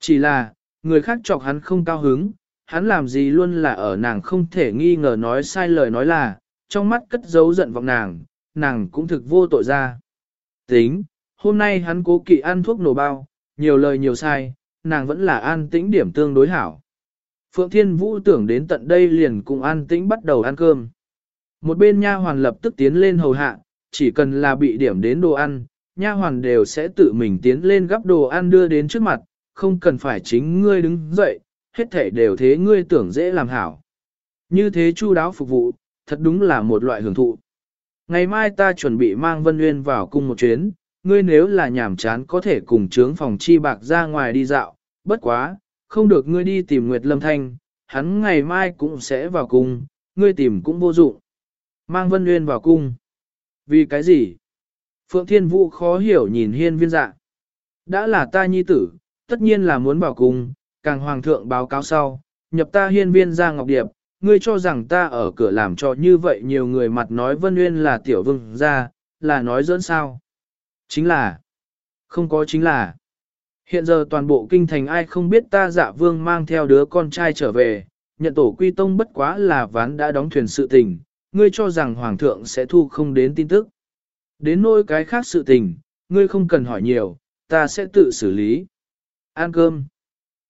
Chỉ là, người khác chọc hắn không cao hứng, hắn làm gì luôn là ở nàng không thể nghi ngờ nói sai lời nói là, trong mắt cất giấu giận vọng nàng, nàng cũng thực vô tội ra. Tính, hôm nay hắn cố kỵ ăn thuốc nổ bao, nhiều lời nhiều sai, nàng vẫn là an tĩnh điểm tương đối hảo. Phượng Thiên Vũ tưởng đến tận đây liền cùng an tĩnh bắt đầu ăn cơm. Một bên nha hoàn lập tức tiến lên hầu hạ, chỉ cần là bị điểm đến đồ ăn, nha hoàn đều sẽ tự mình tiến lên gắp đồ ăn đưa đến trước mặt, không cần phải chính ngươi đứng dậy, hết thể đều thế ngươi tưởng dễ làm hảo. Như thế chu đáo phục vụ, thật đúng là một loại hưởng thụ. Ngày mai ta chuẩn bị mang Vân Nguyên vào cung một chuyến, ngươi nếu là nhảm chán có thể cùng trướng phòng chi bạc ra ngoài đi dạo, bất quá, không được ngươi đi tìm Nguyệt Lâm Thanh, hắn ngày mai cũng sẽ vào cung, ngươi tìm cũng vô dụng. Mang Vân Nguyên vào cung. Vì cái gì? Phượng Thiên Vũ khó hiểu nhìn hiên viên dạ. Đã là ta nhi tử, tất nhiên là muốn vào cung, càng hoàng thượng báo cáo sau, nhập ta hiên viên ra ngọc điệp, ngươi cho rằng ta ở cửa làm cho như vậy nhiều người mặt nói Vân Nguyên là tiểu vương ra, là nói dẫn sao. Chính là, không có chính là. Hiện giờ toàn bộ kinh thành ai không biết ta dạ vương mang theo đứa con trai trở về, nhận tổ quy tông bất quá là ván đã đóng thuyền sự tình, ngươi cho rằng hoàng thượng sẽ thu không đến tin tức. Đến nỗi cái khác sự tình, ngươi không cần hỏi nhiều, ta sẽ tự xử lý. Ăn cơm.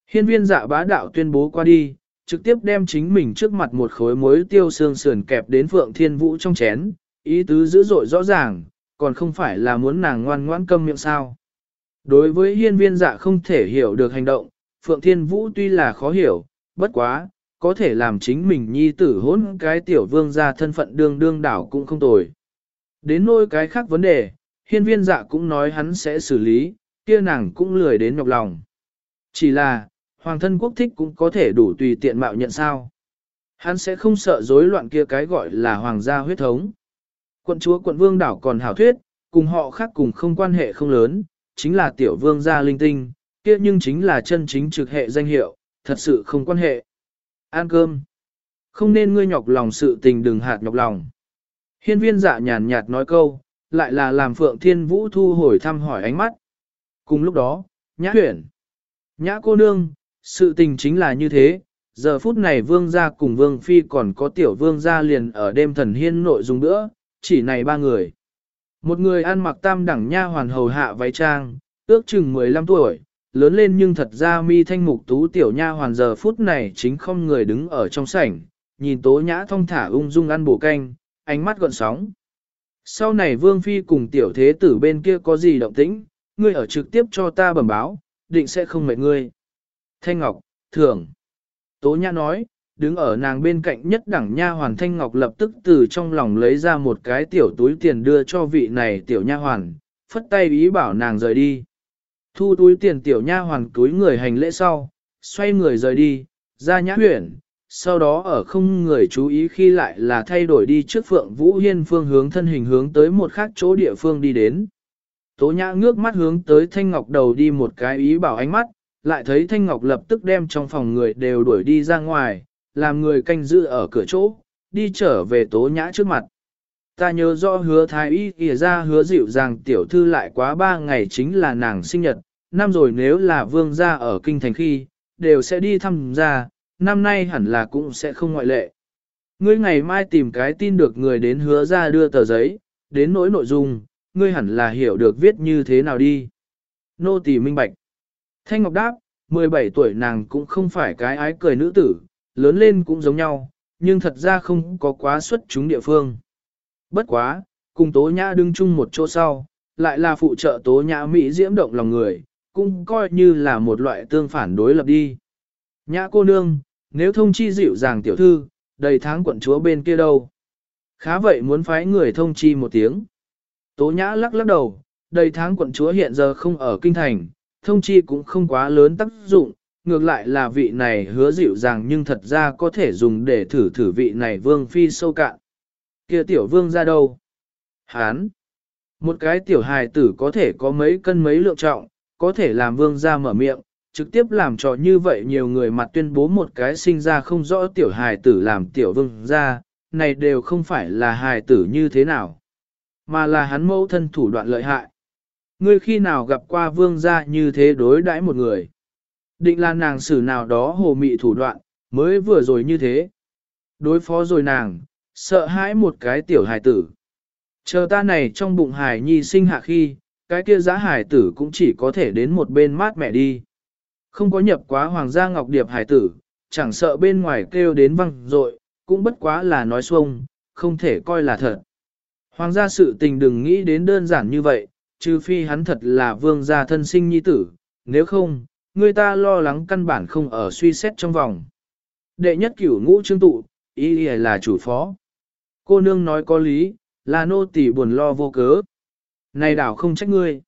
Hiên viên dạ bá đạo tuyên bố qua đi, trực tiếp đem chính mình trước mặt một khối muối tiêu xương sườn kẹp đến Phượng Thiên Vũ trong chén, ý tứ dữ dội rõ ràng, còn không phải là muốn nàng ngoan ngoãn câm miệng sao. Đối với hiên viên dạ không thể hiểu được hành động, Phượng Thiên Vũ tuy là khó hiểu, bất quá, có thể làm chính mình nhi tử hỗn cái tiểu vương ra thân phận đương đương đảo cũng không tồi. Đến nôi cái khác vấn đề, hiên viên dạ cũng nói hắn sẽ xử lý, kia nàng cũng lười đến nhọc lòng. Chỉ là, hoàng thân quốc thích cũng có thể đủ tùy tiện mạo nhận sao. Hắn sẽ không sợ rối loạn kia cái gọi là hoàng gia huyết thống. Quận chúa quận vương đảo còn hảo thuyết, cùng họ khác cùng không quan hệ không lớn, chính là tiểu vương gia linh tinh, kia nhưng chính là chân chính trực hệ danh hiệu, thật sự không quan hệ. Ăn cơm. Không nên ngươi nhọc lòng sự tình đừng hạt nhọc lòng. Hiên viên dạ nhàn nhạt nói câu, lại là làm Phượng Thiên Vũ thu hồi thăm hỏi ánh mắt. Cùng lúc đó, nhã huyển. Nhã cô nương, sự tình chính là như thế, giờ phút này vương gia cùng vương phi còn có tiểu vương gia liền ở đêm thần hiên nội dung nữa, chỉ này ba người. Một người ăn mặc tam đẳng nha hoàn hầu hạ váy trang, ước chừng 15 tuổi, lớn lên nhưng thật ra mi thanh mục tú tiểu nha hoàn giờ phút này chính không người đứng ở trong sảnh, nhìn tố nhã thong thả ung dung ăn bổ canh, ánh mắt gọn sóng. Sau này vương phi cùng tiểu thế tử bên kia có gì động tĩnh, ngươi ở trực tiếp cho ta bẩm báo, định sẽ không mệt ngươi. Thanh Ngọc, thưởng. Tố Nhã nói, đứng ở nàng bên cạnh nhất đẳng nha hoàn Thanh Ngọc lập tức từ trong lòng lấy ra một cái tiểu túi tiền đưa cho vị này tiểu nha hoàn, phất tay ý bảo nàng rời đi. Thu túi tiền tiểu nha hoàn túi người hành lễ sau, xoay người rời đi, ra nhã huyển, sau đó ở không người chú ý khi lại là thay đổi đi trước phượng vũ hiên phương hướng thân hình hướng tới một khác chỗ địa phương đi đến. Tố nhã ngước mắt hướng tới thanh ngọc đầu đi một cái ý bảo ánh mắt, lại thấy thanh ngọc lập tức đem trong phòng người đều đuổi đi ra ngoài, làm người canh giữ ở cửa chỗ, đi trở về tố nhã trước mặt. Ta nhớ rõ hứa thái y kìa ra hứa dịu rằng tiểu thư lại quá ba ngày chính là nàng sinh nhật, năm rồi nếu là vương gia ở kinh thành khi, đều sẽ đi thăm gia, năm nay hẳn là cũng sẽ không ngoại lệ. Ngươi ngày mai tìm cái tin được người đến hứa ra đưa tờ giấy, đến nỗi nội dung, ngươi hẳn là hiểu được viết như thế nào đi. Nô tỳ minh bạch. Thanh Ngọc đáp, 17 tuổi nàng cũng không phải cái ái cười nữ tử, lớn lên cũng giống nhau, nhưng thật ra không có quá xuất chúng địa phương. Bất quá, cùng tố nhã đứng chung một chỗ sau, lại là phụ trợ tố nhã Mỹ diễm động lòng người, cũng coi như là một loại tương phản đối lập đi. Nhã cô nương, nếu thông chi dịu dàng tiểu thư, đầy tháng quận chúa bên kia đâu. Khá vậy muốn phái người thông chi một tiếng. Tố nhã lắc lắc đầu, đầy tháng quận chúa hiện giờ không ở kinh thành, thông chi cũng không quá lớn tác dụng, ngược lại là vị này hứa dịu dàng nhưng thật ra có thể dùng để thử thử vị này vương phi sâu cạn. kia tiểu vương ra đâu? Hán! Một cái tiểu hài tử có thể có mấy cân mấy lượng trọng, có thể làm vương ra mở miệng, trực tiếp làm cho như vậy nhiều người mặt tuyên bố một cái sinh ra không rõ tiểu hài tử làm tiểu vương ra, này đều không phải là hài tử như thế nào, mà là hắn mẫu thân thủ đoạn lợi hại. Ngươi khi nào gặp qua vương gia như thế đối đãi một người? Định là nàng xử nào đó hồ mị thủ đoạn, mới vừa rồi như thế. Đối phó rồi nàng, sợ hãi một cái tiểu hài tử. Chờ ta này trong bụng hài nhi sinh hạ khi, cái kia giá hài tử cũng chỉ có thể đến một bên mát mẹ đi. Không có nhập quá hoàng gia ngọc điệp hài tử, chẳng sợ bên ngoài kêu đến văng rội, cũng bất quá là nói xuông, không thể coi là thật. Hoàng gia sự tình đừng nghĩ đến đơn giản như vậy, trừ phi hắn thật là vương gia thân sinh nhi tử, nếu không, người ta lo lắng căn bản không ở suy xét trong vòng. Đệ nhất cửu ngũ trương tụ, ý là chủ phó. Cô nương nói có lý, là nô tỳ buồn lo vô cớ. Này đảo không trách ngươi.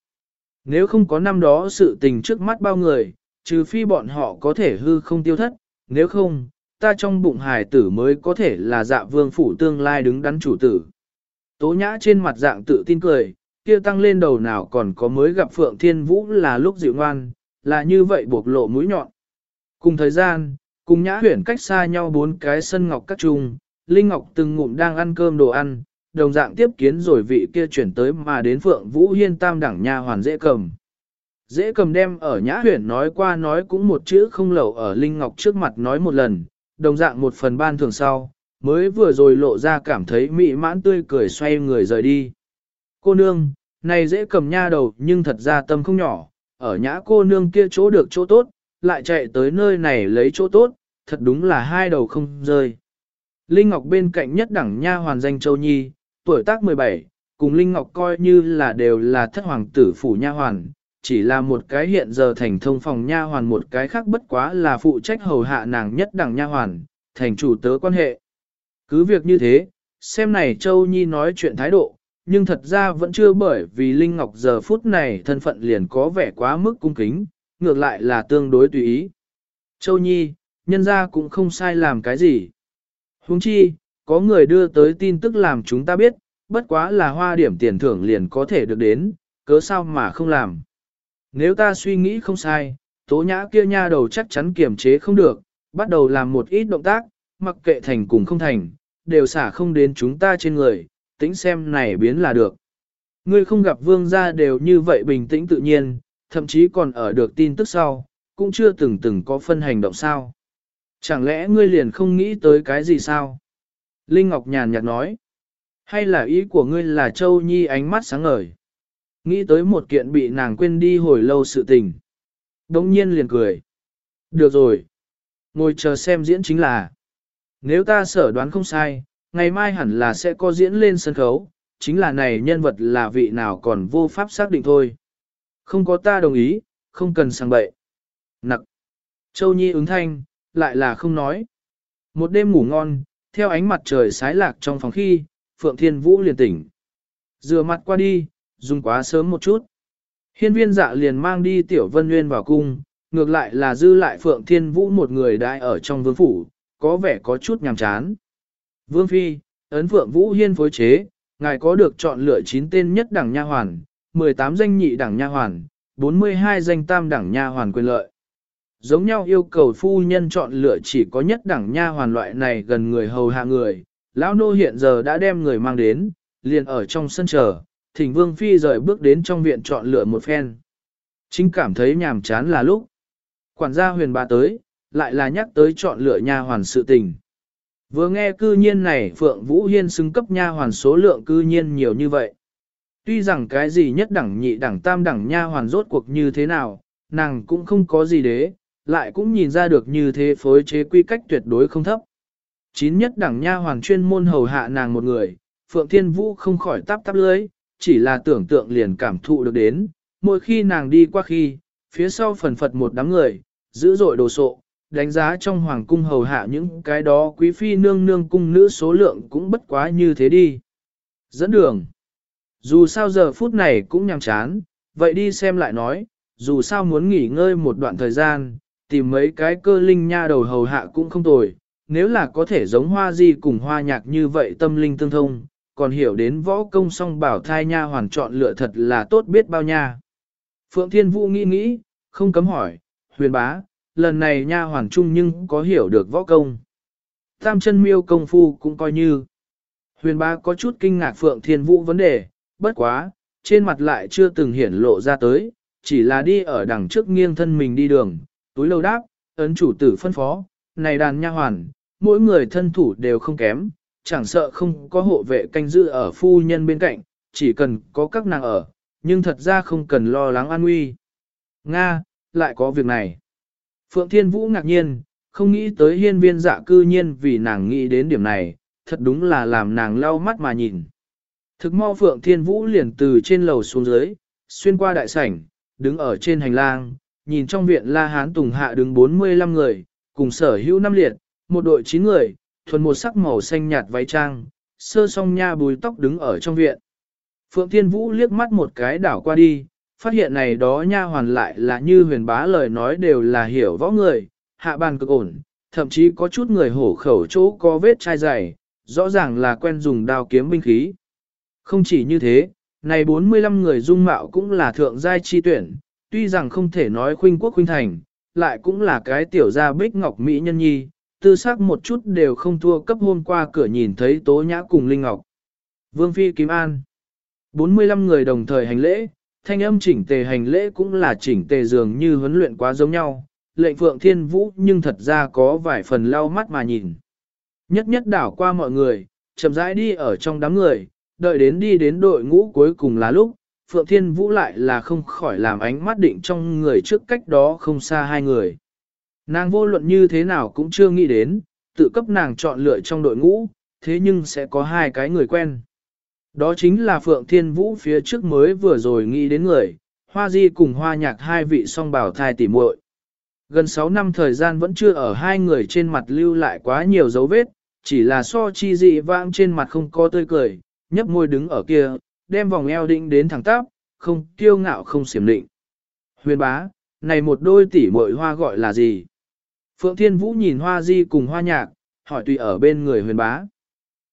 Nếu không có năm đó sự tình trước mắt bao người, trừ phi bọn họ có thể hư không tiêu thất, nếu không, ta trong bụng hài tử mới có thể là dạ vương phủ tương lai đứng đắn chủ tử. Tố nhã trên mặt dạng tự tin cười, kia tăng lên đầu nào còn có mới gặp Phượng Thiên Vũ là lúc dịu ngoan, là như vậy buộc lộ mũi nhọn. Cùng thời gian, cùng nhã huyển cách xa nhau bốn cái sân ngọc các trung, Linh Ngọc từng ngụm đang ăn cơm đồ ăn, đồng dạng tiếp kiến rồi vị kia chuyển tới mà đến Phượng Vũ Hiên tam đẳng nha hoàn dễ cầm. Dễ cầm đem ở nhã huyển nói qua nói cũng một chữ không lẩu ở Linh Ngọc trước mặt nói một lần, đồng dạng một phần ban thường sau, mới vừa rồi lộ ra cảm thấy mị mãn tươi cười xoay người rời đi. Cô nương, này dễ cầm nha đầu nhưng thật ra tâm không nhỏ, ở nhã cô nương kia chỗ được chỗ tốt, lại chạy tới nơi này lấy chỗ tốt, thật đúng là hai đầu không rơi. Linh Ngọc bên cạnh nhất đẳng nha hoàn danh Châu Nhi, tuổi tác 17, cùng Linh Ngọc coi như là đều là thất hoàng tử phủ nha hoàn, chỉ là một cái hiện giờ thành thông phòng nha hoàn một cái khác bất quá là phụ trách hầu hạ nàng nhất đẳng nha hoàn, thành chủ tớ quan hệ. Cứ việc như thế, xem này Châu Nhi nói chuyện thái độ, nhưng thật ra vẫn chưa bởi vì Linh Ngọc giờ phút này thân phận liền có vẻ quá mức cung kính, ngược lại là tương đối tùy ý. Châu Nhi, nhân ra cũng không sai làm cái gì. Huống chi, có người đưa tới tin tức làm chúng ta biết, bất quá là hoa điểm tiền thưởng liền có thể được đến, cớ sao mà không làm. Nếu ta suy nghĩ không sai, tố nhã kia nha đầu chắc chắn kiềm chế không được, bắt đầu làm một ít động tác, mặc kệ thành cùng không thành, đều xả không đến chúng ta trên người, tính xem này biến là được. Ngươi không gặp vương gia đều như vậy bình tĩnh tự nhiên, thậm chí còn ở được tin tức sau, cũng chưa từng từng có phân hành động sao. Chẳng lẽ ngươi liền không nghĩ tới cái gì sao? Linh Ngọc nhàn nhạt nói. Hay là ý của ngươi là Châu Nhi ánh mắt sáng ngời? Nghĩ tới một kiện bị nàng quên đi hồi lâu sự tình. Đông nhiên liền cười. Được rồi. Ngồi chờ xem diễn chính là. Nếu ta sở đoán không sai, ngày mai hẳn là sẽ có diễn lên sân khấu, chính là này nhân vật là vị nào còn vô pháp xác định thôi. Không có ta đồng ý, không cần sang bậy. Nặc. Châu Nhi ứng thanh, lại là không nói. Một đêm ngủ ngon, theo ánh mặt trời sái lạc trong phòng khi, Phượng Thiên Vũ liền tỉnh. Rửa mặt qua đi, dùng quá sớm một chút. Hiên viên dạ liền mang đi Tiểu Vân Nguyên vào cung, ngược lại là dư lại Phượng Thiên Vũ một người đại ở trong vương phủ, có vẻ có chút nhàm chán. Vương Phi, ấn Phượng Vũ Hiên phối chế, ngài có được chọn lựa 9 tên nhất đẳng nha hoàn, 18 danh nhị đẳng nha hoàn, 42 danh tam đẳng nha hoàn quyền lợi. Giống nhau yêu cầu phu nhân chọn lựa chỉ có nhất đẳng nha hoàn loại này gần người hầu hạ người, lão nô hiện giờ đã đem người mang đến, liền ở trong sân chờ, thỉnh vương phi rời bước đến trong viện chọn lựa một phen. Chính cảm thấy nhàm chán là lúc. Quản gia huyền bà tới, lại là nhắc tới chọn lựa nha hoàn sự tình. Vừa nghe cư nhiên này Phượng Vũ Hiên xứng cấp nha hoàn số lượng cư nhiên nhiều như vậy. Tuy rằng cái gì nhất đẳng nhị đẳng tam đẳng nha hoàn rốt cuộc như thế nào, nàng cũng không có gì đế, lại cũng nhìn ra được như thế phối chế quy cách tuyệt đối không thấp. Chín nhất đẳng nha hoàn chuyên môn hầu hạ nàng một người, Phượng Thiên Vũ không khỏi tắp tắp lưới, chỉ là tưởng tượng liền cảm thụ được đến, mỗi khi nàng đi qua khi, phía sau phần phật một đám người, dữ dội đồ sộ, đánh giá trong hoàng cung hầu hạ những cái đó quý phi nương nương cung nữ số lượng cũng bất quá như thế đi. Dẫn đường. Dù sao giờ phút này cũng nhàm chán, vậy đi xem lại nói, dù sao muốn nghỉ ngơi một đoạn thời gian, tìm mấy cái cơ linh nha đầu hầu hạ cũng không tồi, nếu là có thể giống hoa di cùng hoa nhạc như vậy tâm linh tương thông, còn hiểu đến võ công song bảo thai nha hoàn chọn lựa thật là tốt biết bao nha. Phượng Thiên Vũ nghĩ nghĩ, không cấm hỏi, huyền bá, lần này nha hoàn trung nhưng có hiểu được võ công. Tam chân miêu công phu cũng coi như. Huyền bá có chút kinh ngạc Phượng Thiên Vũ vấn đề, bất quá, trên mặt lại chưa từng hiển lộ ra tới, chỉ là đi ở đằng trước nghiêng thân mình đi đường, túi lâu đáp, ấn chủ tử phân phó, này đàn nha hoàn, mỗi người thân thủ đều không kém, chẳng sợ không có hộ vệ canh giữ ở phu nhân bên cạnh, chỉ cần có các nàng ở, nhưng thật ra không cần lo lắng an nguy. Nga, lại có việc này. Phượng Thiên Vũ ngạc nhiên, không nghĩ tới hiên viên dạ cư nhiên vì nàng nghĩ đến điểm này, thật đúng là làm nàng lau mắt mà nhìn. Thực mau Phượng Thiên Vũ liền từ trên lầu xuống dưới, xuyên qua đại sảnh, đứng ở trên hành lang, nhìn trong viện La Hán Tùng Hạ đứng 45 người, cùng sở hữu năm liệt, một đội 9 người, thuần một sắc màu xanh nhạt váy trang, sơ song nha bùi tóc đứng ở trong viện. Phượng Thiên Vũ liếc mắt một cái đảo qua đi, phát hiện này đó nha hoàn lại là như huyền bá lời nói đều là hiểu võ người, hạ bàn cực ổn, thậm chí có chút người hổ khẩu chỗ có vết chai dày, rõ ràng là quen dùng đao kiếm binh khí. Không chỉ như thế, này 45 người dung mạo cũng là thượng giai chi tuyển, tuy rằng không thể nói khuynh quốc khuynh thành, lại cũng là cái tiểu gia bích ngọc mỹ nhân nhi, tư sắc một chút đều không thua cấp hôm qua cửa nhìn thấy tố nhã cùng Linh Ngọc. Vương Phi Kim An 45 người đồng thời hành lễ, thanh âm chỉnh tề hành lễ cũng là chỉnh tề dường như huấn luyện quá giống nhau, lệnh phượng thiên vũ nhưng thật ra có vài phần lau mắt mà nhìn. Nhất nhất đảo qua mọi người, chậm rãi đi ở trong đám người, đợi đến đi đến đội ngũ cuối cùng là lúc, Phượng Thiên Vũ lại là không khỏi làm ánh mắt định trong người trước cách đó không xa hai người. Nàng vô luận như thế nào cũng chưa nghĩ đến, tự cấp nàng chọn lựa trong đội ngũ, thế nhưng sẽ có hai cái người quen. Đó chính là Phượng Thiên Vũ phía trước mới vừa rồi nghĩ đến người, Hoa Di cùng Hoa Nhạc hai vị song bảo thai tỉ muội. Gần 6 năm thời gian vẫn chưa ở hai người trên mặt lưu lại quá nhiều dấu vết, chỉ là so chi dị vãng trên mặt không có tươi cười, nhấp môi đứng ở kia, đem vòng eo định đến thẳng tắp, không kiêu ngạo không xiểm định. Huyền bá, này một đôi tỷ muội hoa gọi là gì? Phượng Thiên Vũ nhìn hoa di cùng hoa nhạc, hỏi tùy ở bên người huyền bá.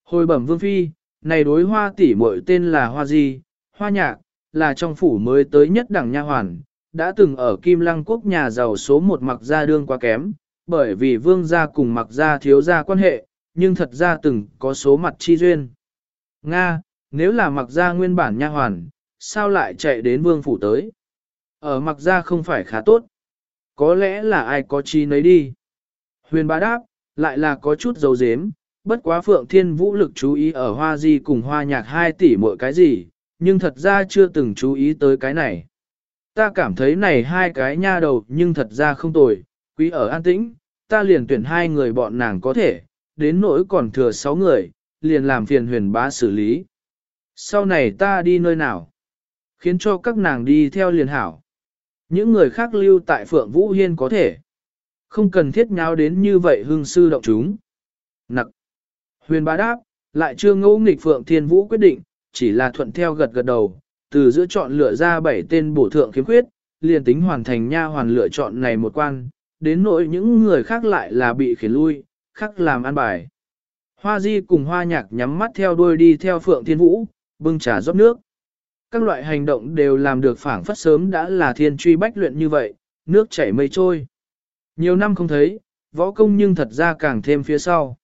Hồi bẩm vương phi, này đối hoa tỷ muội tên là hoa di, hoa nhạc, là trong phủ mới tới nhất đẳng nha hoàn, đã từng ở Kim Lăng quốc nhà giàu số một mặc gia đương quá kém, bởi vì vương gia cùng mặc gia thiếu gia quan hệ, nhưng thật ra từng có số mặt chi duyên. Nga, nếu là mặc gia nguyên bản nha hoàn, sao lại chạy đến vương phủ tới? Ở mặc gia không phải khá tốt. Có lẽ là ai có chi nấy đi. Huyền bá đáp, lại là có chút dấu dếm, bất quá Phượng Thiên Vũ lực chú ý ở hoa di cùng hoa nhạc hai tỷ mỗi cái gì, nhưng thật ra chưa từng chú ý tới cái này. Ta cảm thấy này hai cái nha đầu nhưng thật ra không tồi, quý ở an tĩnh, ta liền tuyển hai người bọn nàng có thể, đến nỗi còn thừa sáu người, liền làm phiền huyền bá xử lý. Sau này ta đi nơi nào? Khiến cho các nàng đi theo liền hảo. Những người khác lưu tại Phượng Vũ Hiên có thể. Không cần thiết nháo đến như vậy hương sư động chúng. Nặc. Huyền bá đáp, lại chưa ngẫu nghịch Phượng Thiên Vũ quyết định, chỉ là thuận theo gật gật đầu, từ giữa chọn lựa ra bảy tên bổ thượng kiếm quyết, liền tính hoàn thành nha hoàn lựa chọn này một quan, đến nỗi những người khác lại là bị khiển lui, khác làm ăn bài. Hoa Di cùng Hoa Nhạc nhắm mắt theo đuôi đi theo Phượng Thiên Vũ, bưng trà rót nước. Các loại hành động đều làm được phảng phất sớm đã là thiên truy bách luyện như vậy, nước chảy mây trôi. Nhiều năm không thấy, võ công nhưng thật ra càng thêm phía sau.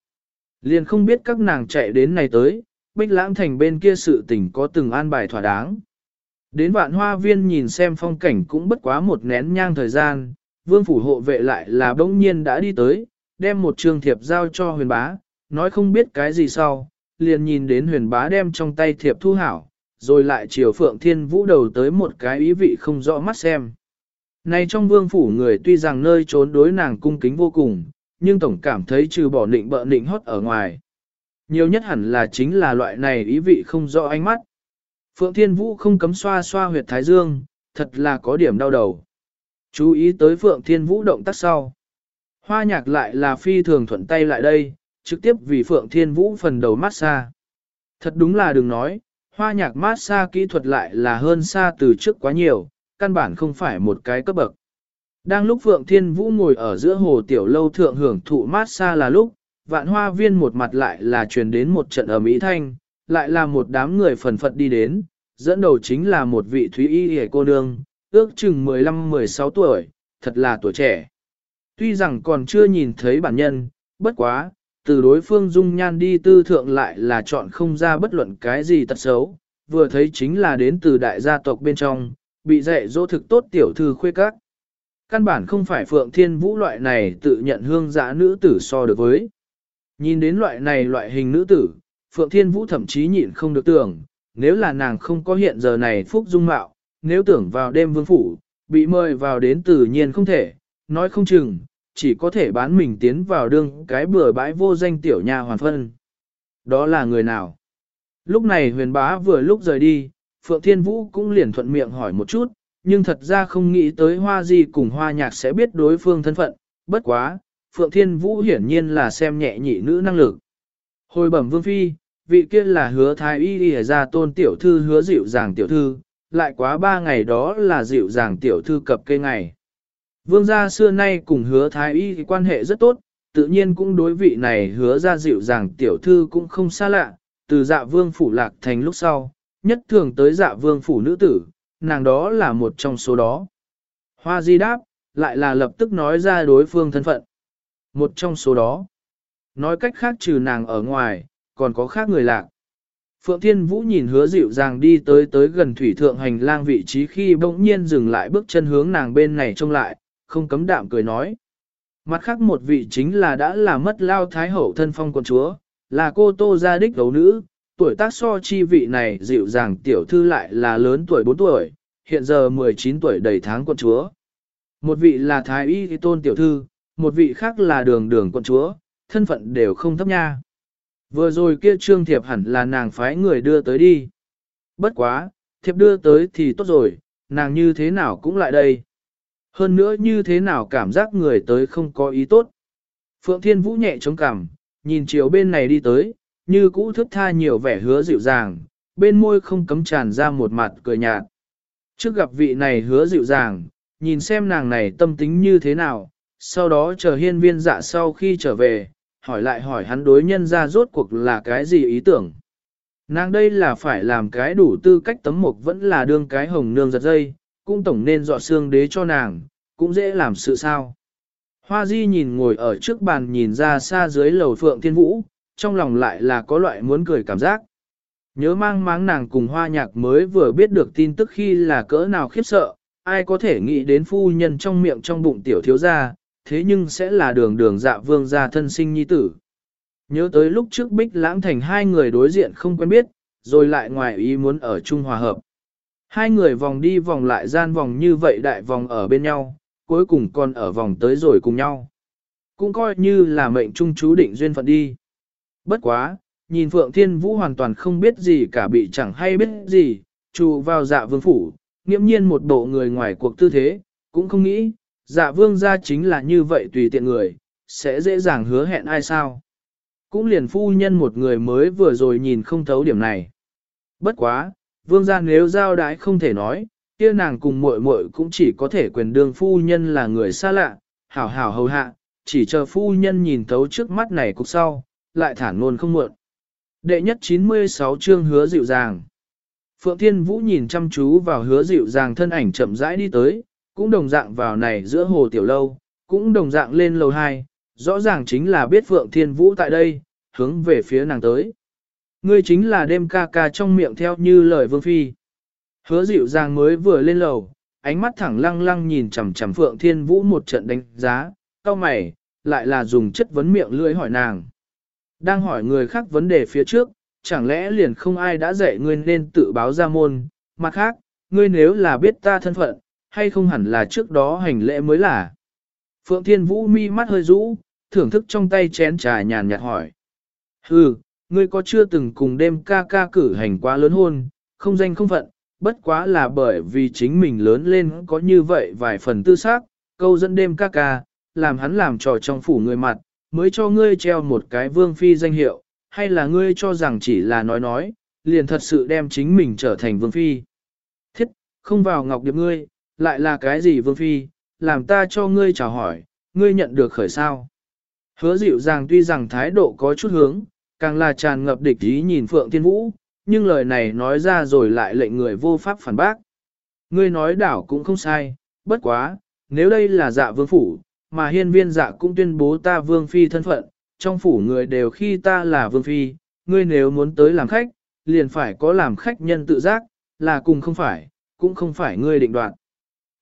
Liền không biết các nàng chạy đến này tới, Bích Lãng Thành bên kia sự tình có từng an bài thỏa đáng. Đến vạn hoa viên nhìn xem phong cảnh cũng bất quá một nén nhang thời gian, vương phủ hộ vệ lại là bỗng nhiên đã đi tới, đem một trường thiệp giao cho huyền bá, nói không biết cái gì sau, liền nhìn đến huyền bá đem trong tay thiệp thu hảo, rồi lại chiều phượng thiên vũ đầu tới một cái ý vị không rõ mắt xem. Này trong vương phủ người tuy rằng nơi trốn đối nàng cung kính vô cùng, nhưng tổng cảm thấy trừ bỏ nịnh bợ nịnh hót ở ngoài. Nhiều nhất hẳn là chính là loại này ý vị không rõ ánh mắt. Phượng Thiên Vũ không cấm xoa xoa huyệt thái dương, thật là có điểm đau đầu. Chú ý tới Phượng Thiên Vũ động tác sau. Hoa nhạc lại là phi thường thuận tay lại đây, trực tiếp vì Phượng Thiên Vũ phần đầu massage. Thật đúng là đừng nói, hoa nhạc massage kỹ thuật lại là hơn xa từ trước quá nhiều, căn bản không phải một cái cấp bậc. Đang lúc Phượng Thiên Vũ ngồi ở giữa hồ tiểu lâu thượng hưởng thụ mát xa là lúc, vạn hoa viên một mặt lại là truyền đến một trận ở Mỹ Thanh, lại là một đám người phần phật đi đến, dẫn đầu chính là một vị thúy y hề cô nương, ước chừng 15-16 tuổi, thật là tuổi trẻ. Tuy rằng còn chưa nhìn thấy bản nhân, bất quá, từ đối phương dung nhan đi tư thượng lại là chọn không ra bất luận cái gì tật xấu, vừa thấy chính là đến từ đại gia tộc bên trong, bị dạy dỗ thực tốt tiểu thư khuê các. Căn bản không phải Phượng Thiên Vũ loại này tự nhận hương giã nữ tử so được với. Nhìn đến loại này loại hình nữ tử, Phượng Thiên Vũ thậm chí nhịn không được tưởng, nếu là nàng không có hiện giờ này phúc dung mạo, nếu tưởng vào đêm vương phủ, bị mời vào đến tự nhiên không thể, nói không chừng, chỉ có thể bán mình tiến vào đương cái bừa bãi vô danh tiểu nhà hoàn phân. Đó là người nào? Lúc này huyền bá vừa lúc rời đi, Phượng Thiên Vũ cũng liền thuận miệng hỏi một chút, nhưng thật ra không nghĩ tới hoa gì cùng hoa nhạc sẽ biết đối phương thân phận, bất quá, Phượng Thiên Vũ hiển nhiên là xem nhẹ nhị nữ năng lực. Hồi bẩm vương phi, vị kia là hứa thái y y ra tôn tiểu thư hứa dịu dàng tiểu thư, lại quá ba ngày đó là dịu dàng tiểu thư cập cây ngày. Vương gia xưa nay cùng hứa thái y quan hệ rất tốt, tự nhiên cũng đối vị này hứa ra dịu dàng tiểu thư cũng không xa lạ, từ dạ vương phủ lạc thành lúc sau, nhất thường tới dạ vương phủ nữ tử, nàng đó là một trong số đó. Hoa di đáp, lại là lập tức nói ra đối phương thân phận. Một trong số đó. Nói cách khác trừ nàng ở ngoài, còn có khác người lạc. Phượng Thiên Vũ nhìn hứa dịu dàng đi tới tới gần thủy thượng hành lang vị trí khi bỗng nhiên dừng lại bước chân hướng nàng bên này trông lại, không cấm đạm cười nói. Mặt khác một vị chính là đã là mất lao thái hậu thân phong quận chúa, là cô tô gia đích đấu nữ, tuổi tác so chi vị này dịu dàng tiểu thư lại là lớn tuổi 4 tuổi, hiện giờ 19 tuổi đầy tháng quận chúa. Một vị là thái y tôn tiểu thư, một vị khác là đường đường quận chúa, thân phận đều không thấp nha. Vừa rồi kia trương thiệp hẳn là nàng phái người đưa tới đi. Bất quá, thiệp đưa tới thì tốt rồi, nàng như thế nào cũng lại đây. Hơn nữa như thế nào cảm giác người tới không có ý tốt. Phượng Thiên Vũ nhẹ chống cằm, nhìn chiều bên này đi tới, như cũ thức tha nhiều vẻ hứa dịu dàng, bên môi không cấm tràn ra một mặt cười nhạt. Trước gặp vị này hứa dịu dàng, nhìn xem nàng này tâm tính như thế nào, sau đó chờ hiên viên dạ sau khi trở về, hỏi lại hỏi hắn đối nhân ra rốt cuộc là cái gì ý tưởng. Nàng đây là phải làm cái đủ tư cách tấm mục vẫn là đương cái hồng nương giật dây, cũng tổng nên dọ xương đế cho nàng, cũng dễ làm sự sao. Hoa di nhìn ngồi ở trước bàn nhìn ra xa dưới lầu phượng thiên vũ, trong lòng lại là có loại muốn cười cảm giác. Nhớ mang máng nàng cùng hoa nhạc mới vừa biết được tin tức khi là cỡ nào khiếp sợ, ai có thể nghĩ đến phu nhân trong miệng trong bụng tiểu thiếu gia, thế nhưng sẽ là đường đường dạ vương gia thân sinh nhi tử. Nhớ tới lúc trước bích lãng thành hai người đối diện không quen biết, rồi lại ngoài ý muốn ở chung hòa hợp. Hai người vòng đi vòng lại gian vòng như vậy đại vòng ở bên nhau, cuối cùng còn ở vòng tới rồi cùng nhau. Cũng coi như là mệnh trung chú định duyên phận đi. Bất quá, nhìn Phượng Thiên Vũ hoàn toàn không biết gì cả bị chẳng hay biết gì, trù vào dạ vương phủ, nghiễm nhiên một bộ người ngoài cuộc tư thế, cũng không nghĩ, dạ vương gia chính là như vậy tùy tiện người, sẽ dễ dàng hứa hẹn ai sao. Cũng liền phu nhân một người mới vừa rồi nhìn không thấu điểm này. Bất quá, vương gia nếu giao đái không thể nói, kia nàng cùng muội muội cũng chỉ có thể quyền đương phu nhân là người xa lạ, hảo hảo hầu hạ, chỉ chờ phu nhân nhìn thấu trước mắt này cục sau, lại thản luôn không muộn. Đệ nhất 96 chương hứa dịu dàng. Phượng Thiên Vũ nhìn chăm chú vào hứa dịu dàng thân ảnh chậm rãi đi tới, cũng đồng dạng vào này giữa hồ tiểu lâu, cũng đồng dạng lên lầu 2, rõ ràng chính là biết Phượng Thiên Vũ tại đây, hướng về phía nàng tới. Ngươi chính là đêm ca ca trong miệng theo như lời Vương Phi. Hứa dịu dàng mới vừa lên lầu, ánh mắt thẳng lăng lăng nhìn chằm chằm Phượng Thiên Vũ một trận đánh giá, cao mày, lại là dùng chất vấn miệng lưỡi hỏi nàng. Đang hỏi người khác vấn đề phía trước, chẳng lẽ liền không ai đã dạy ngươi nên tự báo ra môn, mặt khác, ngươi nếu là biết ta thân phận, hay không hẳn là trước đó hành lễ mới là. Phượng Thiên Vũ mi mắt hơi rũ, thưởng thức trong tay chén trà nhàn nhạt hỏi. Hừ, ngươi có chưa từng cùng đêm ca ca cử hành quá lớn hôn, không danh không phận, bất quá là bởi vì chính mình lớn lên có như vậy vài phần tư xác, câu dẫn đêm ca ca, làm hắn làm trò trong phủ người mặt, mới cho ngươi treo một cái vương phi danh hiệu, hay là ngươi cho rằng chỉ là nói nói, liền thật sự đem chính mình trở thành vương phi. Thiết, không vào ngọc điệp ngươi, lại là cái gì vương phi, làm ta cho ngươi chào hỏi, ngươi nhận được khởi sao. Hứa dịu dàng tuy rằng thái độ có chút hướng, càng là tràn ngập địch ý nhìn Phượng Thiên Vũ, nhưng lời này nói ra rồi lại lệnh người vô pháp phản bác. Ngươi nói đảo cũng không sai, bất quá, nếu đây là dạ vương phủ, mà hiên viên dạ cũng tuyên bố ta vương phi thân phận, trong phủ người đều khi ta là vương phi, ngươi nếu muốn tới làm khách, liền phải có làm khách nhân tự giác, là cùng không phải, cũng không phải ngươi định đoạt.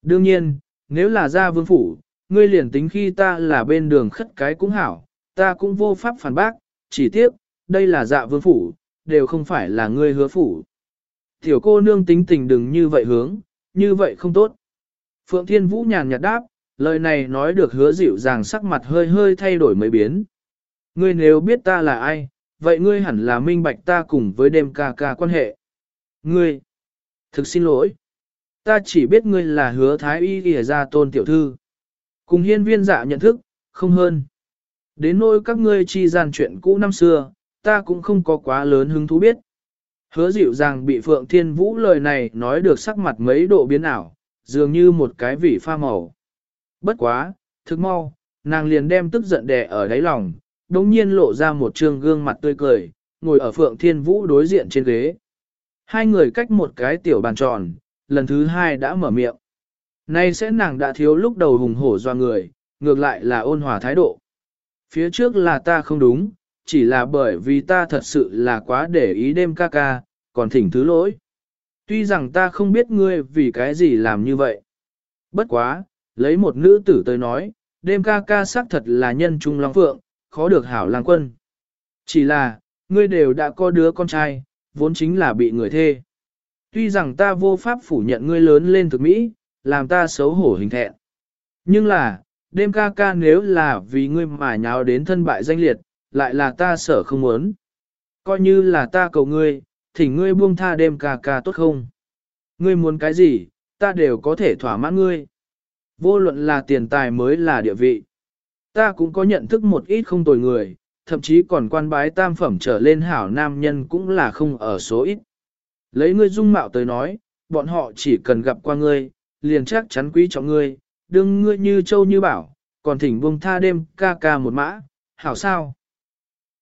Đương nhiên, nếu là ra vương phủ, ngươi liền tính khi ta là bên đường khất cái cũng hảo, ta cũng vô pháp phản bác, chỉ tiếc, đây là dạ vương phủ, đều không phải là ngươi hứa phủ. Tiểu cô nương tính tình đừng như vậy hướng, như vậy không tốt. Phượng Thiên Vũ nhàn nhạt đáp, lời này nói được hứa dịu dàng sắc mặt hơi hơi thay đổi mấy biến. Ngươi nếu biết ta là ai, vậy ngươi hẳn là minh bạch ta cùng với đêm ca ca quan hệ. Ngươi, thực xin lỗi. Ta chỉ biết ngươi là hứa thái y ghi ra tôn tiểu thư. Cùng hiên viên dạ nhận thức, không hơn. Đến nỗi các ngươi chi gian chuyện cũ năm xưa, ta cũng không có quá lớn hứng thú biết. Hứa dịu dàng bị Phượng Thiên Vũ lời này nói được sắc mặt mấy độ biến ảo, dường như một cái vị pha màu. Bất quá, thức mau, nàng liền đem tức giận đè ở đáy lòng, đống nhiên lộ ra một trương gương mặt tươi cười, ngồi ở Phượng Thiên Vũ đối diện trên ghế. Hai người cách một cái tiểu bàn tròn, lần thứ hai đã mở miệng. Nay sẽ nàng đã thiếu lúc đầu hùng hổ doa người, ngược lại là ôn hòa thái độ. Phía trước là ta không đúng, chỉ là bởi vì ta thật sự là quá để ý đêm ca ca, còn thỉnh thứ lỗi. Tuy rằng ta không biết ngươi vì cái gì làm như vậy. Bất quá, lấy một nữ tử tới nói, đêm ca ca xác thật là nhân trung long phượng, khó được hảo lang quân. Chỉ là, ngươi đều đã có đứa con trai, vốn chính là bị người thê. Tuy rằng ta vô pháp phủ nhận ngươi lớn lên thực mỹ, làm ta xấu hổ hình thẹn. Nhưng là, đêm ca ca nếu là vì ngươi mà nháo đến thân bại danh liệt, lại là ta sợ không muốn. Coi như là ta cầu ngươi, thỉnh ngươi buông tha đêm ca ca tốt không? Ngươi muốn cái gì, ta đều có thể thỏa mãn ngươi. Vô luận là tiền tài mới là địa vị. Ta cũng có nhận thức một ít không tồi người, thậm chí còn quan bái tam phẩm trở lên hảo nam nhân cũng là không ở số ít. Lấy ngươi dung mạo tới nói, bọn họ chỉ cần gặp qua ngươi, liền chắc chắn quý trọng ngươi, đừng ngươi như châu như bảo, còn thỉnh buông tha đêm ca ca một mã, hảo sao?